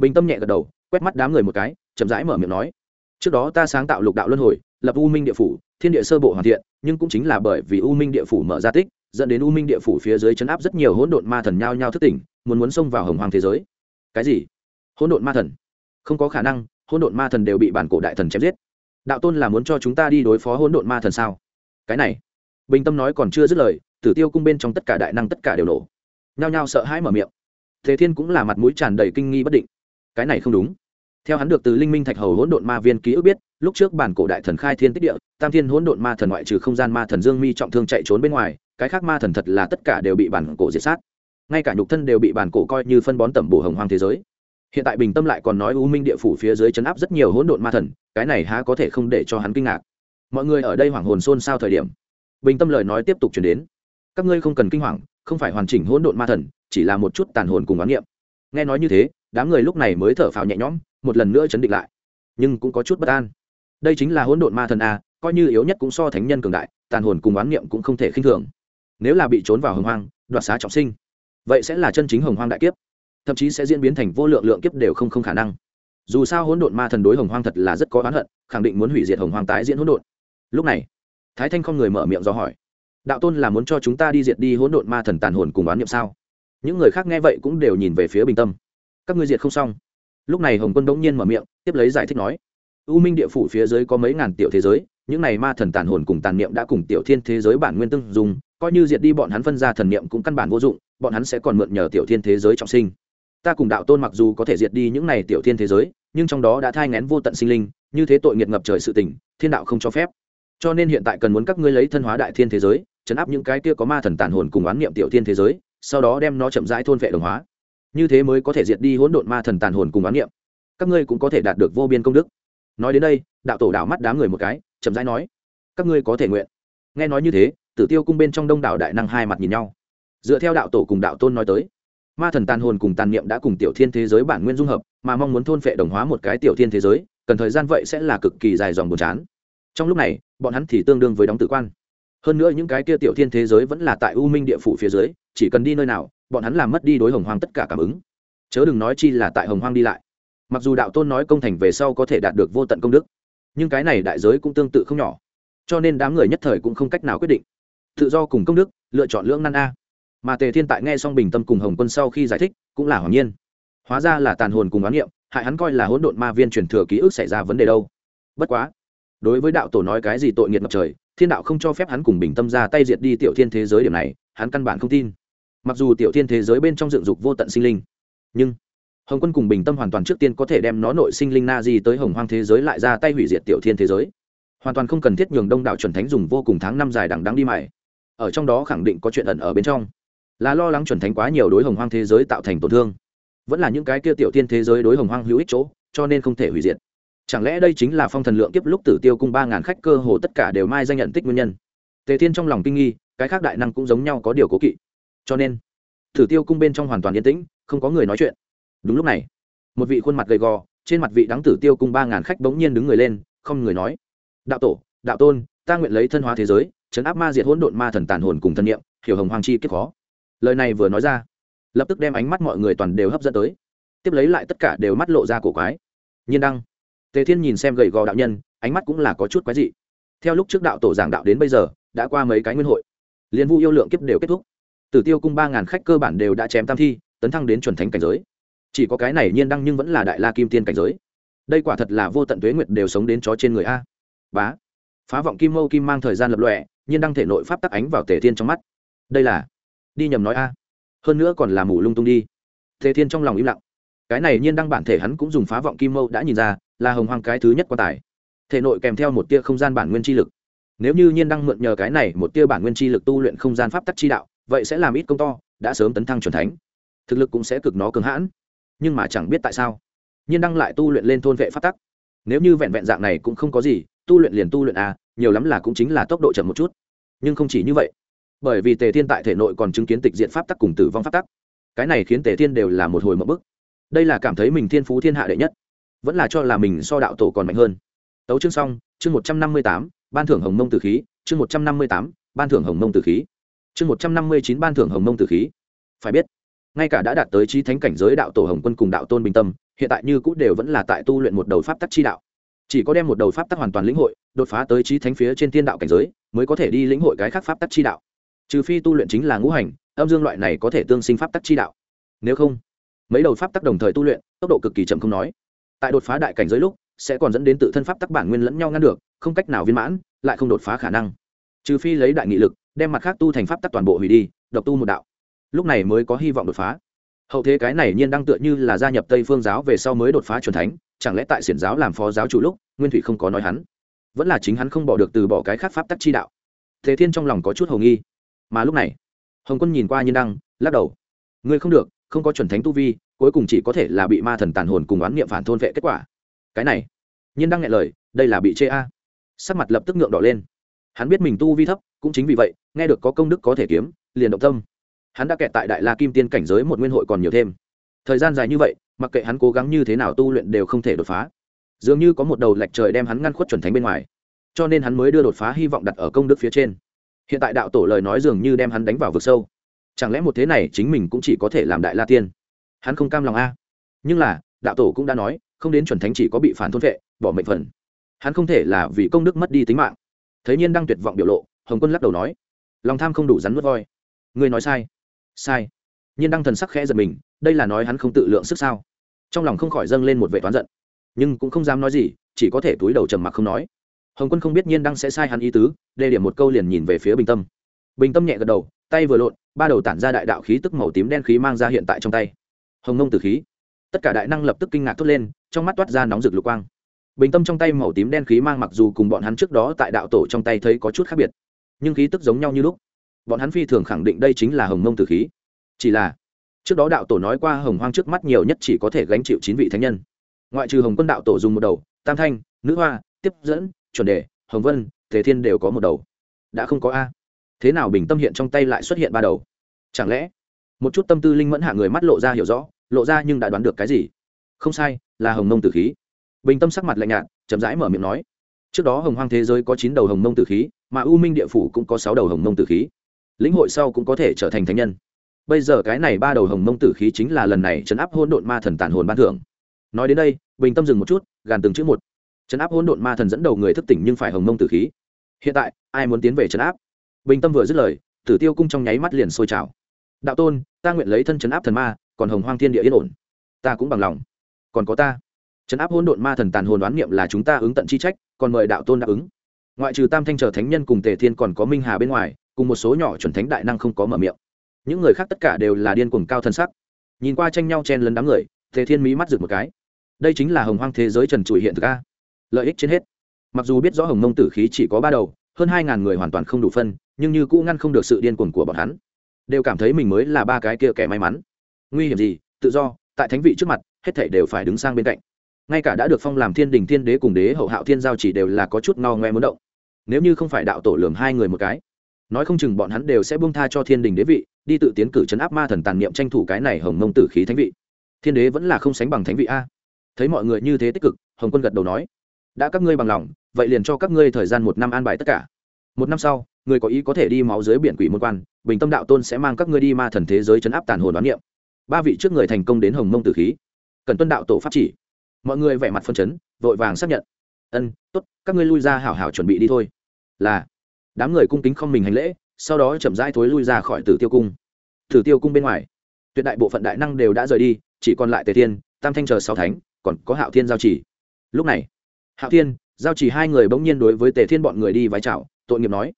bình tâm nhẹ gật đầu, quét mắt đám người một cái, chậm rãi mở miệng nói. Trước đó ta sáng tạo lục đạo luân hồi, lập u minh địa phủ, thiên địa sơ bộ hoàn thiện, nhưng cũng chính là bởi vì u minh địa phủ mở ra tích, dẫn đến u minh địa phủ phía dưới chấn áp rất nhiều hỗn độn ma thần nhao nhao thức tỉnh, muốn muốn xông vào hồng hoàng thế giới. Cái gì? Hỗn độn ma thần? Không có khả năng, hỗn độn ma thần đều bị bản cổ đại thần chém giết. Đạo tôn là muốn cho chúng ta đi đối phó hỗn độn ma thần sao? Cái này. Bình tâm nói còn chưa dứt lời, tử tiêu cung bên trong tất cả đại năng tất cả đều nổ. Nhao nhao sợ hãi mở miệng. Thế thiên cũng là mặt mũi tràn đầy kinh nghi bất định cái này không đúng. Theo hắn được từ linh minh thạch hầu hỗn độn ma viên ký ức biết, lúc trước bản cổ đại thần khai thiên tích địa, tam thiên hỗn độn ma thần ngoại trừ không gian ma thần dương mi trọng thương chạy trốn bên ngoài, cái khác ma thần thật là tất cả đều bị bản cổ diệt sát. Ngay cả nhục thân đều bị bản cổ coi như phân bón tẩm bổ hồng hoang thế giới. Hiện tại bình tâm lại còn nói u minh địa phủ phía dưới chấn áp rất nhiều hỗn độn ma thần, cái này há có thể không để cho hắn kinh ngạc. Mọi người ở đây hoảng hồn xôn xao thời điểm, bình tâm lời nói tiếp tục chuyển đến. Các ngươi không cần kinh hoàng, không phải hoàn chỉnh hỗn độn ma thần, chỉ là một chút tàn hồn cùng oán niệm nghe nói như thế, đám người lúc này mới thở phào nhẹ nhõm, một lần nữa chấn định lại. Nhưng cũng có chút bất an. Đây chính là hỗn độn ma thần a, coi như yếu nhất cũng so thánh nhân cường đại, tàn hồn cùng oán niệm cũng không thể khinh thường. Nếu là bị trốn vào hồng hoang, đoạt xá trọng sinh, vậy sẽ là chân chính hồng hoang đại kiếp. Thậm chí sẽ diễn biến thành vô lượng lượng kiếp đều không không khả năng. Dù sao hỗn độn ma thần đối hồng hoang thật là rất có oán hận, khẳng định muốn hủy diệt hồng hoang tái diễn hỗn độn. Lúc này, thái thanh không người mở miệng do hỏi, đạo tôn là muốn cho chúng ta đi diệt đi hỗn độn ma thần tàn hồn cùng oán niệm sao? Những người khác nghe vậy cũng đều nhìn về phía bình tâm. Các ngươi diệt không xong. Lúc này hồng quân đống nhiên mở miệng, tiếp lấy giải thích nói. U minh địa phủ phía dưới có mấy ngàn tiểu thế giới, những này ma thần tàn hồn cùng tàn niệm đã cùng tiểu thiên thế giới bản nguyên tương dùng coi như diệt đi bọn hắn phân ra thần niệm cũng căn bản vô dụng, bọn hắn sẽ còn mượn nhờ tiểu thiên thế giới trọng sinh. Ta cùng đạo tôn mặc dù có thể diệt đi những này tiểu thiên thế giới, nhưng trong đó đã thai ngén vô tận sinh linh, như thế tội nghiệt ngập trời sự tình, thiên đạo không cho phép. Cho nên hiện tại cần muốn các ngươi lấy thân hóa đại thiên thế giới, chấn áp những cái kia có ma thần tàn hồn cùng oán niệm tiểu thiên thế giới sau đó đem nó chậm rãi thôn vệ đồng hóa. Như thế mới có thể diệt đi hỗn độn ma thần tàn hồn cùng bán niệm. Các ngươi cũng có thể đạt được vô biên công đức. Nói đến đây, đạo tổ đảo mắt đám người một cái, chậm rãi nói, các ngươi có thể nguyện. Nghe nói như thế, tử tiêu cung bên trong đông đảo đại năng hai mặt nhìn nhau. Dựa theo đạo tổ cùng đạo tôn nói tới, ma thần tàn hồn cùng tàn niệm đã cùng tiểu thiên thế giới bản nguyên dung hợp, mà mong muốn thôn phệ đồng hóa một cái tiểu thiên thế giới, cần thời gian vậy sẽ là cực kỳ dài dòng buồn chán. Trong lúc này, bọn hắn thì tương đương với đóng tử quan. Hơn nữa những cái kia tiểu thiên thế giới vẫn là tại u minh địa phủ phía dưới chỉ cần đi nơi nào, bọn hắn làm mất đi đối hồng hoang tất cả cảm ứng. Chớ đừng nói chi là tại hồng hoang đi lại. Mặc dù đạo tôn nói công thành về sau có thể đạt được vô tận công đức, nhưng cái này đại giới cũng tương tự không nhỏ, cho nên đám người nhất thời cũng không cách nào quyết định. Tự do cùng công đức, lựa chọn lưỡng nan a. Mà tề thiên tại nghe xong bình tâm cùng hồng quân sau khi giải thích, cũng là hoàng nhiên. Hóa ra là tàn hồn cùng oán niệm, hại hắn coi là hỗn độn ma viên truyền thừa ký ức xảy ra vấn đề đâu. Bất quá, đối với đạo tổ nói cái gì tội nghiệt ngập trời, thiên đạo không cho phép hắn cùng bình tâm ra tay diệt đi tiểu thiên thế giới điểm này, hắn căn bản không tin mặc dù tiểu thiên thế giới bên trong dựng dục vô tận sinh linh, nhưng hồng quân cùng bình tâm hoàn toàn trước tiên có thể đem nó nội sinh linh na di tới hồng hoang thế giới lại ra tay hủy diệt tiểu thiên thế giới. Hoàn toàn không cần thiết nhường đông đạo chuẩn thánh dùng vô cùng tháng năm dài đằng đắng đi mày ở trong đó khẳng định có chuyện ẩn ở bên trong. Là lo lắng chuẩn thánh quá nhiều đối hồng hoang thế giới tạo thành tổn thương. Vẫn là những cái kia tiểu thiên thế giới đối hồng hoang hữu ích chỗ, cho nên không thể hủy diệt. Chẳng lẽ đây chính là phong thần lượng kiếp lúc tử tiêu cung ba ngàn khách cơ hồ tất cả đều mai danh nhận tích nguyên nhân? Tề thiên trong lòng kinh nghi, cái khác đại năng cũng giống nhau có điều cố kỵ cho nên tử tiêu cung bên trong hoàn toàn yên tĩnh, không có người nói chuyện. Đúng lúc này, một vị khuôn mặt gầy gò, trên mặt vị đáng tử tiêu cung ba ngàn khách bỗng nhiên đứng người lên, không người nói, đạo tổ, đạo tôn, ta nguyện lấy thân hóa thế giới, chấn áp ma diệt hỗn độn ma thần tàn hồn cùng thân nhiệm hiểu hồng hoàng chi kiếp khó. Lời này vừa nói ra, lập tức đem ánh mắt mọi người toàn đều hấp dẫn tới. Tiếp lấy lại tất cả đều mắt lộ ra cổ quái. Nhiên đăng, tề thiên nhìn xem gầy gò đạo nhân, ánh mắt cũng là có chút quái dị. Theo lúc trước đạo tổ giảng đạo đến bây giờ, đã qua mấy cái nguyên hội liên vu yêu lượng kiếp đều kết thúc tử tiêu cung ba ngàn khách cơ bản đều đã chém tam thi, tấn thăng đến chuẩn thánh cảnh giới. Chỉ có cái này nhiên đăng nhưng vẫn là đại la kim tiên cảnh giới. Đây quả thật là vô tận tuế nguyệt đều sống đến chó trên người a. Bá. Phá vọng kim mâu kim mang thời gian lập lọe nhiên đăng thể nội pháp tắc ánh vào tề thiên trong mắt. Đây là đi nhầm nói a. Hơn nữa còn là mù lung tung đi. Tề thiên trong lòng im lặng. Cái này nhiên đăng bản thể hắn cũng dùng phá vọng kim mâu đã nhìn ra, là hồng hoang cái thứ nhất quan tài. Thể nội kèm theo một tia không gian bản nguyên chi lực. Nếu như nhiên đăng mượn nhờ cái này một tia bản nguyên chi lực tu luyện không gian pháp tắc chi đạo vậy sẽ làm ít công to, đã sớm tấn thăng c thánh. Thực lực cũng sẽ cực nó cường hãn. Nhưng mà chẳng biết tại sao, nhiên đăng lại tu luyện lên thôn vệ pháp tắc. Nếu như vẹn vẹn dạng này cũng không có gì, tu luyện liền tu luyện à nhiều lắm là cũng chính là tốc độ chậm một chút. Nhưng không chỉ như vậy, bởi vì tề thiên tại thể nội còn chứng kiến tịch diện pháp tắc cùng tử vong pháp tắc. Cái này khiến tề thiên đều là một hồi mậm bức. Đây là cảm thấy mình thiên phú thiên hạ đệ nhất, vẫn là cho là mình so đạo tổ còn mạnh hơn. Tấu chương xong, chương một trăm năm mươi tám, ban thưởng hồng mông tử khí, chương một trăm năm mươi tám, ban thưởng hồng mông tử khí chương một trăm năm mươi chín ban thưởng hồng mông tử khí. Phải biết, ngay cả đã đạt tới trí thánh cảnh giới đạo tổ hồng quân cùng đạo tôn bình tâm, hiện tại như cũ đều vẫn là tại tu luyện một đầu pháp tắc chi đạo. Chỉ có đem một đầu pháp tắc hoàn toàn lĩnh hội, đột phá tới trí thánh phía trên thiên đạo cảnh giới, mới có thể đi lĩnh hội cái khác pháp tắc chi đạo. Trừ phi tu luyện chính là ngũ hành, âm dương loại này có thể tương sinh pháp tắc chi đạo. Nếu không, mấy đầu pháp tắc đồng thời tu luyện, tốc độ cực kỳ chậm không nói. Tại đột phá đại cảnh giới lúc, sẽ còn dẫn đến tự thân pháp tắc bản nguyên lẫn nhau ngăn được, không cách nào viên mãn, lại không đột phá khả năng. Trừ phi lấy đại nghị lực đem mặt khác tu thành pháp tắc toàn bộ hủy đi, độc tu một đạo. Lúc này mới có hy vọng đột phá. Hậu thế cái này nhiên đang tựa như là gia nhập tây phương giáo về sau mới đột phá truyền thánh, chẳng lẽ tại xiển giáo làm phó giáo chủ lúc, nguyên thủy không có nói hắn? Vẫn là chính hắn không bỏ được từ bỏ cái khác pháp tắc chi đạo. Thế thiên trong lòng có chút hồ nghi. Mà lúc này, hồng quân nhìn qua nhiên đăng, lắc đầu. Ngươi không được, không có chuẩn thánh tu vi, cuối cùng chỉ có thể là bị ma thần tàn hồn cùng oán niệm phản thôn vệ kết quả. Cái này, nhiên đăng nghe lời, đây là bị chê a. Sắc mặt lập tức ngượng đỏ lên hắn biết mình tu vi thấp, cũng chính vì vậy, nghe được có công đức có thể kiếm, liền động tâm. Hắn đã kẹt tại đại la kim tiên cảnh giới một nguyên hội còn nhiều thêm. Thời gian dài như vậy, mặc kệ hắn cố gắng như thế nào tu luyện đều không thể đột phá. Dường như có một đầu lệch trời đem hắn ngăn khuất chuẩn thánh bên ngoài. Cho nên hắn mới đưa đột phá hy vọng đặt ở công đức phía trên. Hiện tại đạo tổ lời nói dường như đem hắn đánh vào vực sâu. Chẳng lẽ một thế này chính mình cũng chỉ có thể làm đại la tiên? Hắn không cam lòng a. Nhưng là, đạo tổ cũng đã nói, không đến chuẩn thánh chỉ có bị phản thôn vệ, bỏ mệnh phần. Hắn không thể là vì công đức mất đi tính mạng thấy nhiên đang tuyệt vọng biểu lộ, hồng quân lắc đầu nói, lòng tham không đủ rắn mất voi. Ngươi nói sai. Sai. Nhiên đăng thần sắc khẽ giật mình, đây là nói hắn không tự lượng sức sao? Trong lòng không khỏi dâng lên một vệ toán giận. Nhưng cũng không dám nói gì, chỉ có thể túi đầu trầm mặc không nói. Hồng quân không biết nhiên đăng sẽ sai hắn ý tứ, đề điểm một câu liền nhìn về phía bình tâm. Bình tâm nhẹ gật đầu, tay vừa lộn, ba đầu tản ra đại đạo khí tức màu tím đen khí mang ra hiện tại trong tay. Hồng nông từ khí. Tất cả đại năng lập tức kinh ngạc thốt lên, trong mắt toát ra nóng rực lục quang bình tâm trong tay màu tím đen khí mang mặc dù cùng bọn hắn trước đó tại đạo tổ trong tay thấy có chút khác biệt, nhưng khí tức giống nhau như lúc. Bọn hắn phi thường khẳng định đây chính là hồng mông tử khí. Chỉ là, trước đó đạo tổ nói qua hồng hoang trước mắt nhiều nhất chỉ có thể gánh chịu chín vị thánh nhân. Ngoại trừ hồng quân đạo tổ dùng một đầu, tam thanh, nữ hoa, tiếp dẫn, chuẩn đề, hồng vân, thế thiên đều có một đầu. Đã không có a. Thế nào bình tâm hiện trong tay lại xuất hiện ba đầu? Chẳng lẽ, một chút tâm tư linh mẫn hạ người mắt lộ ra hiểu rõ, lộ ra nhưng đã đoán được cái gì? Không sai, là hồng mông tử khí bình tâm sắc mặt lạnh nhạt, chậm rãi mở miệng nói. Trước đó hồng hoang thế giới có chín đầu hồng mông tử khí, mà u minh địa phủ cũng có sáu đầu hồng mông tử khí. Lĩnh hội sau cũng có thể trở thành thánh nhân. Bây giờ cái này ba đầu hồng mông tử khí chính là lần này chấn áp hôn độn ma thần tàn hồn ban thưởng. Nói đến đây, bình tâm dừng một chút, gàn từng chữ một. Chấn áp hôn độn ma thần dẫn đầu người thức tỉnh nhưng phải hồng mông tử khí. Hiện tại, ai muốn tiến về chấn áp? Bình tâm vừa dứt lời, tử tiêu cung trong nháy mắt liền sôi trào. Đạo tôn, ta nguyện lấy thân chấn áp thần ma, còn hồng hoang thiên địa yên ổn. Ta cũng bằng lòng. Còn có ta chấn áp hôn độn ma thần tàn hồn đoán niệm là chúng ta ứng tận chi trách, còn mời đạo tôn đáp ứng. Ngoại trừ tam thanh chờ thánh nhân cùng tề thiên còn có minh hà bên ngoài, cùng một số nhỏ chuẩn thánh đại năng không có mở miệng. Những người khác tất cả đều là điên cuồng cao thân sắc. Nhìn qua tranh nhau chen lấn đám người, tề thiên mỹ mắt rực một cái. Đây chính là hồng hoang thế giới trần trụi hiện thực a. Lợi ích trên hết. Mặc dù biết rõ hồng mông tử khí chỉ có ba đầu, hơn hai ngàn người hoàn toàn không đủ phân, nhưng như cũ ngăn không được sự điên cuồng của bọn hắn. Đều cảm thấy mình mới là ba cái kia kẻ may mắn. Nguy hiểm gì? Tự do. Tại thánh vị trước mặt, hết thảy đều phải đứng sang bên cạnh ngay cả đã được phong làm thiên đình thiên đế cùng đế hậu hạo thiên giao chỉ đều là có chút no ngoe muốn động. Nếu như không phải đạo tổ lường hai người một cái, nói không chừng bọn hắn đều sẽ buông tha cho thiên đình đế vị, đi tự tiến cử chấn áp ma thần tàn niệm tranh thủ cái này hồng mông tử khí thánh vị. Thiên đế vẫn là không sánh bằng thánh vị a. Thấy mọi người như thế tích cực, hồng quân gật đầu nói, đã các ngươi bằng lòng, vậy liền cho các ngươi thời gian một năm an bài tất cả. Một năm sau, người có ý có thể đi máu dưới biển quỷ môn quan, bình tâm đạo tôn sẽ mang các ngươi đi ma thần thế giới chấn áp tàn hồn đoán niệm. Ba vị trước người thành công đến hồng mông tử khí. Cần tuân đạo tổ pháp chỉ mọi người vẻ mặt phân chấn, vội vàng xác nhận. Ân, tốt, các ngươi lui ra hảo hảo chuẩn bị đi thôi. Là, đám người cung kính không mình hành lễ, sau đó chậm rãi thối lui ra khỏi tử tiêu cung. Tử tiêu cung bên ngoài, tuyệt đại bộ phận đại năng đều đã rời đi, chỉ còn lại tề thiên, tam thanh chờ sáu thánh, còn có hạo thiên giao chỉ. Lúc này, hạo thiên, giao chỉ hai người bỗng nhiên đối với tề thiên bọn người đi vái chào, tội nghiệp nói,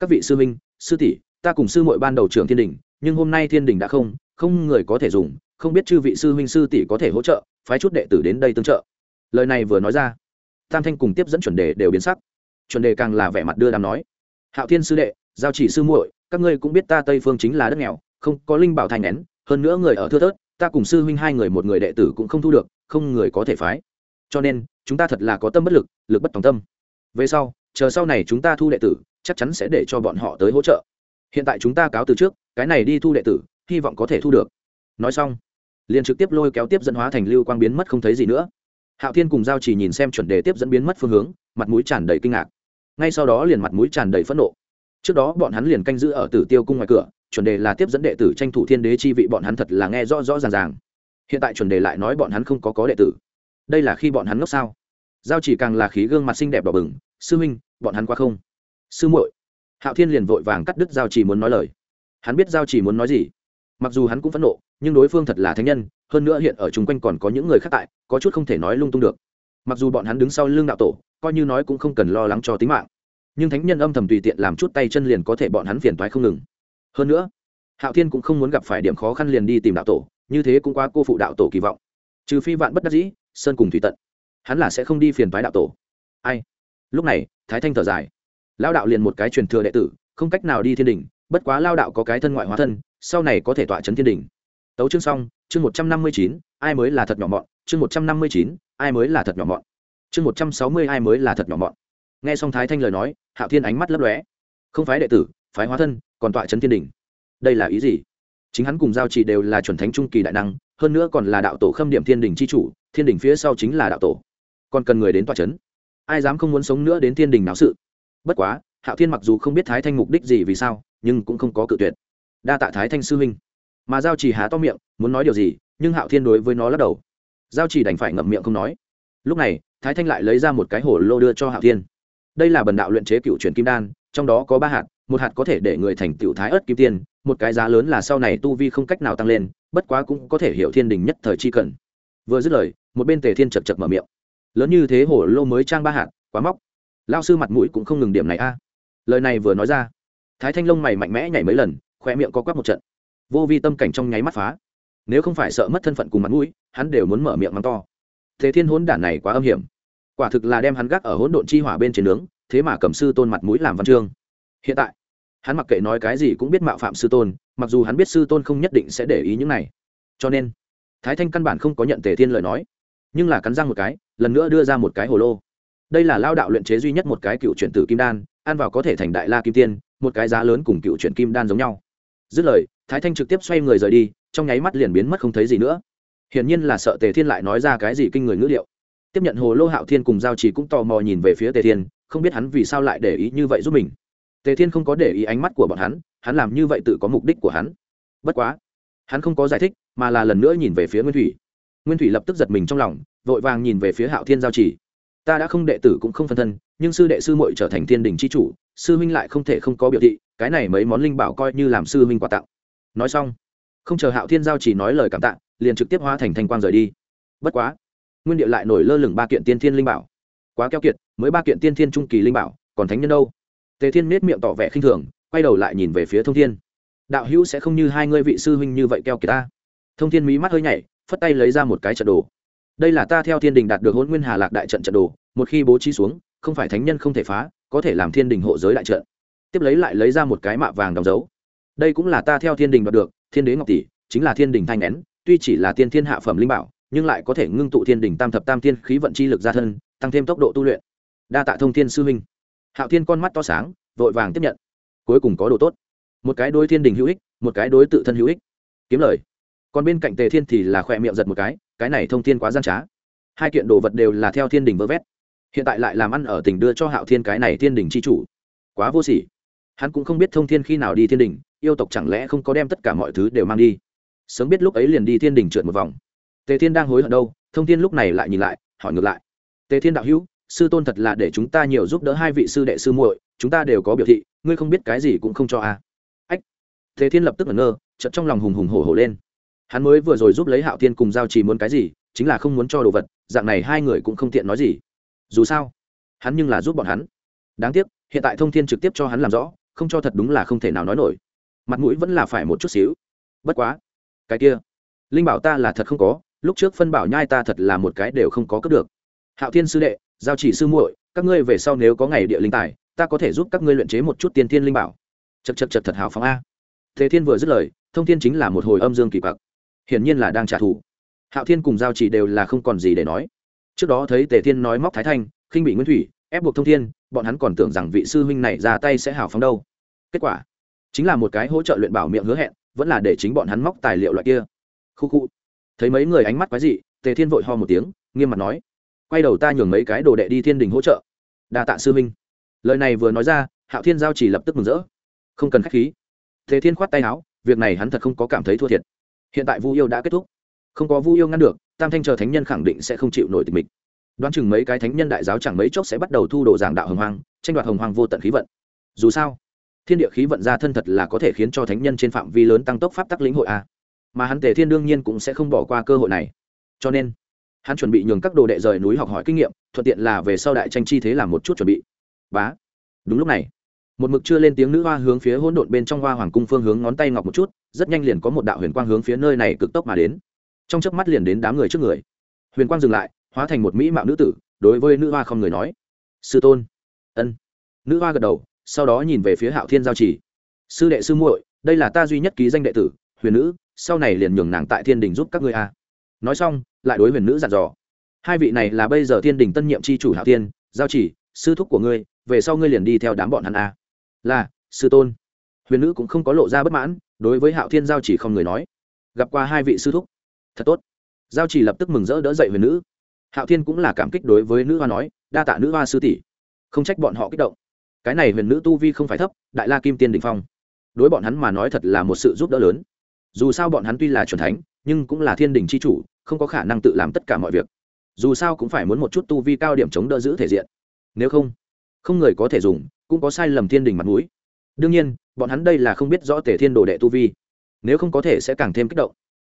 các vị sư minh sư tỷ, ta cùng sư muội ban đầu trưởng thiên đình, nhưng hôm nay thiên đình đã không không người có thể dùng, không biết chư vị sư huynh sư tỷ có thể hỗ trợ phái chút đệ tử đến đây tương trợ. Lời này vừa nói ra, tam thanh cùng tiếp dẫn chuẩn đề đều biến sắc. Chuẩn đề càng là vẻ mặt đưa đàm nói, hạo thiên sư đệ, giao chỉ sư muội, các ngươi cũng biết ta tây phương chính là đất nghèo, không có linh bảo thành nén, hơn nữa người ở thưa thớt, ta cùng sư huynh hai người một người đệ tử cũng không thu được, không người có thể phái. Cho nên, chúng ta thật là có tâm bất lực lực bất tòng tâm. Về sau, chờ sau này chúng ta thu đệ tử, chắc chắn sẽ để cho bọn họ tới hỗ trợ. Hiện tại chúng ta cáo từ trước, cái này đi thu đệ tử, hy vọng có thể thu được. Nói xong liền trực tiếp lôi kéo tiếp dẫn hóa thành lưu quang biến mất không thấy gì nữa. Hạo thiên cùng giao chỉ nhìn xem chuẩn đề tiếp dẫn biến mất phương hướng, mặt mũi tràn đầy kinh ngạc. Ngay sau đó liền mặt mũi tràn đầy phẫn nộ. Trước đó bọn hắn liền canh giữ ở tử tiêu cung ngoài cửa, chuẩn đề là tiếp dẫn đệ tử tranh thủ thiên đế chi vị bọn hắn thật là nghe rõ rõ ràng ràng. Hiện tại chuẩn đề lại nói bọn hắn không có có đệ tử. Đây là khi bọn hắn ngốc sao? Giao chỉ càng là khí gương mặt xinh đẹp đỏ bừng, sư huynh, bọn hắn qua không. Sư muội. Hạo thiên liền vội vàng cắt đứt giao chỉ muốn nói lời. Hắn biết giao chỉ muốn nói gì mặc dù hắn cũng phẫn nộ, nhưng đối phương thật là thánh nhân, hơn nữa hiện ở chung quanh còn có những người khác tại, có chút không thể nói lung tung được. Mặc dù bọn hắn đứng sau lưng đạo tổ, coi như nói cũng không cần lo lắng cho tính mạng. Nhưng thánh nhân âm thầm tùy tiện làm chút tay chân liền có thể bọn hắn phiền toái không ngừng. Hơn nữa, hạo thiên cũng không muốn gặp phải điểm khó khăn liền đi tìm đạo tổ, như thế cũng quá cô phụ đạo tổ kỳ vọng. Trừ phi vạn bất đắc dĩ, sơn cùng thủy tận. Hắn là sẽ không đi phiền toái đạo tổ. Ai? Lúc này, thái thanh thở dài. Lao đạo liền một cái truyền thừa đệ tử, không cách nào đi thiên đình bất quá lao đạo có cái thân ngoại hóa thân sau này có thể tọa chấn thiên đình. Tấu chương xong, chương một trăm năm mươi chín, ai mới là thật nhỏ mọn? Chương một trăm năm mươi chín, ai mới là thật nhỏ mọn? Chương một trăm sáu mươi, ai mới là thật nhỏ mọn? Nghe xong thái thanh lời nói, hạo thiên ánh mắt lấp lóe. Không phái đệ tử, phái hóa thân, còn tọa chấn thiên đình. Đây là ý gì? Chính hắn cùng giao chỉ đều là chuẩn thánh trung kỳ đại năng, hơn nữa còn là đạo tổ khâm điểm thiên đình c h i chủ, thiên đình phía sau chính là đạo tổ. Còn cần người đến tọa c h ấ n ai dám không muốn sống nữa đến thiên đình náo sự? Bất quá, hạo thiên mặc dù không biết thái thanh mục đích gì vì sao, nhưng cũng không có cự tuyệt đa tạ thái thanh sư huynh. Mà giao chỉ há to miệng, muốn nói điều gì, nhưng hạo thiên đối với nó lắc đầu. Giao chỉ đành phải ngậm miệng không nói. Lúc này, thái thanh lại lấy ra một cái hổ lô đưa cho hạo thiên. Đây là bần đạo luyện chế cựu truyền kim đan, trong đó có ba hạt, một hạt có thể để người thành tựu thái ớt kim tiên, một cái giá lớn là sau này tu vi không cách nào tăng lên, bất quá cũng có thể hiểu thiên đình nhất thời chi cần. Vừa dứt lời, một bên tề thiên chật chật mở miệng. Lớn như thế hổ lô mới trang ba hạt, quá móc. Lao sư mặt mũi cũng không ngừng điểm này a. Lời này vừa nói ra, thái thanh long mày mạnh mẽ nhảy mấy lần khoe miệng có quắp một trận. Vô vi tâm cảnh trong nháy mắt phá. Nếu không phải sợ mất thân phận cùng mặt mũi, hắn đều muốn mở miệng mắng to. Thế thiên hỗn đản này quá âm hiểm. Quả thực là đem hắn gác ở hỗn độn chi hỏa bên trên nướng, thế mà cầm sư tôn mặt mũi làm văn chương. Hiện tại, hắn mặc kệ nói cái gì cũng biết mạo phạm sư tôn, mặc dù hắn biết sư tôn không nhất định sẽ để ý những này. Cho nên, thái thanh căn bản không có nhận tề thiên lời nói. Nhưng là cắn răng một cái, lần nữa đưa ra một cái hồ lô. Đây là lao đạo luyện chế duy nhất một cái cựu chuyển tử kim đan, ăn vào có thể thành đại la kim tiên, một cái giá lớn cùng cựu chuyển kim đan giống nhau dứt lời, thái thanh trực tiếp xoay người rời đi, trong nháy mắt liền biến mất không thấy gì nữa. Hiển nhiên là sợ tề thiên lại nói ra cái gì kinh người ngữ liệu. Tiếp nhận hồ lô hạo thiên cùng giao chỉ cũng tò mò nhìn về phía tề thiên, không biết hắn vì sao lại để ý như vậy giúp mình. Tề thiên không có để ý ánh mắt của bọn hắn hắn làm như vậy tự có mục đích của hắn. Bất quá, hắn không có giải thích, mà là lần nữa nhìn về phía nguyên thủy. Nguyên thủy lập tức giật mình trong lòng, vội vàng nhìn về phía hạo thiên giao chỉ ta đã không đệ tử cũng không phân thân, nhưng sư đệ sư muội trở thành thiên đình c h i chủ, sư huynh lại không thể không có biểu thị, cái này mấy món linh bảo coi như làm sư huynh quà tặng. Nói xong, không chờ hạo thiên giao chỉ nói lời cảm tạ, liền trực tiếp hóa thành thanh quang rời đi. Bất quá, nguyên địa lại nổi lơ lửng ba kiện tiên thiên linh bảo. Quá keo kiệt, mới ba kiện tiên thiên trung kỳ linh bảo, còn thánh nhân đâu? Tề thiên nết miệng tỏ vẻ khinh thường, quay đầu lại nhìn về phía thông thiên. Đạo hữu sẽ không như hai ngươi vị sư huynh như vậy keo kiệt ta. Thông thiên mí mắt hơi nhảy, phất tay lấy ra một cái trận đồ đây là ta theo thiên đình đạt được hôn nguyên hà lạc đại trận trận đồ, một khi bố trí xuống, không phải thánh nhân không thể phá, có thể làm thiên đình hộ giới đại trận. Tiếp lấy lại lấy ra một cái mạ vàng đóng dấu. Đây cũng là ta theo thiên đình đoạt được, thiên đế ngọc tỷ, chính là thiên đình thanh nén, tuy chỉ là tiên thiên hạ phẩm linh bảo, nhưng lại có thể ngưng tụ thiên đình tam thập tam thiên khí vận chi lực ra thân, tăng thêm tốc độ tu luyện. Đa tạ thông thiên sư huynh. Hạo thiên con mắt to sáng, vội vàng tiếp nhận. Cuối cùng có đồ tốt. Một cái đối thiên đình hữu ích, một cái đối tự thân hữu ích. Kiếm lời còn bên cạnh tề thiên thì là khỏe miệng giật một cái cái này thông thiên quá gian trá. Hai kiện đồ vật đều là theo thiên đình vơ vét. Hiện tại lại làm ăn ở tỉnh đưa cho hạo thiên cái này thiên đình c h i chủ. Quá vô sỉ. Hắn cũng không biết thông thiên khi nào đi thiên đình, yêu tộc chẳng lẽ không có đem tất cả mọi thứ đều mang đi. Sớm biết lúc ấy liền đi thiên đình trượt một vòng. Tề thiên đang hối hận đâu, thông thiên lúc này lại nhìn lại, hỏi ngược lại. Tề thiên đạo hữu, sư tôn thật là để chúng ta nhiều giúp đỡ hai vị sư đệ sư muội, chúng ta đều có biểu thị, ngươi không biết cái gì cũng không cho a à. ách. Tề thiên lập tức ngẩn ngơ, chợt trong lòng hùng hùng hổ hổ lên hắn mới vừa rồi giúp lấy hạo thiên cùng giao trì muốn cái gì, chính là không muốn cho đồ vật, dạng này hai người cũng không tiện nói gì. Dù sao, hắn nhưng là giúp bọn hắn. Đáng tiếc, hiện tại thông thiên trực tiếp cho hắn làm rõ, không cho thật đúng là không thể nào nói nổi. Mặt mũi vẫn là phải một chút xíu. Bất quá, cái kia, linh bảo ta là thật không có, lúc trước phân bảo nhai ta thật là một cái đều không có cướp được. Hạo thiên sư đệ, giao chỉ sư muội, các ngươi về sau nếu có ngày địa linh tài, ta có thể giúp các ngươi luyện chế một chút tiên thiên linh bảo. Chật chật chật thật hào phóng a. Thế thiên vừa dứt lời, thông thiên chính là một hồi âm dương kỳ bạc hiển nhiên là đang trả thù. Hạo thiên cùng giao chỉ đều là không còn gì để nói. Trước đó thấy tề thiên nói móc thái thanh, khinh bị nguyên thủy, ép buộc thông thiên, bọn hắn còn tưởng rằng vị sư huynh này ra tay sẽ hào phóng đâu. Kết quả, chính là một cái hỗ trợ luyện bảo miệng hứa hẹn, vẫn là để chính bọn hắn móc tài liệu loại kia. Khu khu. Thấy mấy người ánh mắt quái dị, tề thiên vội ho một tiếng, nghiêm mặt nói, quay đầu ta nhường mấy cái đồ đệ đi thiên đình hỗ trợ. Đa tạ sư minh lời này vừa nói ra, hạo thiên giao chỉ lập tức mừng rỡ. Không cần k h á c h khí. Tề thiên khoát tay áo, việc này hắn thật không có cảm thấy thua thiệt hiện tại vu yêu đã kết thúc. Không có vu yêu ngăn được, tam thanh chờ thánh nhân khẳng định sẽ không chịu nổi tình mình đoán chừng mấy cái thánh nhân đại giáo chẳng mấy chốc sẽ bắt đầu thu đồ giảng đạo hồng hoang, tranh đoạt hồng hoang vô tận khí vận. Dù sao, thiên địa khí vận ra thân thật là có thể khiến cho thánh nhân trên phạm vi lớn tăng tốc pháp tắc lĩnh hội a. Mà hắn tề thiên đương nhiên cũng sẽ không bỏ qua cơ hội này. Cho nên, hắn chuẩn bị nhường các đồ đệ rời núi học hỏi kinh nghiệm, thuận tiện là về sau đại tranh chi thế làm một chút chuẩn bị. Bá, đúng lúc này một mực chưa lên tiếng nữ hoa hướng phía hỗn độn bên trong hoa hoàng cung phương hướng ngón tay ngọc một chút, rất nhanh liền có một đạo huyền quang hướng phía nơi này cực tốc mà đến. Trong chớp mắt liền đến đám người trước người. Huyền quang dừng lại, hóa thành một mỹ mạo nữ tử, đối với nữ hoa không người nói, sư tôn. Ân. Nữ hoa gật đầu, sau đó nhìn về phía hạo thiên giao chỉ. Sư đệ sư muội, đây là ta duy nhất ký danh đệ tử, huyền nữ, sau này liền nhường nàng tại thiên đình giúp các ngươi a. Nói xong, lại đối huyền nữ dặn dò, hai vị này là bây giờ thiên đình tân nhiệm c h i chủ hạo thiên, giao chỉ, sư thúc của ngươi, về sau ngươi liền đi theo đám bọn hắn a là, sư tôn. Huyền nữ cũng không có lộ ra bất mãn, đối với hạo thiên giao chỉ không người nói. Gặp qua hai vị sư thúc. Thật tốt. Giao chỉ lập tức mừng rỡ đỡ dậy huyền nữ. Hạo thiên cũng là cảm kích đối với nữ hoa nói, đa tạ nữ hoa sư tỷ. Không trách bọn họ kích động. Cái này huyền nữ tu vi không phải thấp, đại la kim tiên đình phong. Đối bọn hắn mà nói thật là một sự giúp đỡ lớn. Dù sao bọn hắn tuy là truyền thánh, nhưng cũng là thiên đình c h i chủ, không có khả năng tự làm tất cả mọi việc. Dù sao cũng phải muốn một chút tu vi cao điểm chống đỡ giữ thể diện. Nếu không không người có thể dùng cũng có sai lầm thiên đình mặt mũi. Đương nhiên, bọn hắn đây là không biết rõ tể thiên đồ đệ tu vi. Nếu không có thể sẽ càng thêm kích động.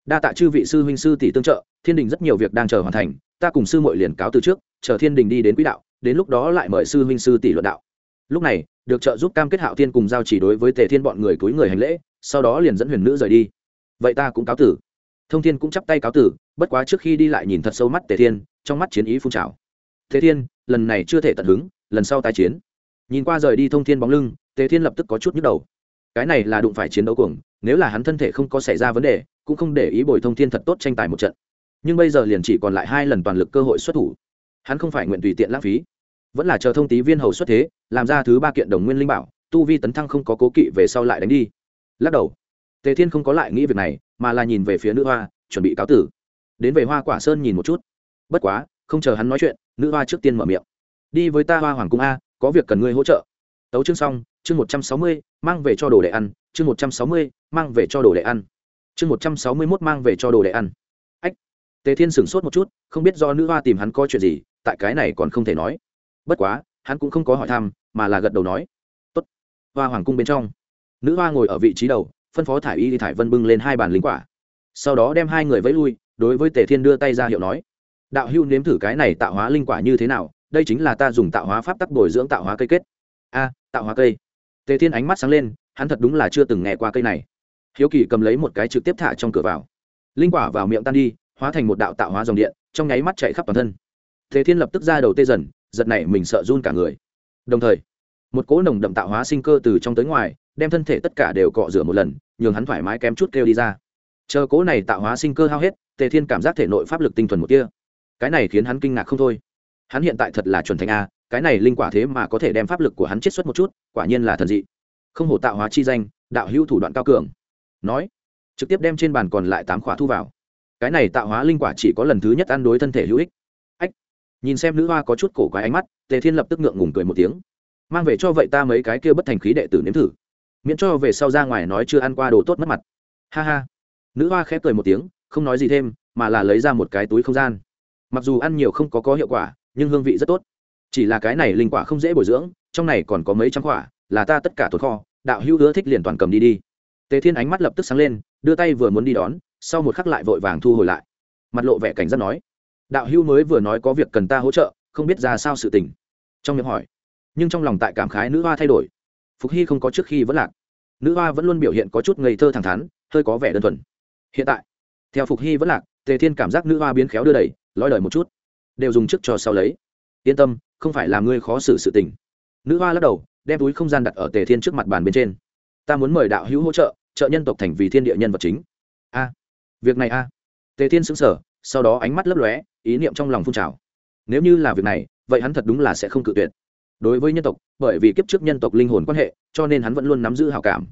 Đa tạ chư vị sư huynh sư tỷ tương trợ, thiên đình rất nhiều việc đang chờ hoàn thành, ta cùng sư mội liền cáo từ trước, chờ thiên đình đi đến quỹ đạo, đến lúc đó lại mời sư huynh sư tỷ luận đạo. Lúc này, được trợ giúp cam kết hạo thiên cùng giao chỉ đối với tề thiên bọn người cúi người hành lễ, sau đó liền dẫn huyền nữ rời đi. Vậy ta cũng cáo tử. Thông thiên cũng chắp tay cáo tử, bất quá trước khi đi lại nhìn thật sâu mắt tề thiên, trong mắt chiến ý phun trào. Thế thiên, lần này chưa thể tận hứng, lần sau tái chiến nhìn qua rời đi thông thiên bóng lưng, tề thiên lập tức có chút nhức đầu. Cái này là đụng phải chiến đấu cuồng, nếu là hắn thân thể không có xảy ra vấn đề, cũng không để ý bồi thông thiên thật tốt tranh tài một trận. Nhưng bây giờ liền chỉ còn lại hai lần toàn lực cơ hội xuất thủ. Hắn không phải nguyện tùy tiện lãng phí, vẫn là chờ thông tí viên hầu xuất thế, làm ra thứ ba kiện đồng nguyên linh bảo, tu vi tấn thăng không có cố kỵ về sau lại đánh đi. Lắc đầu, tề thiên không có lại nghĩ việc này, mà là nhìn về phía nữ hoa, chuẩn bị cáo tử. Đến về hoa quả sơn nhìn một chút. Bất quá, không chờ hắn nói chuyện, nữ hoa trước tiên mở miệng. Đi với ta hoa hoàng cung a có việc cần ngươi hỗ trợ. Tấu chương xong, chương một trăm sáu mươi, mang về cho đồ đệ ăn, chương một trăm sáu mươi, mang về cho đồ đệ ăn. Chương một trăm sáu mươi mốt, mang về cho đồ đệ ăn. Ách, tề thiên sửng sốt một chút, không biết do nữ hoa tìm hắn có chuyện gì, tại cái này còn không thể nói. Bất quá, hắn cũng không có hỏi thăm, mà là gật đầu nói. Tốt. Hoa hoàng cung bên trong, nữ hoa ngồi ở vị trí đầu, phân phó thải y thì thải vân bưng lên hai bàn lính quả. Sau đó đem hai người vẫy lui, đối với tề thiên đưa tay ra hiệu nói. Đạo hưu nếm thử cái này tạo hóa linh quả như thế nào đây chính là ta dùng tạo hóa pháp tắc bồi dưỡng tạo hóa cây kết. A, tạo hóa cây. Tề thiên ánh mắt sáng lên, hắn thật đúng là chưa từng nghe qua cây này. Hiếu kỳ cầm lấy một cái trực tiếp thả trong cửa vào. Linh quả vào miệng tan đi, hóa thành một đạo tạo hóa dòng điện, trong nháy mắt chạy khắp toàn thân. Tề thiên lập tức ra đầu tê dần, giật này mình sợ run cả người. Đồng thời, một cỗ nồng đậm tạo hóa sinh cơ từ trong tới ngoài, đem thân thể tất cả đều cọ rửa một lần, nhường hắn thoải mái kém chút kêu đi ra. Chờ cỗ này tạo hóa sinh cơ hao hết, tề thiên cảm giác thể nội pháp lực tinh thuần một kia cái này khiến hắn kinh ngạc không thôi hắn hiện tại thật là chuẩn thành a cái này linh quả thế mà có thể đem pháp lực của hắn chiết xuất một chút quả nhiên là thần dị. Không hổ tạo hóa chi danh đạo hữu thủ đoạn cao cường. Nói trực tiếp đem trên bàn còn lại tám khỏa thu vào. Cái này tạo hóa linh quả chỉ có lần thứ nhất ăn đối thân thể hữu ích. Ách, nhìn xem nữ hoa có chút cổ quái ánh mắt tề thiên lập tức ngượng ngùng cười một tiếng. Mang về cho vậy ta mấy cái kia bất thành khí đệ tử nếm thử. Miễn cho về sau ra ngoài nói chưa ăn qua đồ tốt mất mặt. Ha ha. Nữ hoa khép cười một tiếng không nói gì thêm mà là lấy ra một cái túi không gian. Mặc dù ăn nhiều không có có hiệu quả nhưng hương vị rất tốt. Chỉ là cái này linh quả không dễ bồi dưỡng, trong này còn có mấy trăm quả, là ta tất cả tồn kho, đạo hữu hứa thích liền toàn cầm đi đi. Tề thiên ánh mắt lập tức sáng lên, đưa tay vừa muốn đi đón, sau một khắc lại vội vàng thu hồi lại. Mặt lộ vẻ cảnh giác nói, đạo hữu mới vừa nói có việc cần ta hỗ trợ, không biết ra sao sự tình. Trong miệng hỏi, nhưng trong lòng tại cảm khái nữ hoa thay đổi. Phục hy không có trước khi vẫn lạc. Nữ hoa vẫn luôn biểu hiện có chút ngây thơ thẳng thắn, hơi có vẻ đơn thuần. Hiện tại, theo phục hy vẫn lạc, tề thiên cảm giác nữ hoa biến khéo đưa đẩy, lói đời một chút đều dùng trước cho sau lấy. Yên tâm, không phải làm ngươi khó xử sự tình. Nữ hoa lắc đầu, đem túi không gian đặt ở tề thiên trước mặt bàn bên trên. Ta muốn mời đạo hữu hỗ trợ trợ nhân tộc thành vì thiên địa nhân vật chính. A, việc này a. Tề thiên xứng sở sau đó ánh mắt lấp lóe, ý niệm trong lòng phun trào. Nếu như là việc này, vậy hắn thật đúng là sẽ không cự tuyệt. Đối với nhân tộc, bởi vì kiếp trước nhân tộc linh hồn quan hệ, cho nên hắn vẫn luôn nắm giữ hào cảm.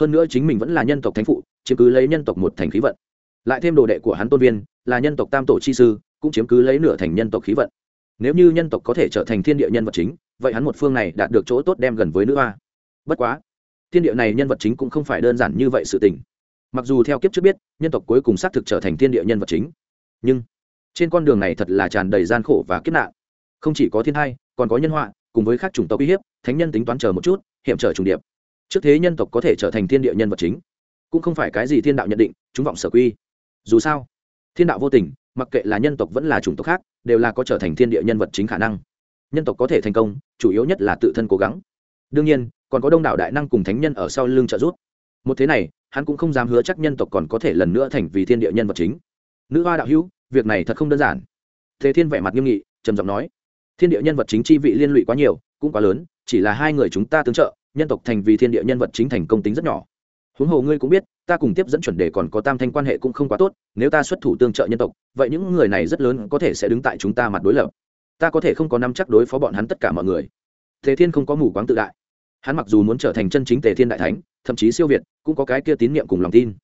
Hơn nữa chính mình vẫn là nhân tộc thánh phụ chứ cứ lấy nhân tộc một thành khí vận. Lại thêm đồ đệ của hắn tôn viên là nhân tộc tam tổ chi sư, cũng chiếm cứ lấy nửa thành nhân tộc khí vận. Nếu như nhân tộc có thể trở thành thiên địa nhân vật chính, vậy hắn một phương này đạt được chỗ tốt đem gần với nữ hoa. Bất quá, thiên địa này nhân vật chính cũng không phải đơn giản như vậy sự tình. Mặc dù theo kiếp trước biết, nhân tộc cuối cùng xác thực trở thành thiên địa nhân vật chính, nhưng trên con đường này thật là tràn đầy gian khổ và kiếp nạn. Không chỉ có thiên hai, còn có nhân họa, cùng với các chủng tộc uy hiếp, thánh nhân tính toán chờ một chút, hiểm trở trùng điệp. Trước thế nhân tộc có thể trở thành thiên địa nhân vật chính, cũng không phải cái gì thiên đạo nhận định, chúng vọng sở quy. Dù sao thiên đạo vô tình, mặc kệ là nhân tộc vẫn là chủng tộc khác, đều là có trở thành thiên địa nhân vật chính khả năng. Nhân tộc có thể thành công, chủ yếu nhất là tự thân cố gắng. Đương nhiên, còn có đông đảo đại năng cùng thánh nhân ở sau lưng trợ giúp. Một thế này, hắn cũng không dám hứa chắc nhân tộc còn có thể lần nữa thành vì thiên địa nhân vật chính. Nữ hoa đạo hữu, việc này thật không đơn giản. Thế thiên vẻ mặt nghiêm nghị, trầm giọng nói, thiên địa nhân vật chính chi vị liên lụy quá nhiều, cũng quá lớn, chỉ là hai người chúng ta tương trợ, nhân tộc thành vì thiên địa nhân vật chính thành công tính rất nhỏ huống hồ ngươi cũng biết, ta cùng tiếp dẫn chuẩn đề còn có tam thanh quan hệ cũng không quá tốt, nếu ta xuất thủ tương trợ nhân tộc, vậy những người này rất lớn có thể sẽ đứng tại chúng ta mặt đối lập. Ta có thể không có năm chắc đối phó bọn hắn tất cả mọi người. Thế thiên không có mù quáng tự đại. Hắn mặc dù muốn trở thành chân chính tề thiên đại thánh, thậm chí siêu việt, cũng có cái kia tín nhiệm cùng lòng tin,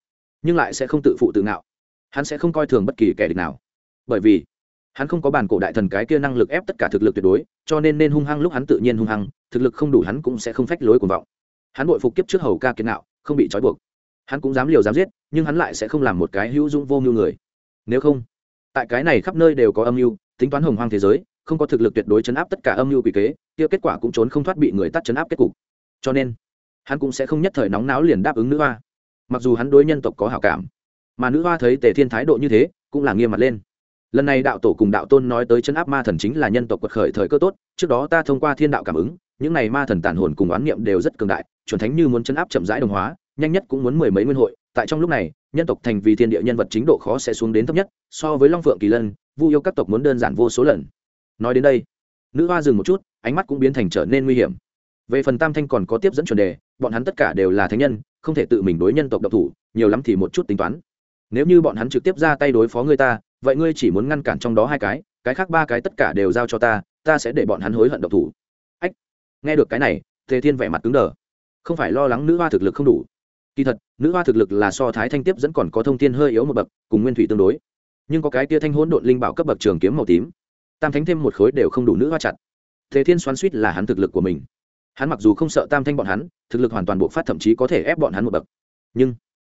nhưng lại sẽ không tự phụ tự ngạo. Hắn sẽ không coi thường bất kỳ kẻ địch nào. Bởi vì, hắn không có bản cổ đại thần cái kia năng lực ép tất cả thực lực tuyệt đối, cho nên nên hung hăng lúc hắn tự nhiên hung hăng, thực lực không đủ hắn cũng sẽ không phách lối cuồng vọng. Hắn bội phục kiếp trước hầu ca kiến nạo không bị trói buộc. Hắn cũng dám liều dám giết, nhưng hắn lại sẽ không làm một cái hữu dũng vô mưu người. Nếu không, tại cái này khắp nơi đều có âm mưu, tính toán hồng hoang thế giới, không có thực lực tuyệt đối chấn áp tất cả âm mưu quỷ kế, kia kết quả cũng trốn không thoát bị người tắt chấn áp kết cục. Cho nên, hắn cũng sẽ không nhất thời nóng náo liền đáp ứng nữ hoa. Mặc dù hắn đối nhân tộc có hảo cảm, mà nữ hoa thấy tề thiên thái độ như thế, cũng là nghiêm mặt lên. Lần này đạo tổ cùng đạo tôn nói tới chấn áp ma thần chính là nhân tộc quật khởi thời cơ tốt, trước đó ta thông qua thiên đạo cảm ứng những này ma thần tàn hồn cùng oán niệm đều rất cường đại, chuẩn thánh như muốn chấn áp chậm rãi đồng hóa, nhanh nhất cũng muốn mười mấy nguyên hội. Tại trong lúc này, nhân tộc thành vì thiên địa nhân vật chính độ khó sẽ xuống đến thấp nhất, so với long phượng kỳ lân, vu yêu các tộc muốn đơn giản vô số lần. Nói đến đây, nữ hoa dừng một chút, ánh mắt cũng biến thành trở nên nguy hiểm. Về phần tam thanh còn có tiếp dẫn chuẩn đề, bọn hắn tất cả đều là thánh nhân, không thể tự mình đối nhân tộc độc thủ, nhiều lắm thì một chút tính toán. Nếu như bọn hắn trực tiếp ra tay đối phó người ta, vậy ngươi chỉ muốn ngăn cản trong đó hai cái cái khác ba cái tất cả đều giao cho ta ta sẽ để bọn hắn hối hận độc thủ nghe được cái này, tề thiên vẻ mặt cứng đờ. Không phải lo lắng nữ hoa thực lực không đủ. Kỳ thật, nữ hoa thực lực là so thái thanh tiếp dẫn còn có thông tin hơi yếu một bậc, cùng nguyên thủy tương đối. Nhưng có cái tia thanh hỗn độn linh bảo cấp bậc trường kiếm màu tím. Tam thánh thêm một khối đều không đủ nữ hoa chặt. Thế thiên xoắn suýt là hắn thực lực của mình. Hắn mặc dù không sợ tam thanh bọn hắn, thực lực hoàn toàn buộc phát thậm chí có thể ép bọn hắn một bậc. Nhưng,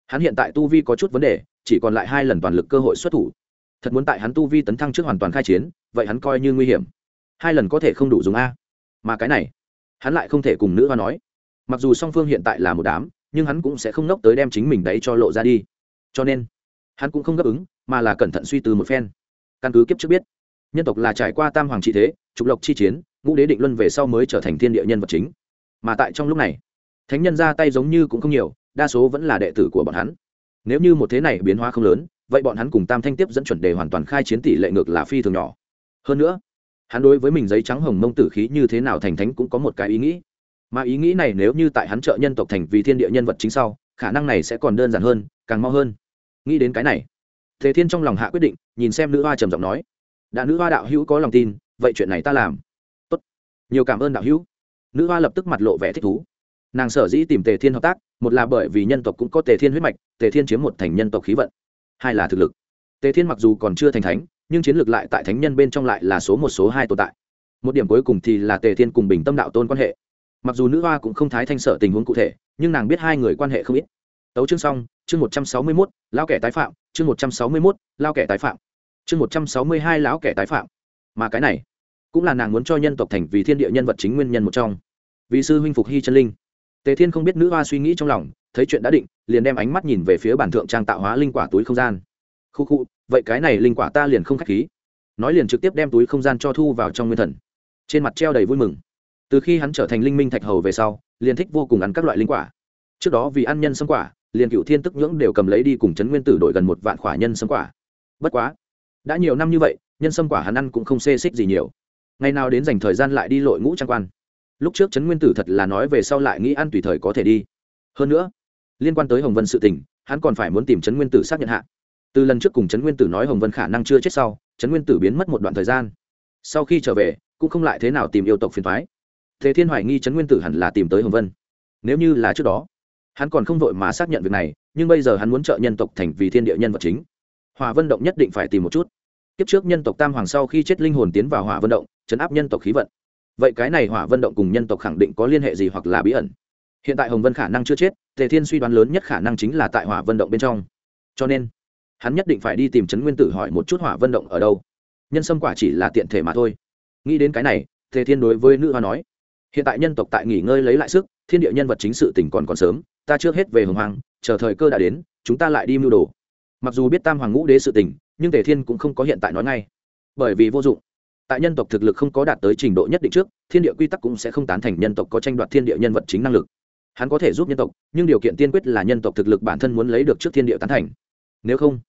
hắn hiện tại tu vi có chút vấn đề, chỉ còn lại hai lần toàn lực cơ hội xuất thủ. Thật muốn tại hắn tu vi tấn thăng trước hoàn toàn khai chiến, vậy hắn coi như nguy hiểm. Hai lần có thể không đủ dùng a. Mà cái này hắn lại không thể cùng nữ hoa nói. Mặc dù song phương hiện tại là một đám, nhưng hắn cũng sẽ không nốc tới đem chính mình đấy cho lộ ra đi. Cho nên, hắn cũng không gấp ứng, mà là cẩn thận suy từ một phen. Căn cứ kiếp trước biết, nhân tộc là trải qua tam hoàng trị thế, trục lộc chi chiến, ngũ đế định luân về sau mới trở thành thiên địa nhân vật chính. Mà tại trong lúc này, thánh nhân ra tay giống như cũng không nhiều, đa số vẫn là đệ tử của bọn hắn. Nếu như một thế này biến hóa không lớn, vậy bọn hắn cùng tam thanh tiếp dẫn chuẩn đề hoàn toàn khai chiến tỷ lệ ngược là phi thường nhỏ. Hơn nữa hắn đối với mình giấy trắng hồng mông tử khí như thế nào thành thánh cũng có một cái ý nghĩ. Mà ý nghĩ này nếu như tại hắn trợ nhân tộc thành vì thiên địa nhân vật chính sau, khả năng này sẽ còn đơn giản hơn, càng mau hơn. Nghĩ đến cái này thế thiên trong lòng hạ quyết định, nhìn xem nữ hoa trầm giọng nói. Đã nữ hoa đạo hữu có lòng tin, vậy chuyện này ta làm. Tốt. Nhiều cảm ơn đạo hữu. Nữ hoa lập tức mặt lộ vẻ thích thú. Nàng sở dĩ tìm tề thiên hợp tác, một là bởi vì nhân tộc cũng có tề thiên huyết mạch, tề thiên chiếm một thành nhân tộc khí vận. Hai là thực lực. Tề thiên mặc dù còn chưa thành thánh nhưng chiến lược lại tại thánh nhân bên trong lại là số một, số hai tồn tại. Một điểm cuối cùng thì là tề thiên cùng bình tâm đạo tôn quan hệ. Mặc dù nữ hoa cũng không thái thanh sợ tình huống cụ thể, nhưng nàng biết hai người quan hệ không ít. Tấu chương xong, chương một trăm sáu mươi mốt lao kẻ tái phạm, chương một trăm sáu mươi mốt lao kẻ tái phạm, chương một trăm sáu mươi hai, lão kẻ tái phạm. Mà cái này, cũng là nàng muốn cho nhân tộc thành vì thiên địa nhân vật chính nguyên nhân một trong. Vì sư huynh phục hy chân linh. Tề thiên không biết nữ hoa suy nghĩ trong lòng, thấy chuyện đã định, liền đem ánh mắt nhìn về phía bản thượng trang tạo hóa linh quả túi không gian khu khu, vậy cái này linh quả ta liền không k h á c h khí. Nói liền trực tiếp đem túi không gian cho thu vào trong nguyên thần. Trên mặt treo đầy vui mừng. Từ khi hắn trở thành linh minh thạch hầu về sau, liền thích vô cùng ăn các loại linh quả. Trước đó vì ăn nhân sâm quả, liền cựu thiên tức nhưỡng đều cầm lấy đi cùng chấn nguyên tử đổi gần một vạn quả nhân sâm quả. Bất quá, đã nhiều năm như vậy, nhân sâm quả hắn ăn cũng không xê xích gì nhiều. Ngày nào đến dành thời gian lại đi lội ngũ trang quan. Lúc trước trấn nguyên tử thật là nói về sau lại nghĩ ăn tùy thời có thể đi. Hơn nữa, liên quan tới hồng vân sự tình, hắn còn phải muốn tìm trấn nguyên tử xác nhận hạ từ lần trước cùng trấn nguyên tử nói hồng vân khả năng chưa chết sau, trấn nguyên tử biến mất một đoạn thời gian. Sau khi trở về, cũng không lại thế nào tìm yêu tộc phiền thoái thế thiên hoài nghi trấn nguyên tử hẳn là tìm tới hồng vân. Nếu như là trước đó, hắn còn không vội mà xác nhận việc này, nhưng bây giờ hắn muốn trợ nhân tộc thành vì thiên địa nhân vật chính. Hòa vân động nhất định phải tìm một chút. Kiếp trước nhân tộc tam hoàng sau khi chết linh hồn tiến vào hỏa vân động chấn áp nhân tộc khí vận. Vậy cái này hỏa vân động cùng nhân tộc khẳng định có liên hệ gì hoặc là bí ẩn? Hiện tại hồng vân khả năng chưa chết, tề thiên suy đoán lớn nhất khả năng chính là tại hỏa vân động bên trong. Cho nên hắn nhất định phải đi tìm trấn nguyên tử hỏi một chút hỏa vân động ở đâu. Nhân sâm quả chỉ là tiện thể mà thôi. Nghĩ đến cái này, tề thiên đối với nữ hoa nói, hiện tại nhân tộc tại nghỉ ngơi lấy lại sức, thiên địa nhân vật chính sự tỉnh còn còn sớm, ta trước hết về hồng hoàng chờ thời cơ đã đến, chúng ta lại đi mưu đồ. Mặc dù biết tam hoàng ngũ đế sự tình, nhưng tề thiên cũng không có hiện tại nói ngay. Bởi vì vô dụng. Tại nhân tộc thực lực không có đạt tới trình độ nhất định trước, thiên địa quy tắc cũng sẽ không tán thành nhân tộc có tranh đoạt thiên địa nhân vật chính năng lực. Hắn có thể giúp nhân tộc, nhưng điều kiện tiên quyết là nhân tộc thực lực bản thân muốn lấy được trước thiên địa tán thành nếu không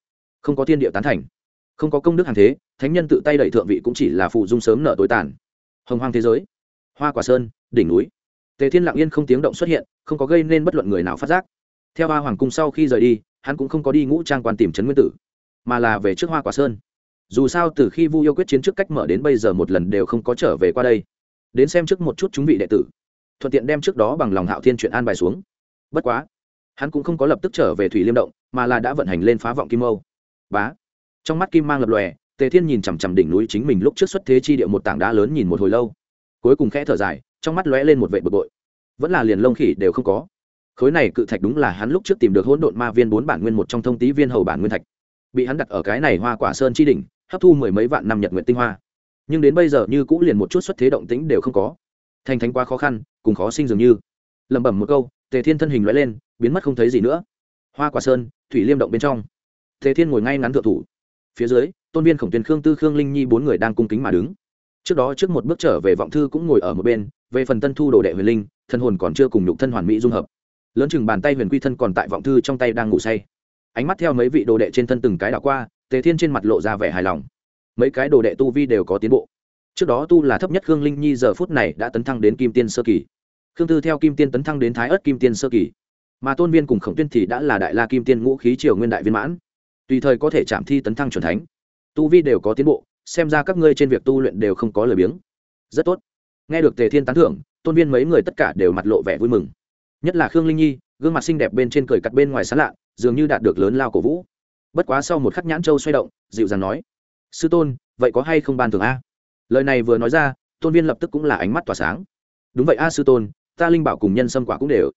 không có thiên địa tán thành, không có công đức hàng thế, thánh nhân tự tay đẩy thượng vị cũng chỉ là phụ dung sớm nợ tối tàn. Hồng hoang thế giới, hoa quả sơn, đỉnh núi. Tề thiên lặng yên không tiếng động xuất hiện, không có gây nên bất luận người nào phát giác. Theo ba hoàng cung sau khi rời đi, hắn cũng không có đi ngũ trang quan tìm trấn nguyên tử, mà là về trước hoa quả sơn. Dù sao từ khi vu yêu quyết chiến trước cách mở đến bây giờ một lần đều không có trở về qua đây. Đến xem trước một chút chúng vị đệ tử, thuận tiện đem trước đó bằng lòng hạo thiên chuyện an bài xuống. Bất quá hắn cũng không có lập tức trở về thủy liêm động, mà là đã vận hành lên phá vọng kim âu. Bá. Trong mắt kim mang lập lòe, tề thiên nhìn chằm chằm đỉnh núi chính mình lúc trước xuất thế chi địa một tảng đá lớn nhìn một hồi lâu. Cuối cùng khẽ thở dài, trong mắt lóe lên một vệ bực bội. Vẫn là liền lông khỉ đều không có. Khối này cự thạch đúng là hắn lúc trước tìm được hỗn độn ma viên bốn bản nguyên một trong thông tí viên hầu bản nguyên thạch. Bị hắn đặt ở cái này hoa quả sơn chi đỉnh, hấp thu mười mấy vạn năm nhật nguyện tinh hoa. Nhưng đến bây giờ như cũng liền một chút xuất thế động tĩnh đều không có. Thành thánh quá khó khăn, cùng khó sinh dường như. Lẩm bẩm một câu tề thiên thân hình loại lên, biến mất không thấy gì nữa. Hoa quả sơn, thủy liêm động bên trong. Tề thiên ngồi ngay ngắn thượng thủ. Phía dưới, tôn viên khổng tuyên khương tư khương linh nhi bốn người đang cung kính mà đứng. Trước đó trước một bước trở về vọng thư cũng ngồi ở một bên, về phần tân thu đồ đệ huyền linh, thân hồn còn chưa cùng nhục thân hoàn mỹ dung hợp. Lớn chừng bàn tay huyền quy thân còn tại vọng thư trong tay đang ngủ say. Ánh mắt theo mấy vị đồ đệ trên thân từng cái đảo qua, tề thiên trên mặt lộ ra vẻ hài lòng. Mấy cái đồ đệ tu vi đều có tiến bộ. Trước đó tu là thấp nhất khương linh nhi giờ phút này đã tấn thăng đến kim tiên sơ kỳ khương tư theo kim tiên tấn thăng đến thái ớt kim tiên sơ kỳ. Mà tôn viên cùng khổng tuyên thì đã là đại la kim tiên ngũ khí triều nguyên đại viên mãn. Tùy thời có thể chạm thi tấn thăng c thánh. Tu vi đều có tiến bộ, xem ra các ngươi trên việc tu luyện đều không có lời biếng. Rất tốt. Nghe được tề thiên tán thưởng, tôn viên mấy người tất cả đều mặt lộ vẻ vui mừng. Nhất là khương linh nhi, gương mặt xinh đẹp bên trên cười cắt bên ngoài sán lạ, dường như đạt được lớn lao cổ vũ. Bất quá sau một khắc nhãn châu xoay động, dịu dàng nói, sư tôn, vậy có hay không ban thường a? Lời này vừa nói ra, tôn viên lập tức cũng là ánh mắt tỏa sáng. Đúng vậy a, sư tôn ta linh bảo cùng nhân sâm quả cũng đều.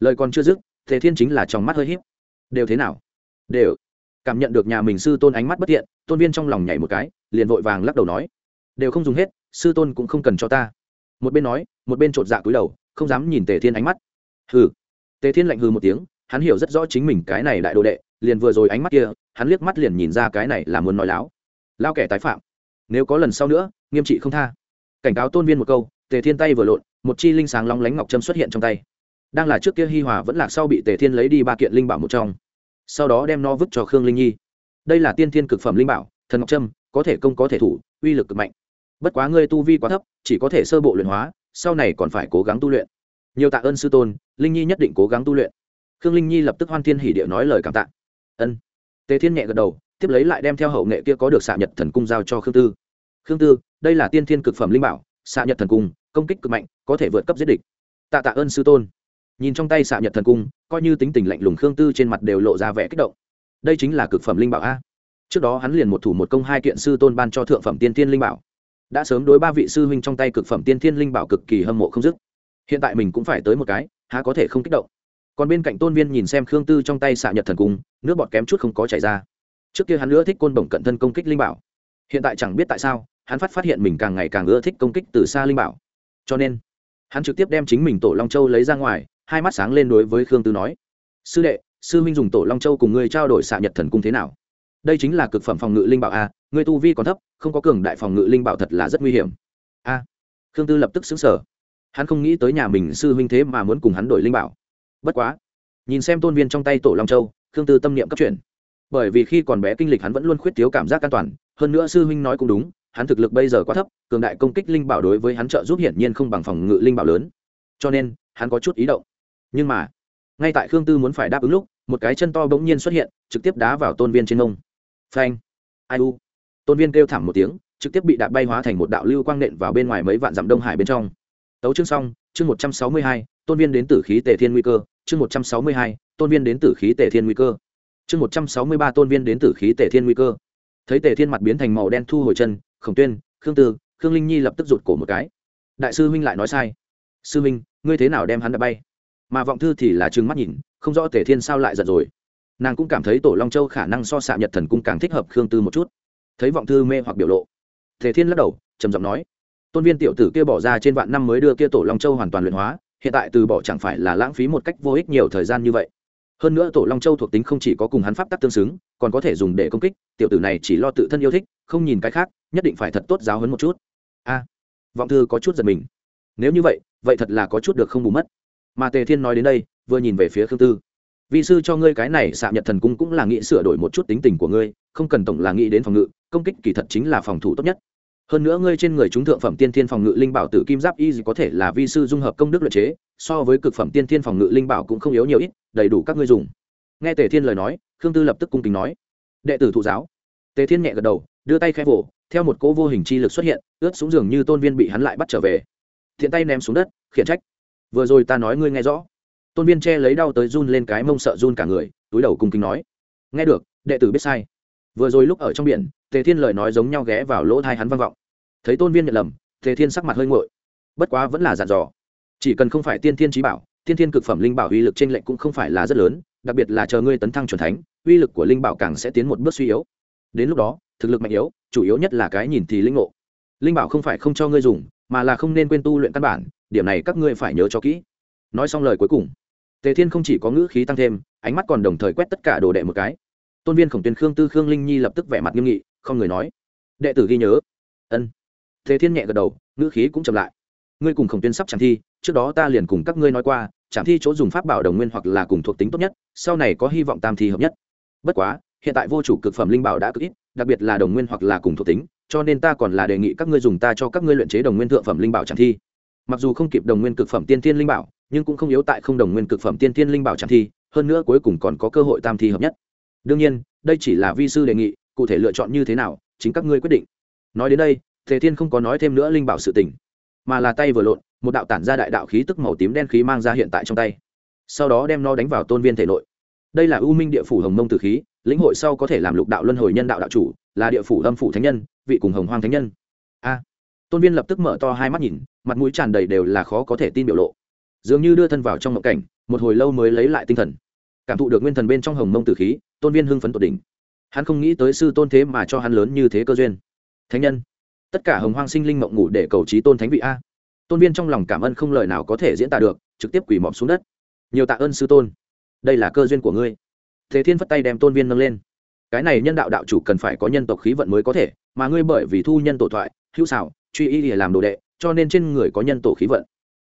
Lời còn chưa dứt thế thiên chính là trong mắt hơi híp. đều thế nào? Đều. Cảm nhận được nhà mình sư tôn ánh mắt bất thiện, tôn viên trong lòng nhảy một cái, liền vội vàng lắc đầu nói. Đều không dùng hết, sư tôn cũng không cần cho ta. Một bên nói, một bên chột dạ cúi đầu, không dám nhìn tề thiên ánh mắt. Hừ. Tề thiên lạnh hừ một tiếng, hắn hiểu rất rõ chính mình cái này đại đồ đệ, liền vừa rồi ánh mắt kia, hắn liếc mắt liền nhìn ra cái này là muốn nói láo. Lao kẻ tái phạm. Nếu có lần sau nữa, nghiêm trị không tha. Cảnh cáo tôn viên một câu, tề thiên tay vừa lộn một chi linh sáng long lánh ngọc trâm xuất hiện trong tay. Đang là trước kia hi hòa vẫn lạc sau bị tề thiên lấy đi ba kiện linh bảo một trong. Sau đó đem nó vứt cho khương linh nhi. Đây là tiên thiên cực phẩm linh bảo, thần ngọc trâm có thể công có thể thủ, uy lực cực mạnh. Bất quá ngươi tu vi quá thấp, chỉ có thể sơ bộ luyện hóa, sau này còn phải cố gắng tu luyện. Nhiều tạ ơn sư tôn, linh nhi nhất định cố gắng tu luyện. Khương linh nhi lập tức hoan thiên hỉ điệu nói lời cảm tạ. Ân. Tề thiên nhẹ gật đầu, tiếp lấy lại đem theo hậu nghệ kia có được xạ nhật thần cung giao cho khương tư. Khương tư, đây là tiên thiên cực phẩm linh bảo, xạ nhật thần cung công kích cực mạnh, có thể vượt cấp giết địch. Tạ tạ ơn sư tôn. Nhìn trong tay xạ nhật thần cung, coi như tính tình lạnh lùng khương tư trên mặt đều lộ ra vẻ kích động. Đây chính là cực phẩm linh bảo a. Trước đó hắn liền một thủ một công hai kiện sư tôn ban cho thượng phẩm tiên thiên linh bảo. Đã sớm đối ba vị sư huynh trong tay cực phẩm tiên thiên linh bảo cực kỳ hâm mộ không dứt. Hiện tại mình cũng phải tới một cái, há có thể không kích động. Còn bên cạnh tôn viên nhìn xem khương tư trong tay xạ nhật thần cung, nước bọt kém chút không có chảy ra. Trước kia hắn nữa thích côn bổng cận thân công kích linh bảo. Hiện tại chẳng biết tại sao, hắn phát phát hiện mình càng ngày càng ưa thích công kích từ xa linh bảo cho nên, hắn trực tiếp đem chính mình tổ long châu lấy ra ngoài, hai mắt sáng lên đối với khương tư nói, sư đệ, sư minh dùng tổ long châu cùng ngươi trao đổi xạ nhật thần cung thế nào? Đây chính là cực phẩm phòng ngự linh bảo a, ngươi tu vi còn thấp, không có cường đại phòng ngự linh bảo thật là rất nguy hiểm. A, khương tư lập tức xứng sở hắn không nghĩ tới nhà mình sư huynh thế mà muốn cùng hắn đổi linh bảo. Bất quá, nhìn xem tôn viên trong tay tổ long châu, khương tư tâm niệm cấp chuyển. Bởi vì khi còn bé kinh lịch hắn vẫn luôn khuyết thiếu cảm giác an toàn, hơn nữa sư huynh nói cũng đúng hắn thực lực bây giờ quá thấp, cường đại công kích linh bảo đối với hắn trợ giúp hiển nhiên không bằng phòng ngự linh bảo lớn. Cho nên, hắn có chút ý động. Nhưng mà, ngay tại khương tư muốn phải đáp ứng lúc, một cái chân to bỗng nhiên xuất hiện, trực tiếp đá vào tôn viên trên ngông. Phanh! Ai u! Tôn viên kêu t h một tiếng, trực tiếp bị đạp bay hóa thành một đạo lưu quang nện vào bên ngoài mấy vạn dặm đông hải bên trong. Tấu chương xong, chương một trăm sáu mươi hai, tôn viên đến tử khí tề thiên nguy cơ. Chương một trăm sáu mươi hai, tôn viên đến tử khí tề thiên nguy cơ. Chương một trăm sáu mươi ba, tôn viên đến tử khí tề thiên nguy cơ. Thấy tề thiên mặt biến thành màu đen thu hồi chân khổng tuyên, khương tư, khương linh nhi lập tức rụt cổ một cái. Đại sư huynh lại nói sai. Sư huynh, ngươi thế nào đem hắn đã bay? Mà vọng thư thì là trừng mắt nhìn, không rõ tề thiên sao lại giận rồi. Nàng cũng cảm thấy tổ long châu khả năng so xạ nhật thần cung càng thích hợp khương tư một chút. Thấy vọng thư mê hoặc biểu lộ, tề thiên lắc đầu, trầm giọng nói, tôn viên tiểu tử kia bỏ ra trên vạn năm mới đưa kia tổ long châu hoàn toàn luyện hóa, hiện tại từ bỏ chẳng phải là lãng phí một cách vô ích nhiều thời gian như vậy hơn nữa tổ long châu thuộc tính không chỉ có cùng hắn pháp tắc tương xứng, còn có thể dùng để công kích, tiểu tử này chỉ lo tự thân yêu thích, không nhìn cái khác, nhất định phải thật tốt giáo hấn một chút. A, vọng thư có chút giật mình. Nếu như vậy vậy thật là có chút được không bù mất. Mà tề thiên nói đến đây, vừa nhìn về phía khương tư. Vị sư cho ngươi cái này xạ nhật thần cung cũng là nghĩ sửa đổi một chút tính tình của ngươi, không cần tổng là nghĩ đến phòng ngự, công kích kỳ thật chính là phòng thủ tốt nhất. Hơn nữa ngươi trên người chúng thượng phẩm tiên thiên phòng ngự linh bảo tử kim giáp y gì có thể là vi sư dung hợp công đức luyện chế, so với cực phẩm tiên thiên phòng ngự linh bảo cũng không yếu nhiều ít đầy đủ các ngươi dùng. Nghe tề thiên lời nói, khương tư lập tức cung kính nói. Đệ tử thụ giáo. Tề thiên nhẹ gật đầu, đưa tay khẽ vỗ theo một cỗ vô hình chi lực xuất hiện, ướt xuống giường như tôn viên bị hắn lại bắt trở về. Thiện tay ném xuống đất, khiển trách. Vừa rồi ta nói ngươi nghe rõ. Tôn viên che lấy đau tới run lên cái mông sợ run cả người, túi đầu cung kính nói. Nghe được, đệ tử biết sai. Vừa rồi lúc ở trong biển, tề thiên lời nói giống nhau ghé vào lỗ thai hắn vang vọng. Thấy tôn viên nhận lầm, tề thiên sắc mặt hơi ngội bất quá vẫn là dặn dò. Chỉ cần không phải tiên thiên trí bảo tiên thiên cực phẩm linh bảo uy lực trên lệnh cũng không phải là rất lớn, đặc biệt là chờ ngươi tấn thăng c thánh, uy lực của linh bảo càng sẽ tiến một bước suy yếu. Đến lúc đó, thực lực mạnh yếu, chủ yếu nhất là cái nhìn thì linh ngộ. Linh bảo không phải không cho ngươi dùng, mà là không nên quên tu luyện căn bản, điểm này các ngươi phải nhớ cho kỹ. Nói xong lời cuối cùng, tề thiên không chỉ có ngữ khí tăng thêm, ánh mắt còn đồng thời quét tất cả đồ đệ một cái. Tôn viên khổng tuyên khương tư khương linh nhi lập tức vẻ mặt nghiêm nghị, không người nói. Đệ tử ghi nhớ. Ân. Tề thiên nhẹ gật đầu, ngữ khí cũng chậm lại. Ngươi cùng khổng tuyên sắp chẳng thi, trước đó ta liền cùng các ngươi nói qua chạm thi chỗ dùng pháp bảo đồng nguyên hoặc là cùng thuộc tính tốt nhất, sau này có hy vọng tam thi hợp nhất. Bất quá, hiện tại vô chủ cực phẩm linh bảo đã cực ít, đặc biệt là đồng nguyên hoặc là cùng thuộc tính, cho nên ta còn là đề nghị các ngươi dùng ta cho các ngươi luyện chế đồng nguyên thượng phẩm linh bảo chạm thi. Mặc dù không kịp đồng nguyên cực phẩm tiên thiên linh bảo, nhưng cũng không yếu tại không đồng nguyên cực phẩm tiên thiên linh bảo chạm thi, hơn nữa cuối cùng còn có cơ hội tam thi hợp nhất. Đương nhiên, đây chỉ là vi sư đề nghị, cụ thể lựa chọn như thế nào, chính các ngươi quyết định. Nói đến đây thể thiên không có nói thêm nữa linh bảo sự tình mà là tay vừa lộn, một đạo tản ra đại đạo khí tức màu tím đen khí mang ra hiện tại trong tay. Sau đó đem nó đánh vào tôn viên thể nội. Đây là u minh địa phủ hồng mông tử khí, lĩnh hội sau có thể làm lục đạo luân hồi nhân đạo đạo chủ, là địa phủ âm phủ thánh nhân, vị cùng hồng hoang thánh nhân. A. Tôn viên lập tức mở to hai mắt nhìn, mặt mũi tràn đầy đều là khó có thể tin biểu lộ. Dường như đưa thân vào trong mộng cảnh, một hồi lâu mới lấy lại tinh thần. Cảm thụ được nguyên thần bên trong hồng mông tử khí, tôn viên hưng phấn tột đỉnh. Hắn không nghĩ tới sư tôn thế mà cho hắn lớn như thế cơ duyên. Thánh nhân tất cả hồng hoang sinh linh mộng ngủ để cầu trí tôn thánh vị a. Tôn viên trong lòng cảm ơn không lời nào có thể diễn tả được, trực tiếp quỳ mọm xuống đất. Nhiều tạ ơn sư tôn. Đây là cơ duyên của ngươi. Thế thiên phất tay đem tôn viên nâng lên. Cái này nhân đạo đạo chủ cần phải có nhân tộc khí vận mới có thể, mà ngươi bởi vì thu nhân tổ thoại, hữu xảo, truy y để làm đồ đệ, cho nên trên người có nhân tổ khí vận.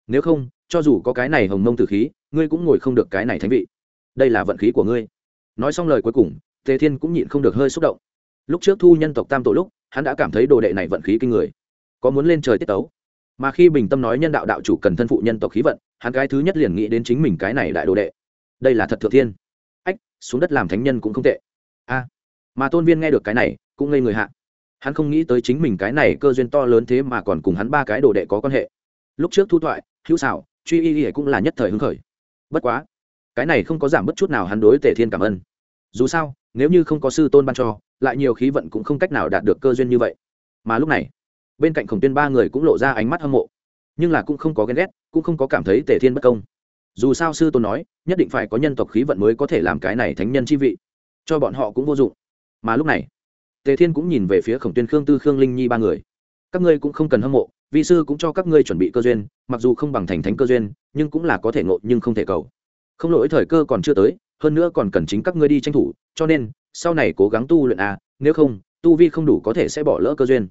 Nếu không, cho dù có cái này hồng mông tử khí, ngươi cũng ngồi không được cái này thánh vị. Đây là vận khí của ngươi. Nói xong lời cuối cùng tề thiên cũng nhịn không được hơi xúc động. Lúc trước thu nhân tộc tam tổ lúc hắn đã cảm thấy đồ đệ này vận khí kinh người. Có muốn lên trời tiết tấu? Mà khi bình tâm nói nhân đạo đạo chủ cần thân phụ nhân tộc khí vận, hắn cái thứ nhất liền nghĩ đến chính mình cái này đại đồ đệ. Đây là thật thượng thiên. Ách, xuống đất làm thánh nhân cũng không tệ. A. Mà tôn viên nghe được cái này, cũng ngây người hạ. Hắn không nghĩ tới chính mình cái này cơ duyên to lớn thế mà còn cùng hắn ba cái đồ đệ có quan hệ. Lúc trước thu thoại, hữu xảo, truy y y cũng là nhất thời hứng khởi. Bất quá, cái này không có giảm bất chút nào hắn đối tề thiên cảm ơn. Dù sao nếu như không có sư tôn ban cho, lại nhiều khí vận cũng không cách nào đạt được cơ duyên như vậy. Mà lúc này, bên cạnh khổng tuyên ba người cũng lộ ra ánh mắt hâm mộ, nhưng là cũng không có ghen ghét, cũng không có cảm thấy tề thiên bất công. Dù sao sư tôn nói, nhất định phải có nhân tộc khí vận mới có thể làm cái này thánh nhân chi vị, cho bọn họ cũng vô dụng. Mà lúc này, tề thiên cũng nhìn về phía khổng tuyên khương tư, khương linh nhi ba người. Các ngươi cũng không cần hâm mộ, vi sư cũng cho các ngươi chuẩn bị cơ duyên, mặc dù không bằng thành thánh cơ duyên, nhưng cũng là có thể ngộ nhưng không thể cầu. Không lỗi thời cơ còn chưa tới hơn nữa còn cần chính các ngươi đi tranh thủ, cho nên, sau này cố gắng tu luyện à nếu không, tu vi không đủ có thể sẽ bỏ lỡ cơ duyên.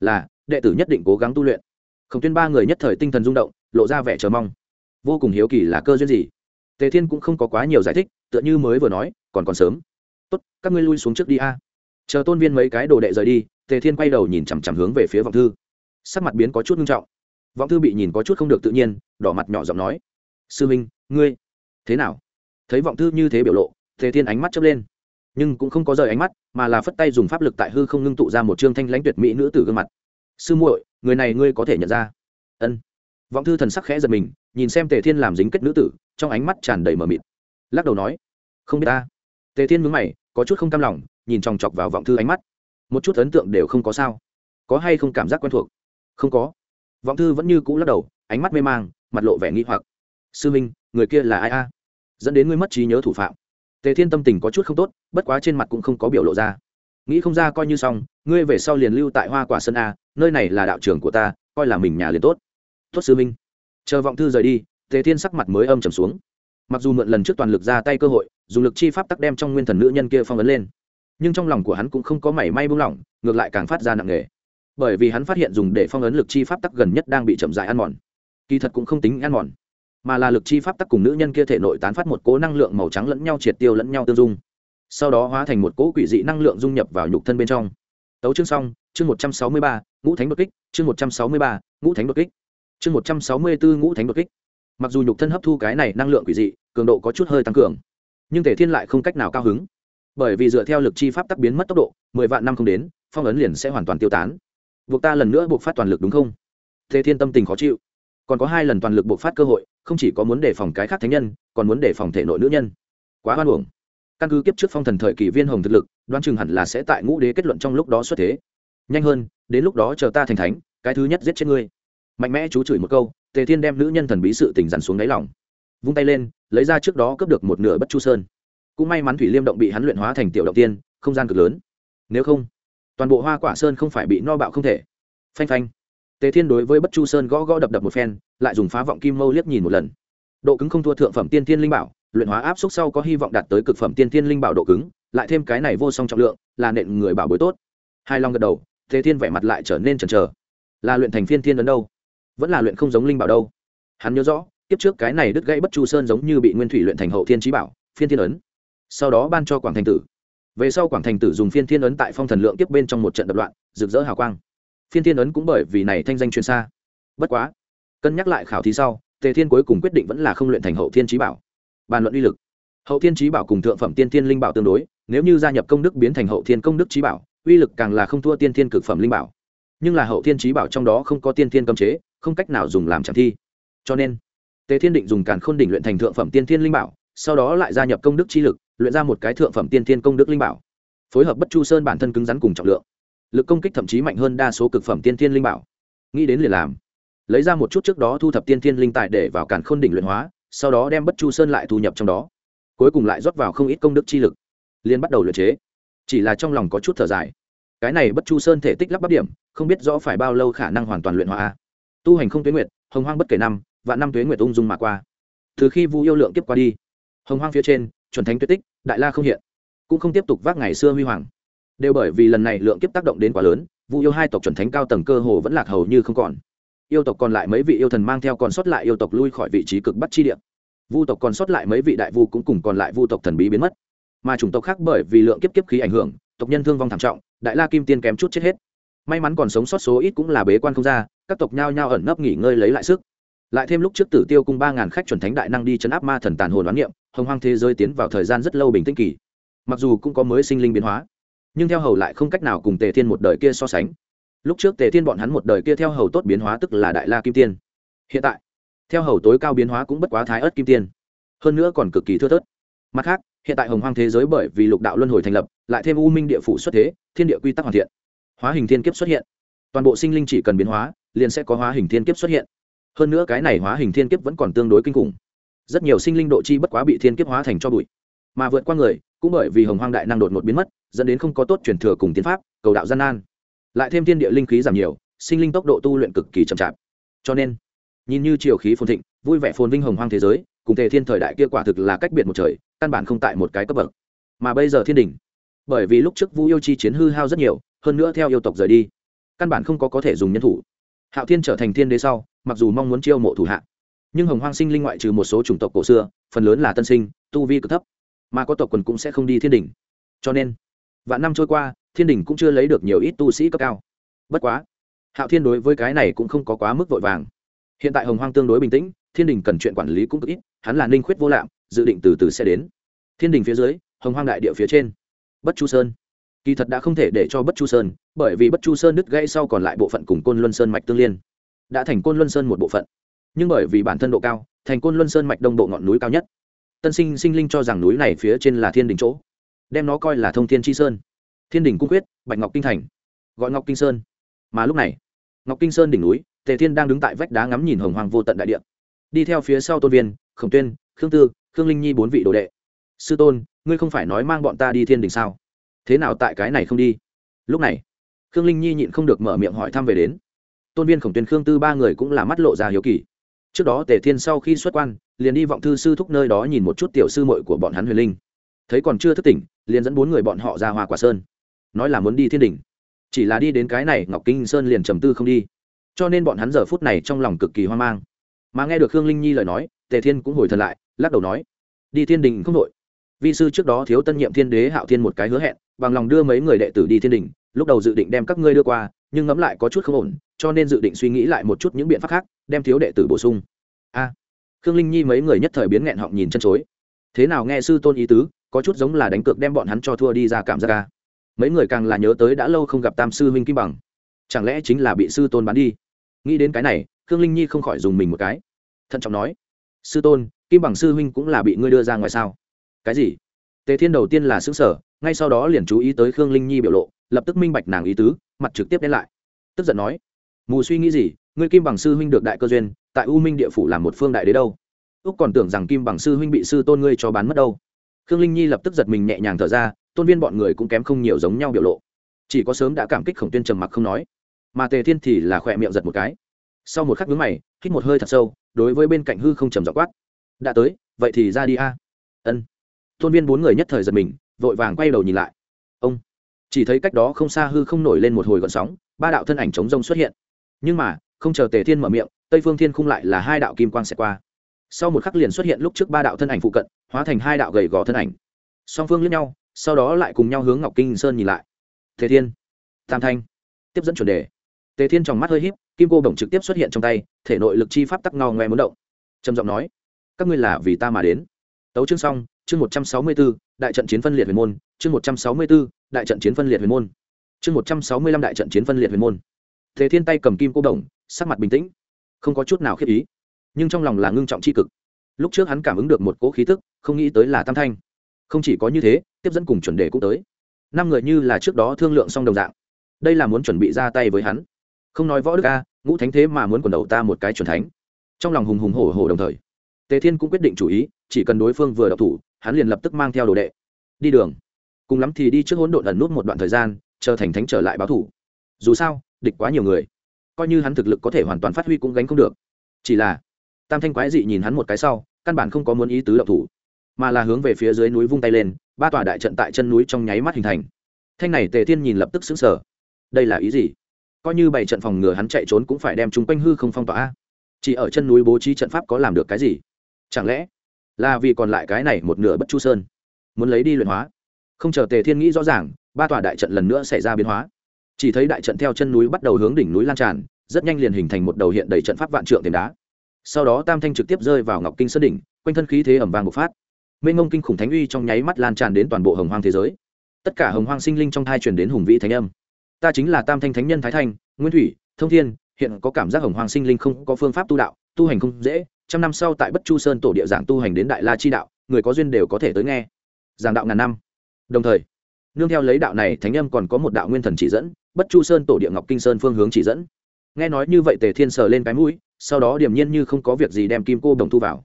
Là, đệ tử nhất định cố gắng tu luyện. Khổng tuyên ba người nhất thời tinh thần rung động, lộ ra vẻ chờ mong. Vô cùng hiếu kỳ là cơ duyên gì? Tề thiên cũng không có quá nhiều giải thích, tựa như mới vừa nói, còn còn sớm. Tốt, các ngươi lui xuống trước đi a. Chờ tôn viên mấy cái đồ đệ rời đi, tề thiên quay đầu nhìn chằm chằm hướng về phía vọng thư. Sắc mặt biến có chút nghiêm trọng. Vọng thư bị nhìn có chút không được tự nhiên, đỏ mặt nhỏ giọng nói. Sư minh, ngươi, thế nào? Thấy vọng thư như thế biểu lộ, tề thiên ánh mắt chớp lên. Nhưng cũng không có rời ánh mắt, mà là phất tay dùng pháp lực tại hư không ngưng tụ ra một trương thanh lãnh tuyệt mỹ nữ tử gương mặt. Sư muội, người này ngươi có thể nhận ra? Ân. Vọng thư thần sắc khẽ giật mình, nhìn xem tề thiên làm dính kết nữ tử, trong ánh mắt tràn đầy mờ mịt. Lắc đầu nói, không biết ta. Tề thiên mướn mày, có chút không cam lòng, nhìn chòng chọc vào vọng thư ánh mắt. Một chút ấn tượng đều không có sao. Có hay không cảm giác quen thuộc? Không có. Vọng thư vẫn như cũ lắc đầu, ánh mắt mê mang, mặt lộ vẻ nghi hoặc. Sư minh, người kia là ai a? Dẫn đến ngươi mất trí nhớ thủ phạm. Tề thiên tâm tình có chút không tốt, bất quá trên mặt cũng không có biểu lộ ra. Nghĩ không ra coi như xong, ngươi về sau liền lưu tại hoa quả sân a, nơi này là đạo trường của ta, coi là mình nhà liền tốt. Tốt sư minh. Chờ vọng thư rời đi, tề thiên sắc mặt mới âm trầm xuống. Mặc dù mượn lần trước toàn lực ra tay cơ hội, dùng lực chi pháp tắc đem trong nguyên thần nữ nhân kia phong ấn lên. Nhưng trong lòng của hắn cũng không có mảy may buông lỏng, ngược lại càng phát ra nặng nề. Bởi vì hắn phát hiện dùng để phong ấn lực chi pháp tắc gần nhất đang bị chậm dại ăn mòn. Kỳ thật cũng không tính ăn mòn mà là lực chi pháp tắc cùng nữ nhân kia thể nội tán phát một cố năng lượng màu trắng lẫn nhau triệt tiêu lẫn nhau tương dung. Sau đó hóa thành một cỗ quỷ dị năng lượng dung nhập vào nhục thân bên trong. Tấu chương xong, chương một trăm sáu mươi ba, ngũ thánh đột kích, chương một trăm sáu mươi ba, ngũ thánh đột kích. Chương một trăm sáu mươi bốn ngũ thánh đột kích. Mặc dù nhục thân hấp thu cái này năng lượng quỷ dị, cường độ có chút hơi tăng cường, nhưng thể thiên lại không cách nào cao hứng. Bởi vì dựa theo lực chi pháp tắc biến mất tốc độ, mười vạn năm không đến, phong ấn liền sẽ hoàn toàn tiêu tán. Buộc ta lần nữa buộc phát toàn lực đúng không? Thế thiên tâm tình khó chịu còn có hai lần toàn lực bộc phát cơ hội, không chỉ có muốn đề phòng cái khác thánh nhân, còn muốn đề phòng thể nội nữ nhân. Quá hoan hưởng căn cứ kiếp trước phong thần thời kỳ viên hồng thực lực, đoán chừng hẳn là sẽ tại ngũ đế kết luận trong lúc đó xuất thế. Nhanh hơn, đến lúc đó chờ ta thành thánh, cái thứ nhất giết chết ngươi. Mạnh mẽ chú chửi một câu, tề thiên đem nữ nhân thần bí sự tình dằn xuống đáy lòng. Vung tay lên, lấy ra trước đó cướp được một nửa bất chu sơn. Cũng may mắn thủy liêm động bị hắn luyện hóa thành tiểu động tiên, không gian cực lớn. Nếu không, toàn bộ hoa quả sơn không phải bị no bạo không thể. Phanh phanh tề thiên đối với bất chu sơn gõ gõ đập đập một phen, lại dùng phá vọng kim mâu liếc nhìn một lần. Độ cứng không thua thượng phẩm tiên thiên linh bảo, luyện hóa áp suất sau có hy vọng đạt tới cực phẩm tiên thiên linh bảo độ cứng, lại thêm cái này vô song trọng lượng, là nện người bảo bối tốt. Hai long gật đầu, tề thiên vẻ mặt lại trở nên chần chờ. Là luyện thành phiên thiên ấn đâu? Vẫn là luyện không giống linh bảo đâu? Hắn nhớ rõ, kiếp trước cái này đứt gãy bất chu sơn giống như bị nguyên thủy luyện thành hậu thiên trí bảo, phiên thiên ấn. Sau đó ban cho quảng thành tử. Về sau quảng thành tử dùng phiên thiên ấn tại phong thần lượng tiếp bên trong một trận đập loạn, rực rỡ hào quang phiên thiên ấn cũng bởi vì này thanh danh truyền xa. Bất quá, cân nhắc lại khảo thí sau, tề thiên cuối cùng quyết định vẫn là không luyện thành hậu thiên trí bảo. Bàn luận uy lực. Hậu thiên trí bảo cùng thượng phẩm tiên thiên linh bảo tương đối, nếu như gia nhập công đức biến thành hậu thiên công đức trí bảo, uy lực càng là không thua tiên thiên cực phẩm linh bảo. Nhưng là hậu thiên trí bảo trong đó không có tiên thiên cấm chế, không cách nào dùng làm trảm thi. Cho nên, tề thiên định dùng càn khôn đỉnh luyện thành thượng phẩm tiên thiên linh bảo, sau đó lại gia nhập công đức chi lực, luyện ra một cái thượng phẩm tiên thiên công đức linh bảo. Phối hợp bất chu sơn bản thân cứng rắn cùng trọng lượng lực công kích thậm chí mạnh hơn đa số cực phẩm tiên thiên linh bảo. Nghĩ đến liền làm. Lấy ra một chút trước đó thu thập tiên thiên linh tài để vào càn khôn đỉnh luyện hóa, sau đó đem bất chu sơn lại thu nhập trong đó. Cuối cùng lại rót vào không ít công đức chi lực. Liên bắt đầu luyện chế. Chỉ là trong lòng có chút thở dài. Cái này bất chu sơn thể tích lắp bắp điểm, không biết rõ phải bao lâu khả năng hoàn toàn luyện hóa. Tu hành không tuyến nguyệt, hồng hoang bất kể năm và năm tuế nguyệt ung dung mà qua. Từ khi vu yêu lượng kiếp qua đi, hồng hoang phía trên, chuẩn thánh tuyệt tích, đại la không hiện. Cũng không tiếp tục vác ngày xưa huy hoàng đều bởi vì lần này lượng kiếp tác động đến quá lớn, vu yêu hai tộc chuẩn thánh cao tầng cơ hồ vẫn lạc hầu như không còn. Yêu tộc còn lại mấy vị yêu thần mang theo còn sót lại yêu tộc lui khỏi vị trí cực bắt chi địa. Vu tộc còn sót lại mấy vị đại vu cũng cùng còn lại vu tộc thần bí biến mất. Mà chủng tộc khác bởi vì lượng kiếp kiếp khí ảnh hưởng, tộc nhân thương vong thảm trọng, đại la kim tiên kém chút chết hết. May mắn còn sống sót số ít cũng là bế quan không ra, các tộc nhao nhao ẩn nấp nghỉ ngơi lấy lại sức. Lại thêm lúc trước tử tiêu cung ba ngàn khách chuẩn thánh đại năng đi chấn áp ma thần tàn hồn đoán niệm, hồng hoang thế giới tiến vào thời gian rất lâu bình tĩnh kỳ. Mặc dù cũng có mới sinh linh biến hóa nhưng theo hầu lại không cách nào cùng tề thiên một đời kia so sánh. Lúc trước tề thiên bọn hắn một đời kia theo hầu tốt biến hóa tức là đại la kim tiên. Hiện tại, theo hầu tối cao biến hóa cũng bất quá thái ớt kim tiên. Hơn nữa còn cực kỳ thưa thớt. Mặt khác, hiện tại hồng hoang thế giới bởi vì lục đạo luân hồi thành lập, lại thêm u minh địa phủ xuất thế, thiên địa quy tắc hoàn thiện. Hóa hình thiên kiếp xuất hiện. Toàn bộ sinh linh chỉ cần biến hóa, liền sẽ có hóa hình thiên kiếp xuất hiện. Hơn nữa cái này hóa hình thiên kiếp vẫn còn tương đối kinh khủng. Rất nhiều sinh linh độ chi bất quá bị thiên kiếp hóa thành cho bụi mà vượt qua người cũng bởi vì hồng hoang đại năng đột ngột biến mất, dẫn đến không có tốt truyền thừa cùng tiến pháp, cầu đạo gian nan. Lại thêm thiên địa linh khí giảm nhiều, sinh linh tốc độ tu luyện cực kỳ chậm chạp. Cho nên, nhìn như triều khí phồn thịnh, vui vẻ phồn vinh hồng hoang thế giới, cùng tề thiên thời đại kia quả thực là cách biệt một trời, căn bản không tại một cái cấp bậc. Mà bây giờ thiên đình bởi vì lúc trước vu yêu chi chiến hư hao rất nhiều, hơn nữa theo yêu tộc rời đi, căn bản không có có thể dùng nhân thủ. Hạo thiên trở thành thiên đế sau, mặc dù mong muốn chiêu mộ thủ hạ, nhưng hồng hoang sinh linh ngoại trừ một số chủng tộc cổ xưa, phần lớn là tân sinh, tu vi cực thấp mà có tộc quần cũng sẽ không đi thiên đình. Cho nên, vạn năm trôi qua, thiên đình cũng chưa lấy được nhiều ít tu sĩ cấp cao. Bất quá, hạo thiên đối với cái này cũng không có quá mức vội vàng. Hiện tại hồng hoang tương đối bình tĩnh, thiên đình cần chuyện quản lý cũng cực ít, hắn là ninh khuyết vô lạm, dự định từ từ sẽ đến. Thiên đình phía dưới, hồng hoang đại địa phía trên, bất chu sơn. Kỳ thật đã không thể để cho bất chu sơn, bởi vì bất chu sơn đứt gãy sau còn lại bộ phận cùng côn luân sơn mạch tương liên. Đã thành côn luân sơn một bộ phận. Nhưng bởi vì bản thân độ cao, thành côn luân sơn mạch đông bộ ngọn núi cao nhất tân sinh sinh linh cho rằng núi này phía trên là thiên đình chỗ, đem nó coi là thông thiên tri sơn. Thiên đình cung quyết, bạch ngọc kinh thành. Gọi ngọc kinh sơn. Mà lúc này, ngọc kinh sơn đỉnh núi, tề thiên đang đứng tại vách đá ngắm nhìn hồng hoàng vô tận đại địa. Đi theo phía sau tôn viên, khổng tuyên, khương tư, khương linh nhi bốn vị đồ đệ. Sư tôn, ngươi không phải nói mang bọn ta đi thiên đình sao? Thế nào tại cái này không đi? Lúc này, khương linh nhi nhịn không được mở miệng hỏi thăm về đến. Tôn viên, khổng tuyên, khương tư ba người cũng là mắt lộ ra hiếu kỳ trước đó tề thiên sau khi xuất quan, liền đi vọng thư sư thúc nơi đó nhìn một chút tiểu sư mội của bọn hắn huyền linh. Thấy còn chưa thức tỉnh, liền dẫn bốn người bọn họ ra hoa quả sơn. Nói là muốn đi thiên đình chỉ là đi đến cái này, ngọc kinh sơn liền trầm tư không đi. Cho nên bọn hắn giờ phút này trong lòng cực kỳ hoang mang. Mà nghe được Hương linh nhi lời nói, tề thiên cũng hồi thần lại, lắc đầu nói, đi thiên đình không đội vi sư trước đó thiếu tân nhiệm thiên đế hạo thiên một cái hứa hẹn, bằng lòng đưa mấy người đệ tử đi thiên đình lúc đầu dự định đem các ngươi đưa qua, nhưng ngẫm lại có chút không ổn cho nên dự định suy nghĩ lại một chút những biện pháp khác, đem thiếu đệ tử bổ sung. A. Khương linh nhi mấy người nhất thời biến nghẹn họng nhìn chân chối. Thế nào nghe sư tôn ý tứ, có chút giống là đánh cược đem bọn hắn cho thua đi ra cảm giác ca mấy người càng là nhớ tới đã lâu không gặp tam sư huynh kim bằng. Chẳng lẽ chính là bị sư tôn bán đi? Nghĩ đến cái này, khương linh nhi không khỏi dùng mình một cái. Thận trọng nói, sư tôn, kim bằng sư huynh cũng là bị ngươi đưa ra ngoài sao? Cái gì? Tề thiên đầu tiên là xứ sở ngay sau đó liền chú ý tới khương linh nhi biểu lộ, lập tức minh bạch nàng ý tứ, mặt trực tiếp đen lại. Tức giận nói mù suy nghĩ gì, ngươi kim bằng sư huynh được đại cơ duyên, tại u minh địa phủ làm một phương đại đế đâu? Úc còn tưởng rằng kim bằng sư huynh bị sư tôn ngươi cho bán mất đâu. Khương linh nhi lập tức giật mình nhẹ nhàng thở ra, tôn viên bọn người cũng kém không nhiều giống nhau biểu lộ. Chỉ có sớm đã cảm kích khổng tuyên trầm mặc không nói. Mà tề thiên thì là khỏe miệng giật một cái. Sau một khắc vướng mày, hít một hơi thật sâu, đối với bên cạnh hư không trầm dọ quát. Đã tới, vậy thì ra đi a. Ân. Tôn viên bốn người nhất thời giật mình, vội vàng quay đầu nhìn lại. Ông. Chỉ thấy cách đó không xa hư không nổi lên một hồi gọn sóng, ba đạo thân ảnh chống rông xuất hiện nhưng mà, không chờ tề thiên mở miệng, tây phương thiên khung lại là hai đạo kim quang xẹt qua. Sau một khắc liền xuất hiện lúc trước ba đạo thân ảnh phụ cận, hóa thành hai đạo gầy gò thân ảnh. Song phương lẫn nhau, sau đó lại cùng nhau hướng ngọc kinh sơn nhìn lại. Tề thiên, tam thanh, tiếp dẫn chuẩn đề. Tề thiên trong mắt hơi h í p kim cô bổng trực tiếp xuất hiện trong tay, thể nội lực chi pháp tắc ngao ngoe muốn động. Trầm giọng nói, các ngươi là vì ta mà đến. Tấu chương xong, chương một trăm sáu mươi b ố đại trận chiến phân liệt huyền môn, chương một trăm sáu mươi b ố đại trận chiến phân liệt huyền môn, chương một trăm sáu mươi lăm đại trận chiến phân liệt huyền môn. Thế thiên tay cầm kim cô đồng, sắc mặt bình tĩnh, không có chút nào khiếp ý, nhưng trong lòng là ngưng trọng c h i cực. Lúc trước hắn cảm ứng được một cỗ khí tức, không nghĩ tới là tam thanh. Không chỉ có như thế, tiếp dẫn cùng chuẩn đề cũng tới. Năm người như là trước đó thương lượng xong đồng dạng. Đây là muốn chuẩn bị ra tay với hắn. Không nói võ đức a, ngũ thánh thế mà muốn quần đầu ta một cái chuẩn thánh. Trong lòng hùng hùng hổ hổ đồng thời, tề thiên cũng quyết định chủ ý, chỉ cần đối phương vừa đọc thủ, hắn liền lập tức mang theo đồ đệ. Đi đường. Cùng lắm thì đi trước hỗn độn ẩn nút một đoạn thời gian, chờ thành thánh trở lại báo thủ. Dù sao địch quá nhiều người. Coi như hắn thực lực có thể hoàn toàn phát huy cũng gánh không được. Chỉ là, tam thanh quái dị nhìn hắn một cái sau, căn bản không có muốn ý tứ đậu thủ, mà là hướng về phía dưới núi vung tay lên, ba tòa đại trận tại chân núi trong nháy mắt hình thành. Thanh này tề thiên nhìn lập tức xứng sở đây là ý gì? Coi như bảy trận phòng ngừa hắn chạy trốn cũng phải đem chúng quanh hư không phong tỏa chỉ ở chân núi bố trí trận pháp có làm được cái gì? Chẳng lẽ là vì còn lại cái này một nửa bất chu sơn, muốn lấy đi luyện hóa? Không chờ tề thiên nghĩ rõ ràng, ba tòa đại trận lần nữa xảy ra biến hóa chỉ thấy đại trận theo chân núi bắt đầu hướng đỉnh núi lan tràn, rất nhanh liền hình thành một đầu hiện đầy trận pháp vạn trượng tiền đá. Sau đó tam thanh trực tiếp rơi vào ngọc kinh sơn đỉnh, quanh thân khí thế ẩm vàng bộc phát. Mênh ngông kinh khủng thánh uy trong nháy mắt lan tràn đến toàn bộ hồng hoang thế giới. Tất cả hồng hoang sinh linh trong thai truyền đến hùng vĩ thánh âm. Ta chính là tam thanh thánh nhân thái thanh, nguyên thủy, thông thiên, hiện có cảm giác hồng hoàng sinh linh không có phương pháp tu đạo, tu hành không dễ, trăm năm sau tại bất chu sơn tổ địa giảng tu hành đến đại la chi đạo, người có duyên đều có thể tới nghe. Giảng đạo ngàn năm. Đồng thời nương theo lấy đạo này, thánh âm còn có một đạo nguyên thần chỉ dẫn, bất chu sơn tổ địa ngọc kinh sơn phương hướng chỉ dẫn. Nghe nói như vậy tề thiên sờ lên cái mũi, sau đó điềm nhiên như không có việc gì đem kim cô đồng thu vào.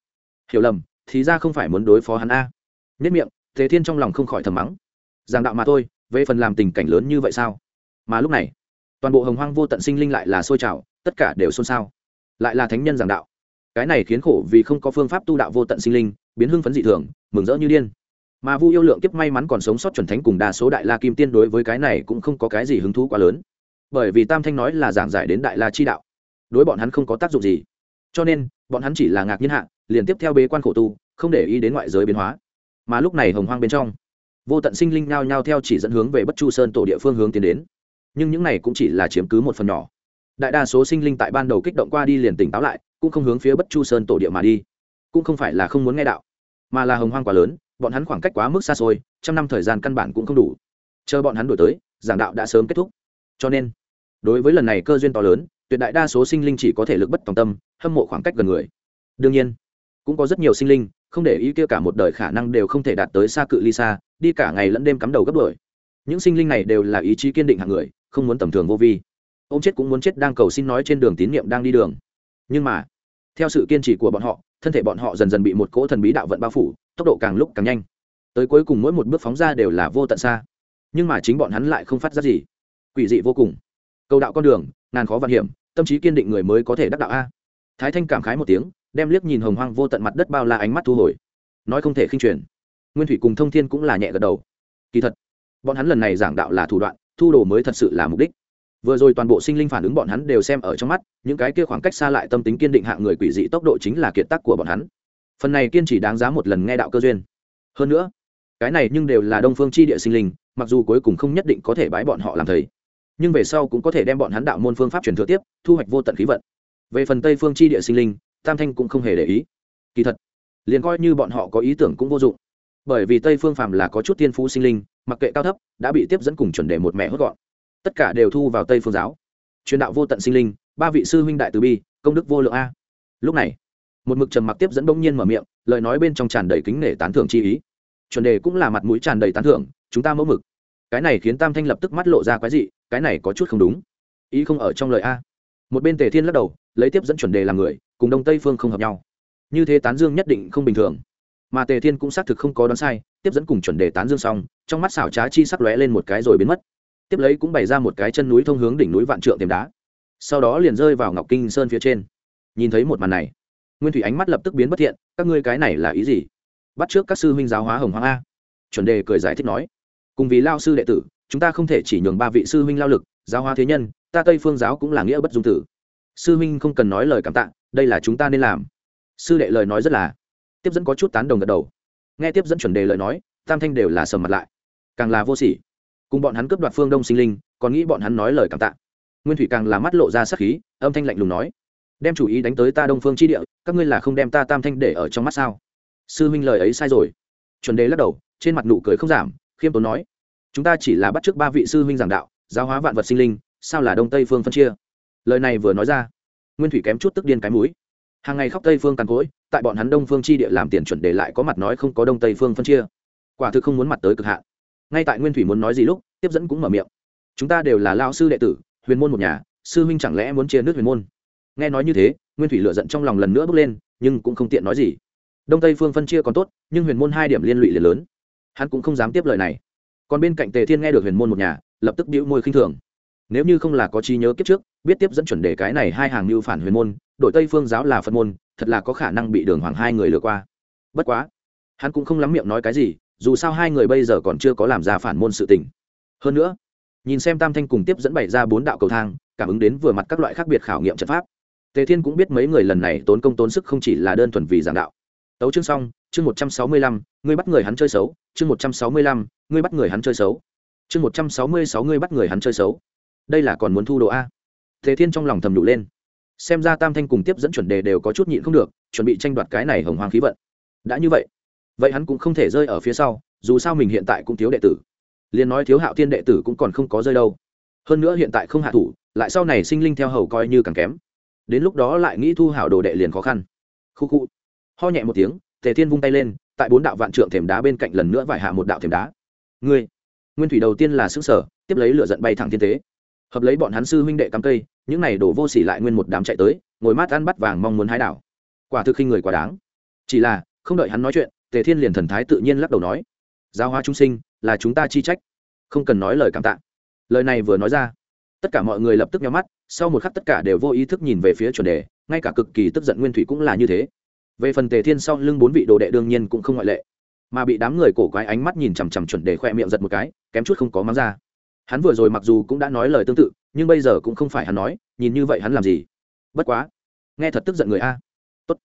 Hiểu lầm, thì ra không phải muốn đối phó hắn a. Nhất miệng, tề thiên trong lòng không khỏi thầm mắng. Giảng đạo mà thôi, về phần làm tình cảnh lớn như vậy sao? Mà lúc này, toàn bộ hồng hoang vô tận sinh linh lại là sôi trào, tất cả đều xôn xao. Lại là thánh nhân giảng đạo. Cái này khiến khổ vì không có phương pháp tu đạo vô tận sinh linh, biến hưng phấn dị thường, mừng rỡ như điên mà vu yêu lượng kiếp may mắn còn sống sót chuẩn thánh cùng đa số đại la kim tiên đối với cái này cũng không có cái gì hứng thú quá lớn. Bởi vì tam thanh nói là giảng giải đến đại la chi đạo, đối bọn hắn không có tác dụng gì. Cho nên, bọn hắn chỉ là ngạc nhiên hạ, liền tiếp theo bế quan khổ tu, không để ý đến ngoại giới biến hóa. Mà lúc này hồng hoang bên trong, vô tận sinh linh nhao nhao theo chỉ dẫn hướng về bất chu sơn tổ địa phương hướng tiến đến. Nhưng những này cũng chỉ là chiếm cứ một phần nhỏ. Đại đa số sinh linh tại ban đầu kích động qua đi liền tỉnh táo lại, cũng không hướng phía bất chu sơn tổ địa mà đi. Cũng không phải là không muốn nghe đạo, mà là hồng hoang quá lớn bọn hắn khoảng cách quá mức xa xôi, trăm năm thời gian căn bản cũng không đủ. Chờ bọn hắn đổi tới, giảng đạo đã sớm kết thúc. Cho nên, đối với lần này cơ duyên to lớn, tuyệt đại đa số sinh linh chỉ có thể lực bất tòng tâm, hâm mộ khoảng cách gần người. Đương nhiên, cũng có rất nhiều sinh linh, không để ý kia cả một đời khả năng đều không thể đạt tới xa cự ly xa, đi cả ngày lẫn đêm cắm đầu gấp đuổi. Những sinh linh này đều là ý chí kiên định hạng người, không muốn tầm thường vô vi. Ô m chết cũng muốn chết đang cầu xin nói trên đường tín nhiệm đang đi đường. Nhưng mà, theo sự kiên trì của bọn họ, thân thể bọn họ dần dần bị một cỗ thần bí đạo vận bao phủ tốc độ càng lúc càng nhanh. Tới cuối cùng mỗi một bước phóng ra đều là vô tận xa. Nhưng mà chính bọn hắn lại không phát ra gì. Quỷ dị vô cùng. Cầu đạo con đường, ngàn khó vạn hiểm, tâm trí kiên định người mới có thể đắc đạo a. Thái thanh cảm khái một tiếng, đem liếc nhìn hồng hoang vô tận mặt đất bao la ánh mắt thu hồi. Nói không thể khinh truyền. Nguyên thủy cùng thông thiên cũng là nhẹ gật đầu. Kỳ thật, bọn hắn lần này giảng đạo là thủ đoạn, thu đồ mới thật sự là mục đích. Vừa rồi toàn bộ sinh linh phản ứng bọn hắn đều xem ở trong mắt, những cái kia khoảng cách xa lại tâm tính kiên định hạng người quỷ dị tốc độ chính là kiệt tác của bọn hắn phần này kiên chỉ đáng giá một lần nghe đạo cơ duyên. Hơn nữa, cái này nhưng đều là đông phương chi địa sinh linh, mặc dù cuối cùng không nhất định có thể bái bọn họ làm thầy, nhưng về sau cũng có thể đem bọn hắn đạo môn phương pháp truyền thừa tiếp, thu hoạch vô tận khí vận. Về phần tây phương chi địa sinh linh, tam thanh cũng không hề để ý. Kỳ thật, liền coi như bọn họ có ý tưởng cũng vô dụng. Bởi vì tây phương phàm là có chút tiên phú sinh linh, mặc kệ cao thấp, đã bị tiếp dẫn cùng chuẩn đề một mẹ hốt gọn. Tất cả đều thu vào tây phương giáo. Truyền đạo vô tận sinh linh, ba vị sư huynh đại từ bi, công đức vô lượng a. Lúc này một mực trầm mặc tiếp dẫn bỗng nhiên mở miệng, lời nói bên trong tràn đầy kính nể tán thưởng chi ý. Chuẩn đề cũng là mặt mũi tràn đầy tán thưởng, chúng ta mẫu mực. Cái này khiến tam thanh lập tức mắt lộ ra quái dị, cái này có chút không đúng. Ý không ở trong lời a. Một bên tề thiên lắc đầu, lấy tiếp dẫn chuẩn đề làm người, cùng đông tây phương không hợp nhau. Như thế tán dương nhất định không bình thường. Mà tề thiên cũng xác thực không có đoán sai, tiếp dẫn cùng chuẩn đề tán dương xong, trong mắt xảo trá chi sắc lóe lên một cái rồi biến mất. Tiếp lấy cũng bày ra một cái chân núi thông hướng đỉnh núi vạn trượng tiềm đá. Sau đó liền rơi vào ngọc kinh sơn phía trên. Nhìn thấy một màn này nguyên thủy ánh mắt lập tức biến bất thiện, các ngươi cái này là ý gì? Bắt trước các sư huynh giáo hóa hồng hoàng a. Chuẩn đề cười giải thích nói, cùng vì lao sư đệ tử, chúng ta không thể chỉ nhường ba vị sư huynh lao lực, giáo hóa thế nhân, ta tây phương giáo cũng là nghĩa bất dung tử. Sư huynh không cần nói lời cảm tạ, đây là chúng ta nên làm. Sư đệ lời nói rất là, tiếp dẫn có chút tán đồng gật đầu. Nghe tiếp dẫn chuẩn đề lời nói, tam thanh đều là sầm mặt lại. Càng là vô sỉ. Cùng bọn hắn cướp đoạt phương đông sinh linh, còn nghĩ bọn hắn nói lời cảm tạ. Nguyên thủy càng là mắt lộ ra sắc khí, âm thanh lạnh lùng nói đem chủ ý đánh tới ta đông phương chi địa, các ngươi là không đem ta tam thanh để ở trong mắt sao? Sư huynh lời ấy sai rồi. Chuẩn đề lắc đầu, trên mặt nụ cười không giảm, khiêm tốn nói. Chúng ta chỉ là bắt chước ba vị sư huynh giảng đạo, giáo hóa vạn vật sinh linh, sao là đông tây phương phân chia? Lời này vừa nói ra, nguyên thủy kém chút tức điên cái mũi. Hàng ngày khóc tây phương càn cối, tại bọn hắn đông phương chi địa làm tiền chuẩn đề lại có mặt nói không có đông tây phương phân chia. Quả thực không muốn mặt tới cực hạn. Ngay tại nguyên thủy muốn nói gì lúc, tiếp dẫn cũng mở miệng. Chúng ta đều là lao sư đệ tử, huyền môn một nhà, sư huynh chẳng lẽ muốn chia nước huyền môn? Nghe nói như thế, nguyên thủy lựa giận trong lòng lần nữa bước lên, nhưng cũng không tiện nói gì. Đông tây phương phân chia còn tốt, nhưng huyền môn hai điểm liên lụy liền lớn. Hắn cũng không dám tiếp lời này. Còn bên cạnh tề thiên nghe được huyền môn một nhà, lập tức đĩu môi khinh thường. Nếu như không là có trí nhớ kiếp trước, biết tiếp dẫn chuẩn đề cái này hai hàng như phản huyền môn đội tây phương giáo là phật môn, thật là có khả năng bị đường hoàng hai người lừa qua. Bất quá, hắn cũng không lắm miệng nói cái gì, dù sao hai người bây giờ còn chưa có làm ra phản môn sự tình. Hơn nữa, nhìn xem tam thanh cùng tiếp dẫn bày ra bốn đạo cầu thang, cảm ứng đến vừa mặt các loại khác biệt khảo nghiệm trận pháp tề thiên cũng biết mấy người lần này tốn công tốn sức không chỉ là đơn thuần vì giảng đạo. Tấu chương xong, chương một trăm sáu mươi lăm, ngươi bắt người hắn chơi xấu, chương một trăm sáu mươi lăm, ngươi bắt người hắn chơi xấu. Chương một trăm sáu mươi sáu, ngươi bắt người hắn chơi xấu. Đây là còn muốn thu đồ a. Tề thiên trong lòng thầm đủ lên. Xem ra tam thanh cùng tiếp dẫn chuẩn đề đều có chút nhịn không được, chuẩn bị tranh đoạt cái này hồng hoàng khí vận. Đã như vậy vậy hắn cũng không thể rơi ở phía sau, dù sao mình hiện tại cũng thiếu đệ tử. Liền nói thiếu hạo thiên đệ tử cũng còn không có rơi đâu. Hơn nữa hiện tại không hạ thủ, lại sau này sinh linh theo hầu coi như càng kém đến lúc đó lại nghĩ thu hảo đồ đệ liền khó khăn. Khu khu. Ho nhẹ một tiếng, tề thiên vung tay lên, tại bốn đạo vạn trượng thềm đá bên cạnh lần nữa vải hạ một đạo thềm đá. Ngươi, nguyên thủy đầu tiên là xứ sở tiếp lấy lửa giận bay thẳng thiên tế hợp lấy bọn hắn sư huynh đệ cắm cây, những này đổ vô sỉ lại nguyên một đám chạy tới, ngồi mát ăn bắt vàng mong muốn hái đảo. Quả thực khi người quá đáng. Chỉ là, không đợi hắn nói chuyện, tề thiên liền thần thái tự nhiên lắc đầu nói giáo hóa trung sinh, là chúng ta chi trách. Không cần nói lời cảm tạ. Lời này vừa nói ra, tất cả mọi người lập tức nhắm mắt sau một khắc tất cả đều vô ý thức nhìn về phía chuẩn đề, ngay cả cực kỳ tức giận nguyên thủy cũng là như thế. Về phần tề thiên sau lưng bốn vị đồ đệ đương nhiên cũng không ngoại lệ. Mà bị đám người cổ quái ánh mắt nhìn chằm chằm chuẩn đề khoe miệng giật một cái, kém chút không có mắng ra. Hắn vừa rồi mặc dù cũng đã nói lời tương tự, nhưng bây giờ cũng không phải hắn nói, nhìn như vậy hắn làm gì? Bất quá, nghe thật tức giận người a. Tốt.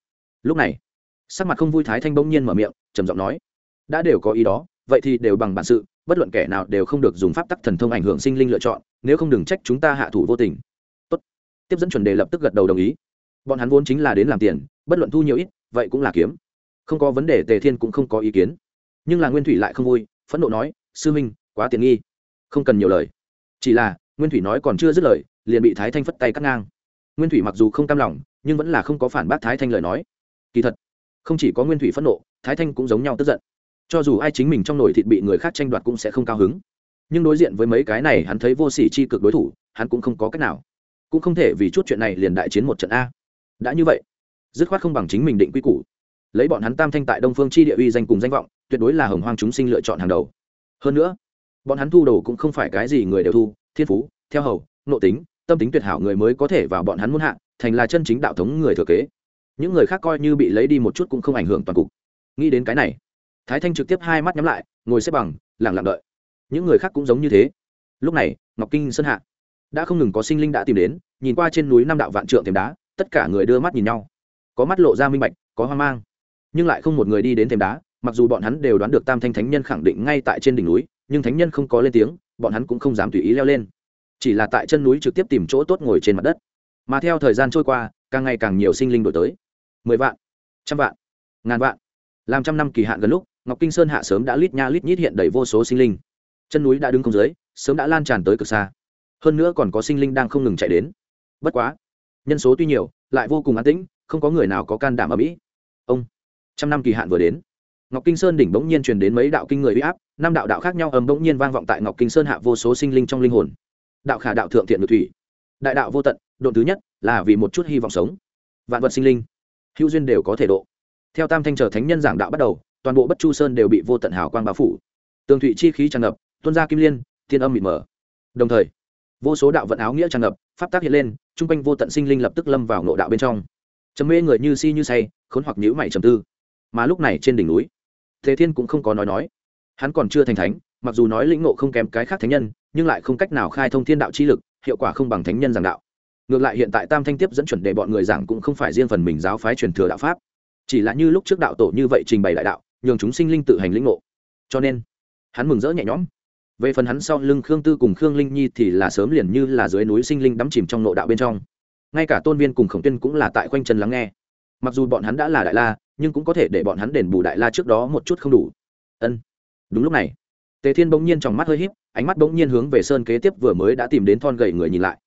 Lúc này, sắc mặt không vui thái thanh bỗng nhiên mở miệng, trầm giọng nói, đã đều có ý đó, vậy thì đều bằng bản sự, bất luận kẻ nào đều không được dùng pháp tắc thần thông ảnh hưởng sinh linh lựa chọn, nếu không đừng trách chúng ta hạ thủ vô tình tiếp dẫn chuẩn đề lập tức gật đầu đồng ý. Bọn hắn vốn chính là đến làm tiền, bất luận thu nhiều ít, vậy cũng là kiếm. Không có vấn đề, tề thiên cũng không có ý kiến. Nhưng là nguyên thủy lại không vui, phẫn nộ nói, sư minh, quá tiện nghi. Không cần nhiều lời. Chỉ là, nguyên thủy nói còn chưa dứt lời, liền bị thái thanh phất tay cắt ngang. Nguyên thủy mặc dù không cam lòng, nhưng vẫn là không có phản bác thái thanh lời nói. Kỳ thật, không chỉ có nguyên thủy phẫn nộ, thái thanh cũng giống nhau tức giận. Cho dù ai chính mình trong nồi thịt bị người khác tranh đoạt cũng sẽ không cao hứng. Nhưng đối diện với mấy cái này, hắn thấy vô s ỉ c h i cực đối thủ, hắn cũng không có cách nào cũng không thể vì chút chuyện này liền đại chiến một trận a. Đã như vậy, dứt khoát không bằng chính mình định quy củ. Lấy bọn hắn tam thanh tại đông phương chi địa uy danh cùng danh vọng, tuyệt đối là hồng hoang chúng sinh lựa chọn hàng đầu. Hơn nữa, bọn hắn thu đồ cũng không phải cái gì người đều thu, thiên phú, theo hầu nộ tính, tâm tính tuyệt hảo người mới có thể vào bọn hắn muôn hạ, thành là chân chính đạo thống người thừa kế. Những người khác coi như bị lấy đi một chút cũng không ảnh hưởng toàn cục. Nghĩ đến cái này, thái thanh trực tiếp hai mắt nhắm lại, ngồi xếp bằng lẳng lặng đợi. Những người khác cũng giống như thế. Lúc này, ngọc kinh sơn hạ đã không ngừng có sinh linh đã tìm đến, nhìn qua trên núi năm đạo vạn trượng thềm đá, tất cả người đưa mắt nhìn nhau. Có mắt lộ ra minh bạch, có hoang mang. Nhưng lại không một người đi đến thềm đá, mặc dù bọn hắn đều đoán được tam thanh thánh nhân khẳng định ngay tại trên đỉnh núi, nhưng thánh nhân không có lên tiếng, bọn hắn cũng không dám tùy ý leo lên. Chỉ là tại chân núi trực tiếp tìm chỗ tốt ngồi trên mặt đất. Mà theo thời gian trôi qua, càng ngày càng nhiều sinh linh đổi tới. Mười vạn, trăm vạn, ngàn vạn. Làm trăm năm kỳ hạn gần lúc, ngọc kinh sơn hạ sớm đã lít nha lít nhít hiện đầy vô số sinh linh. Chân núi đã đứng không dưới, sớm đã lan tràn tới cực xa hơn nữa còn có sinh linh đang không ngừng chạy đến. Bất quá, nhân số tuy nhiều, lại vô cùng an tĩnh, không có người nào có can đảm ở mỹ. Ông, trăm năm kỳ hạn vừa đến. Ngọc kinh sơn đỉnh bỗng nhiên truyền đến mấy đạo kinh người uy áp, năm đạo đạo khác nhau ầm bỗng nhiên vang vọng tại ngọc kinh sơn hạ vô số sinh linh trong linh hồn. Đạo khả đạo thượng thiện ngự thủy, đại đạo vô tận, độ thứ nhất là vì một chút hy vọng sống. Vạn vật sinh linh, hữu duyên đều có thể độ. Theo tam thanh trở thánh nhân giảng đạo bắt đầu, toàn bộ bất chu sơn đều bị vô tận hào quang bao phủ. Tường thụy chi khí tràn ngập, tuôn ra kim liên, thiên âm mịt mờ. Đồng thời vô số đạo vận áo nghĩa tràn ngập, pháp tác hiện lên, chung quanh vô tận sinh linh lập tức lâm vào nộ đạo bên trong. Trầm mê người như si như say, khốn hoặc nhữ mày trầm tư. Mà lúc này trên đỉnh núi thế thiên cũng không có nói nói. Hắn còn chưa thành thánh, mặc dù nói lĩnh ngộ không kém cái khác thánh nhân, nhưng lại không cách nào khai thông thiên đạo chi lực, hiệu quả không bằng thánh nhân giảng đạo. Ngược lại hiện tại tam thanh tiếp dẫn chuẩn đề bọn người giảng cũng không phải riêng phần mình giáo phái truyền thừa đạo pháp. Chỉ là như lúc trước đạo tổ như vậy trình bày đại đạo, nhường chúng sinh linh tự hành lĩnh ngộ. Cho nên, hắn mừng rỡ nhẹ nhõm về phần hắn sau lưng khương tư cùng khương linh nhi thì là sớm liền như là dưới núi sinh linh đắm chìm trong nộ đạo bên trong. Ngay cả tôn viên cùng khổng tuyên cũng là tại khoanh chân lắng nghe. Mặc dù bọn hắn đã là đại la, nhưng cũng có thể để bọn hắn đền bù đại la trước đó một chút không đủ. Ân. Đúng lúc này, tề thiên bỗng nhiên trong mắt hơi h í p ánh mắt bỗng nhiên hướng về sơn kế tiếp vừa mới đã tìm đến thon gầy người nhìn lại.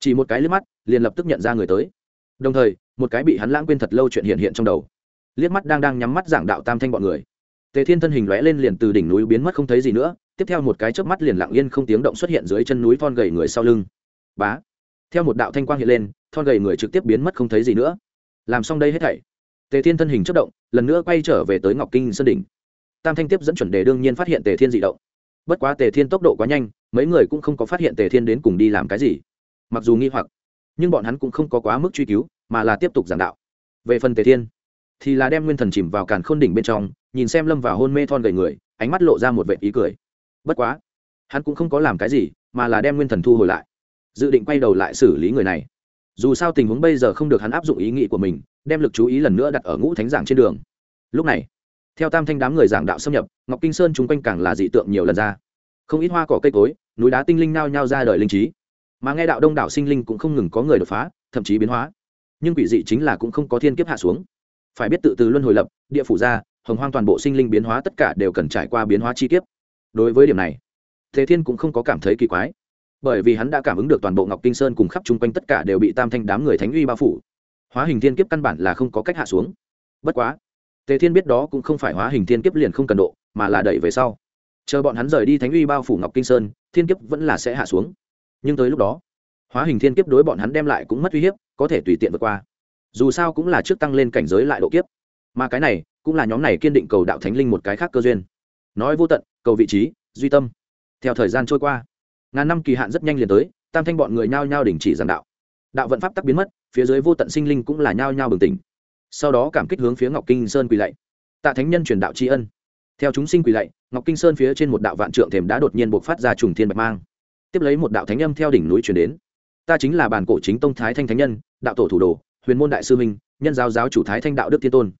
Chỉ một cái liếc mắt, liền lập tức nhận ra người tới. Đồng thời, một cái bị hắn lãng quên thật lâu chuyện hiện hiện trong đầu. Liếc mắt đang đang nhắm mắt giảng đạo tam thanh bọn người tề thiên thân hình lóe lên liền từ đỉnh núi biến mất không thấy gì nữa, tiếp theo một cái chớp mắt liền lặng yên không tiếng động xuất hiện dưới chân núi thon gầy người sau lưng. Bá! Theo một đạo thanh quang hiện lên, thon gầy người trực tiếp biến mất không thấy gì nữa. Làm xong đây hết thảy. Tề thiên thân hình chất động, lần nữa quay trở về tới ngọc kinh sơn đỉnh. Tam thanh tiếp dẫn chuẩn đề đương nhiên phát hiện tề thiên dị động. Bất quá tề thiên tốc độ quá nhanh, mấy người cũng không có phát hiện tề thiên đến cùng đi làm cái gì. Mặc dù nghi hoặc, nhưng bọn hắn cũng không có quá mức truy cứu, mà là tiếp tục giảng đạo. Về phần tề thiên, thì là đem nguyên thần chìm vào càn khôn đỉnh bên trong nhìn xem lâm vào hôn mê thon gầy người, ánh mắt lộ ra một vệ ý cười. Bất quá, hắn cũng không có làm cái gì, mà là đem nguyên thần thu hồi lại. Dự định quay đầu lại xử lý người này. Dù sao tình huống bây giờ không được hắn áp dụng ý nghĩ của mình, đem lực chú ý lần nữa đặt ở ngũ thánh giảng trên đường. Lúc này, theo tam thanh đám người giảng đạo xâm nhập, ngọc kinh sơn chung quanh càng là dị tượng nhiều lần ra. Không ít hoa cỏ cây cối, núi đá tinh linh nao nhao ra đời linh trí. Mà nghe đạo đông đảo sinh linh cũng không ngừng có người đột phá, thậm chí biến hóa. Nhưng quỷ dị chính là cũng không có thiên kiếp hạ xuống. Phải biết tự từ luân hồi lập, địa phủ ra hồng hoang toàn bộ sinh linh biến hóa tất cả đều cần trải qua biến hóa chi kiếp. Đối với điểm này, thế thiên cũng không có cảm thấy kỳ quái, bởi vì hắn đã cảm ứng được toàn bộ ngọc kinh sơn cùng khắp chung quanh tất cả đều bị tam thanh đám người thánh uy bao phủ. Hóa hình thiên kiếp căn bản là không có cách hạ xuống. Bất quá tề thiên biết đó cũng không phải hóa hình thiên kiếp liền không cần độ, mà là đẩy về sau. Chờ bọn hắn rời đi thánh uy bao phủ ngọc kinh sơn, thiên kiếp vẫn là sẽ hạ xuống. Nhưng tới lúc đó, hóa hình thiên kiếp đối bọn hắn đem lại cũng mất uy hiếp, có thể tùy tiện vượt qua. Dù sao cũng là trước tăng lên cảnh giới lại độ kiếp. Mà cái này cũng là nhóm này kiên định cầu đạo thánh linh một cái khác cơ duyên. Nói vô tận, cầu vị trí, duy tâm. Theo thời gian trôi qua, ngàn năm kỳ hạn rất nhanh liền tới, tam thanh bọn người nhao nhao đình chỉ giảng đạo. Đạo vận pháp tắc biến mất, phía dưới vô tận sinh linh cũng là nhao nhao bừng tỉnh. Sau đó cảm kích hướng phía ngọc kinh sơn quỳ lạy. Tạ thánh nhân truyền đạo tri ân. Theo chúng sinh quỳ lạy, ngọc kinh sơn phía trên một đạo vạn trượng thềm đã đột nhiên buộc phát ra trùng thiên bạch mang. Tiếp lấy một đạo thánh âm theo đỉnh núi truyền đến. Ta chính là bản cổ chính tông thái thanh thánh nhân, đạo tổ thủ đồ, huyền môn đại sư minh, nhân giáo giáo chủ thái thanh đạo đức tiên tôn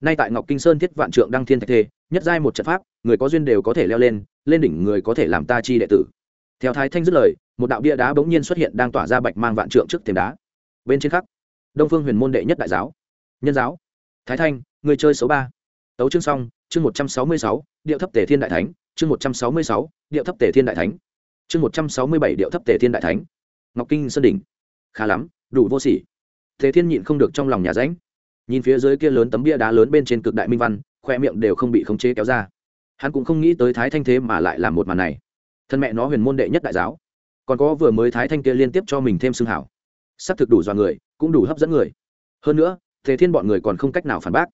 nay tại ngọc kinh sơn thiết vạn trượng đăng thiên thạch thê, nhất giai một trận pháp, người có duyên đều có thể leo lên lên đỉnh người có thể làm ta chi đệ tử. Theo thái thanh dứt lời, một đạo bia đá bỗng nhiên xuất hiện đang tỏa ra bạch mang vạn trượng trước thềm đá. Bên trên khắc, đông phương huyền môn đệ nhất đại giáo. Nhân giáo. Thái thanh, người chơi số ba. Tấu chương xong, chương một trăm sáu mươi sáu, điệu thấp tề thiên đại thánh, chương một trăm sáu mươi sáu, điệu thấp tề thiên đại thánh, chương một trăm sáu mươi bảy, điệu thấp tề thiên đại thánh. Ngọc kinh sơn đỉnh. Khá lắm, đủ vô sỉ. Thế thiên nhịn không được trong lòng nhà ránh nhìn phía dưới kia lớn tấm bia đá lớn bên trên cực đại minh văn, khoe miệng đều không bị khống chế kéo ra. Hắn cũng không nghĩ tới thái thanh thế mà lại làm một màn này. Thân mẹ nó huyền môn đệ nhất đại giáo. Còn có vừa mới thái thanh kia liên tiếp cho mình thêm xương hảo. S ắ c thực đủ dọa người, cũng đủ hấp dẫn người. Hơn nữa thế thiên bọn người còn không cách nào phản bác.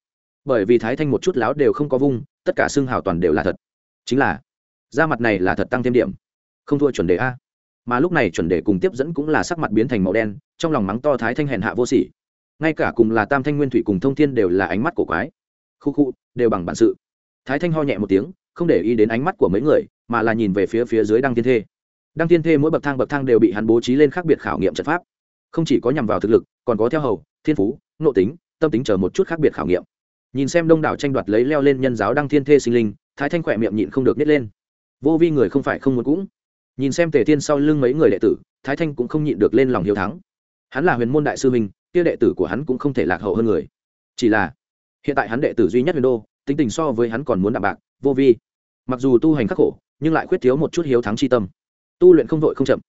Bởi vì thái thanh một chút láo đều không có vung, tất cả xương hảo toàn đều là thật. Chính là, da mặt này là thật tăng thêm điểm. Không thua chuẩn đề a. Mà lúc này chuẩn đề cùng tiếp dẫn cũng là sắc mặt biến thành màu đen, trong lòng mắng to thái thanh hèn hạ vô sỉ ngay cả cùng là tam thanh nguyên thủy cùng thông thiên đều là ánh mắt của quái. Khu khu, đều bằng bản sự. Thái thanh ho nhẹ một tiếng, không để ý đến ánh mắt của mấy người, mà là nhìn về phía phía dưới đăng thiên thê. Đăng thiên thê mỗi bậc thang bậc thang đều bị hắn bố trí lên khác biệt khảo nghiệm trận pháp. Không chỉ có nhằm vào thực lực, còn có theo hầu, thiên phú nộ tính, tâm tính chờ một chút khác biệt khảo nghiệm. Nhìn xem đông đảo tranh đoạt lấy leo lên nhân giáo đăng thiên thê sinh linh, thái thanh khỏe miệng nhịn không được nhét lên. Vô vi người không phải không muốn cũng. Nhìn xem tề thiên sau lưng mấy người đệ tử, thái thanh cũng không nhịn được lên lòng hiếu thắng hắn là huyền môn đại sư minh kia đệ tử của hắn cũng không thể lạc hậu hơn người. Chỉ là, hiện tại hắn đệ tử duy nhất huyền đô, tính tình so với hắn còn muốn đạm bạc, vô vi. Mặc dù tu hành khắc khổ, nhưng lại khuyết thiếu một chút hiếu thắng c h i tâm. Tu luyện không vội không chậm.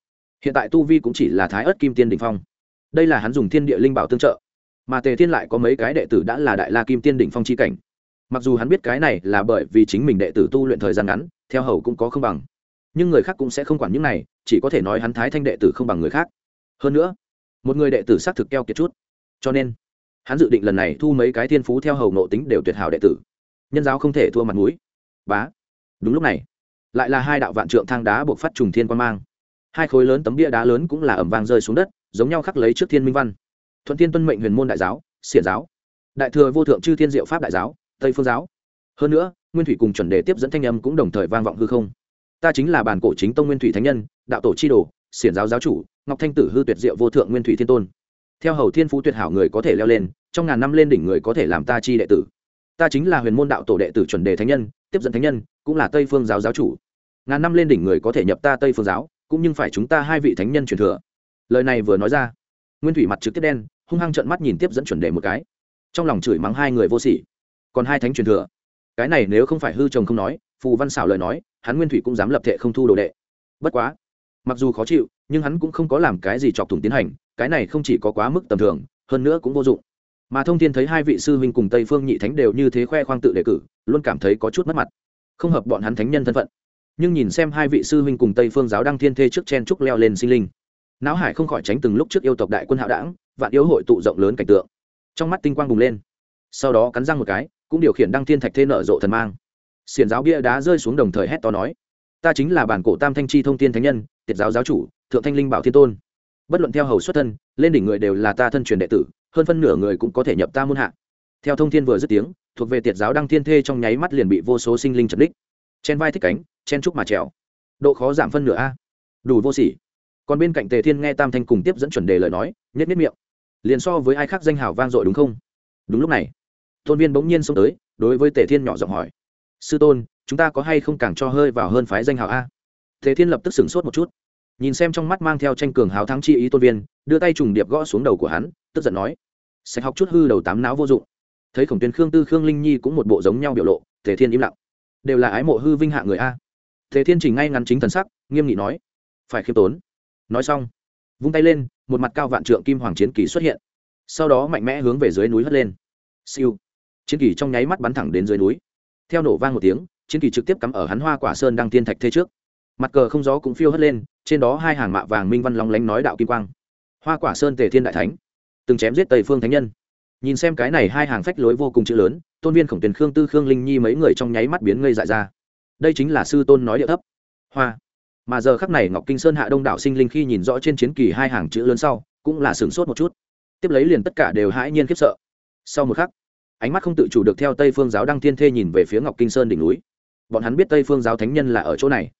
Hiện tại tu vi cũng chỉ là thái ớt kim tiên đ ỉ n h phong. Đây là hắn dùng thiên địa linh bảo tương trợ. Mà tề thiên lại có mấy cái đệ tử đã là đại la kim tiên đỉnh phong c h i cảnh. Mặc dù hắn biết cái này là bởi vì chính mình đệ tử tu luyện thời gian ngắn, theo hầu cũng có không bằng. Nhưng người khác cũng sẽ không quản những này, chỉ có thể nói hắn thái thanh đệ tử không bằng người khác. Hơn nữa một người đệ tử xác thực keo kiệt chút. Cho nên, hắn dự định lần này thu mấy cái thiên phú theo hầu nộ tính đều tuyệt hảo đệ tử. Nhân giáo không thể thua mặt mũi. Bá. Đúng lúc này, lại là hai đạo vạn trượng thang đá buộc phát trùng thiên quan mang. Hai khối lớn tấm bia đá lớn cũng là ẩm vang rơi xuống đất, giống nhau khắc lấy trước thiên minh văn. Thuận thiên tuân mệnh huyền môn đại giáo, xiển giáo. Đại thừa vô thượng chư thiên diệu pháp đại giáo, tây phương giáo. Hơn nữa, nguyên thủy cùng chuẩn đề tiếp dẫn thanh âm cũng đồng thời vang vọng hư không. Ta chính là bản cổ chính tông nguyên thủy thánh nhân, đạo tổ chi đồ xiển giáo giáo chủ, ngọc thanh tử hư tuyệt diệu vô thượng nguyên thủy thiên tôn. Theo hầu thiên phú tuyệt hảo người có thể leo lên, trong ngàn năm lên đỉnh người có thể làm ta chi đệ tử. Ta chính là huyền môn đạo tổ đệ tử chuẩn đề thánh nhân, tiếp dẫn thánh nhân, cũng là tây phương giáo giáo chủ. Ngàn năm lên đỉnh người có thể nhập ta tây phương giáo, cũng nhưng phải chúng ta hai vị thánh nhân truyền thừa. Lời này vừa nói ra, nguyên thủy mặt trực tiếp đen, hung hăng trợn mắt nhìn tiếp dẫn chuẩn đề một cái. Trong lòng chửi mắng hai người vô sỉ. Còn hai thánh truyền thừa. Cái này nếu không phải hư chồng không nói, phù văn xảo lời nói, hắn nguyên thủy cũng dám lập thệ không thu đồ đệ. Bất quá mặc dù khó chịu, nhưng hắn cũng không có làm cái gì chọc thủng tiến hành, cái này không chỉ có quá mức tầm thường, hơn nữa cũng vô dụng. Mà thông tin thấy hai vị sư huynh cùng tây phương nhị thánh đều như thế khoe khoang tự đề cử, luôn cảm thấy có chút mất mặt. Không hợp bọn hắn thánh nhân thân phận. Nhưng nhìn xem hai vị sư huynh cùng tây phương giáo đăng thiên thê trước chen trúc leo lên sinh linh. Não hải không khỏi tránh từng lúc trước yêu tộc đại quân hạo đảng vạn yếu hội tụ rộng lớn cảnh tượng. Trong mắt tinh quang bùng lên. Sau đó cắn răng một cái, cũng điều khiển đăng thiên thạch thê nở rộ thần mang. Xiển giáo bia đá rơi xuống đồng thời hét to nói ta chính là bản cổ tam thanh chi thông tiên thánh nhân, tiệt giáo giáo chủ, thượng thanh linh bảo thiên tôn. Bất luận theo hầu xuất thân, lên đỉnh người đều là ta thân truyền đệ tử, hơn phân nửa người cũng có thể nhập ta muôn hạ. Theo thông thiên vừa dứt tiếng, thuộc về tiệt giáo đăng thiên thê trong nháy mắt liền bị vô số sinh linh chật đích chen vai thích cánh, chen trúc mà trèo. Độ khó giảm phân nửa a. Đủ vô sỉ. Còn bên cạnh tề thiên nghe tam thanh cùng tiếp dẫn chuẩn đề lời nói nhất nhất miệng. Liền so với ai khác danh hào vang dội đúng không? Đúng lúc này, tôn viên bỗng nhiên xông tới, đối với tề thiên nhỏ giọng hỏi. Sư tôn chúng ta có hay không càng cho hơi vào hơn phái danh hào a? Thế thiên lập tức sửng sốt một chút. Nhìn xem trong mắt mang theo tranh cường hào thắng chi ý tôn viên, đưa tay trùng điệp gõ xuống đầu của hắn, tức giận nói, sạch học chút hư đầu tám não vô dụng. Thấy khổng tuyến khương, tư khương linh nhi cũng một bộ giống nhau biểu lộ, thế thiên im lặng. Đều là ái mộ hư vinh hạ người a. Thế thiên chỉnh ngay ngắn chính thần sắc, nghiêm nghị nói, phải khiêm tốn. Nói xong, vung tay lên, một mặt cao vạn trượng kim hoàng chiến kỳ xuất hiện. Sau đó mạnh mẽ hướng về dưới núi hất lên. Siêu. Chiến kỳ trong nháy mắt bắn thẳng đến dưới núi. Theo nổ vang một tiếng chiến kỳ trực tiếp cắm ở hắn hoa quả sơn đăng tiên thạch thế trước. Mặt cờ không gió cũng phiêu hất lên, trên đó hai hàng mạ vàng minh văn long lánh nói đạo kim quang. Hoa quả sơn tề thiên đại thánh, từng chém giết tây phương thánh nhân. Nhìn xem cái này hai hàng phách lối vô cùng chữ lớn, tôn viên khổng tiền khương tư khương linh nhi mấy người trong nháy mắt biến ngây dại ra. Đây chính là sư tôn nói địa thấp. Hoa. Mà giờ khắc này ngọc kinh sơn hạ đông đảo sinh linh khi nhìn rõ trên chiến kỳ hai hàng chữ lớn sau, cũng là sửng sốt một chút. Tiếp lấy liền tất cả đều hãi nhiên khiếp sợ. Sau một khắc, ánh mắt không tự chủ được theo tây phương giáo đăng thiên thê nhìn về phía ngọc kinh sơn đỉnh núi bọn hắn biết tây phương giáo thánh nhân là ở chỗ này.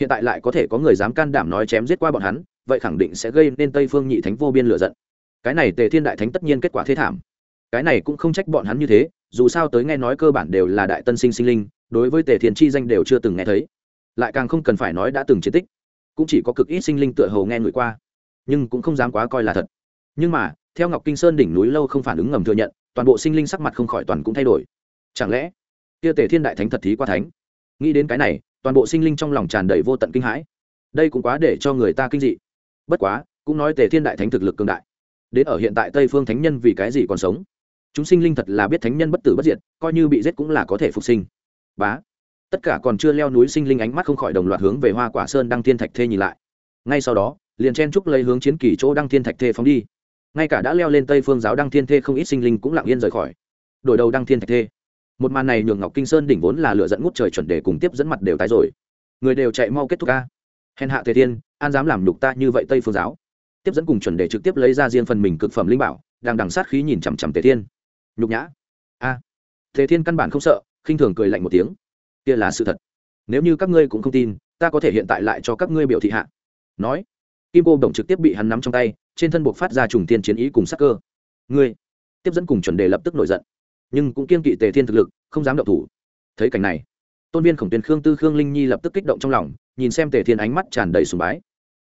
Hiện tại lại có thể có người dám can đảm nói chém giết qua bọn hắn, vậy khẳng định sẽ gây nên tây phương nhị thánh vô biên lựa giận. Cái này tề thiên đại thánh tất nhiên kết quả thế thảm. Cái này cũng không trách bọn hắn như thế, dù sao tới nghe nói cơ bản đều là đại tân sinh sinh linh, đối với tề thiên chi danh đều chưa từng nghe thấy. Lại càng không cần phải nói đã từng chiến tích, cũng chỉ có cực ít sinh linh tựa hầu nghe người qua, nhưng cũng không dám quá coi là thật. Nhưng mà, theo ngọc kinh sơn đỉnh núi lâu không phản ứng ngầm thừa nhận, toàn bộ sinh linh sắc mặt không khỏi toàn cũng thay đổi. Chẳng lẽ, kia tề thiên đại thánh thật thí qua thánh? Nghĩ đến cái này, toàn bộ sinh linh trong lòng tràn đầy vô tận kinh hãi. Đây cũng quá để cho người ta kinh dị. Bất quá, cũng nói tề thiên đại thánh thực lực cường đại. Đến ở hiện tại tây phương thánh nhân vì cái gì còn sống? Chúng sinh linh thật là biết thánh nhân bất tử bất diệt, coi như bị giết cũng là có thể phục sinh. Bá. Tất cả còn chưa leo núi sinh linh ánh mắt không khỏi đồng loạt hướng về hoa quả sơn đăng thiên thạch thê nhìn lại. Ngay sau đó, liền chen trúc lấy hướng chiến kỳ chỗ đăng thiên thạch thê phóng đi. Ngay cả đã leo lên tây phương giáo đăng thiên thê không ít sinh linh cũng lặng yên rời khỏi. Đổi đầu đăng thiên thạch thê một màn này nhường ngọc kinh sơn đỉnh vốn là lửa dẫn ngút trời chuẩn để cùng tiếp dẫn mặt đều tái rồi. Người đều chạy mau kết thúc ca hèn hạ tề thiên, an dám làm nhục ta như vậy tây phương giáo. Tiếp dẫn cùng chuẩn để trực tiếp lấy ra riêng phần mình cực phẩm linh bảo, đang đằng sát khí nhìn chằm chằm tề thiên. Nhục nhã. A. Tề thiên căn bản không sợ, khinh thường cười lạnh một tiếng. Kia là sự thật. Nếu như các ngươi cũng không tin, ta có thể hiện tại lại cho các ngươi biểu thị hạ. Nói. Kim cô đồng trực tiếp bị hắn nắm trong tay, trên thân buộc phát ra trùng tiên chiến ý cùng sắc cơ. Ngươi. Tiếp dẫn cùng chuẩn đề lập tức nổi giận nhưng cũng kiên kỵ tề thiên thực lực, không dám động thủ. Thấy cảnh này, tôn viên khổng tuyên khương tư khương linh nhi lập tức kích động trong lòng, nhìn xem tề thiên ánh mắt tràn đầy sùng bái.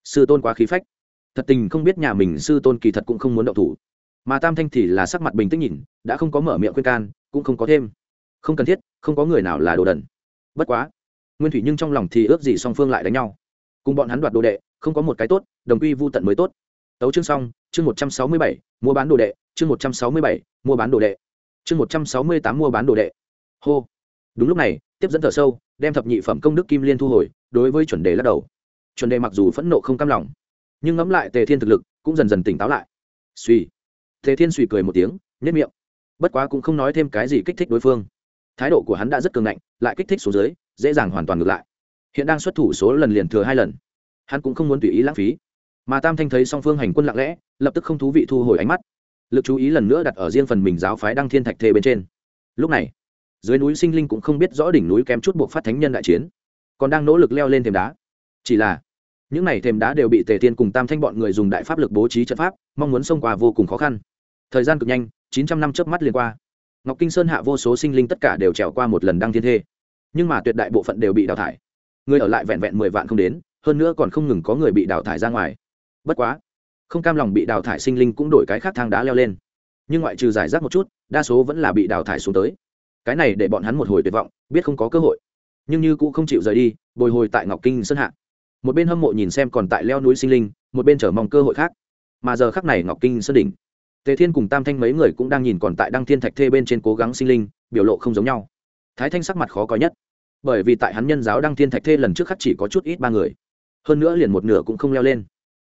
Sư tôn quá khí phách. Thật tình không biết nhà mình sư tôn kỳ thật cũng không muốn động thủ. Mà tam thanh thì là sắc mặt bình tĩnh nhìn, đã không có mở miệng khuyên can, cũng không có thêm. Không cần thiết, không có người nào là đồ đần. Bất quá, nguyên thủy nhưng trong lòng thì ước gì song phương lại đánh nhau. Cùng bọn hắn đoạt đồ đệ, không có một cái tốt, đồng quy vô tận mới tốt. Tấu chương xong, chương một trăm sáu mươi bảy, mua bán đồ đệ, chương một trăm sáu mươi bảy, mua bán đồ đệ chương một trăm sáu mươi tám mua bán đồ đệ. Hô. Đúng lúc này, tiếp dẫn thở sâu, đem thập nhị phẩm công đức kim liên thu hồi, đối với chuẩn đề lắc đầu. Chuẩn đề mặc dù phẫn nộ không cam lòng, nhưng ngẫm lại tề thiên thực lực, cũng dần dần tỉnh táo lại. Suy tề thiên suy cười một tiếng nhất miệng. Bất quá cũng không nói thêm cái gì kích thích đối phương. Thái độ của hắn đã rất cường ngạnh, lại kích thích số dưới, dễ dàng hoàn toàn ngược lại. Hiện đang xuất thủ số lần liền thừa hai lần. Hắn cũng không muốn tùy ý lãng phí. Mà tam thanh thấy song phương hành quân lặng lẽ, lập tức không thú vị thu hồi ánh mắt lực chú ý lần nữa đặt ở riêng phần mình giáo phái đăng thiên thạch thê bên trên. Lúc này, dưới núi sinh linh cũng không biết rõ đỉnh núi kém chút buộc phát thánh nhân đại chiến, còn đang nỗ lực leo lên thềm đá. Chỉ là, những này thềm đá đều bị tề tiên cùng tam thanh bọn người dùng đại pháp lực bố trí trận pháp, mong muốn xông qua vô cùng khó khăn. Thời gian cực nhanh, chín trăm năm trước mắt liền qua. Ngọc kinh sơn hạ vô số sinh linh tất cả đều trèo qua một lần đăng thiên thê. Nhưng mà tuyệt đại bộ phận đều bị đào thải. Người ở lại vẹn vẹn mười vạn không đến, hơn nữa còn không ngừng có người bị đào thải ra ngoài. Bất quá không cam lòng bị đào thải sinh linh cũng đổi cái khác thang đá leo lên. Nhưng ngoại trừ giải rác một chút, đa số vẫn là bị đào thải xuống tới. Cái này để bọn hắn một hồi tuyệt vọng, biết không có cơ hội. Nhưng như cũng không chịu rời đi, bồi hồi tại ngọc kinh sơn hạ. Một bên hâm mộ nhìn xem còn tại leo núi sinh linh, một bên chờ mong cơ hội khác. Mà giờ khắc này ngọc kinh sơn đỉnh, tề thiên cùng tam thanh mấy người cũng đang nhìn còn tại đăng thiên thạch thê bên trên cố gắng sinh linh, biểu lộ không giống nhau. Thái thanh sắc mặt khó có nhất, bởi vì tại hắn nhân giáo đăng thiên thạch thê lần trước khắc chỉ có chút ít ba người. Hơn nữa liền một nửa cũng không leo lên.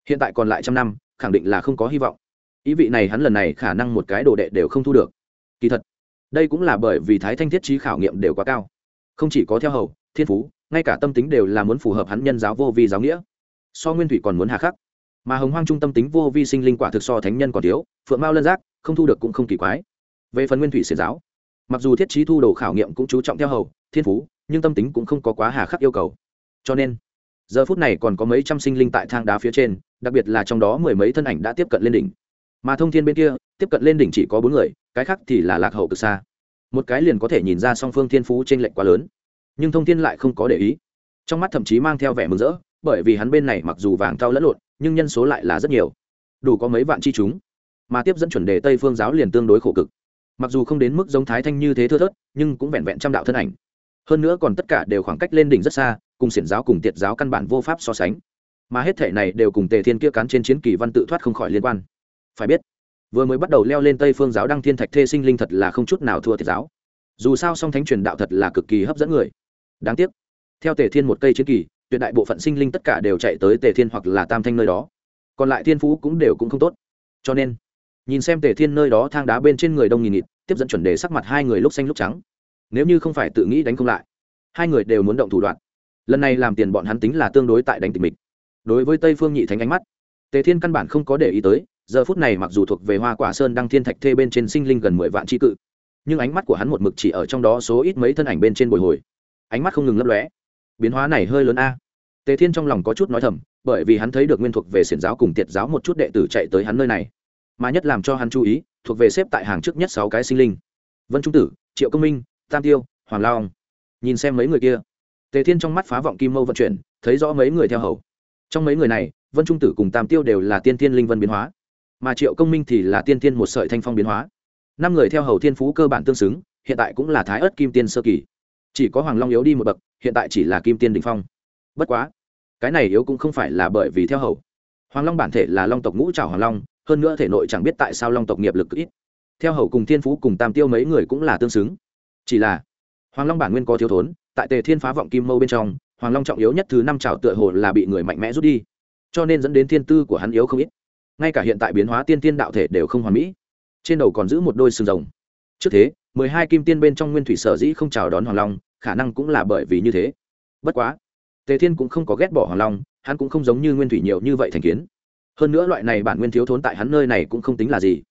Hiện tại còn lại trăm năm khẳng định là không có hy vọng. Ý vị này hắn lần này khả năng một cái đồ đệ đều không thu được. Kỳ thật, đây cũng là bởi vì thái thanh thiết trí khảo nghiệm đều quá cao. Không chỉ có theo hầu, thiên phú, ngay cả tâm tính đều là muốn phù hợp hắn nhân giáo vô vi giáo nghĩa. So nguyên thủy còn muốn hà khắc. Mà hồng hoang trung tâm tính vô vi sinh linh quả thực so thánh nhân còn thiếu, phượng mao lân giác, không thu được cũng không kỳ quái. Về phần nguyên thủy xiển giáo, mặc dù thiết trí thu đồ khảo nghiệm cũng chú trọng theo hầu, thiên phú, nhưng tâm tính cũng không có quá hà khắc yêu cầu. Cho nên giờ phút này còn có mấy trăm sinh linh tại thang đá phía trên, đặc biệt là trong đó mười mấy thân ảnh đã tiếp cận lên đỉnh. Mà thông thiên bên kia, tiếp cận lên đỉnh chỉ có bốn người, cái khác thì là lạc hậu cực xa. Một cái liền có thể nhìn ra song phương thiên phú t r ê n lệch quá lớn, nhưng thông thiên lại không có để ý. Trong mắt thậm chí mang theo vẻ mừng rỡ, bởi vì hắn bên này mặc dù vàng thao lẫn lộn, nhưng nhân số lại là rất nhiều. Đủ có mấy vạn chi chúng. Mà tiếp dẫn chuẩn đề tây phương giáo liền tương đối khổ cực. Mặc dù không đến mức giống thái thanh như thế thưa thớt, nhưng cũng vẹn vẹn trăm đạo thân ảnh hơn nữa còn tất cả đều khoảng cách lên đỉnh rất xa, cùng xiển giáo cùng tiệt giáo căn bản vô pháp so sánh. Mà hết thể này đều cùng tề thiên kia cán trên chiến kỳ văn tự thoát không khỏi liên quan. Phải biết, vừa mới bắt đầu leo lên tây phương giáo đăng thiên thạch thê sinh linh thật là không chút nào thua thiệt giáo. Dù sao song thánh truyền đạo thật là cực kỳ hấp dẫn người. Đáng tiếc, theo tề thiên một cây chiến kỳ, tuyệt đại bộ phận sinh linh tất cả đều chạy tới tề thiên hoặc là tam thanh nơi đó. Còn lại thiên phú cũng đều cũng không tốt. Cho nên, nhìn xem tề thiên nơi đó thang đá bên trên người đông nghìn nghịt, tiếp dẫn chuẩn đề sắc mặt hai người lúc xanh lúc trắng nếu như không phải tự nghĩ đánh không lại. Hai người đều muốn động thủ đoạn. Lần này làm tiền bọn hắn tính là tương đối tại đánh tình mình. Đối với tây phương nhị thánh ánh mắt, tề thiên căn bản không có để ý tới, giờ phút này mặc dù thuộc về hoa quả sơn đăng thiên thạch thê bên trên sinh linh gần mười vạn tri cự, nhưng ánh mắt của hắn một mực chỉ ở trong đó số ít mấy thân ảnh bên trên bồi hồi. Ánh mắt không ngừng lấp lóe. Biến hóa này hơi lớn a. Tề thiên trong lòng có chút nói thầm, bởi vì hắn thấy được nguyên thuộc về xiển giáo cùng tiệt giáo một chút đệ tử chạy tới hắn nơi này. Mà nhất làm cho hắn chú ý, thuộc về xếp tại hàng trước nhất sáu cái sinh linh. Vân trung tử, triệu công minh tam tiêu hoàng Long, nhìn xem mấy người kia. Tề thiên trong mắt phá vọng kim mâu vận chuyển thấy rõ mấy người theo hầu. Trong mấy người này vân trung tử cùng tam tiêu đều là tiên thiên linh vân biến hóa. Mà triệu công minh thì là tiên thiên một sợi thanh phong biến hóa. Năm người theo hầu thiên phú cơ bản tương xứng hiện tại cũng là thái ớt kim tiên sơ kỳ. Chỉ có hoàng long yếu đi một bậc hiện tại chỉ là kim tiên đình phong. Bất quá cái này yếu cũng không phải là bởi vì theo hầu. Hoàng long bản thể là long tộc ngũ trào hoàng long hơn nữa thể nội chẳng biết tại sao long tộc nghiệp lực ít. Theo hầu cùng thiên phú cùng tam tiêu mấy người cũng là tương xứng chỉ là, hoàng long bản nguyên có thiếu thốn, tại tề thiên phá vọng kim mâu bên trong, hoàng long trọng yếu nhất thứ năm trào tựa hồ là bị người mạnh mẽ rút đi, cho nên dẫn đến thiên tư của hắn yếu không ít. Ngay cả hiện tại biến hóa tiên tiên đạo thể đều không hoàn mỹ, trên đầu còn giữ một đôi sừng rồng. Trước thế, mười hai kim tiên bên trong nguyên thủy sở dĩ không chào đón hoàng long, khả năng cũng là bởi vì như thế. Bất quá, tề thiên cũng không có ghét bỏ hoàng long, hắn cũng không giống như nguyên thủy nhiều như vậy thành kiến. Hơn nữa loại này bản nguyên thiếu thốn tại hắn nơi này cũng không tính là gì.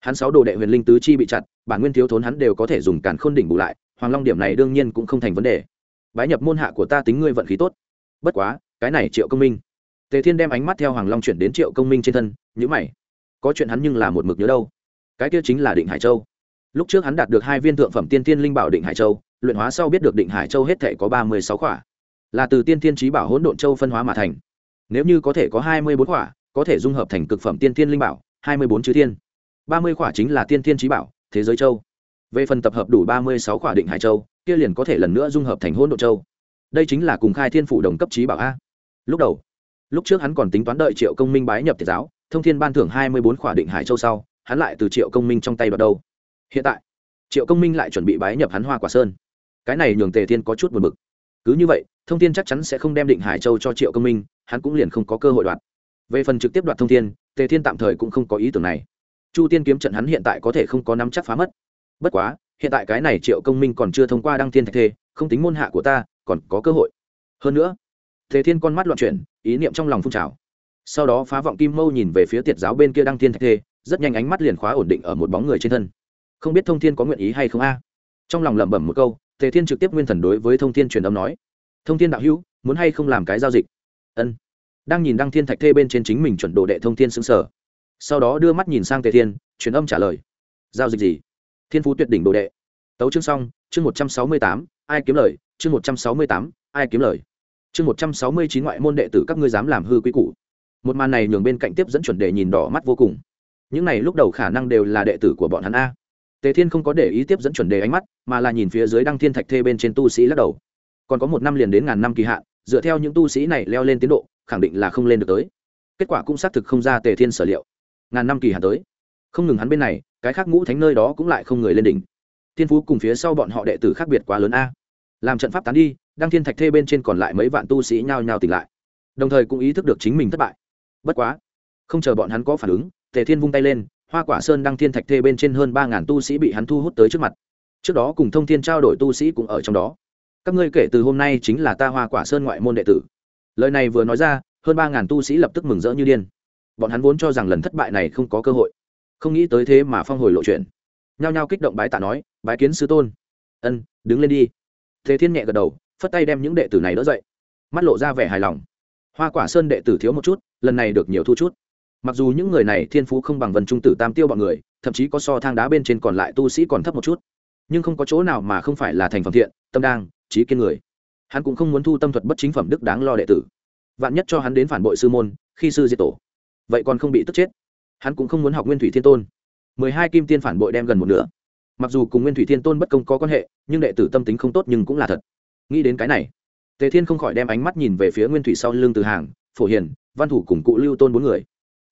Hắn sáu đồ đệ huyền linh tứ chi bị chặt bản nguyên thiếu thốn hắn đều có thể dùng càn khôn đỉnh bù lại, hoàng long điểm này đương nhiên cũng không thành vấn đề. Bái nhập môn hạ của ta tính ngươi vận khí tốt. Bất quá, cái này triệu công minh. Tề thiên đem ánh mắt theo hoàng long chuyển đến triệu công minh trên thân nhữ mày. Có chuyện hắn nhưng là một mực nhớ đâu. Cái kia chính là định hải châu. Lúc trước hắn đạt được hai viên thượng phẩm tiên tiên linh bảo định hải châu, luyện hóa sau biết được định hải châu hết thể có ba mươi sáu khỏa. Là từ tiên tiên trí bảo hỗn độn châu phân hóa mà thành. Nếu như có thể có hai mươi bốn khỏa, có thể dung hợp thành cực phẩm tiên tiên linh bảo, hai mươi bốn chữ tiên ba mươi khỏa chính là tiên tiên trí bảo thế giới châu. Về phần tập hợp đủ ba mươi sáu khỏa định hải châu, kia liền có thể lần nữa dung hợp thành hỗn độ châu. Đây chính là cùng khai thiên phủ đồng cấp trí bảo a. Lúc đầu, lúc trước hắn còn tính toán đợi triệu công minh bái nhập thiệt giáo, thông thiên ban thưởng hai mươi bốn khỏa định hải châu sau, hắn lại từ triệu công minh trong tay vào đâu. Hiện tại, triệu công minh lại chuẩn bị bái nhập hắn hoa quả sơn. Cái này nhường tề thiên có chút buồn bực. Cứ như vậy, thông thiên chắc chắn sẽ không đem định hải châu cho triệu công minh, hắn cũng liền không có cơ hội đoạt. Về phần trực tiếp đoạt thông thiên, tề thiên tạm thời cũng không có ý tưởng này chu tiên kiếm trận hắn hiện tại có thể không có nắm chắc phá mất. Bất quá, hiện tại cái này triệu công minh còn chưa thông qua đăng thiên thạch thê, không tính môn hạ của ta, còn có cơ hội. Hơn nữa thế thiên con mắt loạn chuyển, ý niệm trong lòng phun trào. Sau đó phá vọng kim mâu nhìn về phía tiệt giáo bên kia đăng thiên thạch thê, rất nhanh ánh mắt liền khóa ổn định ở một bóng người trên thân. Không biết thông thiên có nguyện ý hay không a? Trong lòng lẩm bẩm một câu, tề thiên trực tiếp nguyên thần đối với thông thiên truyền âm nói. Thông thiên đạo hữu, muốn hay không làm cái giao dịch? Ân. Đang nhìn đăng thiên thạch thê bên trên chính mình chuẩn đồ đệ thông thiên xứng sở sau đó đưa mắt nhìn sang tề thiên, truyền âm trả lời. Giao dịch gì? Thiên phú tuyệt đỉnh đồ đệ. Tấu chương xong, chương một trăm sáu mươi tám, ai kiếm lời? Chương một trăm sáu mươi tám, ai kiếm lời? Chương một trăm sáu mươi chín ngoại môn đệ tử các ngươi dám làm hư quý cụ? một màn này nhường bên cạnh tiếp dẫn chuẩn đề nhìn đỏ mắt vô cùng. Những này lúc đầu khả năng đều là đệ tử của bọn hắn a. Tề thiên không có để ý tiếp dẫn chuẩn đề ánh mắt, mà là nhìn phía dưới đăng thiên thạch thê bên trên tu sĩ lắc đầu. Còn có một năm liền đến ngàn năm kỳ hạn, dựa theo những tu sĩ này leo lên tiến độ, khẳng định là không lên được tới. Kết quả cũng xác thực không ra tề thiên sở liệu ngàn năm kỳ hạn tới. Không ngừng hắn bên này, cái khác ngũ thánh nơi đó cũng lại không người lên đỉnh. Thiên phú cùng phía sau bọn họ đệ tử khác biệt quá lớn a. Làm trận pháp tán đi, đăng thiên thạch thê bên trên còn lại mấy vạn tu sĩ nhao nhao tỉnh lại. Đồng thời cũng ý thức được chính mình thất bại. Bất quá, không chờ bọn hắn có phản ứng, tề thiên vung tay lên, hoa quả sơn đăng thiên thạch thê bên trên hơn ba ngàn tu sĩ bị hắn thu hút tới trước mặt. Trước đó cùng thông thiên trao đổi tu sĩ cũng ở trong đó. Các ngươi kể từ hôm nay chính là ta hoa quả sơn ngoại môn đệ tử. Lời này vừa nói ra, hơn ba ngàn tu sĩ lập tức mừng rỡ như điên bọn hắn vốn cho rằng lần thất bại này không có cơ hội. Không nghĩ tới thế mà phong hồi lộ chuyện. Nhao nhao kích động bái tạ nói, bái kiến sư tôn. Ân, đứng lên đi. Thế thiên nhẹ gật đầu, phất tay đem những đệ tử này đỡ dậy. Mắt lộ ra vẻ hài lòng. Hoa quả sơn đệ tử thiếu một chút, lần này được nhiều thu chút. Mặc dù những người này thiên phú không bằng vần trung tử tam tiêu bọn người, thậm chí có so thang đá bên trên còn lại tu sĩ còn thấp một chút. Nhưng không có chỗ nào mà không phải là thành phẩm thiện, tâm đang, trí kiên người. Hắn cũng không muốn thu tâm thuật bất chính phẩm đức đáng lo đệ tử. Vạn nhất cho hắn đến phản bội sư môn, khi sư diệt tổ vậy còn không bị tức chết. Hắn cũng không muốn học nguyên thủy thiên tôn. Mười hai kim tiên phản bội đem gần một nửa. Mặc dù cùng nguyên thủy thiên tôn bất công có quan hệ, nhưng đệ tử tâm tính không tốt nhưng cũng là thật. Nghĩ đến cái này, tề thiên không khỏi đem ánh mắt nhìn về phía nguyên thủy sau lưng từ hàng, phổ hiền, văn thủ cùng cụ lưu tôn bốn người.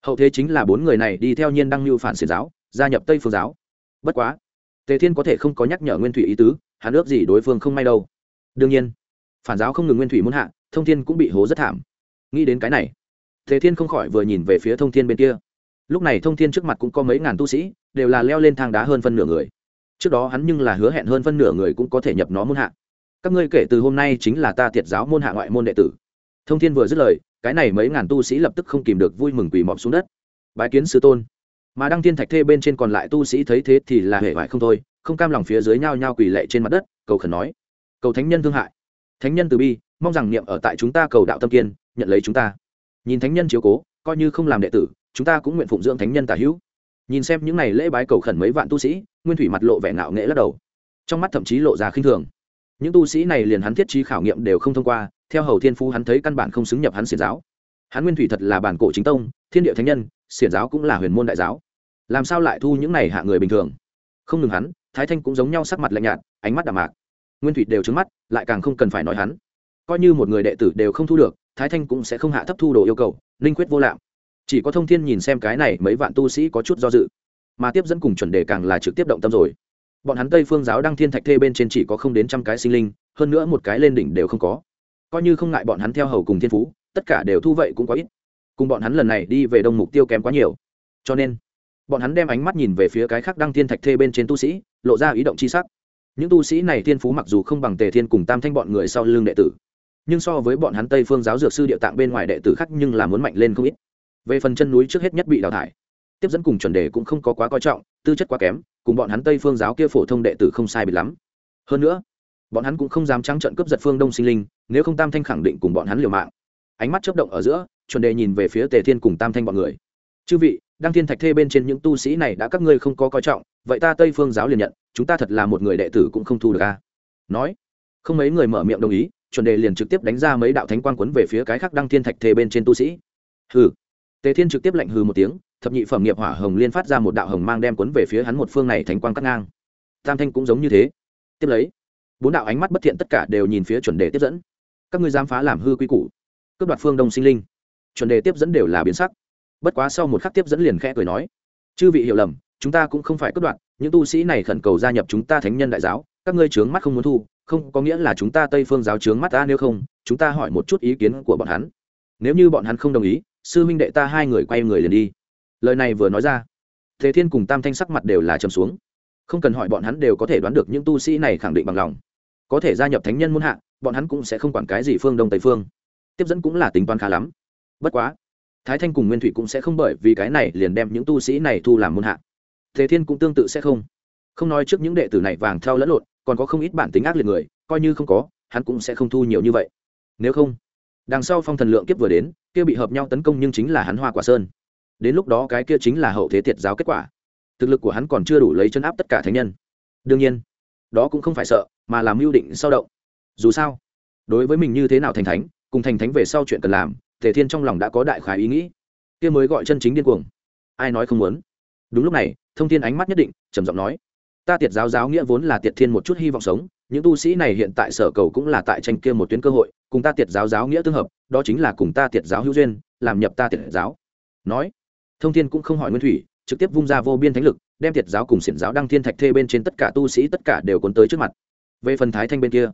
Hậu thế chính là bốn người này đi theo nhiên đăng lưu phản xiển giáo, gia nhập tây phương giáo. Bất quá, tề thiên có thể không có nhắc nhở nguyên thủy ý tứ, hắn ước gì đối phương không may đâu. Đương nhiên, phản giáo không ngừng nguyên thủy muốn hạ, thông thiên cũng bị hố rất thảm. Nghĩ đến cái này tề thiên không khỏi vừa nhìn về phía thông thiên bên kia. Lúc này thông thiên trước mặt cũng có mấy ngàn tu sĩ, đều là leo lên thang đá hơn phân nửa người. Trước đó hắn nhưng là hứa hẹn hơn phân nửa người cũng có thể nhập nó môn hạ. Các ngươi kể từ hôm nay chính là ta thiệt giáo môn hạ ngoại môn đệ tử. Thông thiên vừa dứt lời, cái này mấy ngàn tu sĩ lập tức không kìm được vui mừng quỳ mọp xuống đất. Bái kiến sư tôn. Mà đăng thiên thạch thê bên trên còn lại tu sĩ thấy thế thì là hệ vải không thôi, không cam lòng phía dưới nhao nhao quỳ lệ trên mặt đất, cầu khẩn nói cầu thánh nhân thương hại. Thánh nhân từ bi, mong rằng niệm ở tại chúng ta cầu đạo tâm kiên, nhận lấy chúng ta nhìn thánh nhân chiếu cố, coi như không làm đệ tử, chúng ta cũng nguyện phụng dưỡng thánh nhân tả hữu. Nhìn xem những n à y lễ bái cầu khẩn mấy vạn tu sĩ, nguyên thủy mặt lộ vẻ ngạo nghệ lắc đầu. Trong mắt thậm chí lộ ra khinh thường. Những tu sĩ này liền hắn thiết trí khảo nghiệm đều không thông qua, theo hầu thiên phú hắn thấy căn bản không xứng nhập hắn xiển giáo. Hắn nguyên thủy thật là bản cổ chính tông, thiên địa thánh nhân, xiển giáo cũng là huyền môn đại giáo. Làm sao lại thu những này hạ người bình thường? Không ngừng hắn, thái thanh cũng giống nhau sắc mặt lạnh nhạt, ánh mắt đạm mạc. Nguyên thủy đều trứng mắt, lại càng không cần phải nói hắn. Coi như một người đệ tử đều không thu được thái thanh cũng sẽ không hạ thấp thu đồ yêu cầu linh quyết vô lạm. Chỉ có thông thiên nhìn xem cái này mấy vạn tu sĩ có chút do dự. Mà tiếp dẫn cùng chuẩn đề càng là trực tiếp động tâm rồi. Bọn hắn tây phương giáo đăng thiên thạch thê bên trên chỉ có không đến trăm cái sinh linh, hơn nữa một cái lên đỉnh đều không có. Coi như không ngại bọn hắn theo hầu cùng thiên phú, tất cả đều thu vậy cũng có ít. Cùng bọn hắn lần này đi về đông mục tiêu kém quá nhiều. Cho nên, bọn hắn đem ánh mắt nhìn về phía cái khác đăng thiên thạch thê bên trên tu sĩ, lộ ra ý động c h i sắc. Những tu sĩ này thiên phú mặc dù không bằng tề thiên cùng tam thanh bọn người sau l ư n g đệ tử nhưng so với bọn hắn tây phương giáo dược sư địa tạng bên ngoài đệ tử khác nhưng là muốn mạnh lên không ít. Về phần chân núi trước hết nhất bị đào thải, tiếp dẫn cùng chuẩn đề cũng không có quá coi trọng, tư chất quá kém, cùng bọn hắn tây phương giáo kia phổ thông đệ tử không sai bị lắm. Hơn nữa, bọn hắn cũng không dám trắng trận cướp giật phương đông sinh linh, nếu không tam thanh khẳng định cùng bọn hắn liều mạng. Ánh mắt chấp động ở giữa, chuẩn đề nhìn về phía tề thiên cùng tam thanh bọn người. Chư vị, đăng thiên thạch thê bên trên những tu sĩ này đã các ngươi không có coi trọng, vậy ta tây phương giáo liền nhận, chúng ta thật là một người đệ tử cũng không thu được a. Nói, không mấy người mở miệng đồng ý chuẩn đề liền trực tiếp đánh ra mấy đạo thánh quang quấn về phía cái khác đăng thiên thạch thề bên trên tu sĩ. Hừ. Tề thiên trực tiếp lạnh hừ một tiếng, thập nhị phẩm nghiệp hỏa hồng liên phát ra một đạo hồng mang đem quấn về phía hắn một phương này thánh quang cắt ngang. Tam thanh cũng giống như thế. Tiếp lấy, bốn đạo ánh mắt bất thiện tất cả đều nhìn phía chuẩn đề tiếp dẫn. Các ngươi dám phá làm hư quy củ. Cướp đoạt phương đông sinh linh. Chuẩn đề tiếp dẫn đều là biến sắc. Bất quá sau một khắc tiếp dẫn liền khẽ cười nói, chư vị hiểu lầm, chúng ta cũng không phải cướp đoạt, những tu sĩ này khẩn cầu gia nhập chúng ta thánh nhân đại giáo, các ngươi trướng mắt không muốn thu không có nghĩa là chúng ta tây phương giáo trướng mắt ta, nếu không, chúng ta hỏi một chút ý kiến của bọn hắn. Nếu như bọn hắn không đồng ý, sư minh đệ ta hai người quay người liền đi. Lời này vừa nói ra, thế thiên cùng tam thanh sắc mặt đều là trầm xuống. Không cần hỏi bọn hắn đều có thể đoán được những tu sĩ này khẳng định bằng lòng. Có thể gia nhập thánh nhân muôn hạ, bọn hắn cũng sẽ không quản cái gì phương đông tây phương. Tiếp dẫn cũng là tính toán khá lắm. Bất quá, thái thanh cùng nguyên thủy cũng sẽ không bởi vì cái này liền đem những tu sĩ này thu làm môn hạ. Thế thiên cũng tương tự sẽ không. Không nói trước những đệ tử này vàng theo lẫn lộn còn có không ít bản tính ác liệt người, coi như không có, hắn cũng sẽ không thu nhiều như vậy. Nếu không, đằng sau phong thần lượng kiếp vừa đến, kia bị hợp nhau tấn công nhưng chính là hắn hoa quả sơn. Đến lúc đó cái kia chính là hậu thế tiệt giáo kết quả. Thực lực của hắn còn chưa đủ lấy chân áp tất cả thánh nhân. Đương nhiên, đó cũng không phải sợ, mà làm mưu định sau động. Dù sao, đối với mình như thế nào thành thánh, cùng thành thánh về sau chuyện cần làm thể thiên trong lòng đã có đại khái ý nghĩ. Kia mới gọi chân chính điên cuồng. Ai nói không muốn? Đúng lúc này, thông thiên ánh mắt nhất định, trầm giọng nói ta tiệt giáo giáo nghĩa vốn là tiệt thiên một chút hy vọng sống, những tu sĩ này hiện tại sở cầu cũng là tại tranh kia một tuyến cơ hội, cùng ta tiệt giáo giáo nghĩa tương hợp, đó chính là cùng ta tiệt giáo hữu duyên, làm nhập ta tiệt giáo. Nói, thông thiên cũng không hỏi nguyên thủy, trực tiếp vung ra vô biên thánh lực, đem tiệt giáo cùng xiển giáo đăng thiên thạch thê bên trên tất cả tu sĩ tất cả đều cuốn tới trước mặt. Về phần thái thanh bên kia,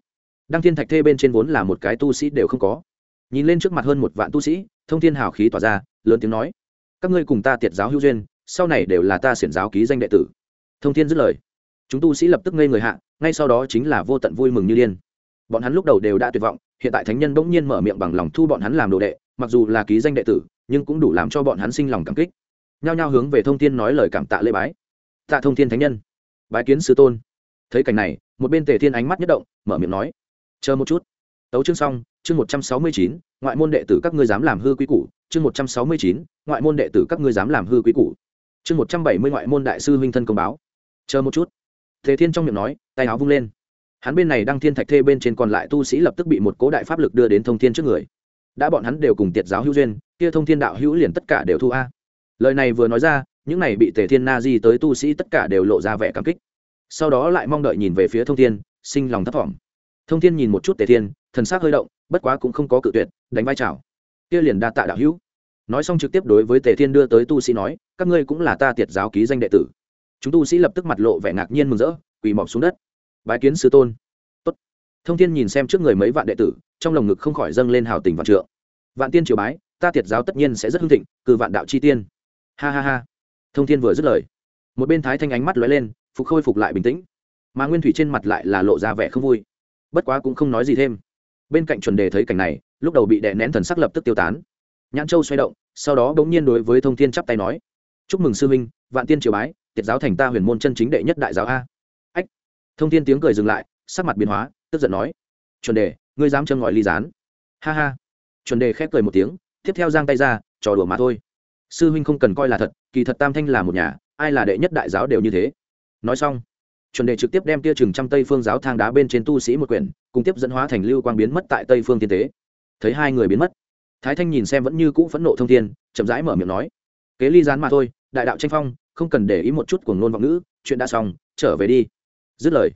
đăng thiên thạch thê bên trên vốn là một cái tu sĩ đều không có. Nhìn lên trước mặt hơn một vạn tu sĩ, thông thiên hào khí tỏa ra, lớn tiếng nói, các ngươi cùng ta tiệt giáo hữu duyên, sau này đều là ta xiển giáo ký danh đệ tử. Thông thiên dứt lời chúng tu sĩ lập tức ngây người hạ, ngay sau đó chính là vô tận vui mừng như điên. Bọn hắn lúc đầu đều đã tuyệt vọng, hiện tại thánh nhân bỗng nhiên mở miệng bằng lòng thu bọn hắn làm đồ đệ, mặc dù là ký danh đệ tử, nhưng cũng đủ làm cho bọn hắn sinh lòng cảm kích. Nhao nhao hướng về thông thiên nói lời cảm tạ lễ bái. Tạ thông thiên thánh nhân. Bái kiến sư tôn. Thấy cảnh này, một bên tề thiên ánh mắt nhất động, mở miệng nói. Chờ một chút. Tấu chương xong, chương một trăm sáu mươi chín, ngoại môn đệ tử các ngươi dám làm hư quý củ. Chương một trăm sáu mươi chín, ngoại môn đệ tử các ngươi dám làm hư quý củ. Chương một trăm bảy mươi ngoại môn đại sư huynh thân công báo. Chờ một chút. Thế thiên trong miệng nói, tay áo vung lên. Hắn bên này đăng thiên thạch thê bên trên còn lại tu sĩ lập tức bị một cố đại pháp lực đưa đến thông thiên trước người. Đã bọn hắn đều cùng tiệt giáo hữu duyên, kia thông thiên đạo hữu liền tất cả đều thu a. Lời này vừa nói ra, những này bị tề thiên na di tới tu sĩ tất cả đều lộ ra vẻ cảm kích. Sau đó lại mong đợi nhìn về phía thông thiên, sinh lòng thấp thỏm. Thông thiên nhìn một chút tề thiên, thần s ắ c hơi động, bất quá cũng không có cự tuyệt, đánh vai trào kia liền đa tạ đạo hữu. Nói xong trực tiếp đối với tề thiên đưa tới tu sĩ nói, các ngươi cũng là ta tiệt giáo ký danh đệ tử chúng tu sĩ lập tức mặt lộ vẻ ngạc nhiên mừng rỡ quỳ mọc xuống đất. Bái kiến sư tôn. Tốt. thông thiên nhìn xem trước người mấy vạn đệ tử trong lồng ngực không khỏi dâng lên hào tình vạn trượng. Vạn tiên triều bái ta tiệt giáo tất nhiên sẽ rất hưng thịnh cử vạn đạo chi tiên. Ha ha ha. Thông thiên vừa dứt lời một bên thái thanh ánh mắt lóe lên phục khôi phục lại bình tĩnh. Mà nguyên thủy trên mặt lại là lộ ra vẻ không vui. Bất quá cũng không nói gì thêm. Bên cạnh chuẩn đề thấy cảnh này lúc đầu bị đè nén thần sắc lập tức tiêu tán. Nhãn châu xoay động sau đó bỗng nhiên đối với thông thiên chắp tay nói chúc mừng sư huynh, vạn tiên triều bái tiệt giáo thành ta huyền môn chân chính đệ nhất đại giáo a. Ách. Thông thiên tiếng cười dừng lại, sắc mặt biến hóa, tức giận nói. Chuẩn đề, ngươi dám châm ngòi ly gián. Ha ha. Chuẩn đề khép cười một tiếng, tiếp theo giang tay ra, trò đùa mà thôi. Sư huynh không cần coi là thật, kỳ thật tam thanh là một nhà, ai là đệ nhất đại giáo đều như thế. Nói xong, chuẩn đề trực tiếp đem tia chừng trăm tây phương giáo thang đá bên trên tu sĩ một quyển, cùng tiếp dẫn hóa thành lưu quang biến mất tại tây phương tiên tế. Thấy hai người biến mất, thái thanh nhìn xem vẫn như cũ phẫn nộ thông thiên, chậm rãi mở miệng nói. Kế ly gián mà thôi, đại đạo tranh phong không cần để ý một chút của ngôn vọng ngữ, chuyện đã xong, trở về đi. Dứt lời,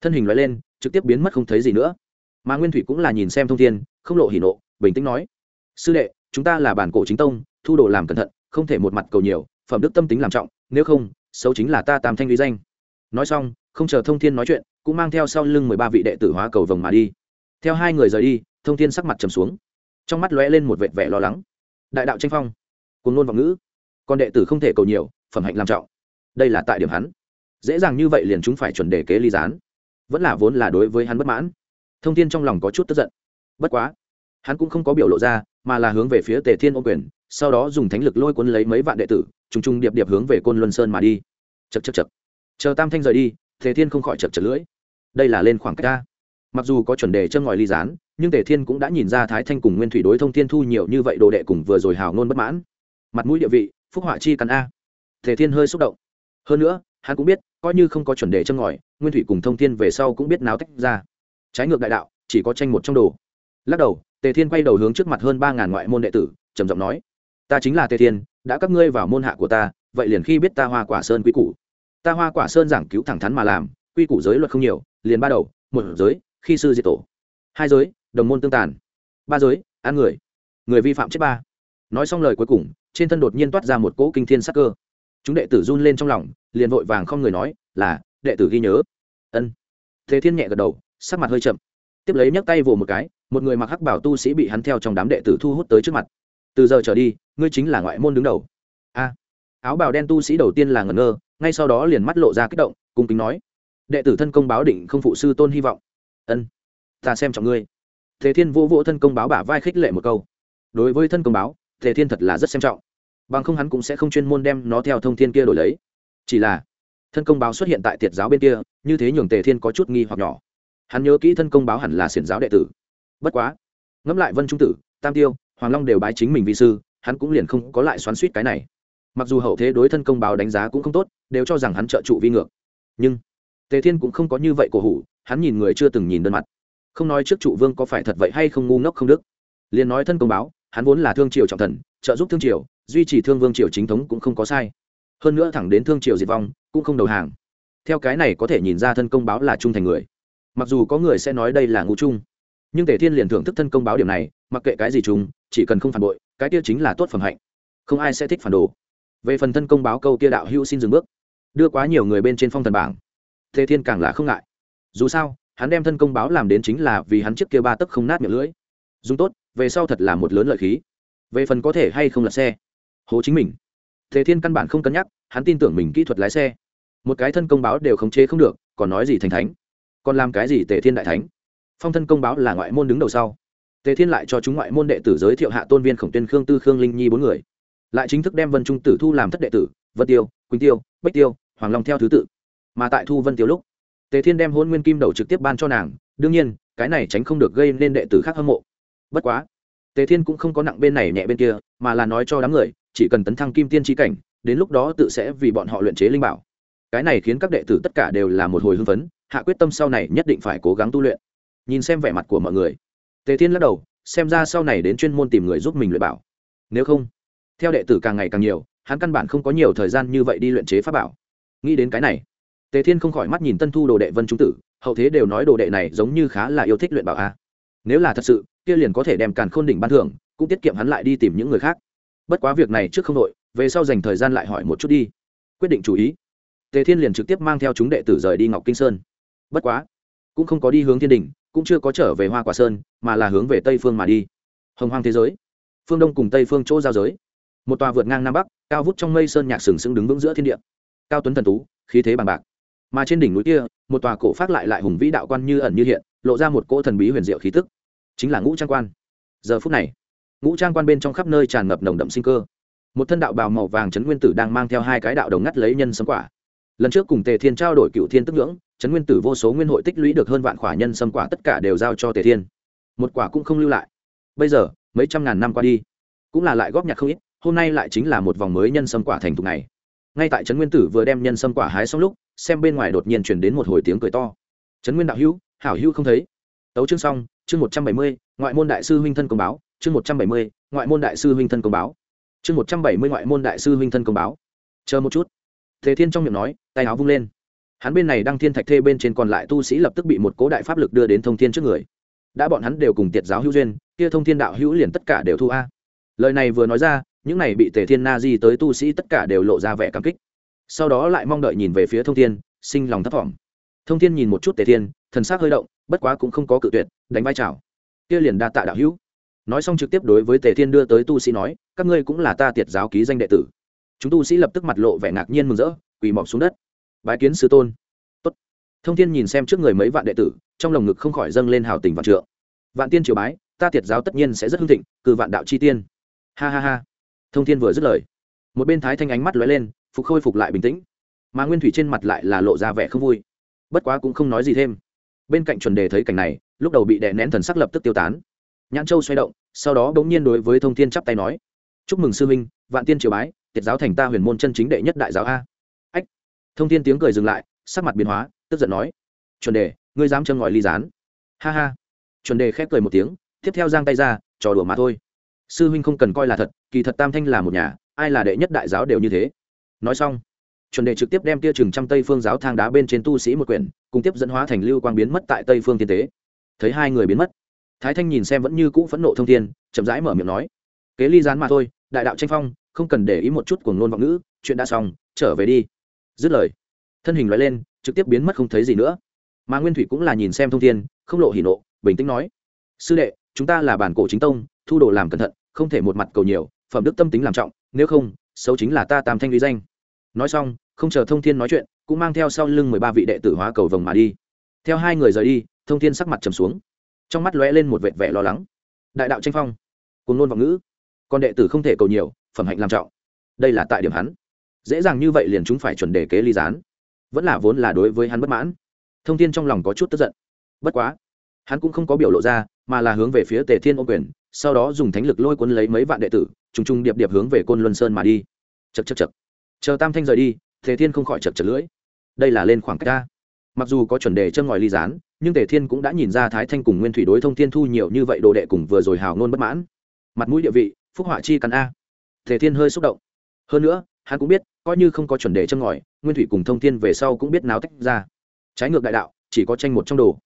thân hình loại lên, trực tiếp biến mất không thấy gì nữa. Mà nguyên thủy cũng là nhìn xem thông thiên, không lộ hỉ nộ, bình tĩnh nói, sư đệ, chúng ta là bản cổ chính tông, thu đồ làm cẩn thận, không thể một mặt cầu nhiều, phẩm đức tâm tính làm trọng, nếu không, xấu chính là ta tam thanh uy danh. Nói xong, không chờ thông thiên nói chuyện, cũng mang theo sau lưng mười ba vị đệ tử hóa cầu vồng mà đi. Theo hai người rời đi, thông thiên sắc mặt trầm xuống, trong mắt lóe lên một vệt vẻ lo lắng. Đại đạo tranh phong cùng ngôn vọng ngữ, còn đệ tử không thể cầu nhiều phẩm hạnh làm trọng. Đây là tại điểm hắn. Dễ dàng như vậy liền chúng phải chuẩn đề kế ly gián. Vẫn là vốn là đối với hắn bất mãn. Thông tin trong lòng có chút tức giận. Bất quá, hắn cũng không có biểu lộ ra, mà là hướng về phía tề thiên ô quyền, sau đó dùng thánh lực lôi cuốn lấy mấy vạn đệ tử, trùng trùng điệp điệp hướng về côn luân sơn mà đi. Chật chật chật chờ tam thanh rời đi, tề thiên không khỏi chật chật lưỡi. Đây là lên khoảng cách ta mặc dù có chuẩn đề chân ngòi ly gián, nhưng tề thiên cũng đã nhìn ra thái thanh cùng nguyên thủy đối thông thiên thu nhiều như vậy đồ đệ cùng vừa rồi hào ngôn bất mãn. Mặt mũi địa vị, phúc họa chi cắn a tề thiên hơi xúc động. Hơn nữa, hắn cũng biết, coi như không có chuẩn đề chân ngòi, nguyên thủy cùng thông thiên về sau cũng biết náo tách ra. Trái ngược đại đạo, chỉ có tranh một trong đồ. Lắc đầu, tề thiên quay đầu hướng trước mặt hơn ba ngàn ngoại môn đệ tử, trầm giọng nói, ta chính là tề thiên, đã các ngươi vào môn hạ của ta, vậy liền khi biết ta hoa quả sơn quy củ. Ta hoa quả sơn giảng cứu thẳng thắn mà làm, quy củ giới luật không nhiều, liền ba đầu, một giới, khi sư diệt tổ. Hai giới, đồng môn tương tàn. Ba giới ăn người. Người vi phạm chết ba. Nói xong lời cuối cùng, trên thân đột nhiên toát ra một cỗ kinh thiên sắc cơ chúng đệ tử run lên trong lòng, liền vội vàng không người nói, là, đệ tử ghi nhớ. Ân. Thế thiên nhẹ gật đầu, sắc mặt hơi chậm. Tiếp lấy nhấc tay vồ một cái, một người mặc hắc bảo tu sĩ bị hắn theo trong đám đệ tử thu hút tới trước mặt. Từ giờ trở đi, ngươi chính là ngoại môn đứng đầu. A. Áo bào đen tu sĩ đầu tiên là ngẩn ngơ, ngay sau đó liền mắt lộ ra kích động, cung kính nói, đệ tử thân công báo định không phụ sư tôn hy vọng. Ân, ta xem trọng ngươi. Thế thiên vô vỗ thân công báo bả vai khích lệ một câu. Đối với thân công báo, thế thiên thật là rất xem trọng bằng không hắn cũng sẽ không chuyên môn đem nó theo thông thiên kia đổi lấy. Chỉ là, thân công báo xuất hiện tại tiệt giáo bên kia, như thế nhường tề thiên có chút nghi hoặc nhỏ. Hắn nhớ kỹ thân công báo hẳn là xiển giáo đệ tử. Bất quá, ngẫm lại vân trung tử, tam tiêu, hoàng long đều bái chính mình vi sư, hắn cũng liền không có lại xoắn suýt cái này. Mặc dù hậu thế đối thân công báo đánh giá cũng không tốt, đều cho rằng hắn trợ trụ vi ngược. Nhưng, tề thiên cũng không có như vậy cổ hủ, hắn nhìn người chưa từng nhìn đơn mặt. Không nói trước trụ vương có phải thật vậy hay không ngu ngốc không đức. Liền nói thân công báo, hắn vốn là thương triều trọng thần, trợ giúp thương triều duy trì thương vương triều chính thống cũng không có sai. Hơn nữa thẳng đến thương triều diệt vong, cũng không đầu hàng. Theo cái này có thể nhìn ra thân công báo là trung thành người. Mặc dù có người sẽ nói đây là ngu trung, nhưng tề thiên liền thưởng thức thân công báo điểm này, mặc kệ cái gì chúng chỉ cần không phản bội, cái kia chính là tốt phẩm hạnh. Không ai sẽ thích phản đồ. Về phần thân công báo câu kia đạo hữu xin dừng bước. Đưa quá nhiều người bên trên phong thần bảng. Tề thiên càng là không ngại. Dù sao, hắn đem thân công báo làm đến chính là vì hắn trước kia ba tấc không nát miệng lưỡi. Dùng tốt, về sau thật là một lớn lợi khí. Về phần có thể hay không lật xe hố chính mình. Tề thiên căn bản không cân nhắc, hắn tin tưởng mình kỹ thuật lái xe. Một cái thân công báo đều khống chế không được, còn nói gì thành thánh? Còn làm cái gì tề thiên đại thánh? Phong thân công báo là ngoại môn đứng đầu sau. Tề thiên lại cho chúng ngoại môn đệ tử giới thiệu hạ tôn viên khổng tuyên khương tư, khương linh nhi bốn người. Lại chính thức đem vân trung tử thu làm thất đệ tử, vân tiêu, quỳnh tiêu bách tiêu, hoàng long theo thứ tự. Mà tại thu vân tiêu lúc, tề thiên đem hôn nguyên kim đầu trực tiếp ban cho nàng, đương nhiên, cái này tránh không được gây nên đệ tử khác hâm mộ. Bất quá, tề thiên cũng không có nặng bên này nhẹ bên kia, mà là nói cho đám người chỉ cần tấn thăng kim tiên tri cảnh, đến lúc đó tự sẽ vì bọn họ luyện chế linh bảo. Cái này khiến các đệ tử tất cả đều là một hồi hưng phấn, hạ quyết tâm sau này nhất định phải cố gắng tu luyện. Nhìn xem vẻ mặt của mọi người, tề thiên lắc đầu, xem ra sau này đến chuyên môn tìm người giúp mình luyện bảo. Nếu không, theo đệ tử càng ngày càng nhiều, hắn căn bản không có nhiều thời gian như vậy đi luyện chế pháp bảo. Nghĩ đến cái này, tề thiên không khỏi mắt nhìn tân thu đồ đệ vân trung tử, hậu thế đều nói đồ đệ này giống như khá là yêu thích luyện bảo a. Nếu là thật sự, kia liền có thể đem càn khôn đỉnh ban thưởng, cũng tiết kiệm hắn lại đi tìm những người khác bất quá việc này trước không đội, về sau dành thời gian lại hỏi một chút đi. Quyết định chú ý. Tề thiên liền trực tiếp mang theo chúng đệ tử rời đi ngọc kinh sơn. Bất quá, cũng không có đi hướng thiên đình cũng chưa có trở về hoa quả sơn, mà là hướng về tây phương mà đi. Hồng hoang thế giới. Phương đông cùng tây phương chỗ giao giới. Một tòa vượt ngang nam bắc, cao vút trong mây sơn nhạc sừng sững đứng vững giữa thiên địa. Cao tuấn thần tú, khí thế bằng bạc. Mà trên đỉnh núi kia, một tòa cổ phát lại lại hùng vĩ đạo quan như ẩn như hiện, lộ ra một cỗ thần bí huyền diệu khí tức. Chính là ngũ trang quan. Giờ phút này ngũ trang quan bên trong khắp nơi tràn ngập nồng đậm sinh cơ. Một thân đạo bào màu vàng trấn nguyên tử đang mang theo hai cái đạo đồng ngắt lấy nhân sấm quả. Lần trước cùng tề thiên trao đổi cựu thiên tức ngưỡng, trấn nguyên tử vô số nguyên hội tích lũy được hơn vạn khỏa nhân sâm quả tất cả đều giao cho tề thiên. Một quả cũng không lưu lại. Bây giờ, mấy trăm ngàn năm qua đi, cũng là lại góp nhặt không ít, hôm nay lại chính là một vòng mới nhân sâm quả thành thục này. Ngay tại trấn nguyên tử vừa đem nhân sâm quả hái xong lúc, xem bên ngoài đột nhiên chuyển đến một hồi tiếng cười to. Trấn nguyên đạo hữu, hảo hữu không thấy. Tấu chương xong, chương một trăm bảy mươi, ngoại môn đại sư huynh thân công báo chương một trăm bảy mươi, ngoại môn đại sư huynh thân công báo. Chương một trăm bảy mươi, ngoại môn đại sư huynh thân công báo. Chờ một chút. Thế thiên trong miệng nói, tay áo vung lên. Hắn bên này đăng thiên thạch thê bên trên còn lại tu sĩ lập tức bị một cố đại pháp lực đưa đến thông thiên trước người. Đã bọn hắn đều cùng tiệt giáo hữu duyên, kia thông thiên đạo hữu liền tất cả đều thu a. Lời này vừa nói ra, những này bị tề thiên na di tới tu sĩ tất cả đều lộ ra vẻ cảm kích. Sau đó lại mong đợi nhìn về phía thông thiên, sinh lòng thất vọng thông thiên nhìn một chút tề thiên, thần s ắ c hơi động, bất quá cũng không có cự tuyệt, đánh vai trào kia liền đa tạ đạo hữu nói xong trực tiếp đối với tề thiên đưa tới tu sĩ nói, các ngươi cũng là ta tiệt giáo ký danh đệ tử. Chúng tu sĩ lập tức mặt lộ vẻ ngạc nhiên mừng rỡ, quỳ mọc xuống đất. Bái kiến sư tôn. Tốt. thông thiên nhìn xem trước người mấy vạn đệ tử, trong lồng ngực không khỏi dâng lên hào tình vạn trượng. Vạn tiên triều bái, ta tiệt giáo tất nhiên sẽ rất hưng thịnh cử vạn đạo chi tiên. Ha ha ha. Thông thiên vừa dứt lời, một bên thái thanh ánh mắt lóe lên, phục khôi phục lại bình tĩnh. Mà nguyên thủy trên mặt lại là lộ ra vẻ không vui. Bất quá cũng không nói gì thêm. Bên cạnh chuẩn đề thấy cảnh này, lúc đầu bị đè nén thần sắc lập tức tiêu tán nhãn châu xoay động, sau đó bỗng nhiên đối với thông thiên chắp tay nói, chúc mừng sư minh vạn tiên triều bái, tiệt giáo thành ta huyền môn chân chính đệ nhất đại giáo a. Ách. Thông thiên tiếng cười dừng lại, sắc mặt biến hóa, tức giận nói, chuẩn đề, ngươi dám châm ngòi ly gián? Ha ha. Chuẩn đề khép cười một tiếng, tiếp theo giang tay ra, trò đùa mà thôi. Sư huynh không cần coi là thật, kỳ thật tam thanh là một nhà, ai là đệ nhất đại giáo đều như thế. Nói xong, chuẩn đề trực tiếp đem tia chừng trăm tây phương giáo thang đá bên trên tu sĩ một quyển, cùng tiếp dẫn hóa thành lưu quang biến mất tại tây phương tiên tế. Thấy hai người biến mất thái thanh nhìn xem vẫn như cũ phẫn nộ thông thiên, chậm rãi mở miệng nói, kế ly gián mà thôi, đại đạo tranh phong, không cần để ý một chút của ngôn vọng ngữ, chuyện đã xong, trở về đi. Dứt lời, thân hình loại lên, trực tiếp biến mất không thấy gì nữa. Mà nguyên thủy cũng là nhìn xem thông thiên, không lộ hỉ nộ, bình tĩnh nói, sư đệ, chúng ta là bản cổ chính tông, thu đồ làm cẩn thận, không thể một mặt cầu nhiều, phẩm đức tâm tính làm trọng, nếu không, xấu chính là ta tam thanh uy danh. Nói xong, không chờ thông thiên nói chuyện, cũng mang theo sau lưng mười ba vị đệ tử hóa cầu vồng mà đi. Theo hai người rời đi, thông thiên sắc mặt trầm xuống trong mắt lóe lên một vệt vẻ lo lắng. Đại đạo tranh phong cùng nôn vọng ngữ, con đệ tử không thể cầu nhiều, phẩm hạnh làm trọng. Đây là tại điểm hắn. Dễ dàng như vậy liền chúng phải chuẩn đề kế ly gián. Vẫn là vốn là đối với hắn bất mãn. Thông thiên trong lòng có chút tức giận. Bất quá, hắn cũng không có biểu lộ ra, mà là hướng về phía tề thiên ô quyền, sau đó dùng thánh lực lôi cuốn lấy mấy vạn đệ tử, trùng trùng điệp điệp hướng về côn luân sơn mà đi. Chật chật chật chờ tam thanh rời đi, tề thiên không khỏi chật chật lưỡi. Đây là lên khoảng cách ca mặc dù có chuẩn đề chân ngòi ly gián nhưng tề thiên cũng đã nhìn ra thái thanh cùng nguyên thủy đối thông thiên thu nhiều như vậy đồ đệ cùng vừa rồi hào nôn bất mãn. Mặt mũi địa vị, phúc họa chi cắn a. Tề thiên hơi xúc động. Hơn nữa, hắn cũng biết, coi như không có chuẩn đề châm ngòi, nguyên thủy cùng thông thiên về sau cũng biết náo tách ra. Trái ngược đại đạo, chỉ có tranh một trong đồ.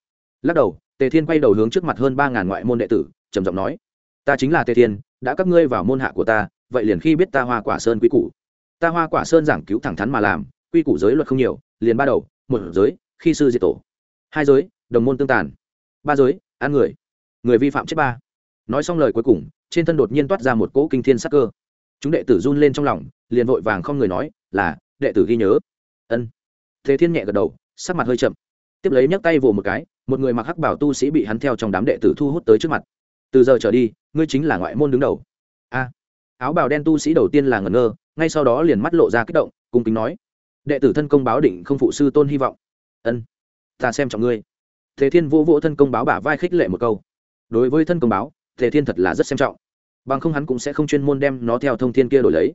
Lắc đầu, tề thiên quay đầu hướng trước mặt hơn ba ngàn ngoại môn đệ tử, trầm giọng nói, ta chính là tề thiên, đã các ngươi vào môn hạ của ta, vậy liền khi biết ta hoa quả sơn quy củ. Ta hoa quả sơn giảng cứu thẳng thắn mà làm, quy củ giới luật không nhiều, liền ba đầu, một giới, khi sư diệt tổ. Hai giới đồng môn tương tàn. Ba giới ăn người. Người vi phạm chết ba. Nói xong lời cuối cùng, trên thân đột nhiên toát ra một cỗ kinh thiên sắc cơ. Chúng đệ tử run lên trong lòng, liền vội vàng không người nói, là, đệ tử ghi nhớ. Ân. Thế thiên nhẹ gật đầu, sắc mặt hơi chậm. Tiếp lấy nhấc tay vồ một cái, một người mặc hắc bảo tu sĩ bị hắn theo trong đám đệ tử thu hút tới trước mặt. Từ giờ trở đi, ngươi chính là ngoại môn đứng đầu. A. Áo bào đen tu sĩ đầu tiên là ngẩn ngơ, ngay sau đó liền mắt lộ ra kích động, cung kính nói, đệ tử thân công báo định không phụ sư tôn hy vọng. Ân. Ta xem trọng ngươi thế thiên vô vỗ thân công báo bả vai khích lệ một câu. Đối với thân công báo thế thiên thật là rất xem trọng. Bằng không hắn cũng sẽ không chuyên môn đem nó theo thông thiên kia đổi lấy.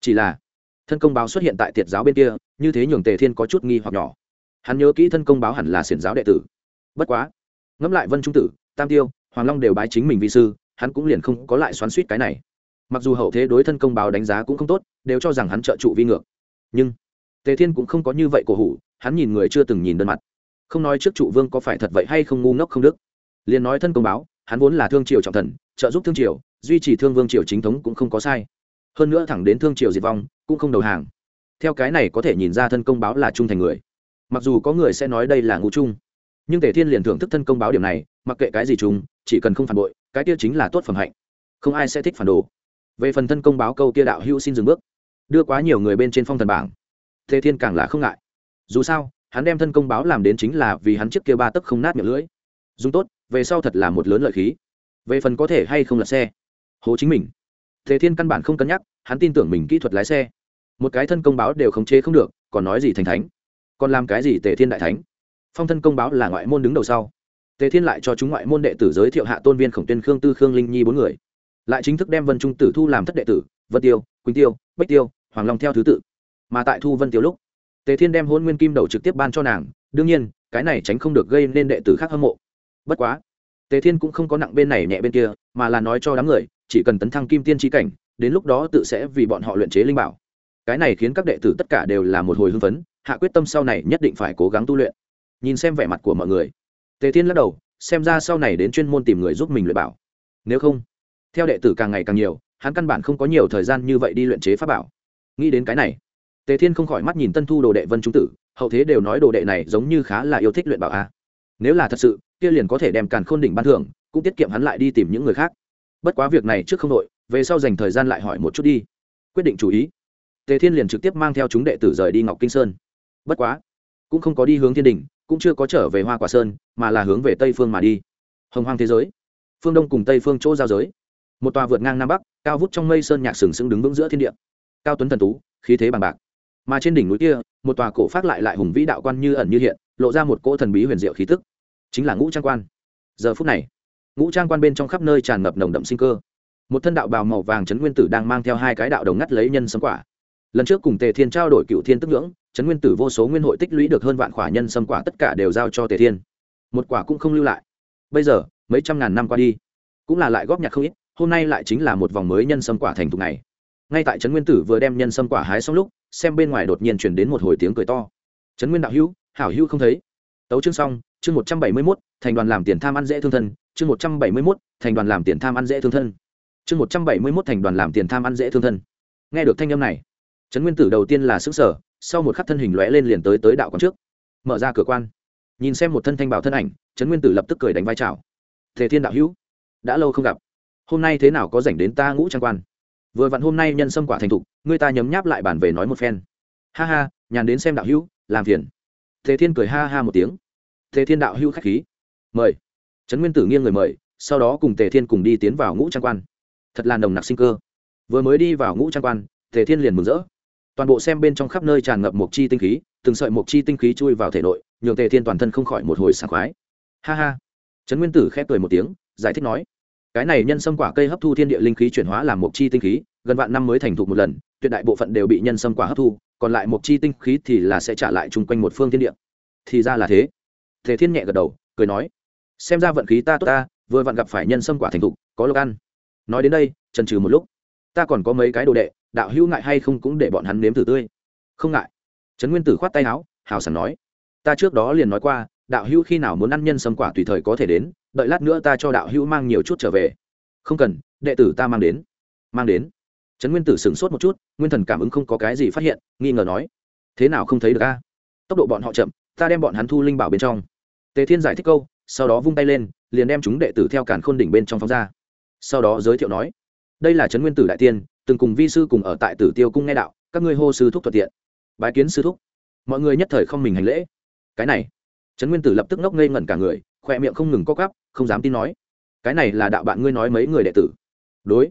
Chỉ là, thân công báo xuất hiện tại tiệt giáo bên kia, như thế nhường tề thiên có chút nghi hoặc nhỏ. Hắn nhớ kỹ thân công báo hẳn là xiển giáo đệ tử. Bất quá, ngẫm lại vân trung tử, tam tiêu, hoàng long đều bái chính mình vi sư, hắn cũng liền không có lại xoắn suýt cái này. Mặc dù hậu thế đối thân công báo đánh giá cũng không tốt, đều cho rằng hắn trợ trụ vi ngược. Nhưng, tề thiên cũng không có như vậy cổ hủ, hắn nhìn người chưa từng nhìn đơn mặt không nói trước trụ vương có phải thật vậy hay không ngu ngốc không đức. Liền nói thân công báo, hắn vốn là thương triều trọng thần, trợ giúp thương triều, duy trì thương vương triều chính thống cũng không có sai. Hơn nữa thẳng đến thương triều diệt vong, cũng không đầu hàng. Theo cái này có thể nhìn ra thân công báo là trung thành người. Mặc dù có người sẽ nói đây là ngũ trung, nhưng tề thiên liền thưởng thức thân công báo điểm này, mặc kệ cái gì chung chỉ cần không phản bội, cái kia chính là tốt phẩm hạnh. Không ai sẽ thích phản đồ. Về phần thân công báo câu kia đạo hữu xin dừng bước. Đưa quá nhiều người bên trên phong thần bảng, tề thiên càng là không ngại. Dù sao hắn đem thân công báo làm đến chính là vì hắn chiếc kia ba tấc không nát miệng lưỡi. Dùng tốt, về sau thật là một lớn lợi khí. Về phần có thể hay không là xe. Hố chính mình. Tề thiên căn bản không cân nhắc, hắn tin tưởng mình kỹ thuật lái xe. Một cái thân công báo đều khống chế không được, còn nói gì thành thánh? Còn làm cái gì tề thiên đại thánh? Phong thân công báo là ngoại môn đứng đầu sau. Tề thiên lại cho chúng ngoại môn đệ tử giới thiệu hạ tôn viên khổng tuyên khương tư khương linh nhi bốn người. Lại chính thức đem vân trung tử thu làm thất đệ tử, vân tiêu, quỳnh tiêu bách tiêu, hoàng long theo thứ tự. Mà tại thu vân tiêu lúc tề thiên đem hôn nguyên kim đầu trực tiếp ban cho nàng, đương nhiên, cái này tránh không được gây nên đệ tử khác hâm mộ. Bất quá, tề thiên cũng không có nặng bên này nhẹ bên kia, mà là nói cho đám người, chỉ cần tấn thăng kim tiên Chi cảnh, đến lúc đó tự sẽ vì bọn họ luyện chế linh bảo. Cái này khiến các đệ tử tất cả đều là một hồi hưng phấn, hạ quyết tâm sau này nhất định phải cố gắng tu luyện. Nhìn xem vẻ mặt của mọi người, tề thiên lắc đầu, xem ra sau này đến chuyên môn tìm người giúp mình luyện bảo. Nếu không, theo đệ tử càng ngày càng nhiều, hắn căn bản không có nhiều thời gian như vậy đi luyện chế pháp bảo. Nghĩ đến cái này tề thiên không khỏi mắt nhìn tân thu đồ đệ vân trung tử, hậu thế đều nói đồ đệ này giống như khá là yêu thích luyện bảo a. Nếu là thật sự, kia liền có thể đem càn khôn đỉnh ban thưởng, cũng tiết kiệm hắn lại đi tìm những người khác. Bất quá việc này trước không đội về sau dành thời gian lại hỏi một chút đi. Quyết định chú ý. Tề thiên liền trực tiếp mang theo chúng đệ tử rời đi ngọc kinh sơn. Bất quá, cũng không có đi hướng thiên đình cũng chưa có trở về hoa quả sơn, mà là hướng về tây phương mà đi. Hồng hoang thế giới. Phương đông cùng tây phương chỗ giao giới. Một tòa vượt ngang nam bắc, cao vút trong mây sơn nhạc sừng sững đứng vững giữa thiên địa. Cao tuấn thần tú, khí thế bằng bạc mà trên đỉnh núi kia, một tòa cổ phát lại lại hùng vĩ đạo quan như ẩn như hiện, lộ ra một cỗ thần bí huyền diệu khí tức. Chính là ngũ trang quan. Giờ phút này, ngũ trang quan bên trong khắp nơi tràn ngập nồng đậm sinh cơ. Một thân đạo bào màu vàng trấn nguyên tử đang mang theo hai cái đạo đồng ngắt lấy nhân sấm quả. Lần trước cùng tề thiên trao đổi cựu thiên tức ngưỡng, trấn nguyên tử vô số nguyên hội tích lũy được hơn vạn quả nhân sâm quả tất cả đều giao cho tề thiên. Một quả cũng không lưu lại. Bây giờ, mấy trăm ngàn năm qua đi, cũng là lại góp nhặt không ít, hôm nay lại chính là một vòng mới nhân sâm quả thành thục này ngay tại trấn nguyên tử vừa đem nhân sâm quả hái xong lúc, xem bên ngoài đột nhiên chuyển đến một hồi tiếng cười to. Trấn nguyên đạo hữu, hảo hữu không thấy. Tấu chương xong, chương một trăm bảy mươi mốt, thành đoàn làm tiền tham ăn dễ thương thân. Chương một trăm bảy mươi mốt, thành đoàn làm tiền tham ăn dễ thương thân. Chương một trăm bảy mươi mốt, thành đoàn làm tiền tham ăn dễ thương thân. Nghe được thanh âm này, trấn nguyên tử đầu tiên là xứ sở sau một khắc thân hình lóe lên liền tới tới đạo quán trước. Mở ra cửa quan. Nhìn xem một thân thanh bảo thân ảnh, trấn nguyên tử lập tức cười đánh vai chào. Thế thiên đạo hữu, đã lâu không gặp. Hôm nay thế nào có dành đến ta ngũ trang quan? Vừa vặn hôm nay nhân sâm quả thành thục người ta nhấm nháp lại bản về nói một phen. Ha ha, nhàn đến xem đạo hữu, làm phiền. Thế thiên cười ha ha một tiếng. Thế thiên đạo hữu khách khí. Mời. Trấn nguyên tử nghiêng người mời, sau đó cùng tề thiên cùng đi tiến vào ngũ trang quan. Thật là nồng nặc sinh cơ. Vừa mới đi vào ngũ trang quan, tề thiên liền mừng rỡ. Toàn bộ xem bên trong khắp nơi tràn ngập mộc chi tinh khí, từng sợi mộc chi tinh khí chui vào thể nội, nhường tề thiên toàn thân không khỏi một hồi sảng khoái. Ha ha. Trấn nguyên tử khép cười một tiếng, giải thích nói cái này nhân sâm quả cây hấp thu thiên địa linh khí chuyển hóa làm một chi tinh khí, gần vạn năm mới thành thục một lần, tuyệt đại bộ phận đều bị nhân sâm quả hấp thu, còn lại một chi tinh khí thì là sẽ trả lại chung quanh một phương thiên địa. Thì ra là thế. Thế thiên nhẹ gật đầu, cười nói, xem ra vận khí ta tốt ta, vừa vặn gặp phải nhân sâm quả thành thục, có lộc ăn. Nói đến đây trần trừ một lúc, ta còn có mấy cái đồ đệ, đạo hữu ngại hay không cũng để bọn hắn nếm thử tươi. Không ngại. Trấn nguyên tử khoát tay áo, hào sảng nói, ta trước đó liền nói qua đạo hữu khi nào muốn ăn nhân sâm quả tùy thời có thể đến, đợi lát nữa ta cho đạo hữu mang nhiều chút trở về. Không cần, đệ tử ta mang đến. Mang đến. Trấn nguyên tử sửng sốt một chút, nguyên thần cảm ứng không có cái gì phát hiện, nghi ngờ nói, thế nào không thấy được a? Tốc độ bọn họ chậm, ta đem bọn hắn thu linh bảo bên trong. Tề thiên giải thích câu, sau đó vung tay lên, liền đem chúng đệ tử theo cản khôn đỉnh bên trong phóng ra. Sau đó giới thiệu nói, đây là trấn nguyên tử đại tiên, từng cùng vi sư cùng ở tại tử tiêu cung nghe đạo, các ngươi hô sư thúc thuận tiện. Bái kiến sư thúc. Mọi người nhất thời không mình hành lễ. Cái này trấn nguyên tử lập tức ngốc ngây ngẩn cả người, khoe miệng không ngừng co cắp không dám tin nói. Cái này là đạo bạn ngươi nói mấy người đệ tử? Đối.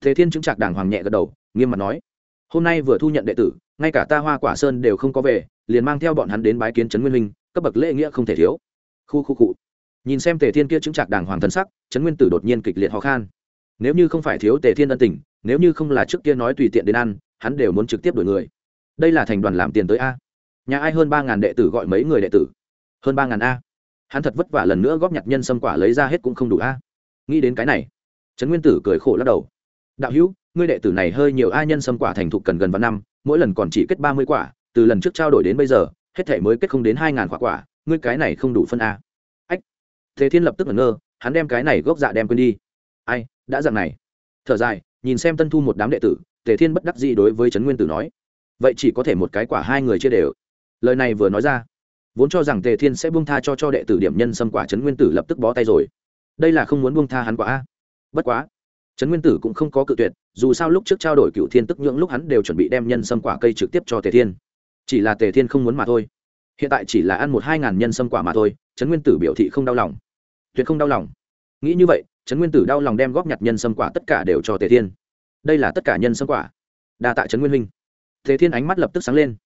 Thế thiên chứng trạc đàng hoàng nhẹ gật đầu, nghiêm mặt nói. Hôm nay vừa thu nhận đệ tử, ngay cả ta hoa quả sơn đều không có về, liền mang theo bọn hắn đến bái kiến trấn nguyên minh cấp bậc lễ nghĩa không thể thiếu. Khu khu cụ nhìn xem tề thiên kia chứng trạc đàng hoàng thân sắc, trấn nguyên tử đột nhiên kịch liệt ho khan. Nếu như không phải thiếu tề thiên ân tình, nếu như không là trước kia nói tùy tiện đến ăn, hắn đều muốn trực tiếp đổi người. Đây là thành đoàn làm tiền tới a. Nhà ai hơn ba ngàn đệ tử gọi mấy người đệ tử? Hơn ba ngàn a. Hắn thật vất vả lần nữa góp nhặt nhân sâm quả lấy ra hết cũng không đủ a. Nghĩ đến cái này, trấn nguyên tử cười khổ lắc đầu. Đạo hữu, ngươi đệ tử này hơi nhiều a nhân sâm quả thành thục cần gần vạn năm, mỗi lần còn chỉ kết ba mươi quả, từ lần trước trao đổi đến bây giờ, hết thể mới kết không đến hai ngàn quả quả, ngươi cái này không đủ phân a. Ách. Thế thiên lập tức ngẩn ngơ, hắn đem cái này gốc dạ đem quên đi. Ai, đã dặn này. Thở dài, nhìn xem tân thu một đám đệ tử, tề thiên bất đắc dĩ đối với trấn nguyên tử nói. Vậy chỉ có thể một cái quả hai người chia đều. Lời này vừa nói ra vốn cho rằng tề thiên sẽ buông tha cho cho đệ tử điểm nhân xâm quả trấn nguyên tử lập tức bó tay rồi. Đây là không muốn buông tha hắn quả a bất quá, trấn nguyên tử cũng không có cự tuyệt, dù sao lúc trước trao đổi cựu thiên tức nhưỡng lúc hắn đều chuẩn bị đem nhân sâm quả cây trực tiếp cho tề thiên. Chỉ là tề thiên không muốn mà thôi. Hiện tại chỉ là ăn một hai ngàn nhân sâm quả mà thôi, trấn nguyên tử biểu thị không đau lòng. Tuyệt không đau lòng. Nghĩ như vậy, trấn nguyên tử đau lòng đem góp nhặt nhân sâm quả tất cả đều cho tề thiên. Đây là tất cả nhân sâm quả. Đa tạ trấn nguyên huynh. Tề thiên ánh mắt lập tức sáng lên.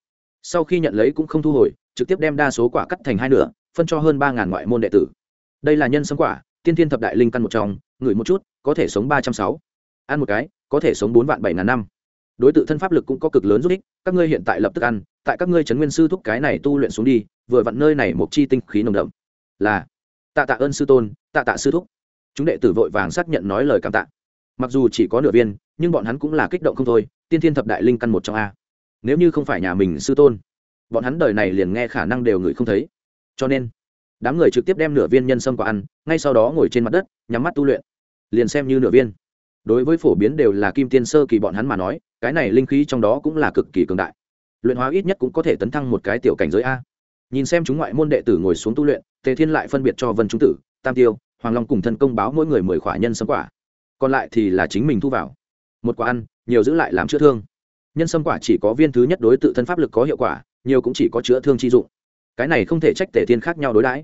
Sau khi nhận lấy cũng không thu hồi trực tiếp đem đa số quả cắt thành hai nửa, phân cho hơn ba ngàn ngoại môn đệ tử. Đây là nhân sâm quả, tiên thiên thập đại linh căn một trong, ngửi một chút, có thể sống ba trăm sáu. Ăn một cái, có thể sống bốn vạn bảy ngàn năm. Đối t thân pháp lực cũng có cực lớn giúp ích, các ngươi hiện tại lập tức ăn, tại các ngươi trấn nguyên sư thúc cái này tu luyện xuống đi, vừa vặn nơi này một chi tinh khí nồng đậm. Là, tạ tạ ơn sư tôn, tạ tạ sư thúc. Chúng đệ tử vội vàng xác nhận nói lời cảm tạ. Mặc dù chỉ có nửa viên, nhưng bọn hắn cũng là kích động không thôi, tiên thiên thập đại linh căn một trong a. Nếu như không phải nhà mình sư tôn bọn hắn đời này liền nghe khả năng đều ngửi không thấy. Cho nên, đám người trực tiếp đem nửa viên nhân sâm quả ăn, ngay sau đó ngồi trên mặt đất, nhắm mắt tu luyện. Liền xem như nửa viên. Đối với phổ biến đều là kim tiên sơ kỳ bọn hắn mà nói, cái này linh khí trong đó cũng là cực kỳ cường đại. Luyện hóa ít nhất cũng có thể tấn thăng một cái tiểu cảnh giới a. Nhìn xem chúng ngoại môn đệ tử ngồi xuống tu luyện, tề thiên lại phân biệt cho vân trung tử, tam tiêu, hoàng long cùng thân công báo mỗi người mười khỏa nhân sâm quả. Còn lại thì là chính mình thu vào. Một quả ăn, nhiều giữ lại làm chữa thương. Nhân sâm quả chỉ có viên thứ nhất đối tự thân pháp lực có hiệu quả nhiều cũng chỉ có chữa thương chi dụng. Cái này không thể trách tề thiên khác nhau đối đãi.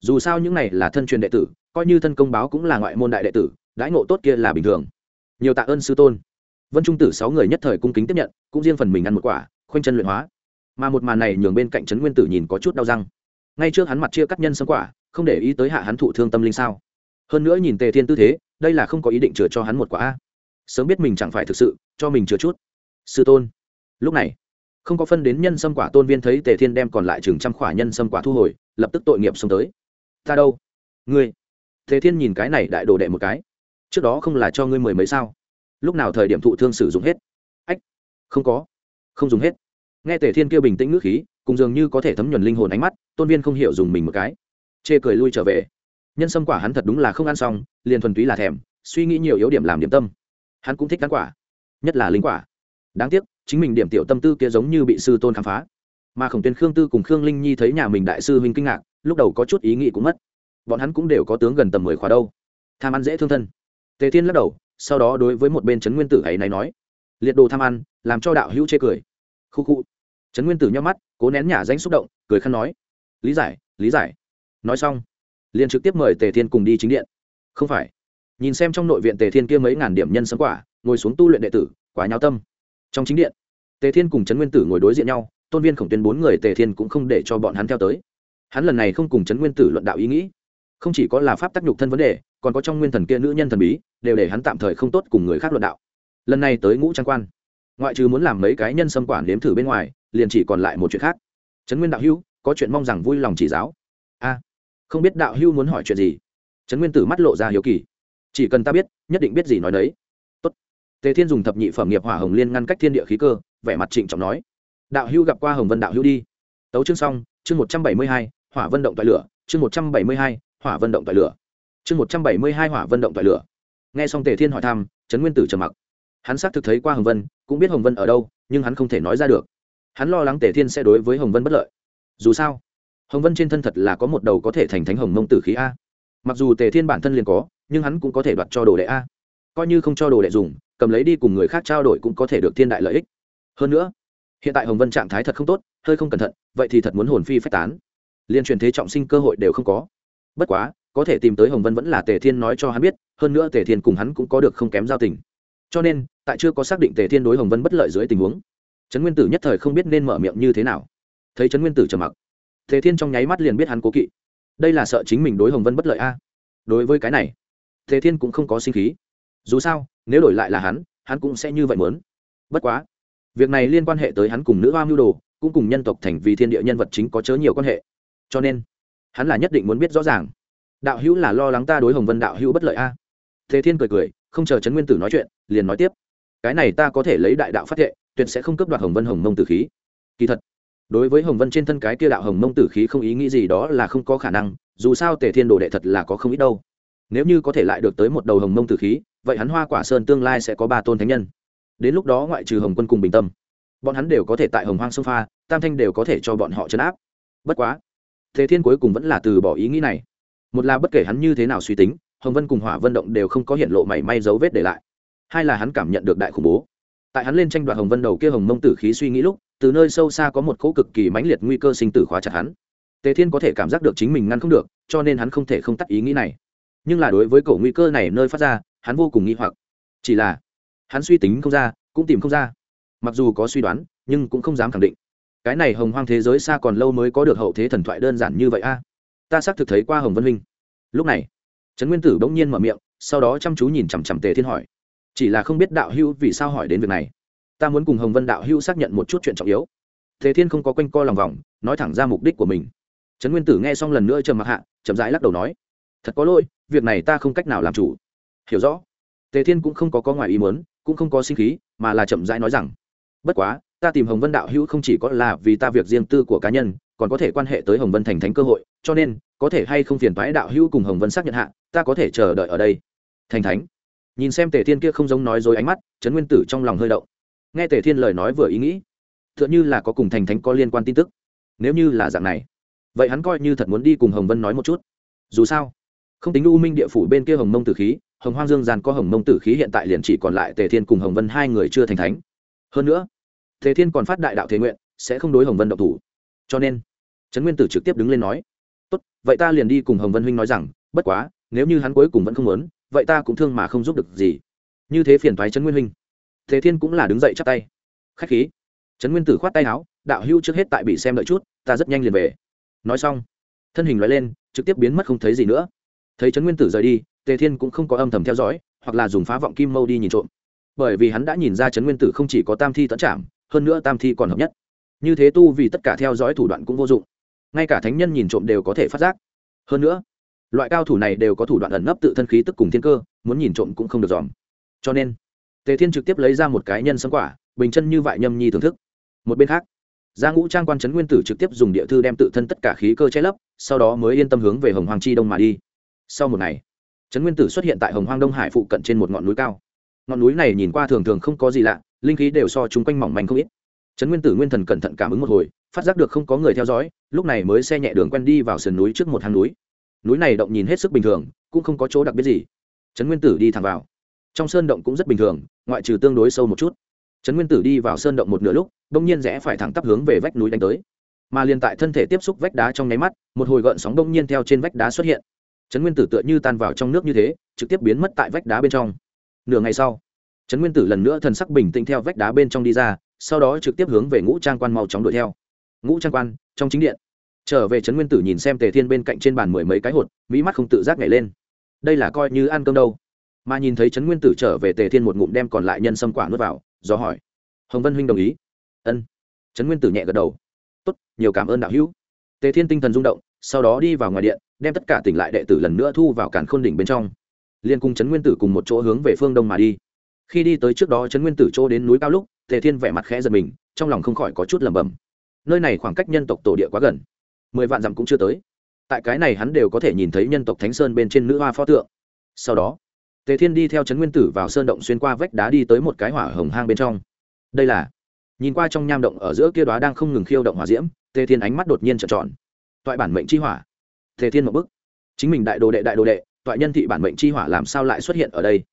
Dù sao những này là thân truyền đệ tử, coi như thân công báo cũng là ngoại môn đại đệ tử, đãi ngộ tốt kia là bình thường. Nhiều tạ ơn sư tôn. Vân trung tử sáu người nhất thời cung kính tiếp nhận, cũng riêng phần mình ăn một quả, khoanh chân luyện hóa. Mà một màn này nhường bên cạnh trấn nguyên tử nhìn có chút đau răng. Ngay trước hắn mặt chia cắt nhân sâm quả, không để ý tới hạ hắn thụ thương tâm linh sao. Hơn nữa nhìn tề thiên tư thế, đây là không có ý định chừa cho hắn một quả sớm biết mình chẳng phải thực sự, cho mình chừa chút. Sư tôn. Lúc này không có phân đến nhân sâm quả tôn viên thấy tề thiên đem còn lại chừng trăm khỏa nhân sâm quả thu hồi, lập tức tội nghiệp xông tới. Ta đâu? Ngươi? Tề thiên nhìn cái này đại đồ đệ một cái. Trước đó không là cho ngươi mười mấy sao? Lúc nào thời điểm thụ thương sử dụng hết? Ách, không có. Không dùng hết. Nghe tề thiên kêu bình tĩnh ngữ khí, cùng dường như có thể thấm nhuần linh hồn ánh mắt, tôn viên không hiểu dùng mình một cái. Chê cười lui trở về. Nhân sâm quả hắn thật đúng là không ăn xong, liền thuần túy là thèm, suy nghĩ nhiều yếu điểm làm điểm tâm. Hắn cũng thích ăn quả, nhất là linh quả. Đáng tiếc chính mình điểm tiểu tâm tư kia giống như bị sư tôn khám phá. Mà khổng tuyên khương tư cùng khương linh nhi thấy nhà mình đại sư huynh kinh ngạc, lúc đầu có chút ý nghĩ cũng mất. Bọn hắn cũng đều có tướng gần tầm mười khóa đâu. Tham ăn dễ thương thân. Tề thiên lắc đầu, sau đó đối với một bên trấn nguyên tử ấy này nói, liệt đồ tham ăn, làm cho đạo hữu chê cười. Khu khu. Trấn nguyên tử nhóc mắt, cố nén nhả danh xúc động, cười khăn nói, lý giải lý giải. Nói xong, liền trực tiếp mời tề thiên cùng đi chính điện. Không phải. Nhìn xem trong nội viện tề thiên kia mấy ngàn điểm nhân sấm quả, ngồi xuống tu luyện đệ tử quả nhau tâm trong chính điện, tề thiên cùng trấn nguyên tử ngồi đối diện nhau, tôn viên khổng tuyên bốn người tề thiên cũng không để cho bọn hắn theo tới. Hắn lần này không cùng trấn nguyên tử luận đạo ý nghĩ. Không chỉ có là pháp tác nhục thân vấn đề, còn có trong nguyên thần kia nữ nhân thần bí, đều để hắn tạm thời không tốt cùng người khác luận đạo. Lần này tới ngũ trang quan, ngoại trừ muốn làm mấy cái nhân xâm quản nếm thử bên ngoài, liền chỉ còn lại một chuyện khác. Trấn nguyên đạo hữu, có chuyện mong rằng vui lòng chỉ giáo. A, không biết đạo hữu muốn hỏi chuyện gì? Trấn nguyên tử mắt lộ ra hiếu kỳ. Chỉ cần ta biết, nhất định biết gì nói đấy tề thiên dùng thập nhị phẩm nghiệp hỏa hồng liên ngăn cách thiên địa khí cơ, vẻ mặt trịnh trọng nói, đạo hữu gặp qua hồng vân đạo hữu đi. Tấu chương xong, chương một trăm bảy mươi hai, hỏa vân động tại lửa, chương một trăm bảy mươi hai, hỏa vân động tại lửa, chương một trăm bảy mươi hai, hỏa vân động tại lửa. Nghe xong tề thiên hỏi thăm, trấn nguyên tử trầm mặc. Hắn xác thực thấy qua hồng vân, cũng biết hồng vân ở đâu, nhưng hắn không thể nói ra được. Hắn lo lắng tề thiên sẽ đối với hồng vân bất lợi. Dù sao, hồng vân trên thân thật là có một đầu có thể thành thánh hồng mông tử khí a. Mặc dù tề thiên bản thân liền có, nhưng hắn cũng có thể đoạt cho đồ đệ a. Coi như không cho đồ đệ dùng cầm lấy đi cùng người khác trao đổi cũng có thể được thiên đại lợi ích. Hơn nữa, hiện tại hồng vân trạng thái thật không tốt, hơi không cẩn thận, vậy thì thật muốn hồn phi phách tán. Liên truyền thế trọng sinh cơ hội đều không có. Bất quá, có thể tìm tới hồng vân vẫn là tề thiên nói cho hắn biết, hơn nữa tề thiên cùng hắn cũng có được không kém giao tình. Cho nên, tại chưa có xác định tề thiên đối hồng vân bất lợi dưới tình huống, trấn nguyên tử nhất thời không biết nên mở miệng như thế nào. Thấy trấn nguyên tử trầm mặc, tề thiên trong nháy mắt liền biết hắn cố kỵ. Đây là sợ chính mình đối hồng vân bất lợi a. Đối với cái này, tề thiên cũng không có sinh khí. Dù sao nếu đổi lại là hắn hắn cũng sẽ như vậy muốn. Bất quá, việc này liên quan hệ tới hắn cùng nữ hoa mưu đồ, cũng cùng nhân tộc thành vì thiên địa nhân vật chính có chớ nhiều quan hệ. Cho nên, hắn là nhất định muốn biết rõ ràng. Đạo hữu là lo lắng ta đối hồng vân đạo hữu bất lợi a. Thế thiên cười cười, không chờ trấn nguyên tử nói chuyện, liền nói tiếp. Cái này ta có thể lấy đại đạo phát thệ, tuyệt sẽ không cướp đoạt hồng vân hồng mông tử khí. Kỳ thật, đối với hồng vân trên thân cái kia đạo hồng mông tử khí không ý nghĩ gì đó là không có khả năng, dù sao tề thiên đồ đệ thật là có không ít đâu. Nếu như có thể lại được tới một đầu hồng mông tử khí vậy hắn hoa quả sơn tương lai sẽ có ba tôn thánh nhân. Đến lúc đó ngoại trừ hồng quân cùng bình tâm, bọn hắn đều có thể tại hồng hoang sông pha, tam thanh đều có thể cho bọn họ chấn áp. Bất quá, thế thiên cuối cùng vẫn là từ bỏ ý nghĩ này. Một là bất kể hắn như thế nào suy tính, hồng vân cùng hỏa vân động đều không có hiện lộ mảy may dấu vết để lại. Hai là hắn cảm nhận được đại khủng bố. Tại hắn lên tranh đoạt hồng vân đầu kia hồng mông tử khí suy nghĩ lúc, từ nơi sâu xa có một cỗ cực kỳ mãnh liệt nguy cơ sinh tử khóa chặt hắn. Tề thiên có thể cảm giác được chính mình ngăn không được, cho nên hắn không thể không tắt ý nghĩ này. Nhưng là đối với cổ nguy cơ này nơi phát ra hắn vô cùng nghi hoặc. Chỉ là, hắn suy tính không ra, cũng tìm không ra. Mặc dù có suy đoán, nhưng cũng không dám khẳng định. Cái này hồng hoang thế giới xa còn lâu mới có được hậu thế thần thoại đơn giản như vậy a. Ta xác thực thấy qua hồng vân minh lúc này, trấn nguyên tử bỗng nhiên mở miệng, sau đó chăm chú nhìn chằm chằm tề thiên hỏi. Chỉ là không biết đạo hữu vì sao hỏi đến việc này. Ta muốn cùng hồng vân đạo hữu xác nhận một chút chuyện trọng yếu. Tề thiên không có quanh co lòng vòng, nói thẳng ra mục đích của mình. Trấn nguyên tử nghe xong lần nữa trầm mặc hạ, chậm rãi lắc đầu nói. Thật có lỗi, việc này ta không cách nào làm chủ hiểu rõ. Tề thiên cũng không có có ngoài ý muốn, cũng không có sinh khí, mà là chậm rãi nói rằng, bất quá, ta tìm hồng vân đạo hữu không chỉ có là vì ta việc riêng tư của cá nhân, còn có thể quan hệ tới hồng vân thành thánh cơ hội, cho nên, có thể hay không phiền toái đạo hữu cùng hồng vân xác nhận hạ, ta có thể chờ đợi ở đây. Thành thánh. Nhìn xem tề thiên kia không giống nói dối ánh mắt, trấn nguyên tử trong lòng hơi động. Nghe tề thiên lời nói vừa ý nghĩ t h ư ợ n h ư là có cùng thành thánh có liên quan tin tức. Nếu như là dạng này, vậy hắn coi như thật muốn đi cùng hồng vân nói một chút. Dù sao, không tính u minh địa phủ bên kia hồng mông tử khí hồng hoang dương giàn có hồng mông tử khí hiện tại liền chỉ còn lại tề thiên cùng hồng vân hai người chưa thành thánh. Hơn nữa, tề thiên còn phát đại đạo thế nguyện, sẽ không đối hồng vân độc thủ. Cho nên, trấn nguyên tử trực tiếp đứng lên nói, tốt, vậy ta liền đi cùng hồng vân huynh nói rằng, bất quá, nếu như hắn cuối cùng vẫn không muốn, vậy ta cũng thương mà không giúp được gì. Như thế phiền thoái trấn nguyên huynh. Thế thiên cũng là đứng dậy chắp tay. Khách khí. Trấn nguyên tử khoát tay áo, đạo hưu trước hết tại bị xem đợi chút, ta rất nhanh liền về. Nói xong, thân hình loại lên, trực tiếp biến mất không thấy gì nữa. Thấy trấn nguyên tử rời đi tề thiên cũng không có âm thầm theo dõi, hoặc là dùng phá vọng kim mâu đi nhìn trộm. Bởi vì hắn đã nhìn ra trấn nguyên tử không chỉ có tam thi tẫn chạm hơn nữa tam thi còn hợp nhất. Như thế tu vì tất cả theo dõi thủ đoạn cũng vô dụng. Ngay cả thánh nhân nhìn trộm đều có thể phát giác. Hơn nữa, loại cao thủ này đều có thủ đoạn ẩn nấp tự thân khí tức cùng thiên cơ, muốn nhìn trộm cũng không được dòm. Cho nên, tề thiên trực tiếp lấy ra một cái nhân sâm quả, bình chân như vại nhâm nhi thưởng thức. Một bên khác, gia ngũ trang quan trấn nguyên tử trực tiếp dùng địa thư đem tự thân tất cả khí cơ che lấp, sau đó mới yên tâm hướng về hồng hoàng chi đông mà đi. Sau một ngày trấn nguyên tử xuất hiện tại hồng hoàng đông hải phụ cận trên một ngọn núi cao. Ngọn núi này nhìn qua thường thường không có gì lạ, linh khí đều so chung quanh mỏng manh không ít. Trấn nguyên tử nguyên thần cẩn thận cảm ứng một hồi, phát giác được không có người theo dõi, lúc này mới xe nhẹ đường quen đi vào sườn núi trước một hang núi. Núi này động nhìn hết sức bình thường, cũng không có chỗ đặc biệt gì. Trấn nguyên tử đi thẳng vào. Trong sơn động cũng rất bình thường, ngoại trừ tương đối sâu một chút. Trấn nguyên tử đi vào sơn động một nửa lúc, bỗng nhiên rẽ phải thẳng tắp hướng về vách núi đánh tới. Mà liền tại thân thể tiếp xúc vách đá trong nháy mắt, một hồi gợn sóng đông nhiên theo trên vách đá xuất hiện trấn nguyên tử tựa như tan vào trong nước như thế, trực tiếp biến mất tại vách đá bên trong. Nửa ngày sau, trấn nguyên tử lần nữa thần sắc bình tĩnh theo vách đá bên trong đi ra, sau đó trực tiếp hướng về ngũ trang quan mau chóng đuổi theo. Ngũ trang quan, trong chính điện. Trở về trấn nguyên tử nhìn xem tề thiên bên cạnh trên bàn mười mấy cái hột, mỹ mắt không tự giác nhảy lên. Đây là coi như ăn cơm đâu. Mà nhìn thấy trấn nguyên tử trở về tề thiên một ngụm đem còn lại nhân sâm quả nuốt vào, do hỏi. Hồng vân huynh đồng ý. Ân. Trấn nguyên tử nhẹ gật đầu. Tốt, nhiều cảm ơn đạo hữu. Tề thiên tinh thần rung động, sau đó đi vào ngoài điện đem tất cả tỉnh lại đệ tử lần nữa thu vào cản khôn đỉnh bên trong. Liên cung trấn nguyên tử cùng một chỗ hướng về phương đông mà đi. Khi đi tới trước đó trấn nguyên tử chỗ đến núi cao lúc, tề thiên vẻ mặt khẽ giật mình, trong lòng không khỏi có chút lẩm bẩm. Nơi này khoảng cách nhân tộc tổ địa quá gần, mười vạn dặm cũng chưa tới. Tại cái này hắn đều có thể nhìn thấy nhân tộc thánh sơn bên trên nữ hoa pho tượng. Sau đó, tề thiên đi theo trấn nguyên tử vào sơn động xuyên qua vách đá đi tới một cái hỏa hồng hang bên trong. Đây là, nhìn qua trong nham động ở giữa kia đó đang không ngừng khiêu động hỏa diễm, tề thiên ánh mắt đột nhiên trợn tròn. Toại bản mệnh chi hỏa tề thiên một bức. Chính mình đại đồ đệ đại đồ đệ, toại nhân thị bản mệnh chi hỏa làm sao lại xuất hiện ở đây?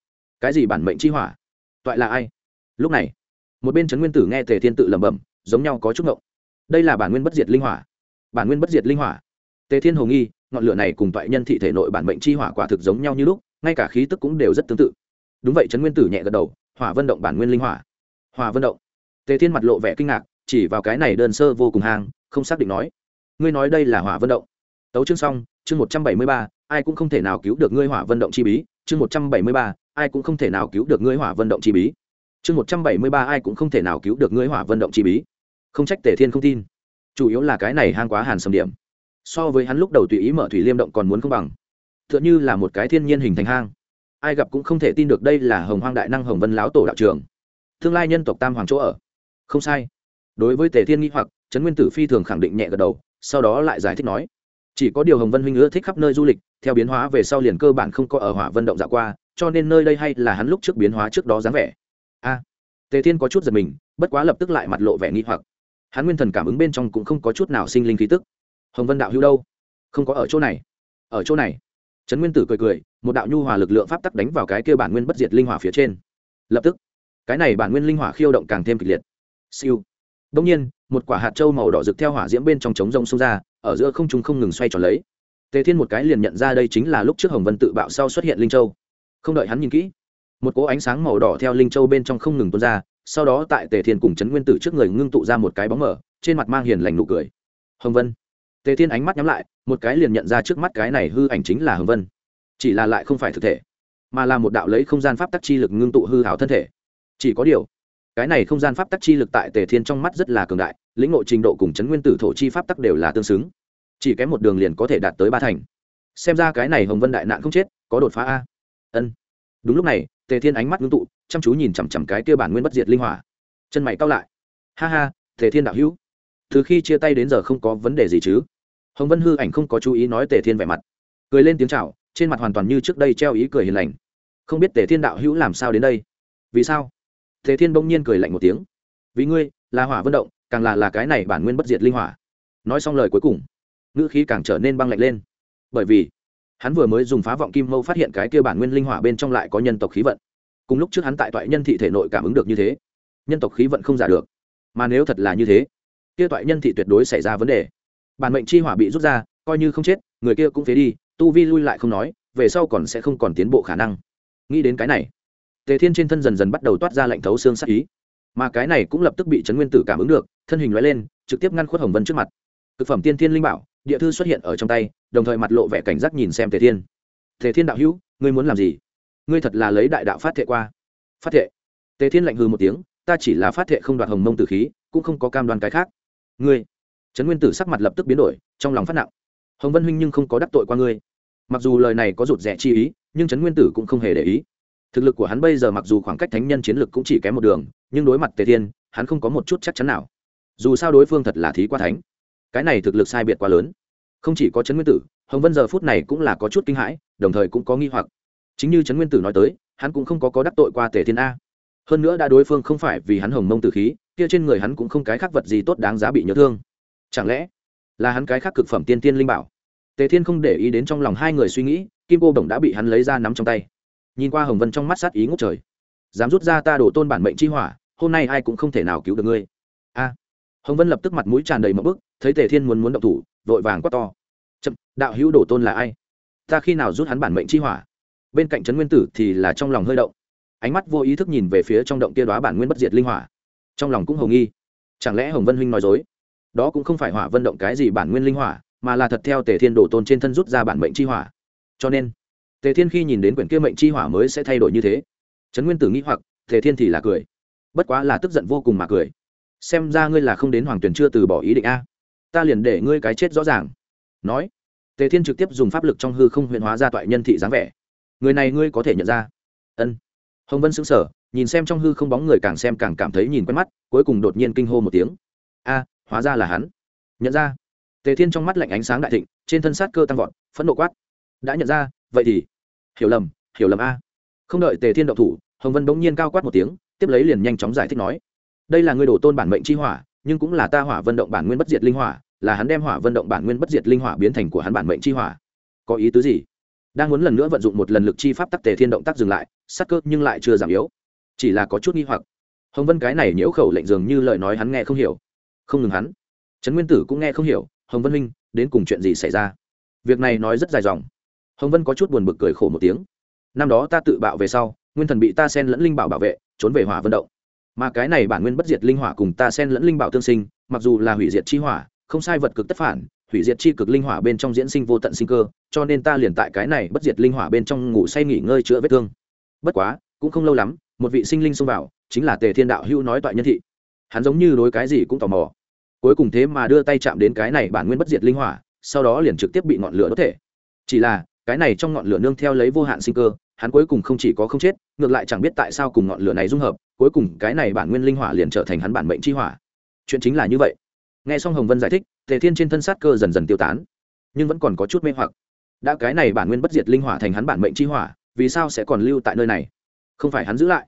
Cái gì bản mệnh chi hỏa? Toại là ai? Lúc này, một bên trấn nguyên tử nghe tề thiên tự lẩm bẩm, giống nhau có chút ngộng. Đây là bản nguyên bất diệt linh hỏa. Bản nguyên bất diệt linh hỏa. Tề thiên hồ nghi, ngọn lửa này cùng toại nhân thị thể nội bản mệnh chi hỏa quả thực giống nhau như lúc, ngay cả khí tức cũng đều rất tương tự. Đúng vậy, trấn nguyên tử nhẹ gật đầu, hỏa vân động bản nguyên linh hỏa. Hỏa vân động. Tề thiên mặt lộ vẻ kinh ngạc, chỉ vào cái này đơn sơ vô cùng hang, không xác định nói, ngươi nói đây là hỏa vân động? Tấu chương xong, chương một trăm bảy mươi ba, ai cũng không thể nào cứu được ngươi hỏa vân động chi bí. Chương một trăm bảy mươi ba, ai cũng không thể nào cứu được ngươi hỏa vân động chi bí. Chương một trăm bảy mươi ba, ai cũng không thể nào cứu được ngươi hỏa vân động chi bí. Không trách tề thiên không tin. Chủ yếu là cái này hang quá hàn sầm điểm. So với hắn lúc đầu tùy ý mở thủy liêm động còn muốn không bằng. T h ư ợ n như là một cái thiên nhiên hình thành hang. Ai gặp cũng không thể tin được đây là hồng hoang đại năng hồng vân Láo tổ đạo trường tương lai nhân tộc tam hoàng chỗ ở. Không sai. Đối với tề thiên nghĩ hoặc, trấn nguyên tử phi thường khẳng định nhẹ gật đầu, sau đó lại giải thích nói chỉ có điều hồng vân huynh ưa thích khắp nơi du lịch, theo biến hóa về sau liền cơ bản không có ở hỏa vân động dạo qua, cho nên nơi đây hay là hắn lúc trước biến hóa trước đó dáng vẻ. A, tề thiên có chút giật mình, bất quá lập tức lại mặt lộ vẻ nghi hoặc. Hắn nguyên thần cảm ứng bên trong cũng không có chút nào sinh linh khí tức. Hồng vân đạo hữu đâu? Không có ở chỗ này. Ở chỗ này. Trấn nguyên tử cười cười, một đạo nhu hòa lực lượng pháp tắc đánh vào cái kia bản nguyên bất diệt linh hỏa phía trên. Lập tức, cái này bản nguyên linh hỏa khiêu động càng thêm kịch liệt. Siêu. Đông nhiên một quả hạt trâu màu đỏ rực theo hỏa diễm bên trong trống rông xông ra, ở giữa không trung không ngừng xoay tròn lấy. Tề thiên một cái liền nhận ra đây chính là lúc trước hồng vân tự bạo sau xuất hiện linh châu. Không đợi hắn nhìn kỹ, một cỗ ánh sáng màu đỏ theo linh châu bên trong không ngừng tuôn ra, sau đó tại tề thiên cùng trấn nguyên tử trước người ngưng tụ ra một cái bóng mở trên mặt mang hiền lành nụ cười. Hồng vân. Tề thiên ánh mắt nhắm lại, một cái liền nhận ra trước mắt cái này hư ảnh chính là hồng vân. Chỉ là lại không phải thực thể, mà là một đạo lấy không gian pháp tắc chi lực ngưng tụ hư hảo thân thể. Chỉ có điều cái này không gian pháp tắc chi lực tại tề thiên trong mắt rất là cường đại, lĩnh ngộ trình độ cùng chấn nguyên tử thổ chi pháp tắc đều là tương xứng. Chỉ kém một đường liền có thể đạt tới ba thành. Xem ra cái này hồng vân đại nạn không chết, có đột phá a. Ân. Đúng lúc này, tề thiên ánh mắt ngưng tụ, chăm chú nhìn chằm chằm cái kia bản nguyên bất diệt linh hỏa. Chân mày cao lại. Ha ha, tề thiên đạo hữu. Từ khi chia tay đến giờ không có vấn đề gì chứ? Hồng vân hư ảnh không có chú ý nói tề thiên vẻ mặt. Cười lên tiếng c h à o trên mặt hoàn toàn như trước đây treo ý cười hiền lành. Không biết tề thiên đạo hữu làm sao đến đây? Vì sao? Thế thiên bỗng nhiên cười lạnh một tiếng. Vì ngươi, là hỏa vận động, càng là là cái này bản nguyên bất diệt linh hỏa. Nói xong lời cuối cùng, ngữ khí càng trở nên băng lạnh lên. Bởi vì, hắn vừa mới dùng phá vọng kim mâu phát hiện cái kia bản nguyên linh hỏa bên trong lại có nhân tộc khí vận. Cùng lúc trước hắn tại toại nhân thị thể nội cảm ứng được như thế, nhân tộc khí vận không giả được. Mà nếu thật là như thế, kia toại nhân thị tuyệt đối xảy ra vấn đề. Bản mệnh chi hỏa bị rút ra, coi như không chết, người kia cũng phế đi, tu vi lui lại không nói, về sau còn sẽ không còn tiến bộ khả năng. Nghĩ đến cái này tề thiên trên thân dần dần bắt đầu toát ra lạnh thấu xương sắc ý. Mà cái này cũng lập tức bị trấn nguyên tử cảm ứng được, thân hình loại lên, trực tiếp ngăn khuất hồng vân trước mặt. Thực phẩm tiên thiên linh bảo, địa thư xuất hiện ở trong tay, đồng thời mặt lộ vẻ cảnh giác nhìn xem tề thiên. Tề thiên đạo hữu, ngươi muốn làm gì? Ngươi thật là lấy đại đạo phát thệ qua. Phát thệ? Tề thiên lạnh hư một tiếng, ta chỉ là phát thệ không đoạt hồng mông tử khí, cũng không có cam đoan cái khác. Ngươi? Trấn nguyên tử sắc mặt lập tức biến đổi, trong lòng phát nặng. Hồng vân huynh nhưng không có đắc tội qua ngươi. Mặc dù lời này có rụt rẻ chi ý, nhưng trấn nguyên tử cũng không hề để ý thực lực của hắn bây giờ mặc dù khoảng cách thánh nhân chiến lực cũng chỉ kém một đường, nhưng đối mặt tề thiên, hắn không có một chút chắc chắn nào. Dù sao đối phương thật là thí qua thánh. Cái này thực lực sai biệt quá lớn. Không chỉ có trấn nguyên tử, hồng vân giờ phút này cũng là có chút kinh hãi, đồng thời cũng có nghi hoặc. Chính như trấn nguyên tử nói tới, hắn cũng không có có đắc tội qua tề thiên a. Hơn nữa đã đối phương không phải vì hắn hồng mông tử khí, kia trên người hắn cũng không cái khác vật gì tốt đáng giá bị nhớ thương. Chẳng lẽ là hắn cái khác cực phẩm tiên tiên linh bảo? Tề thiên không để ý đến trong lòng hai người suy nghĩ, kim cô đồng đã bị hắn lấy ra nắm trong tay nhìn qua hồng vân trong mắt sát ý ngút trời. Dám rút ra ta đổ tôn bản mệnh chi hỏa, hôm nay ai cũng không thể nào cứu được ngươi. A. Hồng vân lập tức mặt mũi tràn đầy một bức, thấy tề thiên muốn muốn động thủ, vội vàng quát to. Chậm, đạo hữu đổ tôn là ai? Ta khi nào rút hắn bản mệnh chi hỏa? Bên cạnh trấn nguyên tử thì là trong lòng hơi động. Ánh mắt vô ý thức nhìn về phía trong động kia đoá bản nguyên bất diệt linh hỏa. Trong lòng cũng hầu nghi. Chẳng lẽ hồng vân huynh nói dối? Đó cũng không phải hỏa vân động cái gì bản nguyên linh hỏa, mà là thật theo tề thiên đổ tôn trên thân rút ra bản mệnh chi hỏa. Cho nên tề thiên khi nhìn đến quyển kia mệnh chi hỏa mới sẽ thay đổi như thế. Trấn nguyên tử nghĩ hoặc, tề thiên thì là cười. Bất quá là tức giận vô cùng mà cười. Xem ra ngươi là không đến hoàng tuyển chưa từ bỏ ý định a. Ta liền để ngươi cái chết rõ ràng. Nói, tề thiên trực tiếp dùng pháp lực trong hư không huyện hóa ra toại nhân thị dáng vẻ. Người này ngươi có thể nhận ra. Ân. Hồng vân xứng sở nhìn xem trong hư không bóng người càng xem càng cảm thấy nhìn quen mắt, cuối cùng đột nhiên kinh hô một tiếng. A, hóa ra là hắn. Nhận ra. Tề thiên trong mắt lạnh ánh sáng đại thịnh, trên thân sát cơ tăng vọt, phẫn nộ quát. Đã nhận ra vậy thì, hiểu lầm hiểu lầm a. Không đợi tề thiên động thủ, hồng vân bỗng nhiên cao quát một tiếng, tiếp lấy liền nhanh chóng giải thích nói, đây là người đổ tôn bản mệnh chi hỏa, nhưng cũng là ta hỏa vận động bản nguyên bất diệt linh hỏa, là hắn đem hỏa vận động bản nguyên bất diệt linh hỏa biến thành của hắn bản mệnh chi hỏa. Có ý tứ gì? Đang muốn lần nữa vận dụng một lần lực chi pháp tắc tề thiên động tác dừng lại, sắc cơ nhưng lại chưa giảm yếu. Chỉ là có chút nghi hoặc. Hồng vân cái này nhiễu khẩu lệnh dường như lời nói hắn nghe không hiểu. Không ngừng hắn. Trấn nguyên tử cũng nghe không hiểu, hồng vân huynh, đến cùng chuyện gì xảy ra? Việc này nói rất dài dòng hồng vân có chút buồn bực cười khổ một tiếng. Năm đó ta tự bạo về sau, nguyên thần bị ta sen lẫn linh bảo bảo vệ, trốn về hỏa vận động. Mà cái này bản nguyên bất diệt linh hỏa cùng ta sen lẫn linh bảo tương sinh, mặc dù là hủy diệt chi hỏa, không sai vật cực tất phản, hủy diệt chi cực linh hỏa bên trong diễn sinh vô tận sinh cơ, cho nên ta liền tại cái này bất diệt linh hỏa bên trong ngủ say nghỉ ngơi chữa vết thương. Bất quá, cũng không lâu lắm, một vị sinh linh xông vào, chính là tề thiên đạo hữu nói toại nhân thị. Hắn giống như đối cái gì cũng tò mò. Cuối cùng thế mà đưa tay chạm đến cái này bản nguyên bất diệt linh hỏa, sau đó liền trực tiếp bị ngọn lửa đốt thể. Chỉ là cái này trong ngọn lửa nương theo lấy vô hạn sinh cơ, hắn cuối cùng không chỉ có không chết, ngược lại chẳng biết tại sao cùng ngọn lửa này dung hợp, cuối cùng cái này bản nguyên linh hỏa liền trở thành hắn bản mệnh chi hỏa. Chuyện chính là như vậy. Nghe xong hồng vân giải thích, tề thiên trên thân sát cơ dần dần tiêu tán, nhưng vẫn còn có chút mê hoặc. Đã cái này bản nguyên bất diệt linh hỏa thành hắn bản mệnh chi hỏa, vì sao sẽ còn lưu tại nơi này? Không phải hắn giữ lại.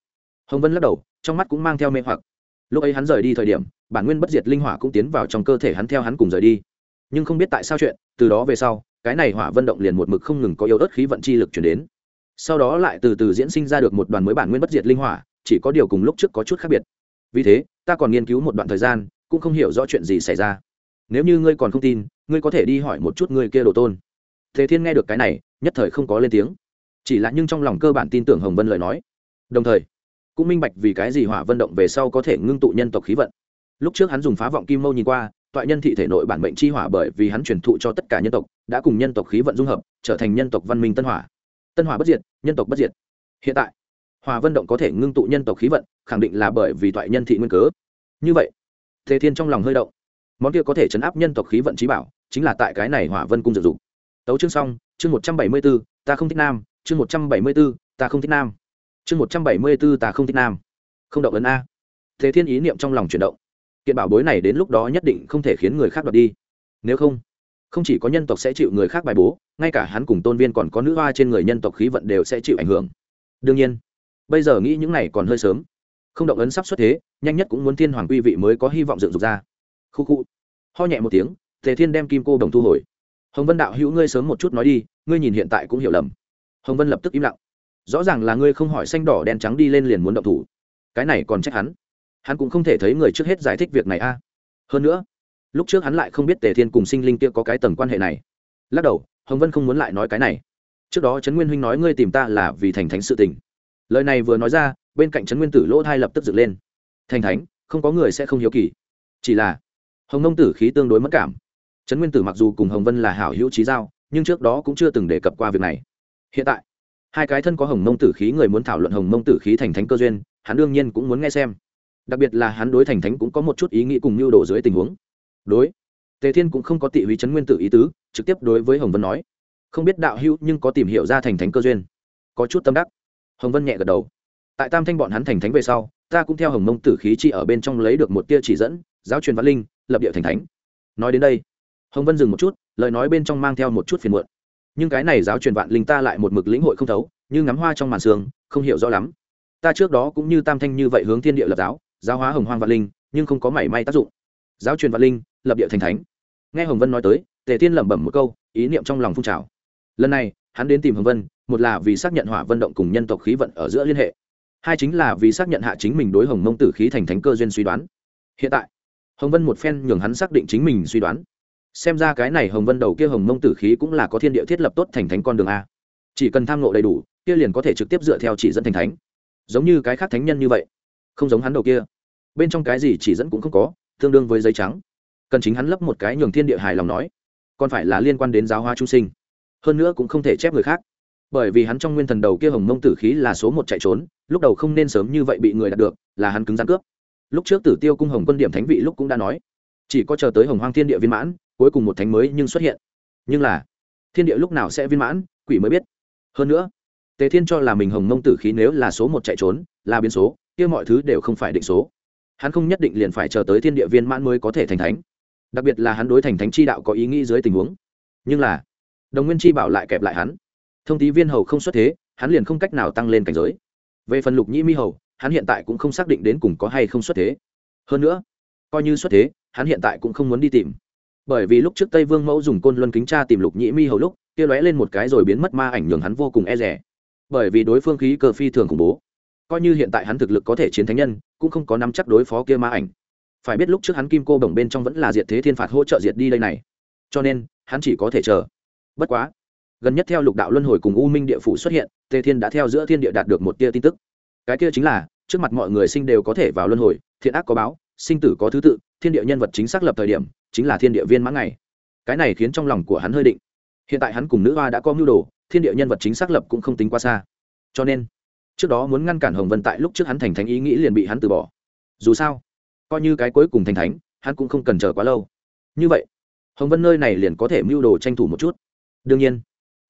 Hồng vân lắc đầu, trong mắt cũng mang theo mê hoặc. Lúc ấy hắn rời đi thời điểm, bản nguyên bất diệt linh hỏa cũng tiến vào trong cơ thể hắn theo hắn cùng rời đi. Nhưng không biết tại sao chuyện, từ đó về sau cái này hỏa vận động liền một mực không ngừng có yếu ớt khí vận chi lực chuyển đến. Sau đó lại từ từ diễn sinh ra được một đoàn mới bản nguyên bất diệt linh hỏa, chỉ có điều cùng lúc trước có chút khác biệt. Vì thế, ta còn nghiên cứu một đoạn thời gian, cũng không hiểu rõ chuyện gì xảy ra. Nếu như ngươi còn không tin, ngươi có thể đi hỏi một chút ngươi kia đồ tôn. Thế thiên nghe được cái này, nhất thời không có lên tiếng. Chỉ là nhưng trong lòng cơ bản tin tưởng hồng vân lời nói. Đồng thời, cũng minh bạch vì cái gì hỏa vận động về sau có thể ngưng tụ nhân tộc khí vận. Lúc trước hắn dùng phá vọng kim mâu nhìn qua toại nhân thị thể nội bản mệnh chi hỏa bởi vì hắn truyền thụ cho tất cả nhân tộc, đã cùng nhân tộc khí vận dung hợp, trở thành nhân tộc văn minh tân hỏa. Tân hỏa bất diệt, nhân tộc bất diệt. Hiện tại hòa vân động có thể ngưng tụ nhân tộc khí vận, khẳng định là bởi vì toại nhân thị nguyên cớ. Như vậy thế thiên trong lòng hơi động. Món kia có thể chấn áp nhân tộc khí vận trí bảo, chính là tại cái này hỏa vân cung dự dụng. Tấu chương xong, chương một trăm bảy mươi b ố ta không thích nam, chương một trăm bảy mươi b ố ta không thích nam. Chương một trăm bảy mươi b ố ta không thích nam. Không động ấn a. Thế thiên ý niệm trong lòng chuyển động kiện bảo bối này đến lúc đó nhất định không thể khiến người khác đoạt đi. Nếu không không chỉ có nhân tộc sẽ chịu người khác bài bố, ngay cả hắn cùng tôn viên còn có nữ hoa trên người nhân tộc khí vận đều sẽ chịu ảnh hưởng. Đương nhiên, bây giờ nghĩ những này còn hơi sớm. Không động ấn sắp xuất thế, nhanh nhất cũng muốn thiên hoàng quy vị mới có hy vọng dựng dục ra. Khu khu. Ho nhẹ một tiếng, tề thiên đem kim cô đồng thu hồi. Hồng vân đạo hữu ngươi sớm một chút nói đi, ngươi nhìn hiện tại cũng hiểu lầm. Hồng vân lập tức im lặng. Rõ ràng là ngươi không hỏi xanh đỏ đen trắng đi lên liền muốn động thủ. Cái này còn trách hắn hắn cũng không thể thấy người trước hết giải thích việc này a. Hơn nữa, lúc trước hắn lại không biết tề thiên cùng sinh linh kia có cái tầng quan hệ này. Lắc đầu, hồng vân không muốn lại nói cái này. Trước đó trấn nguyên huynh nói ngươi tìm ta là vì thành thánh sự tình. Lời này vừa nói ra, bên cạnh trấn nguyên tử lỗ thai lập tức dựng lên. Thành thánh, không có người sẽ không hiếu kỳ. Chỉ là, hồng nông tử khí tương đối mất cảm. Trấn nguyên tử mặc dù cùng hồng vân là hảo hữu trí giao, nhưng trước đó cũng chưa từng đề cập qua việc này. Hiện tại, hai cái thân có hồng mông tử khí người muốn thảo luận hồng mông tử khí thành thánh cơ duyên, hắn đương nhiên cũng muốn nghe xem đặc biệt là hắn đối thành thánh cũng có một chút ý nghĩ cùng mưu đồ dưới tình huống. Đối, tề thiên cũng không có tị húy chấn nguyên tử ý tứ, trực tiếp đối với hồng vân nói, không biết đạo hữu nhưng có tìm hiểu ra thành thánh cơ duyên. Có chút tâm đắc. Hồng vân nhẹ gật đầu. Tại tam thanh bọn hắn thành thánh về sau, ta cũng theo hồng mông tử khí chi ở bên trong lấy được một tia chỉ dẫn, giáo truyền văn linh, lập địa thành thánh. Nói đến đây, hồng vân dừng một chút, lời nói bên trong mang theo một chút phiền muộn. Nhưng cái này giáo truyền vạn linh ta lại một mực lĩnh hội không thấu, như ngắm hoa trong màn sương, không hiểu rõ lắm. Ta trước đó cũng như tam thanh như vậy hướng thiên địa lập giáo giáo hóa hồng hoang vạn linh, nhưng không có mảy may tác dụng. Giáo truyền vạn linh, lập địa thành thánh. Nghe hồng vân nói tới, tề tiên lẩm bẩm một câu, ý niệm trong lòng phun trào. Lần này, hắn đến tìm hồng vân, một là vì xác nhận hỏa vận động cùng nhân tộc khí vận ở giữa liên hệ, hai chính là vì xác nhận hạ chính mình đối hồng mông tử khí thành thánh cơ duyên suy đoán. Hiện tại, hồng vân một phen nhường hắn xác định chính mình suy đoán. Xem ra cái này hồng vân đầu kia hồng mông tử khí cũng là có thiên địa thiết lập tốt thành thánh con đường a. Chỉ cần tham ngộ đầy đủ, kia liền có thể trực tiếp dựa theo chỉ dẫn thành thánh. Giống như cái khác thánh nhân như vậy, không giống hắn đầu kia bên trong cái gì chỉ dẫn cũng không có, tương đương với giấy trắng. Cần chính hắn lấp một cái nhường thiên địa hài lòng nói, còn phải là liên quan đến giáo hoa trung sinh. Hơn nữa cũng không thể chép người khác. Bởi vì hắn trong nguyên thần đầu kia hồng mông tử khí là số một chạy trốn, lúc đầu không nên sớm như vậy bị người đạt được, là hắn cứng rắn cướp. Lúc trước tử tiêu cung hồng quân điểm thánh vị lúc cũng đã nói, chỉ có chờ tới hồng hoang thiên địa viên mãn, cuối cùng một thánh mới nhưng xuất hiện. Nhưng là, thiên địa lúc nào sẽ viên mãn, quỷ mới biết. Hơn nữa, tề thiên cho là mình hồng mông tử khí nếu là số một chạy trốn, là biến số, kia mọi thứ đều không phải định số hắn không nhất định liền phải chờ tới thiên địa viên mãn mới có thể thành thánh. Đặc biệt là hắn đối thành thánh chi đạo có ý nghĩ dưới tình huống. Nhưng là, đồng nguyên chi bảo lại kẹp lại hắn. Thông tí viên hầu không xuất thế, hắn liền không cách nào tăng lên cảnh giới. Về phần lục nhĩ mi hầu, hắn hiện tại cũng không xác định đến cùng có hay không xuất thế. Hơn nữa, coi như xuất thế, hắn hiện tại cũng không muốn đi tìm. Bởi vì lúc trước tây vương mẫu dùng côn luân kính tra tìm lục nhĩ mi hầu lúc, kia lóe lên một cái rồi biến mất ma ảnh nhường hắn vô cùng e rẻ bởi vì đối phương khí cờ phi thường khủng bố coi như hiện tại hắn thực lực có thể chiến thánh nhân, cũng không có nắm chắc đối phó kia ma ảnh. Phải biết lúc trước hắn kim cô đồng bên trong vẫn là diệt thế thiên phạt hỗ trợ diệt đi đây này. Cho nên, hắn chỉ có thể chờ. Bất quá, gần nhất theo lục đạo luân hồi cùng u minh địa phủ xuất hiện tề thiên đã theo giữa thiên địa đạt được một tia tin tức. Cái kia chính là, trước mặt mọi người sinh đều có thể vào luân hồi, thiện ác có báo, sinh tử có thứ tự, thiên địa nhân vật chính xác lập thời điểm, chính là thiên địa viên mãn ngày. Cái này khiến trong lòng của hắn hơi định. Hiện tại hắn cùng nữ hoa đã có mưu đồ, thiên địa nhân vật chính xác lập cũng không tính quá xa. Cho nên trước đó muốn ngăn cản hồng vân tại lúc trước hắn thành thánh ý nghĩ liền bị hắn từ bỏ. Dù sao, coi như cái cuối cùng thành thánh, hắn cũng không cần chờ quá lâu. Như vậy, hồng vân nơi này liền có thể mưu đồ tranh thủ một chút. Đương nhiên,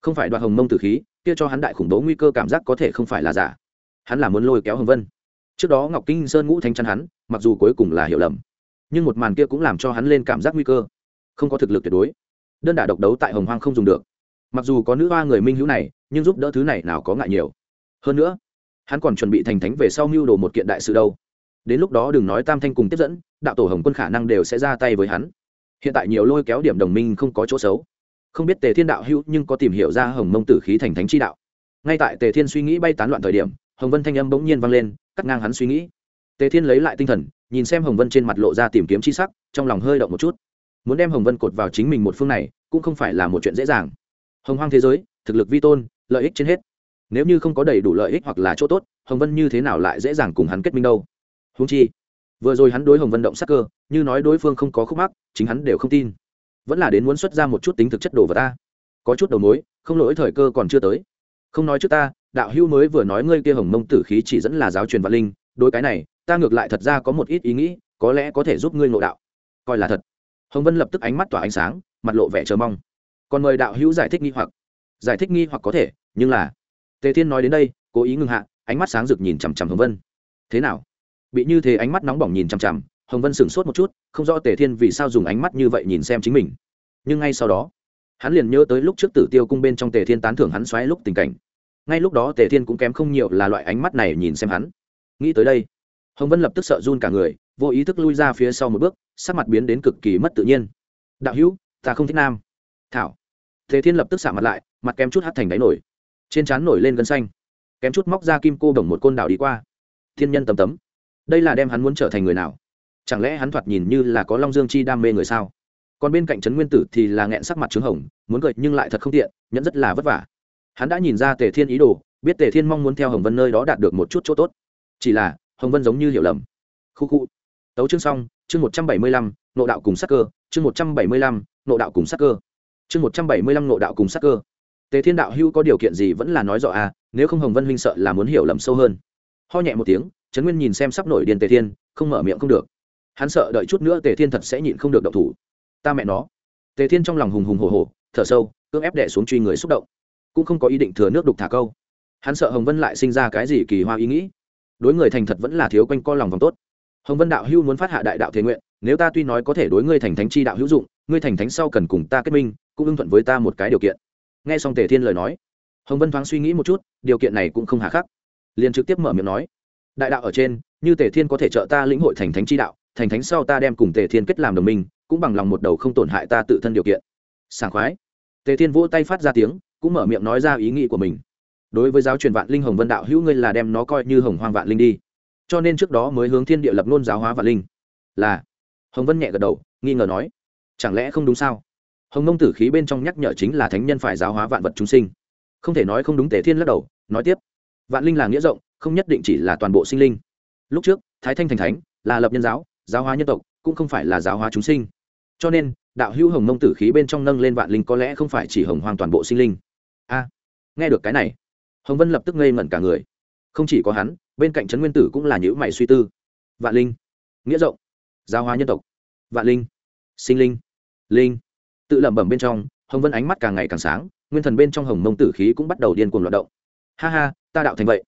không phải đoạt hồng mông tử khí, kia cho hắn đại khủng bố nguy cơ cảm giác có thể không phải là giả. Hắn là muốn lôi kéo hồng vân. Trước đó ngọc kinh sơn ngũ thanh chắn hắn, mặc dù cuối cùng là hiểu lầm, nhưng một màn kia cũng làm cho hắn lên cảm giác nguy cơ. Không có thực lực tuyệt đối. Đơn đả độc đấu tại hồng hoang không dùng được. Mặc dù có nữ hoa người minh hữu này, nhưng giúp đỡ thứ này nào có ngại nhiều. Hơn nữa hắn còn chuẩn bị thành thánh về sau mưu đồ một kiện đại sự đâu. Đến lúc đó đừng nói tam thanh cùng tiếp dẫn, đạo tổ hồng quân khả năng đều sẽ ra tay với hắn. Hiện tại nhiều lôi kéo điểm đồng minh không có chỗ xấu. Không biết tề thiên đạo hữu nhưng có tìm hiểu ra hồng mông tử khí thành thánh chi đạo. Ngay tại tề thiên suy nghĩ bay tán loạn thời điểm, hồng vân thanh âm bỗng nhiên vang lên, cắt ngang hắn suy nghĩ. Tề thiên lấy lại tinh thần, nhìn xem hồng vân trên mặt lộ ra tìm kiếm chi sắc, trong lòng hơi động một chút. Muốn đem hồng vân cột vào chính mình một phương này, cũng không phải là một chuyện dễ dàng. Hồng hoang thế giới, thực lực vi tôn, lợi ích trên hết nếu như không có đầy đủ lợi ích hoặc là chỗ tốt, hồng vân như thế nào lại dễ dàng cùng hắn kết minh đâu? Húng chi, vừa rồi hắn đối hồng vân động sắc cơ, như nói đối phương không có khúc mắc, chính hắn đều không tin. Vẫn là đến muốn xuất ra một chút tính thực chất đồ vật ta. Có chút đầu mối, không lỗi thời cơ còn chưa tới. Không nói trước ta, đạo hữu mới vừa nói ngươi kia hồng mông tử khí chỉ dẫn là giáo truyền vạn linh, đối cái này, ta ngược lại thật ra có một ít ý nghĩ, có lẽ có thể giúp ngươi ngộ đạo. Coi là thật. Hồng vân lập tức ánh mắt tỏa ánh sáng, mặt lộ vẻ chờ mong. Còn mời đạo hữu giải thích nghi hoặc. Giải thích nghi hoặc có thể, nhưng là tề thiên nói đến đây, cố ý ngưng hạ, ánh mắt sáng rực nhìn chằm chằm hồng vân. Thế nào? Bị như thế ánh mắt nóng bỏng nhìn chằm chằm, hồng vân sửng sốt một chút, không rõ tề thiên vì sao dùng ánh mắt như vậy nhìn xem chính mình. Nhưng ngay sau đó, hắn liền nhớ tới lúc trước tử tiêu cung bên trong tề thiên tán thưởng hắn xoáy lúc tình cảnh. Ngay lúc đó tề thiên cũng kém không nhiều là loại ánh mắt này nhìn xem hắn. Nghĩ tới đây, hồng vân lập tức sợ run cả người, vô ý thức lui ra phía sau một bước, sắc mặt biến đến cực kỳ mất tự nhiên. Đạo hữu, ta không thích nam. Thảo. Tề thiên lập tức xả mặt lại, mặt kém chút hắt thành đáy nổi trên trán nổi lên gân xanh, kém chút móc ra kim cô đồng một côn đảo đi qua. Thiên nhân tầm tấm, đây là đem hắn muốn trở thành người nào? Chẳng lẽ hắn thoạt nhìn như là có long dương chi đam mê người sao? Còn bên cạnh trấn nguyên tử thì là nghẹn sắc mặt trứng hồng, muốn gợi nhưng lại thật không tiện, nhẫn rất là vất vả. Hắn đã nhìn ra tề thiên ý đồ, biết tề thiên mong muốn theo hồng vân nơi đó đạt được một chút chỗ tốt. Chỉ là, hồng vân giống như hiểu lầm. Khu khu. Tấu chương xong, chương một trăm bảy mươi lăm nộ đạo cùng sắc cơ, chương một trăm bảy mươi lăm nộ đạo cùng sắc cơ. Chương một trăm bảy mươi lăm nộ đạo cùng sắc cơ tề thiên đạo hưu có điều kiện gì vẫn là nói rõ à nếu không hồng vân huynh sợ là muốn hiểu lầm sâu hơn. Ho nhẹ một tiếng, trấn nguyên nhìn xem sắp nổi điên tề thiên, không mở miệng không được. Hắn sợ đợi chút nữa tề thiên thật sẽ nhịn không được động thủ. Ta mẹ nó. Tề thiên trong lòng hùng hùng hồ hồ thở sâu, cưỡng ép đẻ xuống truy người xúc động. Cũng không có ý định thừa nước đục thả câu. Hắn sợ hồng vân lại sinh ra cái gì kỳ hoa ý nghĩ. Đối người thành thật vẫn là thiếu quanh co lòng vòng tốt. Hồng vân đạo hưu muốn phát hạ đại đạo thế nguyện, nếu ta tuy nói có thể đối ngươi thành thánh chi đạo hữu dụng, ngươi thành thánh sau cần cùng ta kết minh, cũng ưng thuận với ta một cái điều kiện nghe xong tề thiên lời nói, hồng vân thoáng suy nghĩ một chút, điều kiện này cũng không hà khắc. Liền trực tiếp mở miệng nói, đại đạo ở trên, như tề thiên có thể trợ ta lĩnh hội thành thánh chi đạo, thành thánh sau ta đem cùng tề thiên kết làm đồng minh, cũng bằng lòng một đầu không tổn hại ta tự thân điều kiện. Sảng khoái, tề thiên vỗ tay phát ra tiếng, cũng mở miệng nói ra ý nghĩ của mình. Đối với giáo truyền vạn linh hồng vân đạo hữu ngươi là đem nó coi như hồng hoang vạn linh đi. Cho nên trước đó mới hướng thiên địa lập nôn giáo hóa vạn linh. Là, hồng vân nhẹ gật đầu, nghi ngờ nói, chẳng lẽ không đúng sao? Hồng nông tử khí bên trong nhắc nhở chính là thánh nhân phải giáo hóa vạn vật chúng sinh. Không thể nói không đúng, tề thiên lắc đầu, nói tiếp. Vạn linh là nghĩa rộng, không nhất định chỉ là toàn bộ sinh linh. Lúc trước, thái thanh thành thánh, là lập nhân giáo giáo hóa nhân tộc, cũng không phải là giáo hóa chúng sinh. Cho nên, đạo hữu hồng mông tử khí bên trong nâng lên vạn linh có lẽ không phải chỉ hồng hoàng toàn bộ sinh linh. A, nghe được cái này, hồng vân lập tức ngây ngẩn cả người. Không chỉ có hắn, bên cạnh trấn nguyên tử cũng là những mày suy tư. Vạn linh, nghĩa rộng, giáo hóa nhân tộc. Vạn linh, sinh linh linh tự lẩm bẩm bên trong, hồng vân ánh mắt càng ngày càng sáng, nguyên thần bên trong hồng mông tử khí cũng bắt đầu điên cuồng loạt động. Ha ha, ta đạo thành vậy.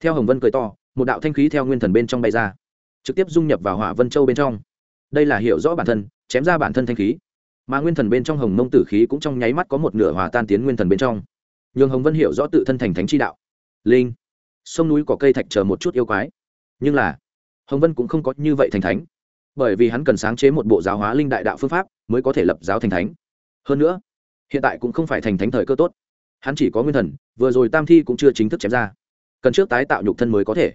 Theo hồng vân cười to, một đạo thanh khí theo nguyên thần bên trong bay ra, trực tiếp dung nhập vào hỏa vân châu bên trong. Đây là hiểu rõ bản thân, chém ra bản thân thanh khí. Mà nguyên thần bên trong hồng mông tử khí cũng trong nháy mắt có một nửa hòa tan tiến nguyên thần bên trong. Nhường hồng vân hiểu rõ tự thân thành thánh chi đạo. Linh. Sông núi có cây thạch chờ một chút yêu quái. Nhưng là, hồng vân cũng không có như vậy thành thánh. Bởi vì hắn cần sáng chế một bộ giáo hóa linh đại đạo phương pháp mới có thể lập giáo thành thánh hơn nữa, hiện tại cũng không phải thành thánh thời cơ tốt. Hắn chỉ có nguyên thần, vừa rồi tam thi cũng chưa chính thức chém ra. Cần trước tái tạo nhục thân mới có thể.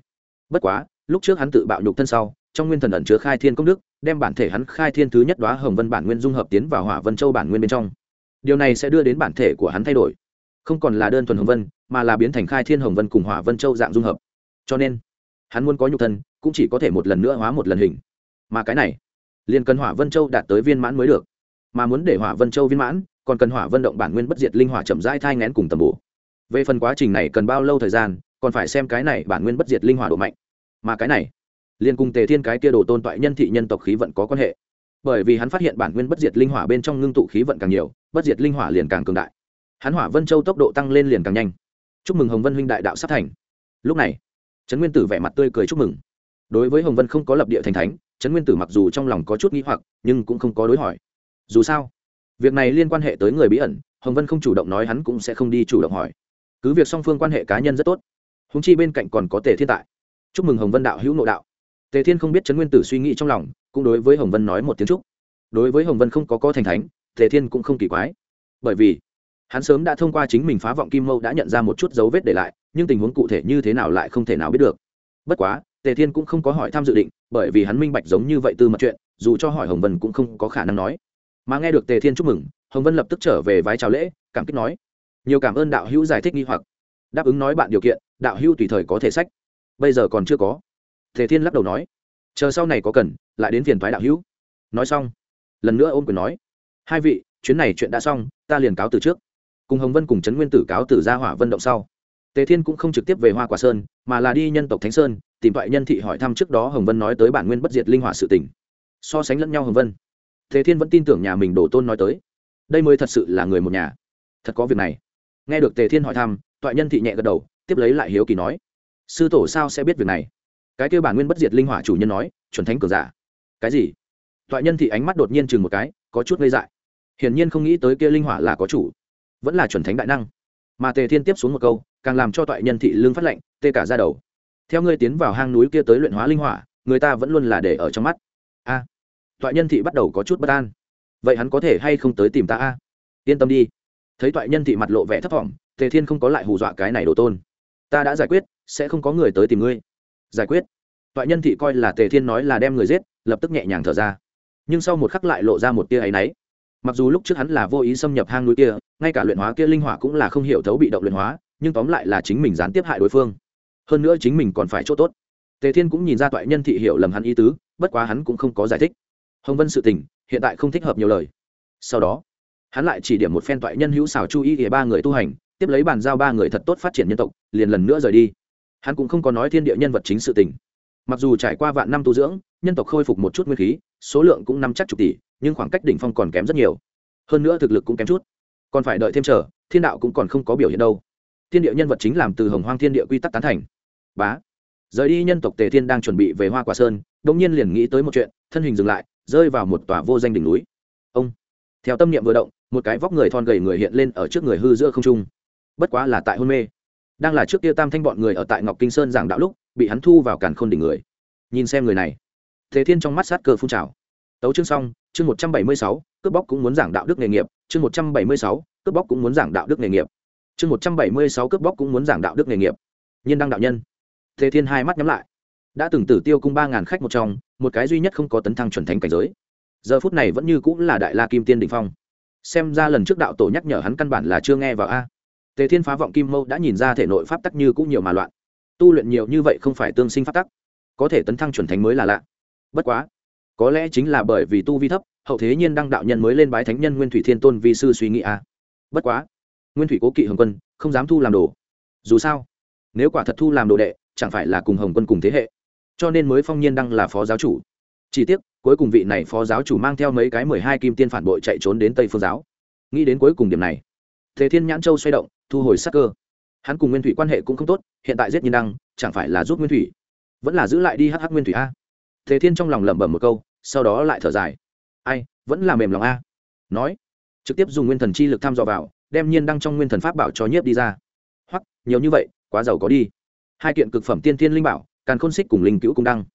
Bất quá, lúc trước hắn tự bạo nhục thân sau, trong nguyên thần ẩn chứa khai thiên công đức, đem bản thể hắn khai thiên thứ nhất đoá hồng vân bản nguyên dung hợp tiến vào hỏa vân châu bản nguyên bên trong. Điều này sẽ đưa đến bản thể của hắn thay đổi. Không còn là đơn thuần hồng vân, mà là biến thành khai thiên hồng vân cùng hỏa vân châu dạng dung hợp. Cho nên, hắn muốn có nhục thân, cũng chỉ có thể một lần nữa hóa một lần hình. Mà cái này, liền cần hỏa vân châu đạt tới viên mãn mới được mà muốn để hỏa vân châu viên mãn, còn cần hỏa vân động bản nguyên bất diệt linh hỏa chậm rãi thai ngén cùng tầm bổ. Về phần quá trình này cần bao lâu thời gian, còn phải xem cái này bản nguyên bất diệt linh hỏa độ mạnh. Mà cái này, liên cùng tề thiên cái kia đồ tôn toại nhân thị nhân tộc khí vận có quan hệ. Bởi vì hắn phát hiện bản nguyên bất diệt linh hỏa bên trong ngưng tụ khí vận càng nhiều, bất diệt linh hỏa liền càng cường đại. Hắn hỏa vân châu tốc độ tăng lên liền càng nhanh. Chúc mừng hồng vân huynh đại đạo sắp thành. Lúc này, trấn nguyên tử vẻ mặt tươi cười chúc mừng. Đối với hồng vân không có lập địa thành thánh, trấn nguyên tử mặc dù trong lòng có chút nghĩ hoặc, nhưng cũng không có đối hỏi dù sao, việc này liên quan hệ tới người bí ẩn, hồng vân không chủ động nói hắn cũng sẽ không đi chủ động hỏi. Cứ việc song phương quan hệ cá nhân rất tốt húng chi bên cạnh còn có tề thiên tại. Chúc mừng hồng vân đạo hữu nội đạo. Tề thiên không biết trấn nguyên tử suy nghĩ trong lòng, cũng đối với hồng vân nói một tiếng chúc. Đối với hồng vân không có có thành thánh, tề thiên cũng không kỳ quái. Bởi vì, hắn sớm đã thông qua chính mình phá vọng kim mâu đã nhận ra một chút dấu vết để lại, nhưng tình huống cụ thể như thế nào lại không thể nào biết được. Bất quá, tề thiên cũng không có hỏi tham dự định, bởi vì hắn minh bạch giống như vậy từ mặt chuyện, dù cho hỏi hồng vân cũng không có khả năng nói mà nghe được tề thiên chúc mừng, hồng vân lập tức trở về vái chào lễ, cảm kích nói, nhiều cảm ơn đạo hữu giải thích nghi hoặc. Đáp ứng nói bạn điều kiện, đạo hữu tùy thời có thể sách. Bây giờ còn chưa có. Tề thiên lắc đầu nói, chờ sau này có cần, lại đến phiền thoái đạo hữu. Nói xong, lần nữa ôm quyền nói, hai vị, chuyến này chuyện đã xong, ta liền cáo từ trước. Cùng hồng vân cùng trấn nguyên tử cáo từ ra hỏa vân động sau, tề thiên cũng không trực tiếp về hoa quả sơn, mà là đi nhân tộc thánh sơn, tìm thoại nhân thị hỏi thăm trước đó hồng vân nói tới bản nguyên bất diệt linh hỏa sự tỉnh so sánh lẫn nhau hồng vân tề thiên vẫn tin tưởng nhà mình đổ tôn nói tới. Đây mới thật sự là người một nhà. Thật có việc này. Nghe được tề thiên hỏi thăm, Toại nhân thị nhẹ gật đầu, tiếp lấy lại hiếu kỳ nói. Sư tổ sao sẽ biết việc này? Cái kêu bản nguyên bất diệt linh hỏa chủ nhân nói, chuẩn thánh cường giả. Cái gì? Toại nhân thị ánh mắt đột nhiên chừng một cái, có chút gây dại. Hiển nhiên không nghĩ tới kia linh hỏa là có chủ, vẫn là chuẩn thánh đại năng. Mà tề thiên tiếp xuống một câu, càng làm cho toại nhân thị lương phát lệnh tê cả ra đầu. Theo ngươi tiến vào hang núi kia tới luyện hóa linh hỏa, người ta vẫn luôn là để ở trong mắt toại nhân thị bắt đầu có chút bất an. Vậy hắn có thể hay không tới tìm ta a? Yên tâm đi. Thấy toại nhân thị mặt lộ vẻ thấp thỏm, tề thiên không có lại hù dọa cái này đồ tôn. Ta đã giải quyết, sẽ không có người tới tìm ngươi. Giải quyết? Toại nhân thị coi là tề thiên nói là đem người giết, lập tức nhẹ nhàng thở ra. Nhưng sau một khắc lại lộ ra một tia áy náy. Mặc dù lúc trước hắn là vô ý xâm nhập hang núi kia, ngay cả luyện hóa kia linh hỏa cũng là không hiểu thấu bị động luyện hóa, nhưng tóm lại là chính mình gián tiếp hại đối phương. Hơn nữa chính mình còn phải chỗ tốt. Tề thiên cũng nhìn ra toại nhân thị hiểu lầm hắn ý tứ, bất quá hắn cũng không có giải thích hồng vân sự tình, hiện tại không thích hợp nhiều lời. Sau đó, hắn lại chỉ điểm một phen toại nhân hữu xảo chu ý để ba người tu hành, tiếp lấy bàn giao ba người thật tốt phát triển nhân tộc, liền lần nữa rời đi. Hắn cũng không có nói thiên địa nhân vật chính sự tình. Mặc dù trải qua vạn năm tu dưỡng, nhân tộc khôi phục một chút nguyên khí, số lượng cũng năm chắc chục tỷ, nhưng khoảng cách đỉnh phong còn kém rất nhiều. Hơn nữa thực lực cũng kém chút. Còn phải đợi thêm chờ, thiên đạo cũng còn không có biểu hiện đâu. Thiên địa nhân vật chính làm từ hồng hoang thiên địa quy tắc tán thành. Bá. Rời đi nhân tộc tề thiên đang chuẩn bị về hoa quả sơn đông nhiên liền nghĩ tới một chuyện, thân hình dừng lại rơi vào một tòa vô danh đỉnh núi. Ông, theo tâm niệm vừa động, một cái vóc người thon gầy người hiện lên ở trước người hư giữa không trung. Bất quá là tại hôn mê. Đang là trước kia tam thanh bọn người ở tại ngọc kinh sơn giảng đạo lúc, bị hắn thu vào càn khôn đỉnh người. Nhìn xem người này, thế thiên trong mắt sát cơ phun trào. Tấu chương xong, chương một trăm bảy mươi sáu, cướp bóc cũng muốn giảng đạo đức nghề nghiệp, chương một trăm bảy mươi sáu, cướp bóc cũng muốn giảng đạo đức nghề nghiệp. Chương một trăm bảy mươi sáu, cướp bóc cũng muốn giảng đạo đức nghề nghiệp. Nhiên đăng đạo nhân. Thế thiên hai mắt nhắm lại đã từng tử tiêu cung ba ngàn khách một trong, một cái duy nhất không có tấn thăng chuẩn thánh cảnh giới. Giờ phút này vẫn như cũng là đại la kim tiên đình phong. Xem ra lần trước đạo tổ nhắc nhở hắn căn bản là chưa nghe vào a. Tề thiên phá vọng kim mâu đã nhìn ra thể nội pháp tắc như cũng nhiều mà loạn. Tu luyện nhiều như vậy không phải tương sinh pháp tắc. Có thể tấn thăng chuẩn thánh mới là lạ. Bất quá, có lẽ chính là bởi vì tu vi thấp, hậu thế nhiên đăng đạo nhân mới lên bái thánh nhân nguyên thủy thiên tôn vi sư suy nghĩ a. Bất quá, nguyên thủy cố kỵ hồng quân, không dám thu làm đồ. Dù sao, nếu quả thật thu làm đồ đệ, chẳng phải là cùng hồng quân cùng thế hệ cho nên mới phong nhiên đăng là phó giáo chủ. Chỉ tiếc, cuối cùng vị này phó giáo chủ mang theo mấy cái mười hai kim tiên phản bội chạy trốn đến tây phương giáo. Nghĩ đến cuối cùng điểm này, thế thiên nhãn châu xoay động, thu hồi sắc cơ. Hắn cùng nguyên thủy quan hệ cũng không tốt, hiện tại giết nhiên đăng, chẳng phải là giúp nguyên thủy? Vẫn là giữ lại đi hh nguyên thủy a. Thế thiên trong lòng lẩm bẩm một câu, sau đó lại thở dài. Ai, vẫn là mềm lòng a. Nói, trực tiếp dùng nguyên thần chi lực tham dò vào, đem nhiên đăng trong nguyên thần pháp bảo cho nhiếp đi ra. Hoặc nhiều như vậy, quá giàu có đi. Hai kiện cực phẩm tiên thiên linh bảo càn khôn xích cùng linh cữu cung đăng.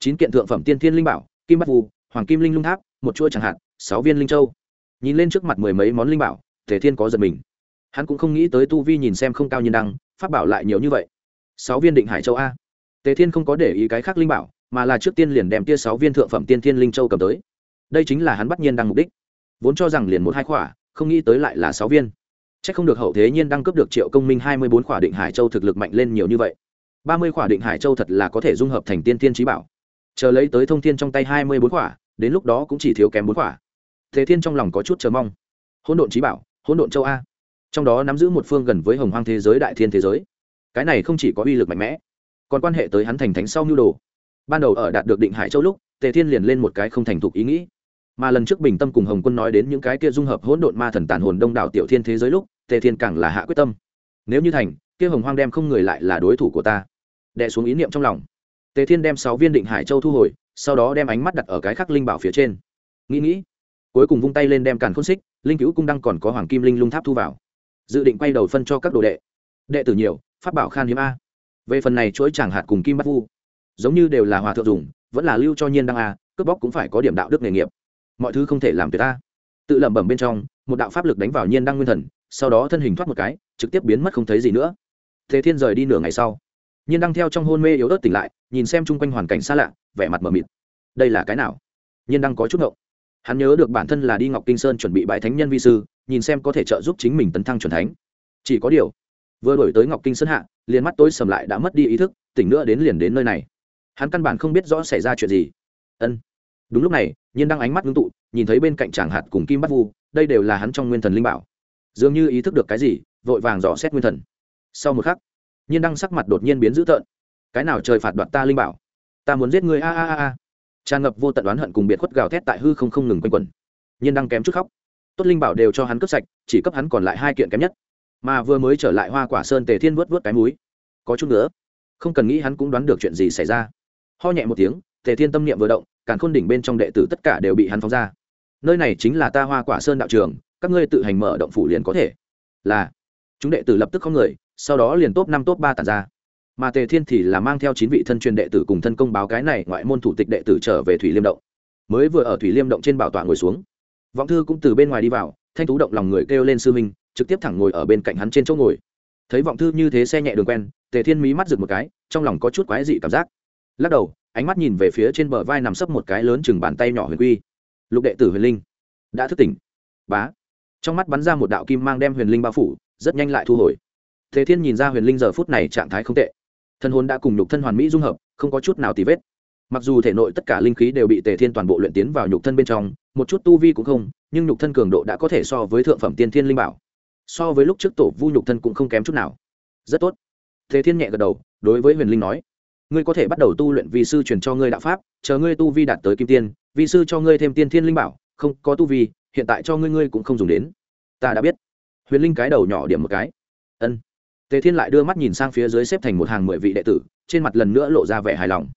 Chín kiện thượng phẩm tiên thiên linh bảo, kim bắt vu, hoàng kim linh lung tháp, một chuỗi chẳng hạn, sáu viên linh châu. Nhìn lên trước mặt mười mấy món linh bảo thể thiên có giật mình. Hắn cũng không nghĩ tới tu vi nhìn xem không cao nhiên đăng, pháp bảo lại nhiều như vậy. Sáu viên định hải châu a. Tề thiên không có để ý cái khác linh bảo, mà là trước tiên liền đem tia sáu viên thượng phẩm tiên thiên linh châu cầm tới. Đây chính là hắn bắt nhiên đăng mục đích. Vốn cho rằng liền một hai khỏa, không nghĩ tới lại là sáu viên. C h ắ c không được hậu thế nhiên đăng cướp được triệu công minh hai mươi bốn khỏa định hải châu thực lực mạnh lên nhiều như vậy ba mươi khỏa định hải châu thật là có thể dung hợp thành tiên tiên trí bảo. Chờ lấy tới thông thiên trong tay hai mươi bốn khỏa, đến lúc đó cũng chỉ thiếu kém bốn khỏa. Thế thiên trong lòng có chút chờ mong. Hỗn độn trí bảo, hỗn độn châu a. Trong đó nắm giữ một phương gần với hồng hoang thế giới đại thiên thế giới. Cái này không chỉ có uy lực mạnh mẽ, còn quan hệ tới hắn thành thánh sau nhu đồ. Ban đầu ở đạt được định hải châu lúc, tề thiên liền lên một cái không thành thục ý nghĩ. Mà lần trước bình tâm cùng hồng quân nói đến những cái kia dung hợp hỗn độn ma thần tàn hồn đông đảo tiểu thiên thế giới lúc, tề thiên càng là hạ quyết tâm. Nếu như thành, kia hồng hoang đem không người lại là đối thủ của ta đè xuống ý niệm trong lòng. Tề thiên đem sáu viên định hải châu thu hồi, sau đó đem ánh mắt đặt ở cái khắc linh bảo phía trên. Nghĩ nghĩ, cuối cùng vung tay lên đem càn khôn xích, linh cứu cung đăng còn có hoàng kim linh lung tháp thu vào. Dự định quay đầu phân cho các đồ đệ. Đệ tử nhiều phát bảo khan hiếm a. Về phần này chuỗi chẳng hạt cùng kim bắt vu, giống như đều là hòa thượng dùng, vẫn là lưu cho nhiên đăng a, cướp bóc cũng phải có điểm đạo đức nghề nghiệp. Mọi thứ không thể làm tuyệt ta. Tự lẩm bẩm bên trong, một đạo pháp lực đánh vào nhiên đăng nguyên thần, sau đó thân hình thoát một cái, trực tiếp biến mất không thấy gì nữa. Thế thiên rời đi nửa ngày sau nhiên đang theo trong hôn mê yếu ớt tỉnh lại, nhìn xem chung quanh hoàn cảnh xa lạ, vẻ mặt mờ mịt. Đây là cái nào? Nhiên đang có chút ngộng. Hắn nhớ được bản thân là đi ngọc kinh sơn chuẩn bị bãi thánh nhân vi sư, nhìn xem có thể trợ giúp chính mình tấn thăng c thánh. Chỉ có điều, vừa đổi tới ngọc kinh sơn hạ, liền mắt tối sầm lại đã mất đi ý thức, tỉnh nữa đến liền đến nơi này. Hắn căn bản không biết rõ xảy ra chuyện gì. Ân. Đúng lúc này, nhiên đang ánh mắt ngưng tụ, nhìn thấy bên cạnh chàng hạt cùng kim bắt vu, đây đều là hắn trong nguyên thần linh bảo. Dường như ý thức được cái gì, vội vàng dò xét nguyên thần. Sau một khắc nhiên đăng sắc mặt đột nhiên biến dữ tợn. Cái nào trời phạt đoạt ta linh bảo? Ta muốn giết người a a a a. Tràn ngập vô tận oán hận cùng biệt khuất gào thét tại hư không không ngừng quanh quẩn. Nhiên đăng kém chút khóc. Tốt linh bảo đều cho hắn cướp sạch, chỉ cấp hắn còn lại hai kiện kém nhất. Mà vừa mới trở lại hoa quả sơn tề thiên vớt vớt cái múi có chút nữa. Không cần nghĩ hắn cũng đoán được chuyện gì xảy ra. Ho nhẹ một tiếng, tề thiên tâm niệm vừa động, càn khôn đỉnh bên trong đệ tử tất cả đều bị hắn phóng ra. Nơi này chính là ta hoa quả sơn đạo trường, các ngươi tự hành mở động phủ liền có thể. Là. Chúng đệ tử lập tức không người sau đó liền top năm, top ba tàn ra. Mà tề thiên thì là mang theo chín vị thân truyền đệ tử cùng thân công báo cái này ngoại môn thủ tịch đệ tử trở về thủy liêm động. Mới vừa ở thủy liêm động trên bảo tọa ngồi xuống. Vọng thư cũng từ bên ngoài đi vào, thanh tú động lòng người kêu lên sư minh trực tiếp thẳng ngồi ở bên cạnh hắn trên chỗ ngồi. Thấy vọng thư như thế xe nhẹ đường quen, tề thiên mí mắt rực một cái, trong lòng có chút quái dị cảm giác. Lắc đầu, ánh mắt nhìn về phía trên bờ vai nằm sấp một cái lớn chừng bàn tay nhỏ huyền quy. Lục đệ tử huyền linh, đã thức tỉnh. Bá. Trong mắt bắn ra một đạo kim mang đem huyền linh bao phủ, rất nhanh lại thu hồi thế thiên nhìn ra huyền linh giờ phút này trạng thái không tệ. Thân hồn đã cùng nhục thân hoàn mỹ dung hợp, không có chút nào tì vết. Mặc dù thể nội tất cả linh khí đều bị tề thiên toàn bộ luyện tiến vào nhục thân bên trong, một chút tu vi cũng không, nhưng nhục thân cường độ đã có thể so với thượng phẩm tiên thiên linh bảo. So với lúc trước tổ vu nhục thân cũng không kém chút nào. Rất tốt. Tề thiên nhẹ gật đầu, đối với huyền linh nói, ngươi có thể bắt đầu tu luyện vi sư truyền cho ngươi đạo pháp, chờ ngươi tu vi đạt tới kim tiên, vi sư cho ngươi thêm tiên thiên linh bảo, không có tu vi, hiện tại cho ngươi ngươi cũng không dùng đến. Ta đã biết. Huyền linh cái đầu nhỏ điểm một cái. Ân tề thiên lại đưa mắt nhìn sang phía dưới xếp thành một hàng mười vị đệ tử, trên mặt lần nữa lộ ra vẻ hài lòng.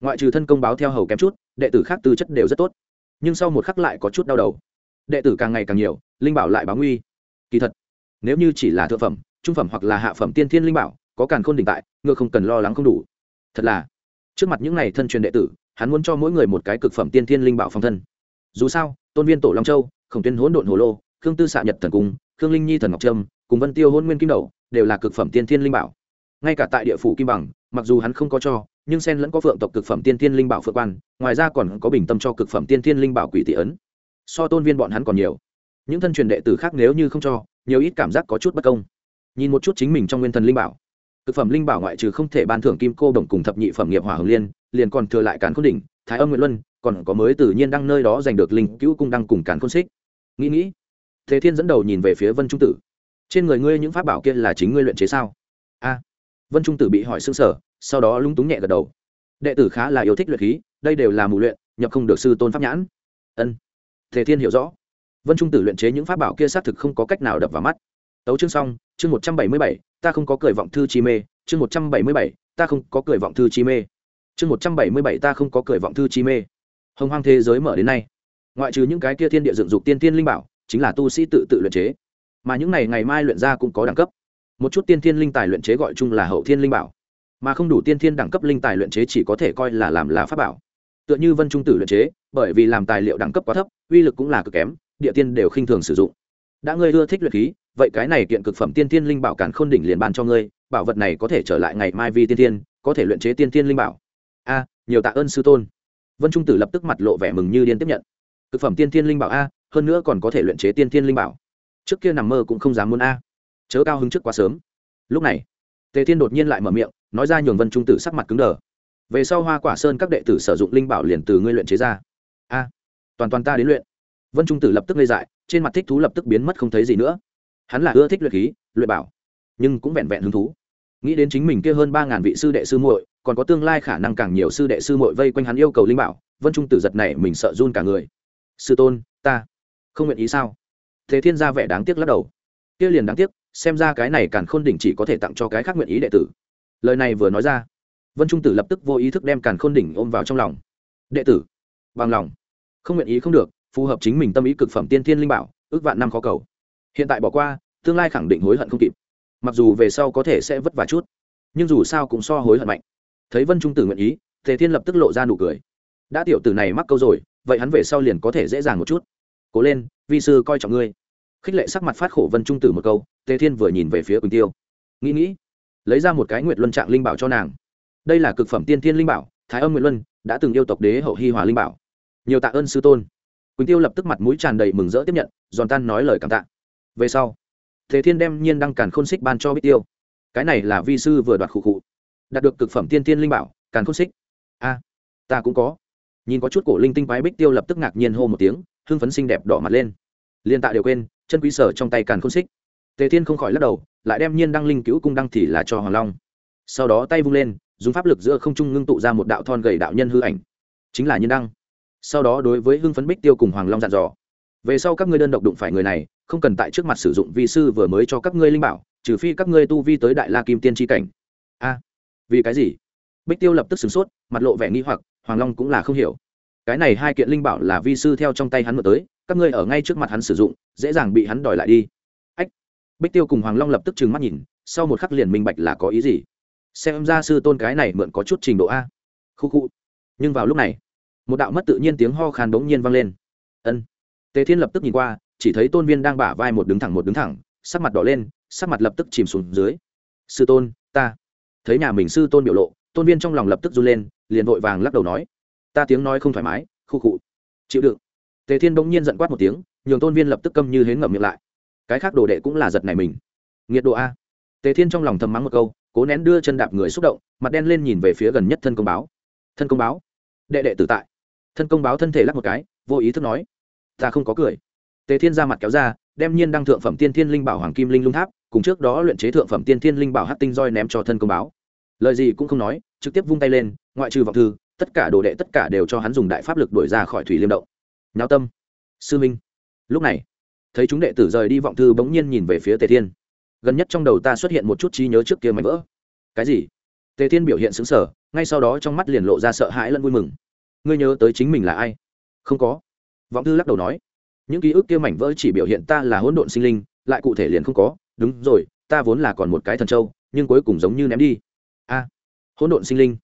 Ngoại trừ thân công báo theo hầu kém chút, đệ tử khác tư chất đều rất tốt. Nhưng sau một khắc lại có chút đau đầu. Đệ tử càng ngày càng nhiều, linh bảo lại báo nguy. Kỳ thật, nếu như chỉ là thượng phẩm, trung phẩm hoặc là hạ phẩm tiên thiên linh bảo, có càn khôn đình tại ngựa không cần lo lắng không đủ. Thật là, trước mặt những n à y thân truyền đệ tử, hắn muốn cho mỗi người một cái cực phẩm tiên thiên linh bảo phòng thân. Dù sao, tôn viên tổ long châu, khổng tuyên hỗn độn hồ lô, khương tư xạ nhật thần cung, khương linh nhi thần ngọc trâm, cùng vân tiêu hôn nguyên kim đầu đều là cực phẩm tiên thiên linh bảo. Ngay cả tại địa phủ kim bằng, mặc dù hắn không có cho, nhưng sen lẫn có phượng tộc cực phẩm tiên thiên linh bảo phượng quan, ngoài ra còn có bình tâm cho cực phẩm tiên thiên linh bảo quỷ tỷ ấn. So tôn viên bọn hắn còn nhiều. Những thân truyền đệ tử khác nếu như không cho, nhiều ít cảm giác có chút bất công. Nhìn một chút chính mình trong nguyên thần linh bảo. Cực phẩm linh bảo ngoại trừ không thể ban thưởng kim cô đồng cùng thập nhị phẩm nghiệp hỏa hồng liên, liền còn thừa lại càn khôn đỉnh, thái âm nguyễn luân, còn có mới tự nhiên đăng nơi đó giành được linh cứu cung đăng cùng càn khôn xích. Nghĩ nghĩ, thế thiên dẫn đầu nhìn về phía vân trung tử trên người ngươi những pháp bảo kia là chính ngươi luyện chế sao? A. Vân trung tử bị hỏi xương sở sau đó lúng túng nhẹ gật đầu. Đệ tử khá là yêu thích luyện khí, đây đều là mù luyện, nhập không được sư tôn pháp nhãn. Ân. Thể thiên hiểu rõ. Vân trung tử luyện chế những pháp bảo kia xác thực không có cách nào đập vào mắt. Tấu chương xong, chương một trăm bảy mươi bảy, ta không có cười vọng thư chi mê. Chương một trăm bảy mươi bảy, ta không có cười vọng thư chi mê. Chương một trăm bảy mươi bảy, ta không có cười vọng thư chi mê. Hồng hoang thế giới mở đến nay. Ngoại trừ những cái kia thiên địa dựng dục tiên tiên linh bảo, chính là tu sĩ tự tự luyện chế mà những này ngày mai luyện ra cũng có đẳng cấp. Một chút tiên thiên linh tài luyện chế gọi chung là hậu thiên linh bảo, mà không đủ tiên thiên đẳng cấp linh tài luyện chế chỉ có thể coi là làm là pháp bảo. Tựa như vân trung tử luyện chế, bởi vì làm tài liệu đẳng cấp quá thấp, uy lực cũng là cực kém, địa tiên đều khinh thường sử dụng. Đã ngươi ưa thích luyện khí, vậy cái này kiện cực phẩm tiên thiên linh bảo càn khôn đỉnh liền ban cho ngươi, bảo vật này có thể trở lại ngày mai vi tiên thiên, có thể luyện chế tiên thiên linh bảo. A, nhiều tạ ơn sư tôn. Vân trung tử lập tức mặt lộ vẻ mừng như điên tiếp nhận. Cực phẩm tiên thiên linh bảo a, hơn nữa còn có thể luyện chế tiên thiên linh bảo trước kia nằm mơ cũng không dám muốn a. Chớ cao hứng trước quá sớm. Lúc này, tề thiên đột nhiên lại mở miệng, nói ra nhường vân trung tử sắc mặt cứng đờ. Về sau hoa quả sơn các đệ tử sử dụng linh bảo liền từ ngươi luyện chế ra. A, toàn toàn ta đến luyện. Vân trung tử lập tức ngây dại, trên mặt thích thú lập tức biến mất không thấy gì nữa. Hắn là ưa thích luyện khí, luyện bảo, nhưng cũng vẹn vẹn hứng thú. Nghĩ đến chính mình kia hơn ba ngàn vị sư đệ sư muội, còn có tương lai khả năng càng nhiều sư đệ sư muội vây quanh hắn yêu cầu linh bảo, vân trung tử giật này mình sợ run cả người. Sư tôn, ta không nguyện ý sao? Thế thiên gia vẻ đáng tiếc lắc đầu. Kia liền đáng tiếc, xem ra cái này càn khôn đỉnh chỉ có thể tặng cho cái khác nguyện ý đệ tử. Lời này vừa nói ra, vân trung tử lập tức vô ý thức đem càn khôn đỉnh ôm vào trong lòng. Đệ tử, bằng lòng. Không nguyện ý không được, phù hợp chính mình tâm ý cực phẩm tiên thiên linh bảo, ước vạn năm khó cầu. Hiện tại bỏ qua, tương lai khẳng định hối hận không kịp. Mặc dù về sau có thể sẽ vất vả chút, nhưng dù sao cũng so hối hận mạnh. Thấy vân trung tử nguyện ý tề thiên lập tức lộ ra nụ cười. Đã tiểu tử này mắc câu rồi, vậy hắn về sau liền có thể dễ dàng một chút cố lên, vi sư coi trọng ngươi. Khích lệ sắc mặt phát khổ vân trung tử một câu, tề thiên vừa nhìn về phía quỳnh tiêu. Nghĩ nghĩ, lấy ra một cái nguyệt luân trạng linh bảo cho nàng. Đây là cực phẩm tiên thiên linh bảo, thái âm nguyệt luân đã từng yêu tộc đế hậu hi hòa linh bảo. Nhiều tạ ơn sư tôn. Quỳnh tiêu lập tức mặt mũi tràn đầy mừng rỡ tiếp nhận, giòn tan nói lời cảm tạ. Về sau thế thiên đem nhiên đăng càn khôn xích ban cho bích tiêu. Cái này là vi sư vừa đoạt khụ khụ. Đạt được cực phẩm tiên tiên linh bảo, càn khôn xích. A, ta cũng có. Nhìn có chút cổ linh tinh quái bích tiêu lập tức ngạc nhiên hô một tiếng hưng phấn xinh đẹp đỏ mặt lên. Liên tạ đều quên, chân quý sở trong tay càn không xích. Tề thiên không khỏi lắc đầu, lại đem nhiên đăng linh cứu cung đăng thì là cho hoàng long. Sau đó tay vung lên, dùng pháp lực giữa không trung ngưng tụ ra một đạo thon gầy đạo nhân hư ảnh. Chính là nhiên đăng. Sau đó đối với hưng phấn bích tiêu cùng hoàng long dặn dò. Về sau các ngươi đơn độc đụng phải người này, không cần tại trước mặt sử dụng vi sư vừa mới cho các ngươi linh bảo, trừ phi các ngươi tu vi tới đại la kim tiên tri cảnh. A. Vì cái gì? Bích tiêu lập tức sửng sốt, mặt lộ vẻ nghi hoặc, hoàng long cũng là không hiểu cái này hai kiện linh bảo là vi sư theo trong tay hắn mở tới, các ngươi ở ngay trước mặt hắn sử dụng, dễ dàng bị hắn đòi lại đi. Ách. Bích tiêu cùng hoàng long lập tức trừng mắt nhìn, sau một khắc liền minh bạch là có ý gì. Xem ra sư tôn cái này mượn có chút trình độ a. Khu khu. Nhưng vào lúc này, một đạo mất tự nhiên tiếng ho khan bỗng nhiên vang lên. Ân. Tề thiên lập tức nhìn qua, chỉ thấy tôn viên đang bả vai một đứng thẳng một đứng thẳng, sắc mặt đỏ lên, sắc mặt lập tức chìm xuống dưới. Sư tôn, ta. Thấy nhà mình sư tôn biểu lộ, tôn viên trong lòng lập tức run lên, liền vội vàng lắc đầu nói ta tiếng nói không thoải mái, khu khụ chịu đựng. Tề thiên bỗng nhiên giận quát một tiếng, nhường tôn viên lập tức câm như hến ngậm miệng lại. Cái khác đồ đệ cũng là giật này mình. Nghiệt độ a. Tề thiên trong lòng thầm mắng một câu, cố nén đưa chân đạp người xúc động, mặt đen lên nhìn về phía gần nhất thân công báo. Thân công báo? Đệ đệ tử tại. Thân công báo thân thể lắc một cái, vô ý thức nói, ta không có cười. Tề thiên ra mặt kéo ra, đem nhiên đăng thượng phẩm tiên thiên linh bảo hoàng kim linh lung tháp, cùng trước đó luyện chế thượng phẩm tiên thiên linh bảo hát tinh roi ném cho thân công báo. Lời gì cũng không nói, trực tiếp vung tay lên, ngoại trừ vọng thư tất cả đồ đệ tất cả đều cho hắn dùng đại pháp lực đuổi ra khỏi thủy liêm động. Nháo tâm. Sư minh. Lúc này, thấy chúng đệ tử rời đi vọng thư bỗng nhiên nhìn về phía tề thiên. Gần nhất trong đầu ta xuất hiện một chút trí nhớ trước kia mảnh vỡ. Cái gì? Tề thiên biểu hiện xứng sở ngay sau đó trong mắt liền lộ ra sợ hãi lẫn vui mừng. Ngươi nhớ tới chính mình là ai? Không có. Vọng thư lắc đầu nói. Những ký ức kia mảnh vỡ chỉ biểu hiện ta là hỗn độn sinh linh, lại cụ thể liền không có. Đúng rồi, ta vốn là còn một cái thần châu, nhưng cuối cùng giống như ném đi. A. Hỗn độn sinh linh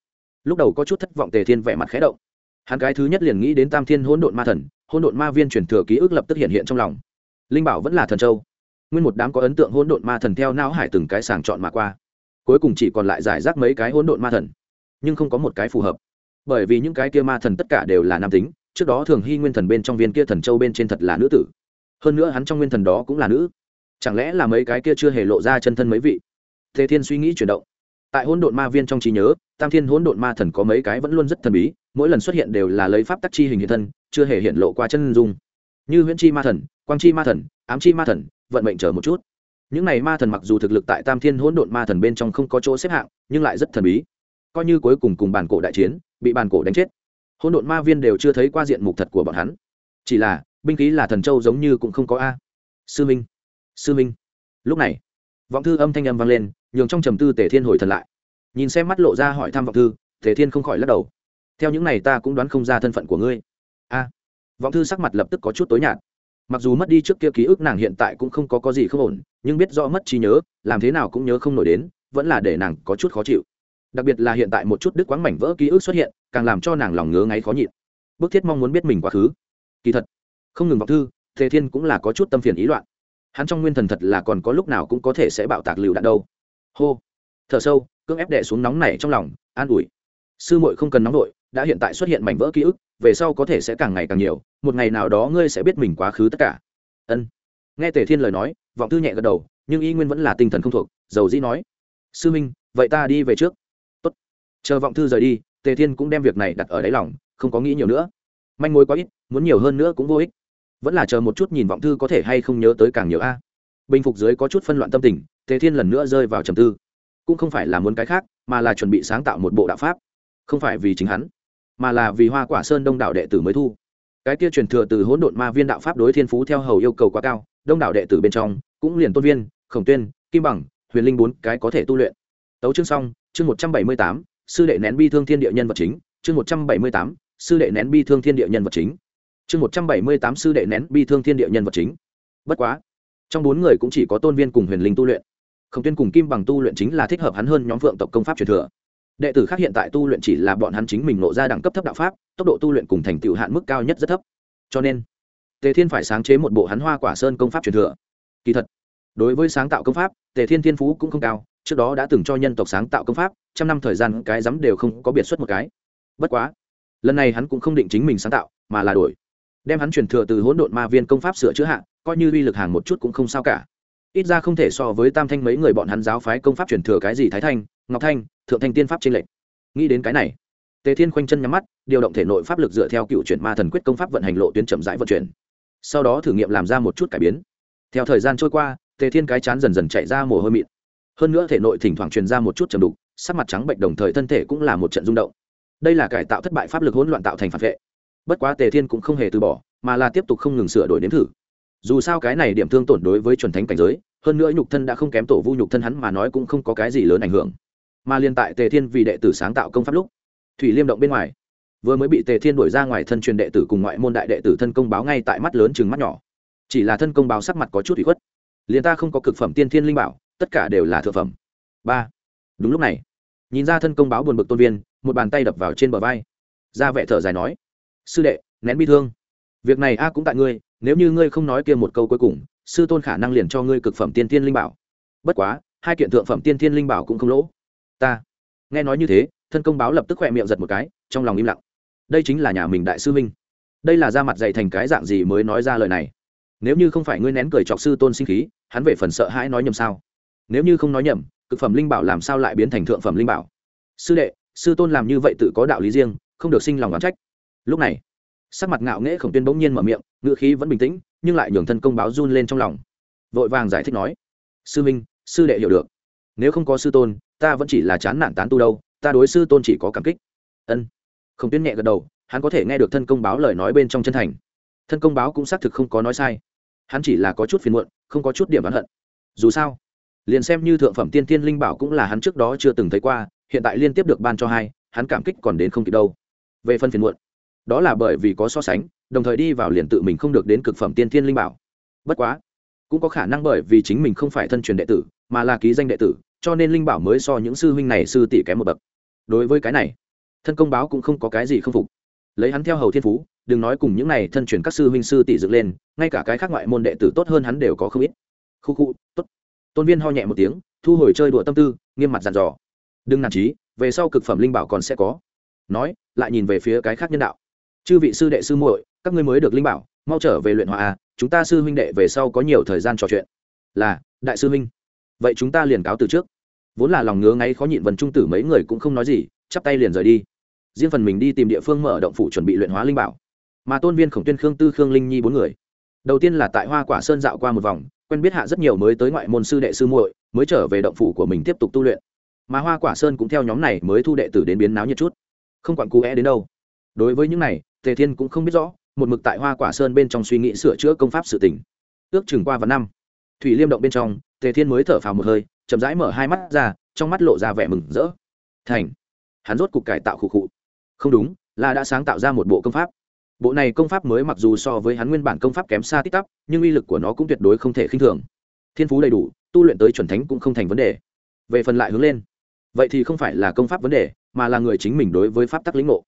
lúc đầu có chút thất vọng tề thiên vẻ mặt khẽ động. Hắn cái thứ nhất liền nghĩ đến tam thiên hỗn độn ma thần, hỗn độn ma viên truyền thừa ký ức lập tức hiện hiện trong lòng. Linh bảo vẫn là thần châu. Nguyên một đám có ấn tượng hỗn độn ma thần theo não hải từng cái sàng chọn mà qua. Cuối cùng chỉ còn lại giải rác mấy cái hỗn độn ma thần. Nhưng không có một cái phù hợp. Bởi vì những cái kia ma thần tất cả đều là nam tính, trước đó thường hy nguyên thần bên trong viên kia thần châu bên trên thật là nữ tử. Hơn nữa hắn trong nguyên thần đó cũng là nữ. Chẳng lẽ là mấy cái kia chưa hề lộ ra chân thân mấy vị? Thế thiên suy nghĩ chuyển động tại hỗn độn ma viên trong trí nhớ, tam thiên hỗn độn ma thần có mấy cái vẫn luôn rất thần bí, mỗi lần xuất hiện đều là lấy pháp tắc chi hình hiện thân, chưa hề hiện lộ qua chân dung. Như huyễn chi ma thần, quang chi ma thần, ám chi ma thần, vận mệnh chờ một chút. Những này ma thần mặc dù thực lực tại tam thiên hỗn độn ma thần bên trong không có chỗ xếp hạng, nhưng lại rất thần bí. Coi như cuối cùng cùng bàn cổ đại chiến, bị bàn cổ đánh chết. Hỗn độn ma viên đều chưa thấy qua diện mục thật của bọn hắn. Chỉ là, binh khí là thần châu giống như cũng không có a. Sư minh sư minh. Lúc này, vọng thư âm thanh âm vang lên nhường trong trầm tư tề thiên hồi thần lại. Nhìn xem mắt lộ ra hỏi thăm vọng thư, tề thiên không khỏi lắc đầu. Theo những này ta cũng đoán không ra thân phận của ngươi. A. Vọng thư sắc mặt lập tức có chút tối nhạt. Mặc dù mất đi trước kia ký ức nàng hiện tại cũng không có có gì không ổn, nhưng biết rõ mất trí nhớ, làm thế nào cũng nhớ không nổi đến, vẫn là để nàng có chút khó chịu. Đặc biệt là hiện tại một chút đứt quãng mảnh vỡ ký ức xuất hiện, càng làm cho nàng lòng ngứa ngáy khó nhịn. Bức thiết mong muốn biết mình quá khứ. Kỳ thật, không ngừng vọng thư, tề thiên cũng là có chút tâm phiền ý loạn. Hắn trong nguyên thần thật là còn có lúc nào cũng có thể sẽ bạo tạc lựu đạn đâu hô. Thở sâu, cưỡng ép đệ xuống nóng này trong lòng, an ủi. Sư muội không cần nóng nổi đã hiện tại xuất hiện mảnh vỡ ký ức, về sau có thể sẽ càng ngày càng nhiều, một ngày nào đó ngươi sẽ biết mình quá khứ tất cả. Ân. Nghe tề thiên lời nói, vọng thư nhẹ gật đầu, nhưng y nguyên vẫn là tinh thần không thuộc, dầu dĩ nói, sư minh, vậy ta đi về trước. Tốt. chờ vọng thư rời đi, tề thiên cũng đem việc này đặt ở đáy lòng, không có nghĩ nhiều nữa. Manh mối quá ít, muốn nhiều hơn nữa cũng vô ích. Vẫn là chờ một chút nhìn vọng thư có thể hay không nhớ tới càng nhiều a. Bình phục dưới có chút phân loạn tâm tình tề thiên lần nữa rơi vào trầm tư. Cũng không phải là muốn cái khác, mà là chuẩn bị sáng tạo một bộ đạo pháp. Không phải vì chính hắn, mà là vì hoa quả sơn đông đảo đệ tử mới thu. Cái kia truyền thừa từ hỗn độn ma viên đạo pháp đối thiên phú theo hầu yêu cầu quá cao, đông đảo đệ tử bên trong, cũng liền tôn viên, khổng tuyên, kim bằng, huyền linh bốn cái có thể tu luyện. Tấu chương xong, chương một trăm bảy mươi tám, sư đệ nén bi thương thiên địa nhân vật chính, chương một trăm bảy mươi tám, sư đệ nén bi thương thiên địa nhân vật chính. Chương một trăm bảy mươi tám, sư đệ nén bi thương thiên địa nhân vật chính. Bất quá, trong bốn người cũng chỉ có tôn viên cùng huyền linh tu luyện khổng tuyên cùng kim bằng tu luyện chính là thích hợp hắn hơn nhóm phượng tộc công pháp truyền thừa. Đệ tử khác hiện tại tu luyện chỉ là bọn hắn chính mình nộ ra đẳng cấp thấp đạo pháp, tốc độ tu luyện cùng thành tựu hạn mức cao nhất rất thấp. Cho nên, tề thiên phải sáng chế một bộ hắn hoa quả sơn công pháp truyền thừa. Kỳ thật, đối với sáng tạo công pháp, tề thiên thiên phú cũng không cao, trước đó đã từng cho nhân tộc sáng tạo công pháp, trăm năm thời gian cái rắm đều không có biệt xuất một cái. Bất quá, lần này hắn cũng không định chính mình sáng tạo, mà là đổi. Đem hắn truyền thừa từ hỗn độn ma viên công pháp sửa chữa hạng coi như uy lực hàng một chút cũng không sao cả ít ra không thể so với tam thanh mấy người bọn hắn giáo phái công pháp truyền thừa cái gì thái thanh, ngọc thanh, thượng thanh tiên pháp trên lệch. Nghĩ đến cái này, tề thiên khoanh chân nhắm mắt, điều động thể nội pháp lực dựa theo cựu chuyển ma thần quyết công pháp vận hành lộ tuyến chậm rãi vận chuyển. Sau đó thử nghiệm làm ra một chút cải biến. Theo thời gian trôi qua, tề thiên cái chán dần dần chạy ra mồ hôi mịn. Hơn nữa thể nội thỉnh thoảng truyền ra một chút trầm đục, sắc mặt trắng bệnh đồng thời thân thể cũng là một trận rung động. Đây là cải tạo thất bại pháp lực hỗn loạn tạo thành phản vệ. Bất quá tề thiên cũng không hề từ bỏ, mà là tiếp tục không ngừng sửa đổi nếm thử dù sao cái này điểm thương tổn đối với chuẩn thánh cảnh giới, hơn nữa nhục thân đã không kém tổ vu nhục thân hắn mà nói cũng không có cái gì lớn ảnh hưởng. Mà liên tại tề thiên vì đệ tử sáng tạo công pháp lúc, thủy liêm động bên ngoài, vừa mới bị tề thiên đuổi ra ngoài thân truyền đệ tử cùng ngoại môn đại đệ tử thân công báo ngay tại mắt lớn chừng mắt nhỏ. Chỉ là thân công báo sắc mặt có chút bị khuất. Liền ta không có cực phẩm tiên thiên linh bảo, tất cả đều là thượng phẩm. Ba. Đúng lúc này, nhìn ra thân công báo buồn bực tôn viên, một bàn tay đập vào trên bờ vai. Ra vẻ thở dài nói, sư đệ, nén bi thương. Việc này a cũng tại ngươi nếu như ngươi không nói kia một câu cuối cùng, sư tôn khả năng liền cho ngươi cực phẩm tiên thiên linh bảo. Bất quá, hai kiện thượng phẩm tiên thiên linh bảo cũng không lỗ. Ta, nghe nói như thế, thân công báo lập tức khỏe miệng giật một cái, trong lòng im lặng. Đây chính là nhà mình đại sư minh đây là ra mặt dày thành cái dạng gì mới nói ra lời này? Nếu như không phải ngươi nén cười chọc sư tôn sinh khí, hắn về phần sợ hãi nói nhầm sao? Nếu như không nói nhầm, cực phẩm linh bảo làm sao lại biến thành thượng phẩm linh bảo? Sư đệ, sư tôn làm như vậy tự có đạo lý riêng, không được sinh lòng đoán trách. Lúc này sắc mặt ngạo nghễ khổng tuyên bỗng nhiên mở miệng, ngữ khí vẫn bình tĩnh, nhưng lại nhường thân công báo run lên trong lòng. Vội vàng giải thích nói, sư minh, sư đệ hiểu được. Nếu không có sư tôn, ta vẫn chỉ là chán nản tán tu đâu, ta đối sư tôn chỉ có cảm kích. Ân. Khổng tuyên nhẹ gật đầu, hắn có thể nghe được thân công báo lời nói bên trong chân thành. Thân công báo cũng xác thực không có nói sai. Hắn chỉ là có chút phiền muộn, không có chút điểm oán hận. Dù sao, liền xem như thượng phẩm tiên tiên linh bảo cũng là hắn trước đó chưa từng thấy qua, hiện tại liên tiếp được ban cho hai, hắn cảm kích còn đến không kịp đâu. Về phần phiền muộn đó là bởi vì có so sánh, đồng thời đi vào liền tự mình không được đến cực phẩm tiên thiên linh bảo. Bất quá, cũng có khả năng bởi vì chính mình không phải thân truyền đệ tử, mà là ký danh đệ tử, cho nên linh bảo mới so những sư huynh này sư tỷ kém một bậc. Đối với cái này, thân công báo cũng không có cái gì không phục. Lấy hắn theo hầu thiên phú, đừng nói cùng những này thân truyền các sư huynh sư tỷ dựng lên, ngay cả cái khác ngoại môn đệ tử tốt hơn hắn đều có không ít. Khu khu, tốt. Tôn viên ho nhẹ một tiếng, thu hồi chơi đùa tâm tư, nghiêm mặt dàn dò. Đừng nản trí về sau cực phẩm linh bảo còn sẽ có. Nói, lại nhìn về phía cái khác nhân đạo chư vị sư đệ sư muội, các ngươi mới được linh bảo, mau trở về luyện hòa a à, chúng ta sư huynh đệ về sau có nhiều thời gian trò chuyện. Là, đại sư huynh. Vậy chúng ta liền cáo từ trước. Vốn là lòng ngứa ngáy khó nhịn vần trung tử mấy người cũng không nói gì, chắp tay liền rời đi. Riêng phần mình đi tìm địa phương mở động phủ chuẩn bị luyện hóa linh bảo. Mà tôn viên khổng tuyên khương, tư khương linh nhi bốn người. Đầu tiên là tại hoa quả sơn dạo qua một vòng, quen biết hạ rất nhiều mới tới ngoại môn sư đệ sư muội, mới trở về động phủ của mình tiếp tục tu luyện. Mà hoa quả sơn cũng theo nhóm này mới thu đệ tử đến biến náo nhiệt chút. Không quản cú é đến đâu. Đối với những này tề thiên cũng không biết rõ, một mực tại hoa quả sơn bên trong suy nghĩ sửa chữa công pháp sự tỉnh ước chừng qua vài năm, thủy liêm động bên trong, tề thiên mới thở phào một hơi, chậm rãi mở hai mắt ra, trong mắt lộ ra vẻ mừng rỡ. Thành, hắn rốt cục cải tạo khụ khụ. Không đúng, là đã sáng tạo ra một bộ công pháp. Bộ này công pháp mới mặc dù so với hắn nguyên bản công pháp kém xa tích tắp, nhưng uy lực của nó cũng tuyệt đối không thể khinh thường. Thiên phú đầy đủ, tu luyện tới chuẩn thánh cũng không thành vấn đề. Về phần lại hướng lên, vậy thì không phải là công pháp vấn đề, mà là người chính mình đối với pháp tắc lĩnh ngộ.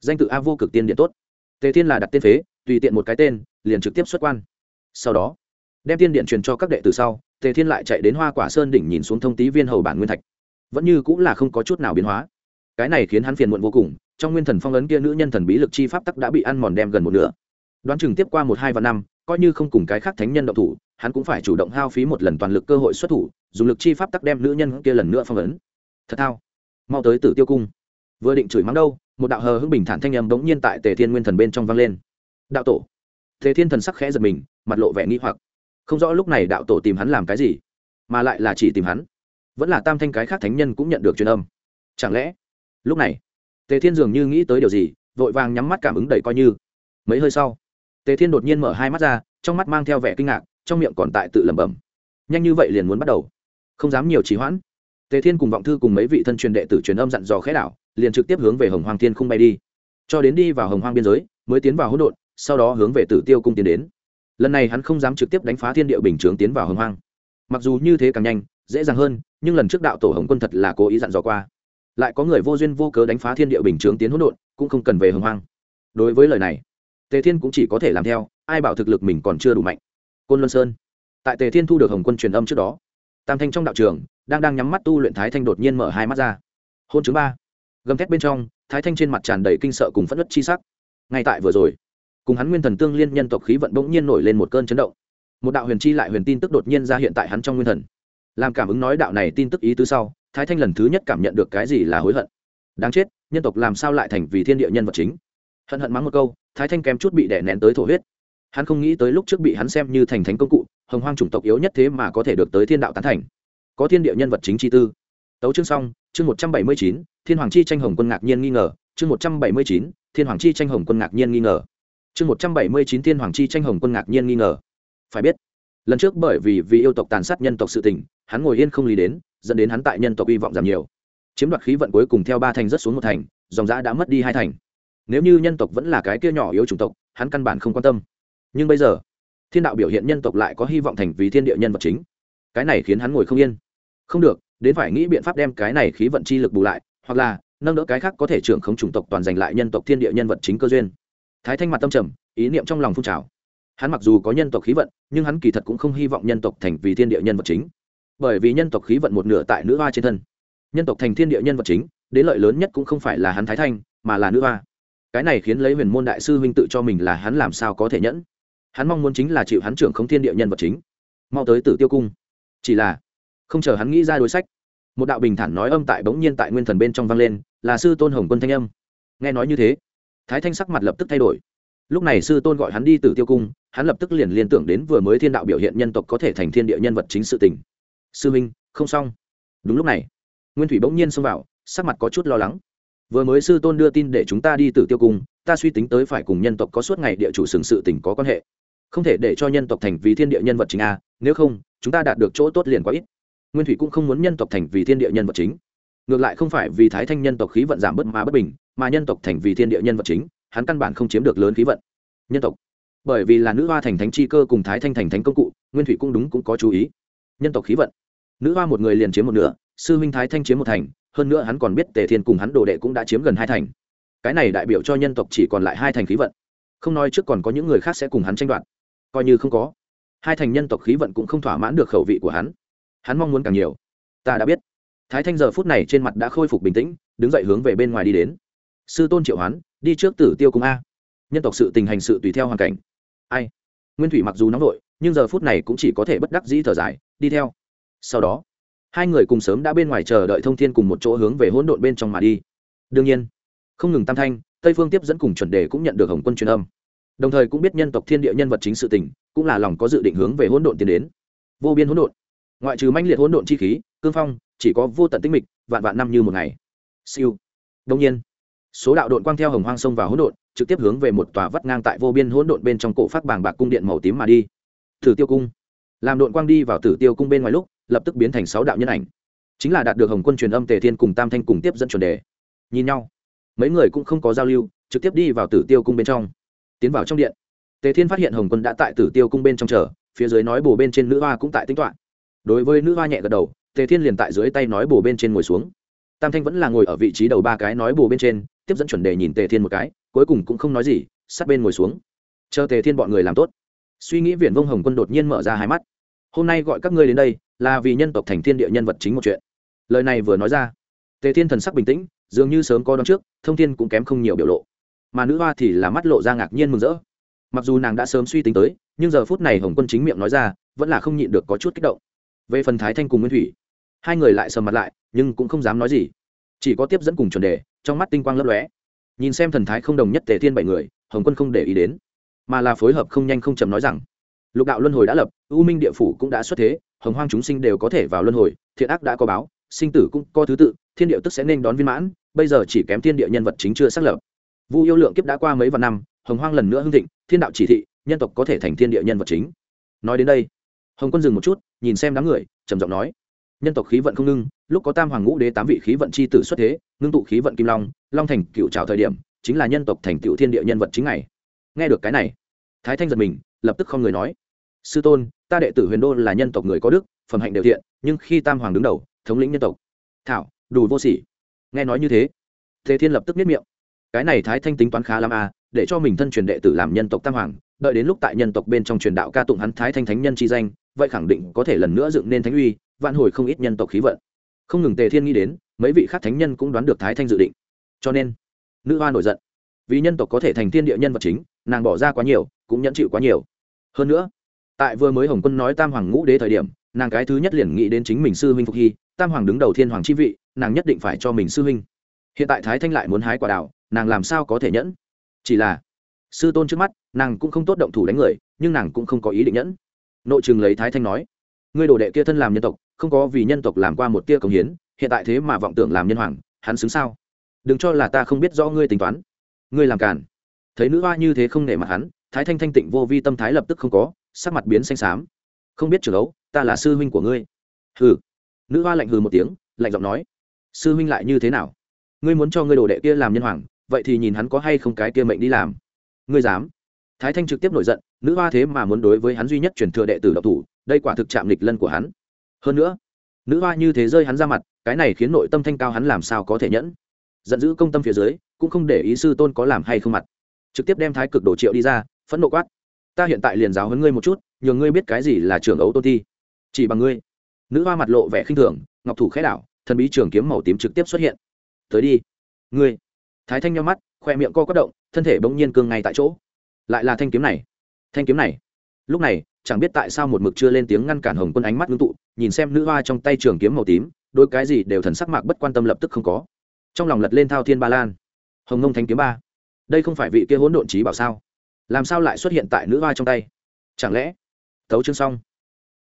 Danh tự a vô cực tiên điện tốt tề thiên là đặt tên phế, tùy tiện một cái tên, liền trực tiếp xuất quan. Sau đó, đem tiên điện truyền cho các đệ tử sau, tề thiên lại chạy đến hoa quả sơn đỉnh nhìn xuống thông tý viên hầu bản nguyên thạch. Vẫn như cũng là không có chút nào biến hóa. Cái này khiến hắn phiền muộn vô cùng, trong nguyên thần phong ấn kia nữ nhân thần bí lực chi pháp tắc đã bị ăn mòn đem gần một nửa. Đoán chừng tiếp qua một hai và năm, coi như không cùng cái khác thánh nhân động thủ, hắn cũng phải chủ động hao phí một lần toàn lực cơ hội xuất thủ, dùng lực chi pháp tắc đem nữ nhân kia lần nữa phong ấn. Thật thao. Mau tới tử tiêu cung vừa định chửi mắng đâu, một đạo hờ hững bình thản thanh âm bỗng nhiên tại tề thiên nguyên thần bên trong vang lên. Đạo tổ. Tề thiên thần sắc khẽ giật mình, mặt lộ vẻ nghi hoặc. Không rõ lúc này đạo tổ tìm hắn làm cái gì, mà lại là chỉ tìm hắn. Vẫn là tam thanh cái khác thánh nhân cũng nhận được truyền âm. Chẳng lẽ, lúc này, tề thiên dường như nghĩ tới điều gì, vội vàng nhắm mắt cảm ứng đầy coi như. Mấy hơi sau, tề thiên đột nhiên mở hai mắt ra, trong mắt mang theo vẻ kinh ngạc, trong miệng còn tại tự lẩm bẩm. Nhanh như vậy liền muốn bắt đầu. Không dám nhiều trì hoãn. Tề thiên cùng vọng thư cùng mấy vị thân truyền đệ tử truyền âm dặn dò khẽ đảo liền trực tiếp hướng về hồng hoàng thiên không bay đi. Cho đến đi vào hồng hoàng biên giới, mới tiến vào hỗn độn, sau đó hướng về tử tiêu cung tiến đến. Lần này hắn không dám trực tiếp đánh phá thiên địa bình chướng tiến vào hồng hoang. Mặc dù như thế càng nhanh, dễ dàng hơn, nhưng lần trước đạo tổ hồng quân thật là cố ý dặn dò qua. Lại có người vô duyên vô cớ đánh phá thiên địa bình chướng tiến hỗn độn, cũng không cần về hồng hoang. Đối với lời này, tề thiên cũng chỉ có thể làm theo, ai bảo thực lực mình còn chưa đủ mạnh. Côn luân sơn. Tại tề thiên thu được hồng quân truyền âm trước đó, tam thanh trong đạo trường, đang đang nhắm mắt tu luyện thái thanh đột nhiên mở hai mắt ra. Hôn chứng ba gầm thét bên trong, thái thanh trên mặt tràn đầy kinh sợ cùng phẫn đất chi sắc. Ngay tại vừa rồi, cùng hắn nguyên thần tương liên nhân tộc khí vận bỗng nhiên nổi lên một cơn chấn động. Một đạo huyền chi lại huyền tin tức đột nhiên ra hiện tại hắn trong nguyên thần. Làm cảm ứng nói đạo này tin tức ý tứ sau, thái thanh lần thứ nhất cảm nhận được cái gì là hối hận. Đáng chết, nhân tộc làm sao lại thành vì thiên địa nhân vật chính? Hận hận mắng một câu, thái thanh kém chút bị đè nén tới thổ huyết. Hắn không nghĩ tới lúc trước bị hắn xem như thành thánh công cụ, hồng hoang chủng tộc yếu nhất thế mà có thể được tới thiên đạo tán thành. Có thiên địa nhân vật chính chi tư tấu chương xong, chương một trăm bảy mươi chín, thiên hoàng chi tranh hồng quân ngạc nhiên nghi ngờ. Chương một trăm bảy mươi chín, thiên hoàng chi tranh hồng quân ngạc nhiên nghi ngờ. Chương một trăm bảy mươi chín, thiên hoàng chi tranh hồng quân ngạc nhiên nghi ngờ. Phải biết, lần trước bởi vì vì yêu tộc tàn sát nhân tộc sự tình, hắn ngồi yên không lý đến, dẫn đến hắn tại nhân tộc hy vọng giảm nhiều. Chiếm đoạt khí vận cuối cùng theo ba thành rất xuống một thành, dòng giã đã mất đi hai thành. Nếu như nhân tộc vẫn là cái kia nhỏ yếu chủng tộc, hắn căn bản không quan tâm. Nhưng bây giờ, thiên đạo biểu hiện nhân tộc lại có hy vọng thành vì thiên địa nhân vật chính. Cái này khiến hắn ngồi không yên. Không được đến phải nghĩ biện pháp đem cái này khí vận chi lực bù lại, hoặc là nâng đỡ cái khác có thể trưởng không chủng tộc toàn giành lại nhân tộc thiên địa nhân vật chính cơ duyên. Thái thanh mặt tâm trầm, ý niệm trong lòng phun trào. Hắn mặc dù có nhân tộc khí vận, nhưng hắn kỳ thật cũng không hy vọng nhân tộc thành vì thiên địa nhân vật chính. Bởi vì nhân tộc khí vận một nửa tại nữ hoa trên thân. Nhân tộc thành thiên địa nhân vật chính, đến lợi lớn nhất cũng không phải là hắn thái thanh, mà là nữ hoa. Cái này khiến lấy huyền môn đại sư huynh tự cho mình là hắn làm sao có thể nhẫn. Hắn mong muốn chính là chịu hắn trưởng không thiên địa nhân vật chính. Mau tới tử tiêu cung. Chỉ là không chờ hắn nghĩ ra đối sách. Một đạo bình thản nói âm tại bỗng nhiên tại nguyên thần bên trong vang lên, là sư tôn hồng quân thanh âm. Nghe nói như thế, thái thanh sắc mặt lập tức thay đổi. Lúc này sư tôn gọi hắn đi từ tiêu cung, hắn lập tức liền liên tưởng đến vừa mới thiên đạo biểu hiện nhân tộc có thể thành thiên địa nhân vật chính sự tình. Sư minh không xong. Đúng lúc này, nguyên thủy bỗng nhiên xông vào, sắc mặt có chút lo lắng. Vừa mới sư tôn đưa tin để chúng ta đi từ tiêu cung, ta suy tính tới phải cùng nhân tộc có suốt ngày địa chủ sừng sự tình có quan hệ. Không thể để cho nhân tộc thành vì thiên địa nhân vật chính a, nếu không, chúng ta đạt được chỗ tốt liền quá ít nguyên thủy cũng không muốn nhân tộc thành vì thiên địa nhân vật chính. Ngược lại không phải vì thái thanh nhân tộc khí vận giảm bớt mà bất bình, mà nhân tộc thành vì thiên địa nhân vật chính, hắn căn bản không chiếm được lớn khí vận. Nhân tộc. Bởi vì là nữ hoa thành thánh chi cơ cùng thái thanh thành thánh công cụ, nguyên thủy cũng đúng cũng có chú ý. Nhân tộc khí vận. Nữ hoa một người liền chiếm một nửa, sư minh thái thanh chiếm một thành, hơn nữa hắn còn biết tề thiên cùng hắn đồ đệ cũng đã chiếm gần hai thành. Cái này đại biểu cho nhân tộc chỉ còn lại hai thành khí vận. Không nói trước còn có những người khác sẽ cùng hắn tranh đoạt. Coi như không có. Hai thành nhân tộc khí vận cũng không thỏa mãn được khẩu vị của hắn hắn mong muốn càng nhiều. Ta đã biết. Thái thanh giờ phút này trên mặt đã khôi phục bình tĩnh, đứng dậy hướng về bên ngoài đi đến. Sư tôn triệu hoán, đi trước tử tiêu cung a. Nhân tộc sự tình hành sự tùy theo hoàn cảnh. Ai? Nguyên thủy mặc dù nóng vội, nhưng giờ phút này cũng chỉ có thể bất đắc dĩ thở dài, đi theo. Sau đó, hai người cùng sớm đã bên ngoài chờ đợi thông thiên cùng một chỗ hướng về hỗn độn bên trong mà đi. Đương nhiên, không ngừng tam thanh, tây phương tiếp dẫn cùng chuẩn đề cũng nhận được hồng quân truyền âm. Đồng thời cũng biết nhân tộc thiên địa nhân vật chính sự tình, cũng là lòng có dự định hướng về hỗn độn tiến đến. Vô biên hỗn độn ngoại trừ manh liệt hỗn độn chi khí, cương phong, chỉ có vô tận tinh mịch, vạn vạn năm như một ngày. Siêu. Đông nhiên, số đạo đội quang theo hồng hoang sông vào hỗn độn, trực tiếp hướng về một tòa vắt ngang tại vô biên hỗn độn bên trong cổ phát bàng bạc cung điện màu tím mà đi. Thử tiêu cung. Làm đội quang đi vào tử tiêu cung bên ngoài lúc, lập tức biến thành sáu đạo nhân ảnh. Chính là đạt được hồng quân truyền âm tề thiên cùng tam thanh cùng tiếp dẫn chuẩn đề. Nhìn nhau, mấy người cũng không có giao lưu, trực tiếp đi vào tử tiêu cung bên trong. Tiến vào trong điện, tề thiên phát hiện hồng quân đã tại tử tiêu cung bên trong chờ, phía dưới nói bồ bên trên nữ hoa cũng tại tính toán đối với nữ hoa nhẹ gật đầu, tề thiên liền tại dưới tay nói bồ bên trên ngồi xuống. Tam thanh vẫn là ngồi ở vị trí đầu ba cái nói bồ bên trên, tiếp dẫn chuẩn đề nhìn tề thiên một cái, cuối cùng cũng không nói gì, sát bên ngồi xuống. Chờ tề thiên bọn người làm tốt. Suy nghĩ viển vông hồng quân đột nhiên mở ra hai mắt. Hôm nay gọi các ngươi đến đây, là vì nhân tộc thành thiên địa nhân vật chính một chuyện. Lời này vừa nói ra, tề thiên thần sắc bình tĩnh, dường như sớm có đón trước, thông thiên cũng kém không nhiều biểu lộ. Mà nữ hoa thì là mắt lộ ra ngạc nhiên mừng rỡ. Mặc dù nàng đã sớm suy tính tới, nhưng giờ phút này hồng quân chính miệng nói ra, vẫn là không nhịn được có chút kích động về phần thái thanh cùng nguyên thủy. Hai người lại sầm mặt lại, nhưng cũng không dám nói gì. Chỉ có tiếp dẫn cùng chuẩn đề, trong mắt tinh quang lấp lóe. Nhìn xem thần thái không đồng nhất tề thiên bảy người, hồng quân không để ý đến. Mà là phối hợp không nhanh không chậm nói rằng, lục đạo luân hồi đã lập, u minh địa phủ cũng đã xuất thế, hồng hoang chúng sinh đều có thể vào luân hồi, thiện ác đã có báo, sinh tử cũng có thứ tự, thiên địa tức sẽ nên đón viên mãn, bây giờ chỉ kém thiên địa nhân vật chính chưa xác lập. Vu yêu lượng kiếp đã qua mấy vạn năm, hồng hoang lần nữa hưng thịnh, thiên đạo chỉ thị, nhân tộc có thể thành thiên địa nhân vật chính. Nói đến đây, hồng quân dừng một chút nhìn xem đám người, trầm giọng nói, nhân tộc khí vận không ngưng, lúc có tam hoàng ngũ đế tám vị khí vận c h i tử xuất thế, ngưng tụ khí vận kim long long thành cựu trào thời điểm, chính là nhân tộc thành cựu thiên địa nhân vật chính này. Nghe được cái này, thái thanh giật mình, lập tức không người nói, sư tôn, ta đệ tử huyền đô là nhân tộc người có đức, phẩm hạnh đều thiện, nhưng khi tam hoàng đứng đầu, thống lĩnh nhân tộc, thảo, đủ vô sỉ. Nghe nói như thế thế thiên lập tức biết miệng, cái này thái thanh tính toán khá lắm à để cho mình thân truyền đệ tử làm nhân tộc tam hoàng đợi đến lúc tại nhân tộc bên trong truyền đạo ca tụng hắn thái thanh thánh nhân chi danh, vậy khẳng định có thể lần nữa dựng nên thánh uy, vạn hồi không ít nhân tộc khí vận. Không ngừng tề thiên nghĩ đến, mấy vị khác thánh nhân cũng đoán được thái thanh dự định. Cho nên, nữ hoa nổi giận. Vì nhân tộc có thể thành thiên địa nhân vật chính, nàng bỏ ra quá nhiều, cũng nhẫn chịu quá nhiều. Hơn nữa, tại vừa mới hồng quân nói tam hoàng ngũ đế thời điểm, nàng cái thứ nhất liền nghĩ đến chính mình sư huynh phục hy, tam hoàng đứng đầu thiên hoàng chi vị, nàng nhất định phải cho mình sư huynh. Hiện tại thái thanh lại muốn hái quả đào, nàng làm sao có thể nhẫn? Chỉ là sư tôn trước mắt, nàng cũng không tốt động thủ đánh người, nhưng nàng cũng không có ý định nhẫn. Nội trường lấy thái thanh nói, ngươi đồ đệ kia thân làm nhân tộc, không có vì nhân tộc làm qua một tia công hiến, hiện tại thế mà vọng tưởng làm nhân hoàng, hắn xứng sao? Đừng cho là ta không biết rõ ngươi tính toán. Ngươi làm cản thấy nữ hoa như thế không nể mặt hắn, thái thanh thanh tịnh vô vi tâm thái lập tức không có, sắc mặt biến xanh xám. Không biết trưởng ấu ta là sư huynh của ngươi. Hừ. Nữ hoa lạnh hừ một tiếng, lạnh giọng nói, sư huynh lại như thế nào? Ngươi muốn cho ngươi đồ đệ kia làm nhân hoàng, vậy thì nhìn hắn có hay không cái kia mệnh đi làm ngươi dám. Thái thanh trực tiếp nổi giận, nữ hoa thế mà muốn đối với hắn duy nhất truyền thừa đệ tử độc thủ, đây quả thực chạm lịch lân của hắn. Hơn nữa, nữ hoa như thế rơi hắn ra mặt, cái này khiến nội tâm thanh cao hắn làm sao có thể nhẫn. Giận dữ công tâm phía dưới, cũng không để ý sư tôn có làm hay không mặt. Trực tiếp đem thái cực đồ triệu đi ra, phẫn nộ quát. Ta hiện tại liền giáo hơn ngươi một chút, nhờ ngươi biết cái gì là trưởng ấu tôn thi. Chỉ bằng ngươi. Nữ hoa mặt lộ vẻ khinh thường, ngọc thủ khẽ đảo, thần bí trường kiếm màu tím trực tiếp xuất hiện. Tới đi. Ngươi. Thái thanh nhau mắt, khoe miệng co quất động thân thể bỗng nhiên cương ngay tại chỗ. Lại là thanh kiếm này. Thanh kiếm này. Lúc này, chẳng biết tại sao một mực chưa lên tiếng ngăn cản hồng quân ánh mắt ngưng tụ, nhìn xem nữ hoa trong tay trường kiếm màu tím đôi cái gì đều thần sắc mạc bất quan tâm lập tức không có. Trong lòng lật lên thao thiên ba lan. Hồng nông thanh kiếm ba. Đây không phải vị kia hỗn độn trí bảo sao? Làm sao lại xuất hiện tại nữ hoa trong tay? Chẳng lẽ, thấu chương xong.